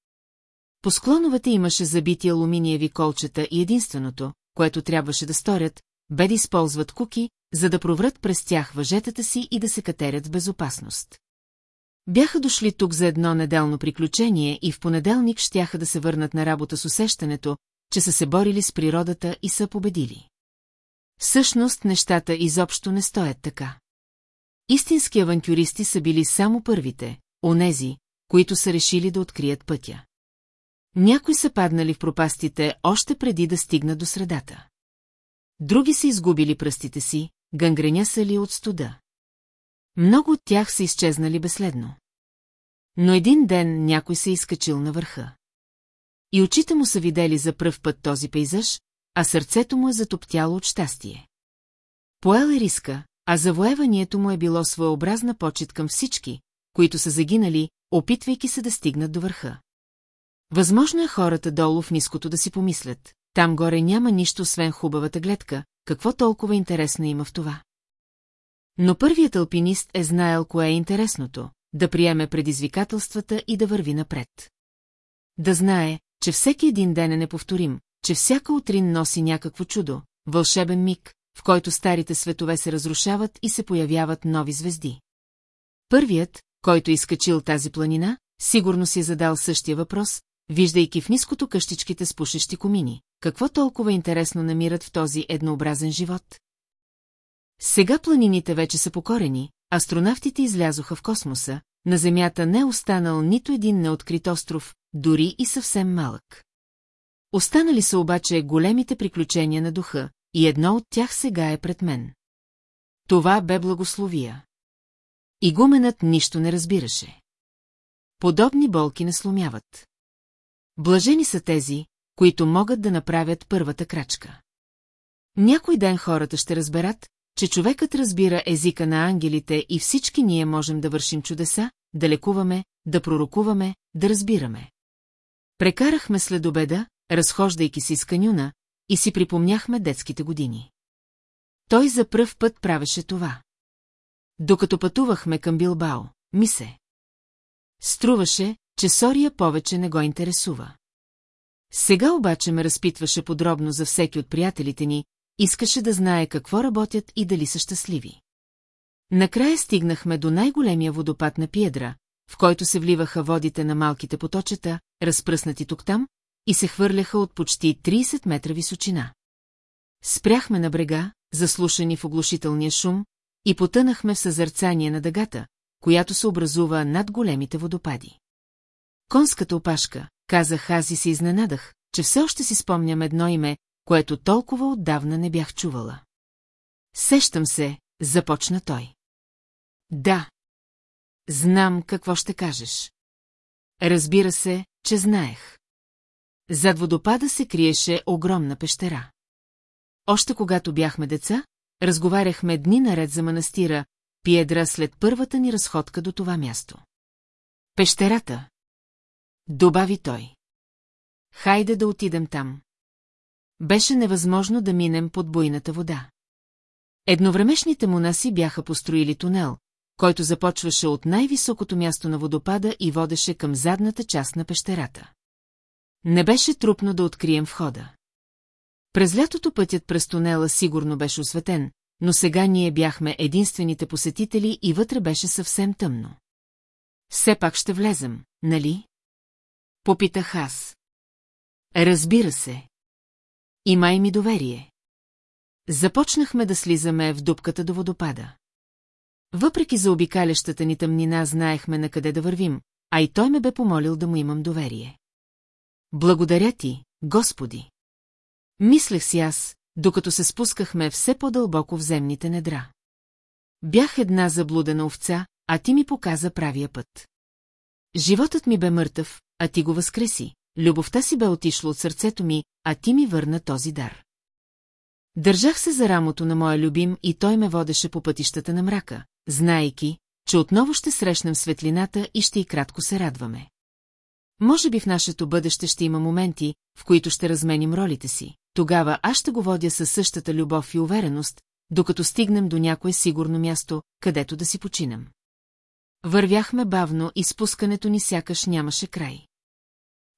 По склоновете имаше забити алуминиеви колчета и единственото, което трябваше да сторят, бе да използват куки, за да проврат през тях въжетата си и да се катерят в безопасност. Бяха дошли тук за едно неделно приключение и в понеделник щяха да се върнат на работа с усещането, че са се борили с природата и са победили. Всъщност нещата изобщо не стоят така. Истински авантюристи са били само първите, онези, които са решили да открият пътя. Някои са паднали в пропастите още преди да стигнат до средата. Други са изгубили пръстите си, гангренясали от студа. Много от тях са изчезнали безследно. Но един ден някой се е изкачил на върха. И очите му са видели за пръв път този пейзаж, а сърцето му е затоптяло от щастие. Поел е риска, а завоеванието му е било своеобразна почет към всички, които са загинали, опитвайки се да стигнат до върха. Възможно е хората долу в ниското да си помислят, там горе няма нищо освен хубавата гледка, какво толкова интересно има в това. Но първият алпинист е знаел кое е интересното, да приеме предизвикателствата и да върви напред. Да знае, че всеки един ден е неповторим, че всяка утрин носи някакво чудо, вълшебен миг, в който старите светове се разрушават и се появяват нови звезди. Първият, който е изкачил тази планина, сигурно си е задал същия въпрос, виждайки в ниското къщичките с пушещи комини. Какво толкова интересно намират в този еднообразен живот? Сега планините вече са покорени, астронавтите излязоха в космоса, на Земята не е останал нито един неоткрит остров, дори и съвсем малък. Останали са обаче големите приключения на духа, и едно от тях сега е пред мен. Това бе благословия. Игуменът нищо не разбираше. Подобни болки не сломяват. Блажени са тези, които могат да направят първата крачка. Някой ден хората ще разберат, че човекът разбира езика на ангелите и всички ние можем да вършим чудеса, да лекуваме, да пророкуваме, да разбираме. Прекарахме след обеда, разхождайки си с канюна, и си припомняхме детските години. Той за пръв път правеше това. Докато пътувахме към Билбао, ми се. Струваше, че Сория повече не го интересува. Сега обаче ме разпитваше подробно за всеки от приятелите ни, искаше да знае какво работят и дали са щастливи. Накрая стигнахме до най-големия водопад на Пиедра, в който се вливаха водите на малките поточета, разпръснати тук-там, и се хвърляха от почти 30 метра височина. Спряхме на брега, заслушани в оглушителния шум, и потънахме в съзърцание на дъгата, която се образува над големите водопади. Конската опашка, казах аз и се изненадах, че все още си спомням едно име, което толкова отдавна не бях чувала. Сещам се, започна той. Да. Знам какво ще кажеш. Разбира се, че знаех. Зад водопада се криеше огромна пещера. Още когато бяхме деца, разговаряхме дни наред за манастира, Пиедра след първата ни разходка до това място. Пещерата. Добави той. Хайде да отидем там. Беше невъзможно да минем под бойната вода. Едновремешните монаси бяха построили тунел, който започваше от най-високото място на водопада и водеше към задната част на пещерата. Не беше трупно да открием входа. През лятото пътят през тунела сигурно беше осветен, но сега ние бяхме единствените посетители и вътре беше съвсем тъмно. Все пак ще влезем, нали? Попитах аз. Разбира се. Имай ми доверие. Започнахме да слизаме в дупката до водопада. Въпреки за обикалящата ни тъмнина, знаехме на къде да вървим, а и той ме бе помолил да му имам доверие. Благодаря ти, Господи! Мислех си аз, докато се спускахме все по-дълбоко в земните недра. Бях една заблудена овца, а ти ми показа правия път. Животът ми бе мъртъв, а ти го възкреси. Любовта си бе отишла от сърцето ми, а ти ми върна този дар. Държах се за рамото на моя любим и той ме водеше по пътищата на мрака, знаейки, че отново ще срещнем светлината и ще и кратко се радваме. Може би в нашето бъдеще ще има моменти, в които ще разменим ролите си. Тогава аз ще го водя със същата любов и увереност, докато стигнем до някое сигурно място, където да си починем. Вървяхме бавно и спускането ни сякаш нямаше край.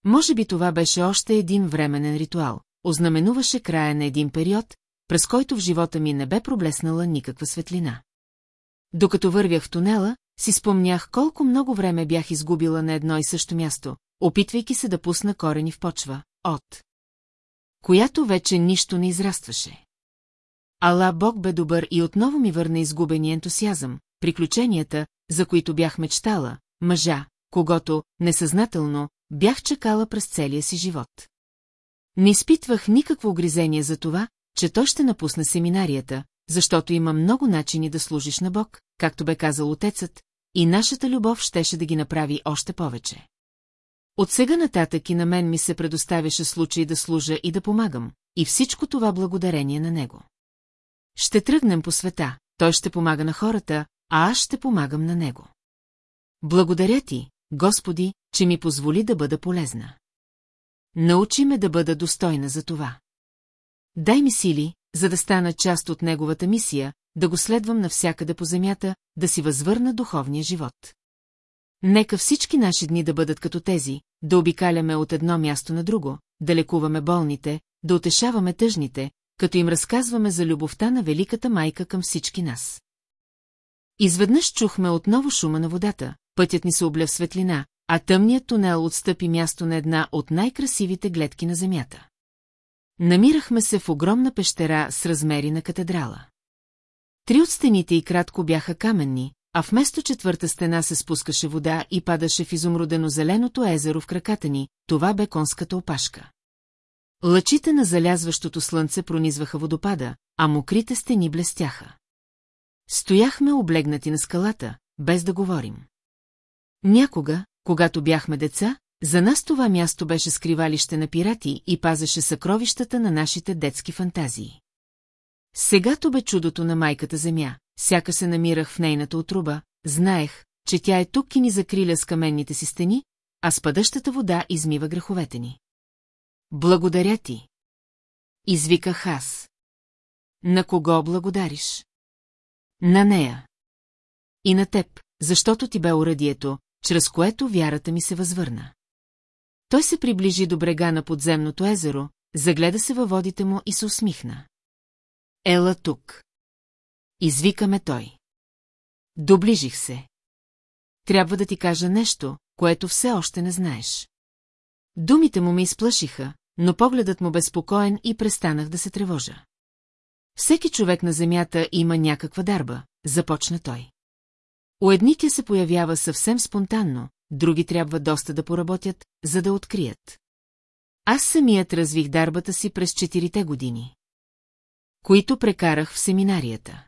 Може би това беше още един временен ритуал, ознаменуваше края на един период, през който в живота ми не бе проблеснала никаква светлина. Докато вървях в тунела, си спомнях колко много време бях изгубила на едно и също място, опитвайки се да пусна корени в почва, от която вече нищо не израстваше. Ала Бог бе добър и отново ми върна изгубения ентусиазъм, приключенията, за които бях мечтала, мъжа, когато, несъзнателно, бях чакала през целия си живот. Не изпитвах никакво огризение за това, че той ще напусне семинарията, защото има много начини да служиш на Бог, както бе казал отецът, и нашата любов щеше да ги направи още повече. От сега нататък и на мен ми се предоставяше случай да служа и да помагам, и всичко това благодарение на него. Ще тръгнем по света, той ще помага на хората, а аз ще помагам на него. Благодаря ти, Господи, че ми позволи да бъда полезна. Научи ме да бъда достойна за това. Дай ми сили, за да стана част от неговата мисия, да го следвам навсякъде по земята, да си възвърна духовния живот. Нека всички наши дни да бъдат като тези, да обикаляме от едно място на друго, да лекуваме болните, да утешаваме тъжните, като им разказваме за любовта на Великата майка към всички нас. Изведнъж чухме отново шума на водата, пътят ни се обля в светлина, а тъмният тунел отстъпи място на една от най-красивите гледки на земята. Намирахме се в огромна пещера с размери на катедрала. Три от стените и кратко бяха каменни, а вместо четвърта стена се спускаше вода и падаше в изумрудено-зеленото езеро в краката ни, това бе конската опашка. Лъчите на залязващото слънце пронизваха водопада, а мокрите стени блестяха. Стояхме облегнати на скалата, без да говорим. Някога, когато бяхме деца, за нас това място беше скривалище на пирати и пазеше съкровищата на нашите детски фантазии. Сегато бе чудото на майката земя, сяка се намирах в нейната отруба, знаех, че тя е тук и ни закриля с каменните си стени, а спадащата вода измива греховете ни. Благодаря ти. Извиках аз. На кого благодариш? На нея. И на теб, защото ти бе урадието, чрез което вярата ми се възвърна. Той се приближи до брега на подземното езеро, загледа се във водите му и се усмихна. Ела тук. Извикаме той. Доближих се. Трябва да ти кажа нещо, което все още не знаеш. Думите му ме изплашиха, но погледът му безпокоен и престанах да се тревожа. Всеки човек на земята има някаква дарба, започна той. У едни тя се появява съвсем спонтанно, други трябва доста да поработят, за да открият. Аз самият развих дарбата си през четирите години. Които прекарах в семинарията.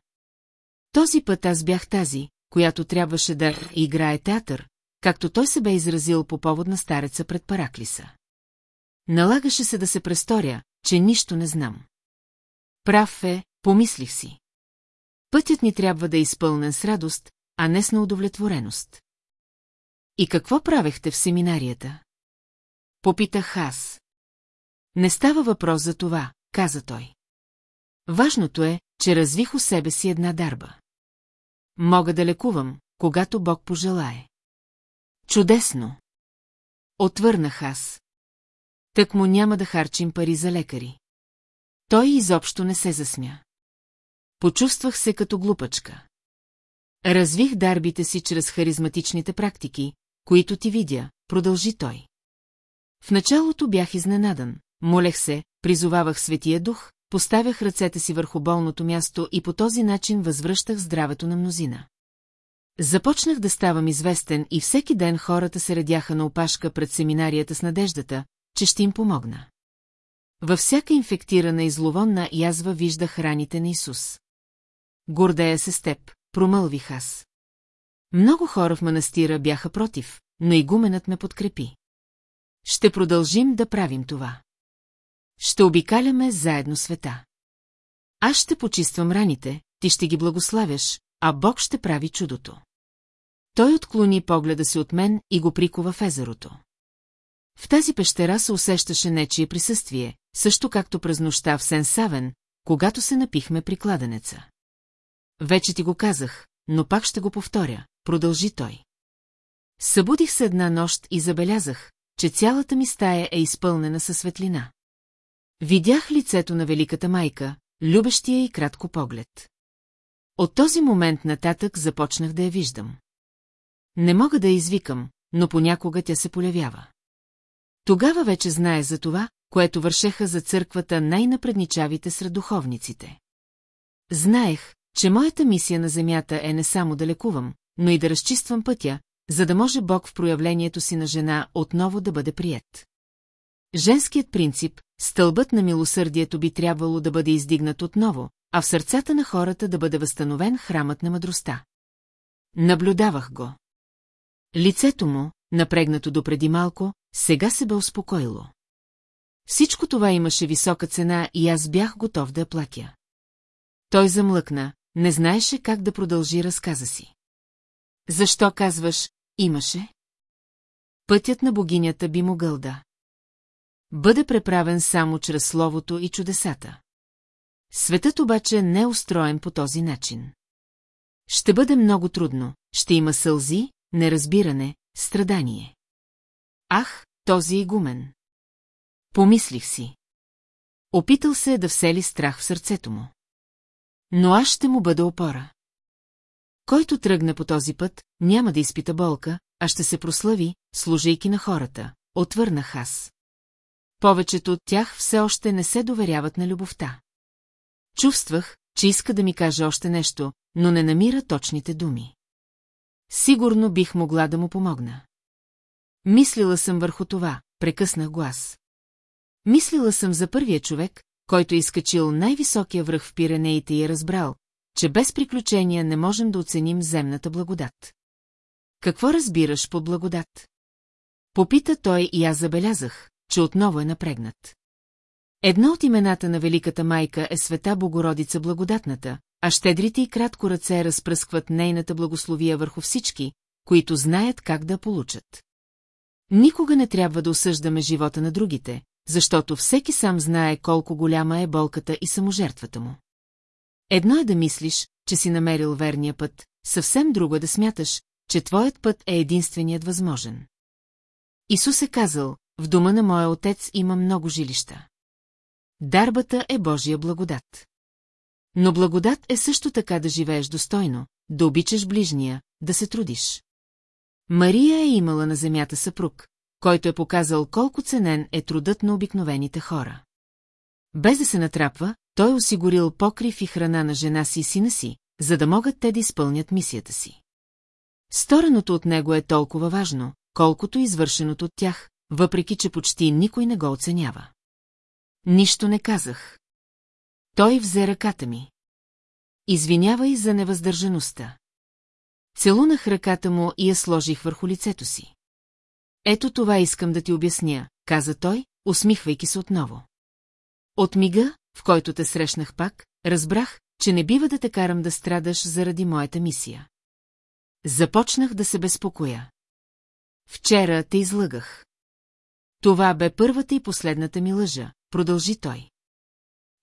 Този път аз бях тази, която трябваше да играе театър, както той се бе изразил по повод на стареца пред Параклиса. Налагаше се да се престоря, че нищо не знам. Прав е, помислих си. Пътят ни трябва да е изпълнен с радост, а не с неудовлетвореност. И какво правехте в семинарията? Попитах аз. Не става въпрос за това, каза той. Важното е, че развих у себе си една дарба. Мога да лекувам, когато Бог пожелае. Чудесно! Отвърнах аз. Так му няма да харчим пари за лекари. Той изобщо не се засмя. Почувствах се като глупачка. Развих дарбите си чрез харизматичните практики, които ти видя, продължи той. В началото бях изненадан, молех се, призовавах Светия Дух, поставях ръцете си върху болното място и по този начин възвръщах здравето на мнозина. Започнах да ставам известен и всеки ден хората се редяха на опашка пред семинарията с надеждата, че ще им помогна. Във всяка инфектирана и зловонна язва виждах раните на Исус. Гордея се с теб, промълвих аз. Много хора в манастира бяха против, но и гуменът ме подкрепи. Ще продължим да правим това. Ще обикаляме заедно света. Аз ще почиствам раните, ти ще ги благославяш, а Бог ще прави чудото. Той отклони погледа си от мен и го прикова в езерото. В тази пещера се усещаше нечие присъствие, също както през нощта в Сен-Савен, когато се напихме при кладенеца. Вече ти го казах, но пак ще го повторя, продължи той. Събудих се една нощ и забелязах, че цялата ми стая е изпълнена със светлина. Видях лицето на великата майка, любещия и кратко поглед. От този момент нататък започнах да я виждам. Не мога да я извикам, но понякога тя се полявява. Тогава вече знае за това, което вършеха за църквата най-напредничавите сред духовниците. Знаех, че моята мисия на земята е не само да лекувам, но и да разчиствам пътя, за да може Бог в проявлението си на жена отново да бъде прият. Женският принцип, стълбът на милосърдието би трябвало да бъде издигнат отново, а в сърцата на хората да бъде възстановен храмът на мъдростта. Наблюдавах го. Лицето му, напрегнато допреди малко, сега се бе успокоило. Всичко това имаше висока цена и аз бях готов да я платя. Той замлъкна, не знаеше как да продължи разказа си. Защо казваш, имаше? Пътят на богинята би могъл да. Бъде преправен само чрез словото и чудесата. Светът обаче не е устроен по този начин. Ще бъде много трудно, ще има сълзи, неразбиране, страдание. Ах, този игумен! Помислих си. Опитал се да всели страх в сърцето му. Но аз ще му бъда опора. Който тръгне по този път, няма да изпита болка, а ще се прослави, служейки на хората, отвърнах аз. Повечето от тях все още не се доверяват на любовта. Чувствах, че иска да ми каже още нещо, но не намира точните думи. Сигурно бих могла да му помогна. Мислила съм върху това, прекъснах глас. Мислила съм за първия човек, който е изкачил най-високия връх в Пиренеите и е разбрал, че без приключения не можем да оценим земната благодат. Какво разбираш под благодат? Попита той и аз забелязах, че отново е напрегнат. Едно от имената на Великата майка е Света Богородица Благодатната, а щедрите и кратко ръце разпръскват нейната благословия върху всички, които знаят как да получат. Никога не трябва да осъждаме живота на другите, защото всеки сам знае колко голяма е болката и саможертвата му. Едно е да мислиш, че си намерил верния път, съвсем друго е да смяташ, че твоят път е единственият възможен. Исус е казал, в дома на моя отец има много жилища. Дарбата е Божия благодат. Но благодат е също така да живееш достойно, да обичаш ближния, да се трудиш. Мария е имала на земята съпруг, който е показал колко ценен е трудът на обикновените хора. Без да се натрапва, той е осигурил покрив и храна на жена си и сина си, за да могат те да изпълнят мисията си. Стореното от него е толкова важно, колкото извършеното от тях, въпреки че почти никой не го оценява. Нищо не казах. Той взе ръката ми. Извинявай за невъздържаността. Целунах ръката му и я сложих върху лицето си. Ето това искам да ти обясня, каза той, усмихвайки се отново. От мига, в който те срещнах пак, разбрах, че не бива да те карам да страдаш заради моята мисия. Започнах да се безпокоя. Вчера те излъгах. Това бе първата и последната ми лъжа, продължи той.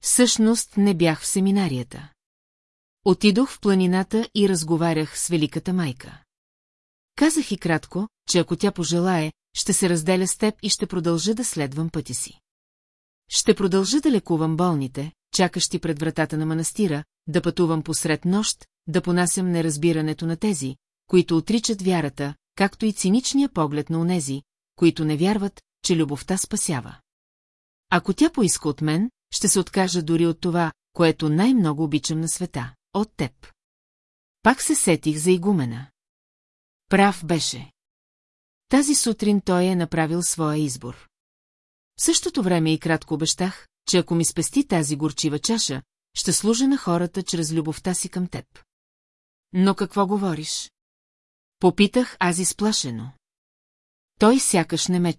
Всъщност не бях в семинарията. Отидох в планината и разговарях с Великата майка. Казах и кратко, че ако тя пожелае, ще се разделя с теб и ще продължа да следвам пъти си. Ще продължа да лекувам болните, чакащи пред вратата на манастира, да пътувам посред нощ, да понасям неразбирането на тези, които отричат вярата, както и циничния поглед на онези, които не вярват, че любовта спасява. Ако тя поиска от мен, ще се откажа дори от това, което най-много обичам на света – от теб. Пак се сетих за игумена. Прав беше. Тази сутрин той е направил своя избор. В същото време и кратко обещах, че ако ми спести тази горчива чаша, ще служа на хората чрез любовта си към теб. Но какво говориш? Попитах аз изплашено. Той сякаш не ме.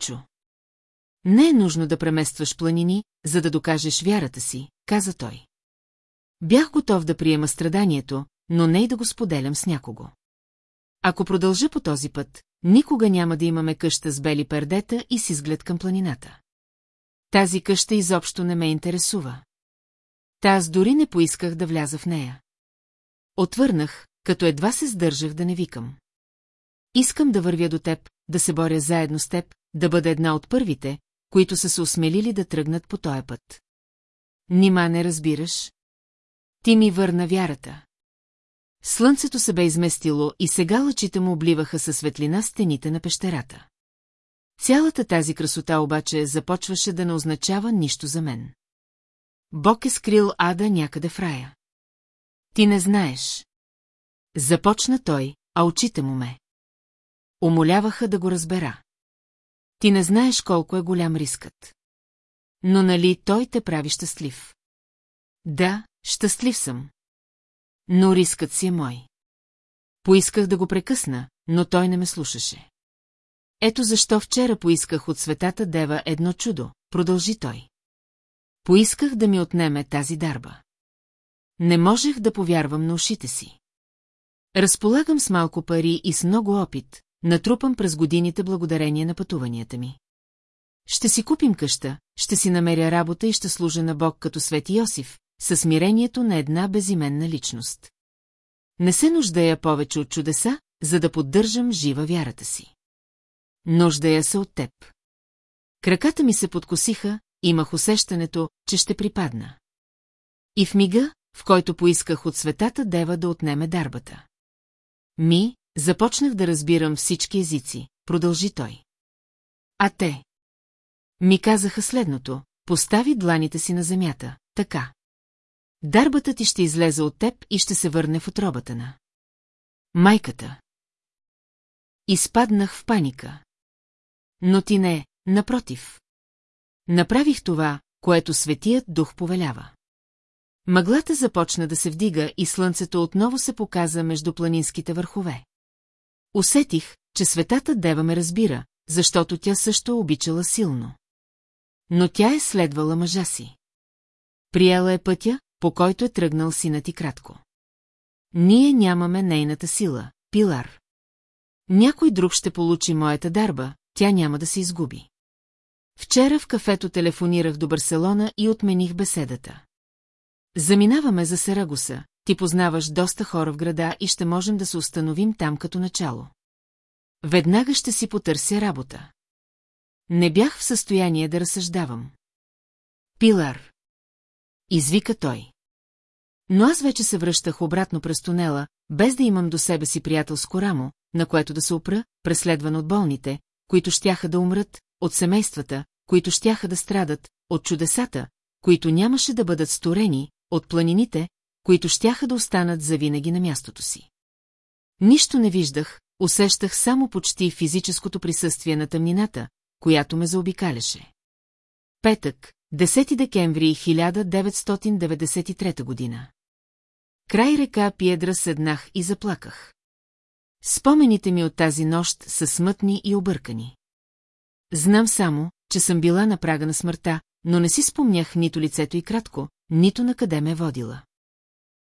Не е нужно да преместваш планини, за да докажеш вярата си, каза той. Бях готов да приема страданието, но не и да го споделям с някого. Ако продължа по този път, никога няма да имаме къща с бели пердета и с изглед към планината. Тази къща изобщо не ме интересува. Та аз дори не поисках да вляза в нея. Отвърнах, като едва се сдържах да не викам. Искам да вървя до теб, да се боря заедно с теб, да бъда една от първите, които са се осмелили да тръгнат по този път. Нима не разбираш? Ти ми върна вярата. Слънцето се бе изместило и сега лъчите му обливаха със светлина стените на пещерата. Цялата тази красота обаче започваше да не означава нищо за мен. Бог е скрил ада някъде в рая. Ти не знаеш. Започна той, а очите му ме. Умоляваха да го разбера. Ти не знаеш колко е голям рискът. Но нали той те прави щастлив? Да, щастлив съм. Но рискът си е мой. Поисках да го прекъсна, но той не ме слушаше. Ето защо вчера поисках от светата дева едно чудо, продължи той. Поисках да ми отнеме тази дарба. Не можех да повярвам на ушите си. Разполагам с малко пари и с много опит, натрупам през годините благодарение на пътуванията ми. Ще си купим къща, ще си намеря работа и ще служа на Бог като Свети Йосиф, със смирението на една безименна личност. Не се нуждая повече от чудеса, за да поддържам жива вярата си. Нуждая се от теб. Краката ми се подкосиха, имах усещането, че ще припадна. И в мига, в който поисках от светата дева да отнеме дарбата. Ми, започнах да разбирам всички езици, продължи той. А те? Ми казаха следното, постави дланите си на земята, така. Дарбата ти ще излезе от теб и ще се върне в отробата на. Майката. Изпаднах в паника. Но ти не, напротив. Направих това, което светият дух повелява. Мъглата започна да се вдига и слънцето отново се показа между планинските върхове. Усетих, че светата дева ме разбира, защото тя също обичала силно. Но тя е следвала мъжа си. Приела е пътя, по който е тръгнал синът и кратко. Ние нямаме нейната сила, Пилар. Някой друг ще получи моята дарба, тя няма да се изгуби. Вчера в кафето телефонирах до Барселона и отмених беседата. Заминаваме за Серагуса, ти познаваш доста хора в града и ще можем да се установим там като начало. Веднага ще си потърся работа. Не бях в състояние да разсъждавам. Пилар. Извика той. Но аз вече се връщах обратно през тунела, без да имам до себе си приятелско рамо, на което да се опра, преследван от болните, които щяха да умрат, от семействата, които щяха да страдат, от чудесата, които нямаше да бъдат сторени, от планините, които щяха да останат завинаги на мястото си. Нищо не виждах, усещах само почти физическото присъствие на тъмнината, която ме заобикаляше. Петък, 10 декември 1993 година. Край река Пиедра седнах и заплаках. Спомените ми от тази нощ са смътни и объркани. Знам само, че съм била на прага на смъртта, но не си спомнях нито лицето и кратко, нито на къде ме водила.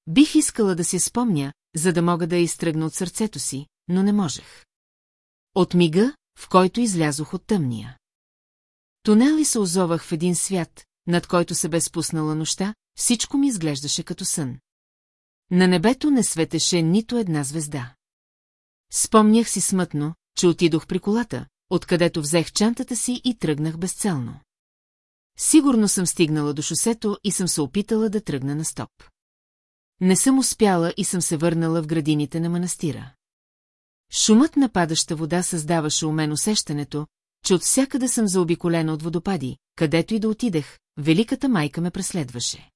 Бих искала да си спомня, за да мога да я изтръгна от сърцето си, но не можех. От мига, в който излязох от тъмния. Тунели се озовах в един свят, над който се бе спуснала нощта, всичко ми изглеждаше като сън. На небето не светеше нито една звезда. Спомнях си смътно, че отидох при колата, откъдето взех чантата си и тръгнах безцелно. Сигурно съм стигнала до шосето и съм се опитала да тръгна на стоп. Не съм успяла и съм се върнала в градините на манастира. Шумът на падаща вода създаваше у мен усещането, че от всякъде съм заобиколена от водопади, където и да отидех, великата майка ме преследваше.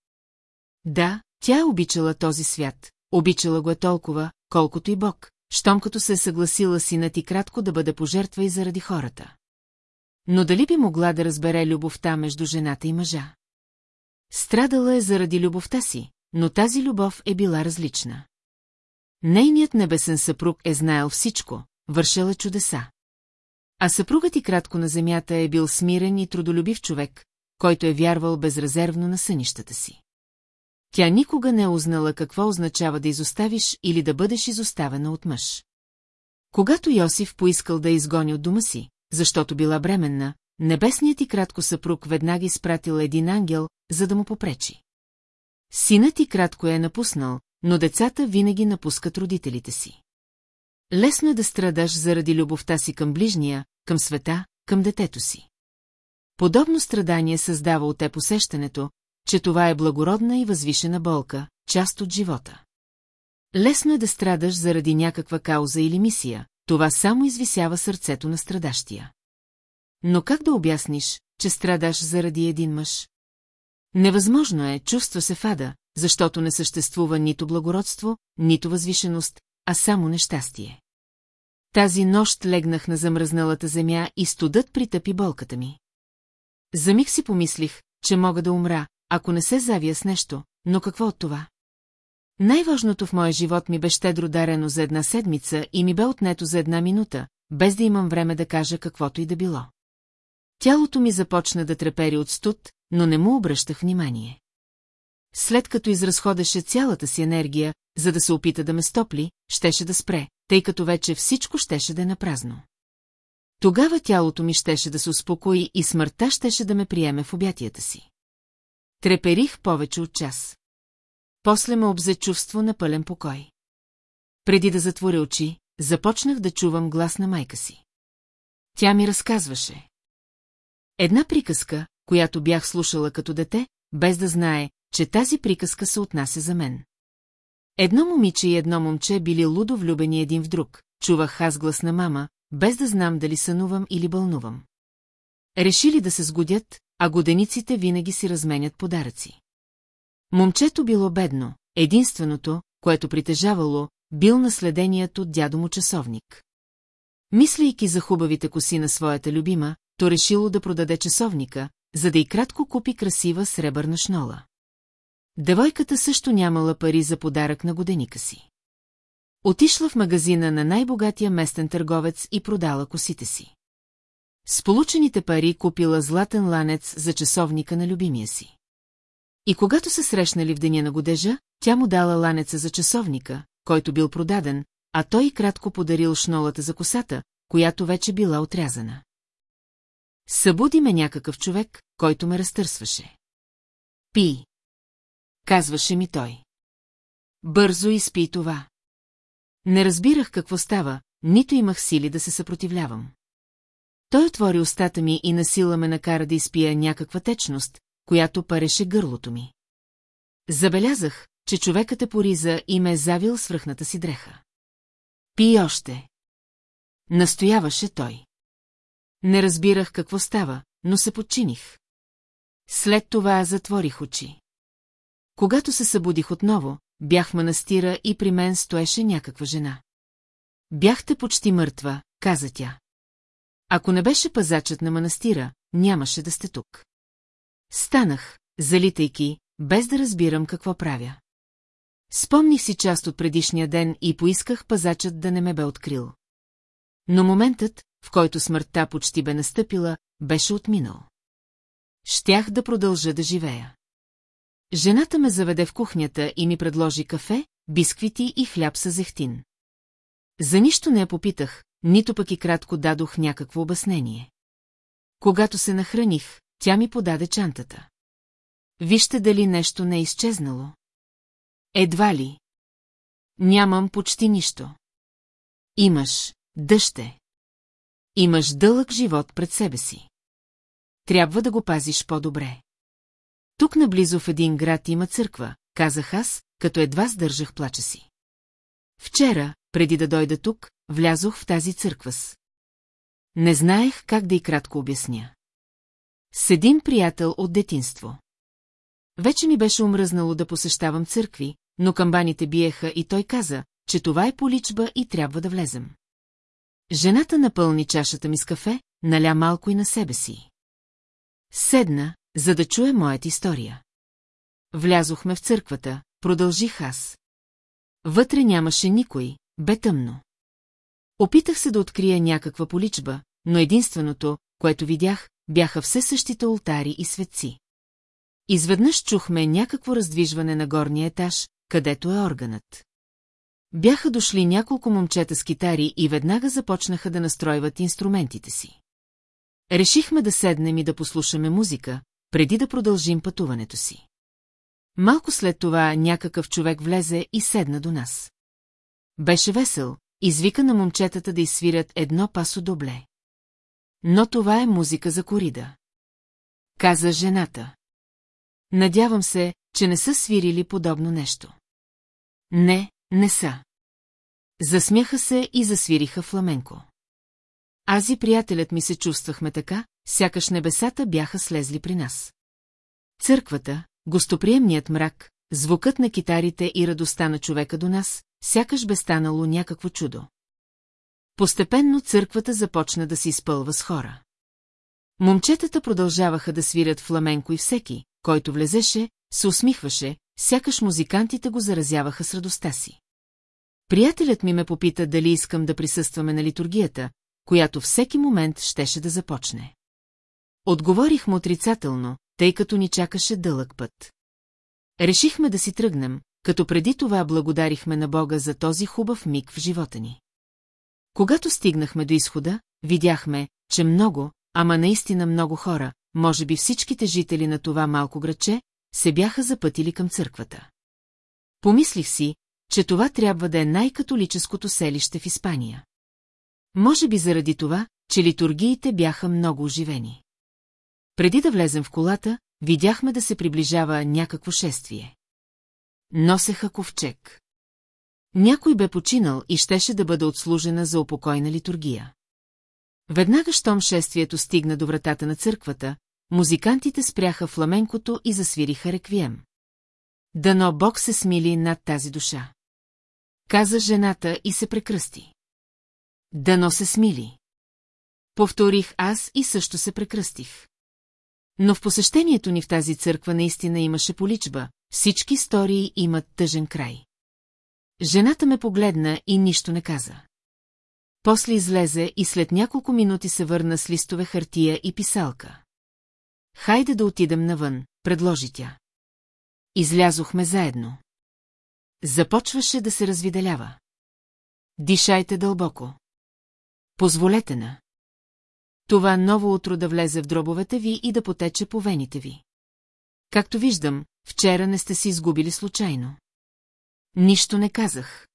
Да, тя е обичала този свят, обичала го е толкова, колкото и Бог, щом като се е съгласила синът и кратко да бъде пожертва и заради хората. Но дали би могла да разбере любовта между жената и мъжа? Страдала е заради любовта си, но тази любов е била различна. Нейният небесен съпруг е знаел всичко, вършела чудеса. А съпругът и кратко на земята е бил смирен и трудолюбив човек, който е вярвал безрезервно на сънищата си. Тя никога не е узнала какво означава да изоставиш или да бъдеш изоставена от мъж. Когато Йосиф поискал да изгони от дома си, защото била бременна, небесният и кратко съпруг веднага изпратил един ангел, за да му попречи. Синът и кратко е напуснал, но децата винаги напускат родителите си. Лесно е да страдаш заради любовта си към ближния, към света, към детето си. Подобно страдание създава от те посещането, че това е благородна и възвишена болка, част от живота. Лесно е да страдаш заради някаква кауза или мисия, това само извисява сърцето на страдащия. Но как да обясниш, че страдаш заради един мъж? Невъзможно е, чувства се фада, защото не съществува нито благородство, нито възвишеност, а само нещастие. Тази нощ легнах на замръзналата земя и студът притъпи болката ми. За миг си помислих, че мога да умра, ако не се завия с нещо, но какво от това? Най-важното в моя живот ми бе щедро дарено за една седмица и ми бе отнето за една минута, без да имам време да кажа каквото и да било. Тялото ми започна да трепери от студ, но не му обръщах внимание. След като изразходеше цялата си енергия, за да се опита да ме стопли, щеше да спре, тъй като вече всичко щеше да е напразно. Тогава тялото ми щеше да се успокои и смъртта щеше да ме приеме в обятията си. Треперих повече от час. После ме обзе чувство на пълен покой. Преди да затворя очи, започнах да чувам глас на майка си. Тя ми разказваше. Една приказка, която бях слушала като дете, без да знае, че тази приказка се отнася за мен. Едно момиче и едно момче били лудо влюбени един в друг, чувах аз глас на мама, без да знам дали сънувам или бълнувам. Решили да се сгодят, а годениците винаги си разменят подаръци. Момчето било бедно, единственото, което притежавало, бил наследеният от дядо му часовник. Мислейки за хубавите коси на своята любима, то решило да продаде часовника, за да и кратко купи красива сребърна шнола. Девойката също нямала пари за подарък на годеника си. Отишла в магазина на най-богатия местен търговец и продала косите си. С получените пари купила златен ланец за часовника на любимия си. И когато се срещнали в деня на годежа, тя му дала ланеца за часовника, който бил продаден, а той кратко подарил шнолата за косата, която вече била отрязана. Събуди ме някакъв човек, който ме разтърсваше. Пи. Казваше ми той. Бързо изпи това. Не разбирах какво става, нито имах сили да се съпротивлявам. Той отвори устата ми и насила ме накара да изпия някаква течност, която пареше гърлото ми. Забелязах, че човекът е пориза и ме е завил свръхната си дреха. Пи още. Настояваше той. Не разбирах какво става, но се подчиних. След това затворих очи. Когато се събудих отново, бях манастира и при мен стоеше някаква жена. Бяхте почти мъртва, каза тя. Ако не беше пазачът на манастира, нямаше да сте тук. Станах, залитайки, без да разбирам какво правя. Спомних си част от предишния ден и поисках пазачът да не ме бе открил. Но моментът, в който смъртта почти бе настъпила, беше отминал. Щях да продължа да живея. Жената ме заведе в кухнята и ми предложи кафе, бисквити и хляб с зехтин. За нищо не я попитах, нито пък и кратко дадох някакво обяснение. Когато се нахраних, тя ми подаде чантата. Вижте дали нещо не е изчезнало. Едва ли. Нямам почти нищо. Имаш, дъще. Имаш дълъг живот пред себе си. Трябва да го пазиш по-добре. Тук наблизо в един град има църква, казах аз, като едва сдържах плача си. Вчера, преди да дойда тук, влязох в тази църква с. не знаех как да и кратко обясня. Седим приятел от детинство. Вече ми беше умръзнало да посещавам църкви, но камбаните биеха и той каза, че това е поличба и трябва да влезем. Жената напълни чашата ми с кафе, наля малко и на себе си. Седна, за да чуе моята история. Влязохме в църквата, продължих аз. Вътре нямаше никой, бе тъмно. Опитах се да открия някаква поличба, но единственото, което видях, бяха все същите ултари и светци. Изведнъж чухме някакво раздвижване на горния етаж, където е органът. Бяха дошли няколко момчета с китари и веднага започнаха да настройват инструментите си. Решихме да седнем и да послушаме музика, преди да продължим пътуването си. Малко след това някакъв човек влезе и седна до нас. Беше весел, извика на момчетата да изсвирят едно пасо добле. Но това е музика за корида. Каза жената. Надявам се, че не са свирили подобно нещо. Не, не са. Засмяха се и засвириха фламенко. Аз и приятелят ми се чувствахме така, сякаш небесата бяха слезли при нас. Църквата, гостоприемният мрак, звукът на китарите и радостта на човека до нас, сякаш бе станало някакво чудо. Постепенно църквата започна да се изпълва с хора. Момчетата продължаваха да свирят фламенко и всеки, който влезеше, се усмихваше, сякаш музикантите го заразяваха с радостта си. Приятелят ми ме попита дали искам да присъстваме на литургията, която всеки момент щеше да започне. Отговорих му отрицателно, тъй като ни чакаше дълъг път. Решихме да си тръгнем, като преди това благодарихме на Бога за този хубав миг в живота ни. Когато стигнахме до изхода, видяхме, че много, ама наистина много хора, може би всичките жители на това малко градче, се бяха запътили към църквата. Помислих си, че това трябва да е най-католическото селище в Испания. Може би заради това, че литургиите бяха много оживени. Преди да влезем в колата, видяхме да се приближава някакво шествие. Носеха ковчег. Някой бе починал и щеше да бъде отслужена за упокойна литургия. Веднага, щом шествието стигна до вратата на църквата, музикантите спряха фламенкото и засвириха реквием. Дано Бог се смили над тази душа. Каза жената и се прекръсти. Дано се смили. Повторих аз и също се прекръстих. Но в посещението ни в тази църква наистина имаше поличба, всички истории имат тъжен край. Жената ме погледна и нищо не каза. После излезе и след няколко минути се върна с листове хартия и писалка. Хайде да отидем навън, предложи тя. Излязохме заедно. Започваше да се развиделява. Дишайте дълбоко. Позволете на. Това ново утро да влезе в дробовете ви и да потече по вените ви. Както виждам, вчера не сте си изгубили случайно. Нищо не казах.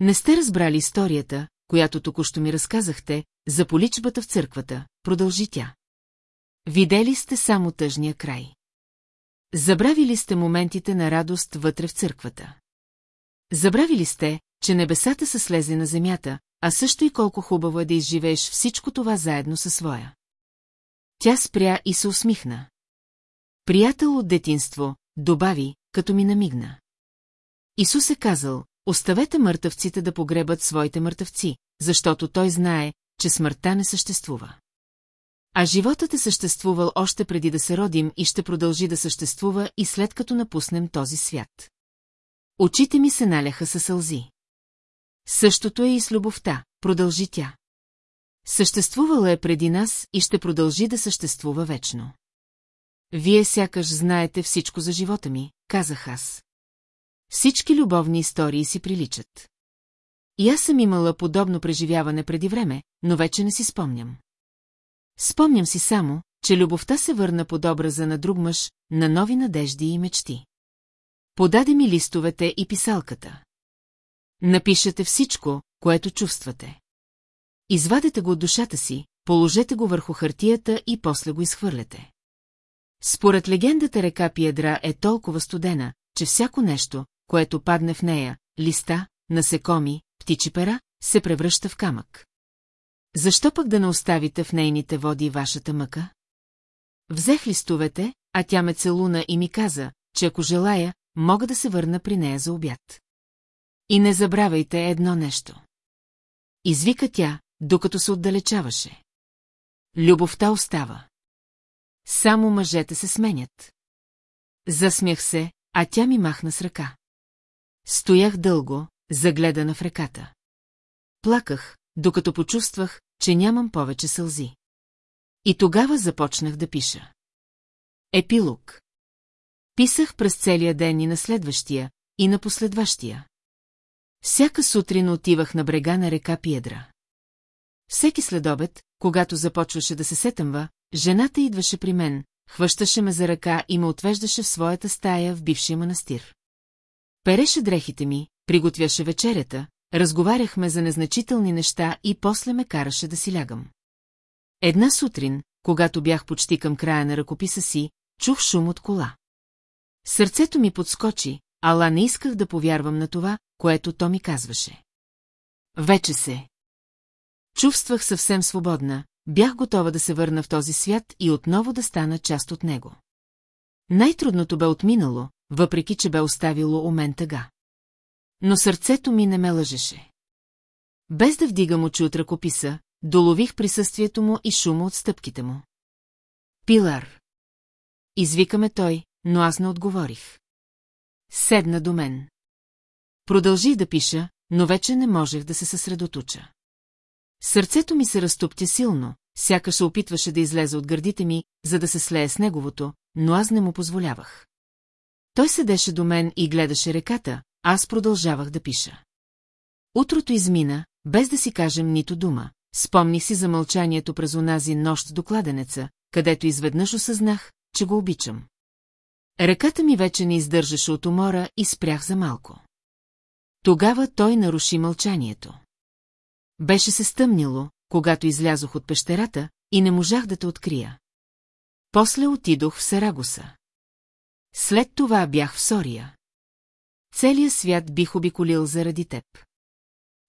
Не сте разбрали историята, която току-що ми разказахте, за поличбата в църквата, продължи тя. Видели сте само тъжния край. Забравили сте моментите на радост вътре в църквата. Забравили сте, че небесата са слезли на земята, а също и колко хубаво е да изживееш всичко това заедно със своя. Тя спря и се усмихна. Приятел от детинство, добави, като ми намигна. Исус е казал, оставете мъртъвците да погребат своите мъртъвци, защото той знае, че смъртта не съществува. А животът е съществувал още преди да се родим и ще продължи да съществува и след като напуснем този свят. Очите ми се наляха със сълзи. Същото е и с любовта, продължи тя. Съществувала е преди нас и ще продължи да съществува вечно. Вие сякаш знаете всичко за живота ми, казах аз. Всички любовни истории си приличат. И аз съм имала подобно преживяване преди време, но вече не си спомням. Спомням си само, че любовта се върна под образа на друг мъж, на нови надежди и мечти. Подаде ми листовете и писалката. Напишете всичко, което чувствате. Извадете го от душата си, положете го върху хартията и после го изхвърляте. Според легендата река Пиедра е толкова студена, че всяко нещо, което падне в нея, листа, насекоми, птичи пера, се превръща в камък. Защо пък да не оставите в нейните води вашата мъка? Взех листовете, а тя ме целуна и ми каза, че ако желая, мога да се върна при нея за обяд. И не забравяйте едно нещо. Извика тя, докато се отдалечаваше. Любовта остава. Само мъжете се сменят. Засмях се, а тя ми махна с ръка. Стоях дълго, загледана в реката. Плаках, докато почувствах, че нямам повече сълзи. И тогава започнах да пиша. Епилог. Писах през целия ден и на следващия, и на последващия. Всяка сутрин отивах на брега на река Пиедра. Всеки следобед, когато започваше да се сетъмва, жената идваше при мен, хващаше ме за ръка и ме отвеждаше в своята стая в бившия манастир. Переше дрехите ми, приготвяше вечерята, разговаряхме за незначителни неща и после ме караше да си лягам. Една сутрин, когато бях почти към края на ръкописа си, чух шум от кола. Сърцето ми подскочи, ала не исках да повярвам на това, което то ми казваше. Вече се. Чувствах съвсем свободна, бях готова да се върна в този свят и отново да стана част от него. Най-трудното бе отминало, въпреки че бе оставило у мен тъга. Но сърцето ми не ме лъжеше. Без да вдигам очи от ръкописа, долових присъствието му и шума от стъпките му. Пилар. Извикаме той, но аз не отговорих. Седна до мен. Продължих да пиша, но вече не можех да се съсредоточа. Сърцето ми се разтопти силно, сякаш опитваше да излезе от гърдите ми, за да се слее с неговото, но аз не му позволявах. Той седеше до мен и гледаше реката, аз продължавах да пиша. Утрото измина, без да си кажем нито дума. Спомних си за мълчанието през онази нощ до кладенеца, където изведнъж осъзнах, че го обичам. Ръката ми вече не издържаше от умора и спрях за малко. Тогава той наруши мълчанието. Беше се стъмнило, когато излязох от пещерата и не можах да те открия. После отидох в Сарагоса. След това бях в Сория. Целият свят бих обиколил заради теб.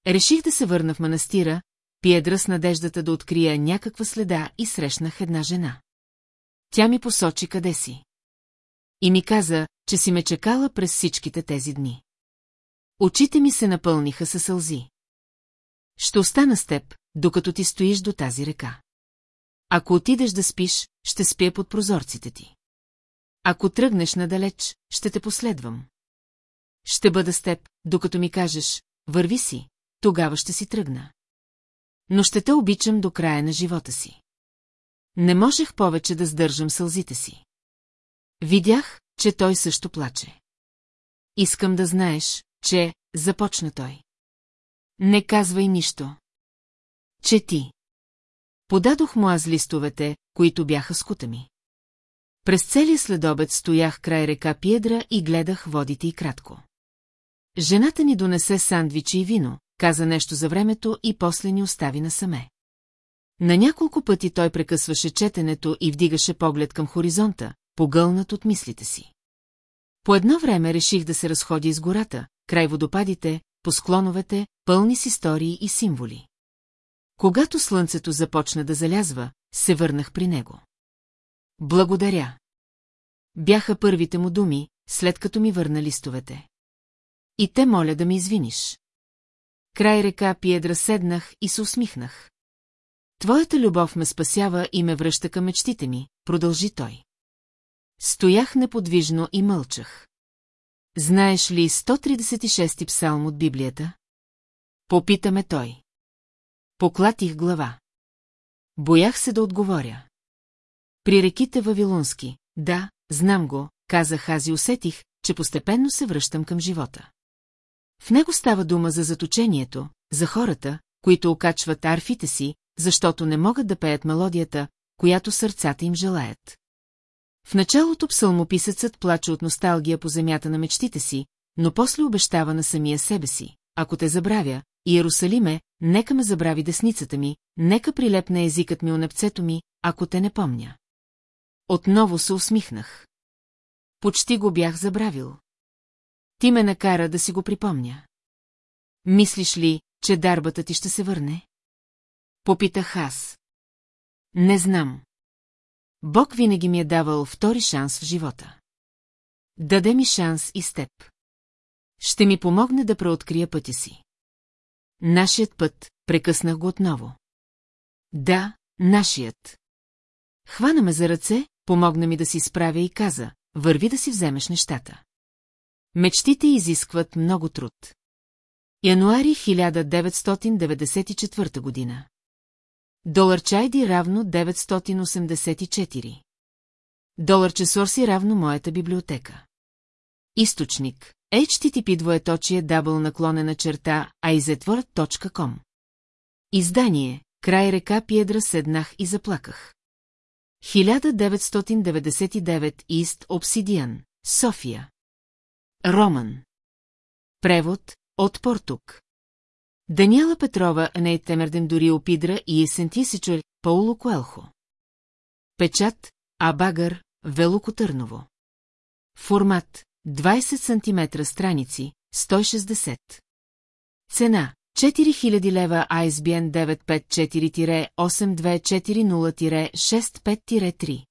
Реших да се върна в манастира, пиедра с надеждата да открия някаква следа и срещнах една жена. Тя ми посочи къде си. И ми каза, че си ме чекала през всичките тези дни. Очите ми се напълниха със сълзи. Ще остана с теб, докато ти стоиш до тази река. Ако отидеш да спиш, ще спя под прозорците ти. Ако тръгнеш надалеч, ще те последвам. Ще бъда с теб, докато ми кажеш, върви си, тогава ще си тръгна. Но ще те обичам до края на живота си. Не можех повече да сдържам сълзите си. Видях, че той също плаче. Искам да знаеш, че започна той. Не казвай нищо. Чети. Подадох му аз листовете, които бяха скута ми. През целия следобед стоях край река Пиедра и гледах водите и кратко. Жената ни донесе сандвичи и вино, каза нещо за времето и после ни остави насаме. На няколко пъти той прекъсваше четенето и вдигаше поглед към хоризонта, погълнат от мислите си. По едно време реших да се разходя из гората, край водопадите, по склоновете, пълни с истории и символи. Когато слънцето започна да залязва, се върнах при него. Благодаря. Бяха първите му думи, след като ми върна листовете. И те моля да ми извиниш. Край река Пиедра седнах и се усмихнах. Твоята любов ме спасява и ме връща към мечтите ми, продължи той. Стоях неподвижно и мълчах. Знаеш ли 136 псалм от Библията? Попитаме той. Поклатих глава. Боях се да отговоря. При реките Вавилонски, да, знам го, казах аз и усетих, че постепенно се връщам към живота. В него става дума за заточението, за хората, които окачват арфите си, защото не могат да пеят мелодията, която сърцата им желаят. В началото псалмописъцът плаче от носталгия по земята на мечтите си, но после обещава на самия себе си. Ако те забравя, Иерусалиме, нека ме забрави десницата ми, нека прилепне езикът ми у непцето ми, ако те не помня. Отново се усмихнах. Почти го бях забравил. Ти ме накара да си го припомня. Мислиш ли, че дарбата ти ще се върне? Попитах аз. Не знам. Бог винаги ми е давал втори шанс в живота. Даде ми шанс и с теб. Ще ми помогне да преоткрия пътя си. Нашият път, прекъснах го отново. Да, нашият. Хвана ме за ръце, помогна ми да си справя и каза, върви да си вземеш нещата. Мечтите изискват много труд. Януари 1994 година. Долар чайди равно 984. Долар часорси равно моята библиотека. Източник. HTTP двоеточие дабл наклонена черта aizetword.com Издание. Край река Пиедра седнах и заплаках. 1999 Ист Обсидиан, София. Роман. Превод от Портук. Даниела Петрова, Нейт Темерден дори опидра и Есенти Сичур, Пауло Коелхо. Печат, Абагър, Велоко Търново. Формат, 20 см страници, 160. Цена, 4000 лева ISBN 954-8240-65-3.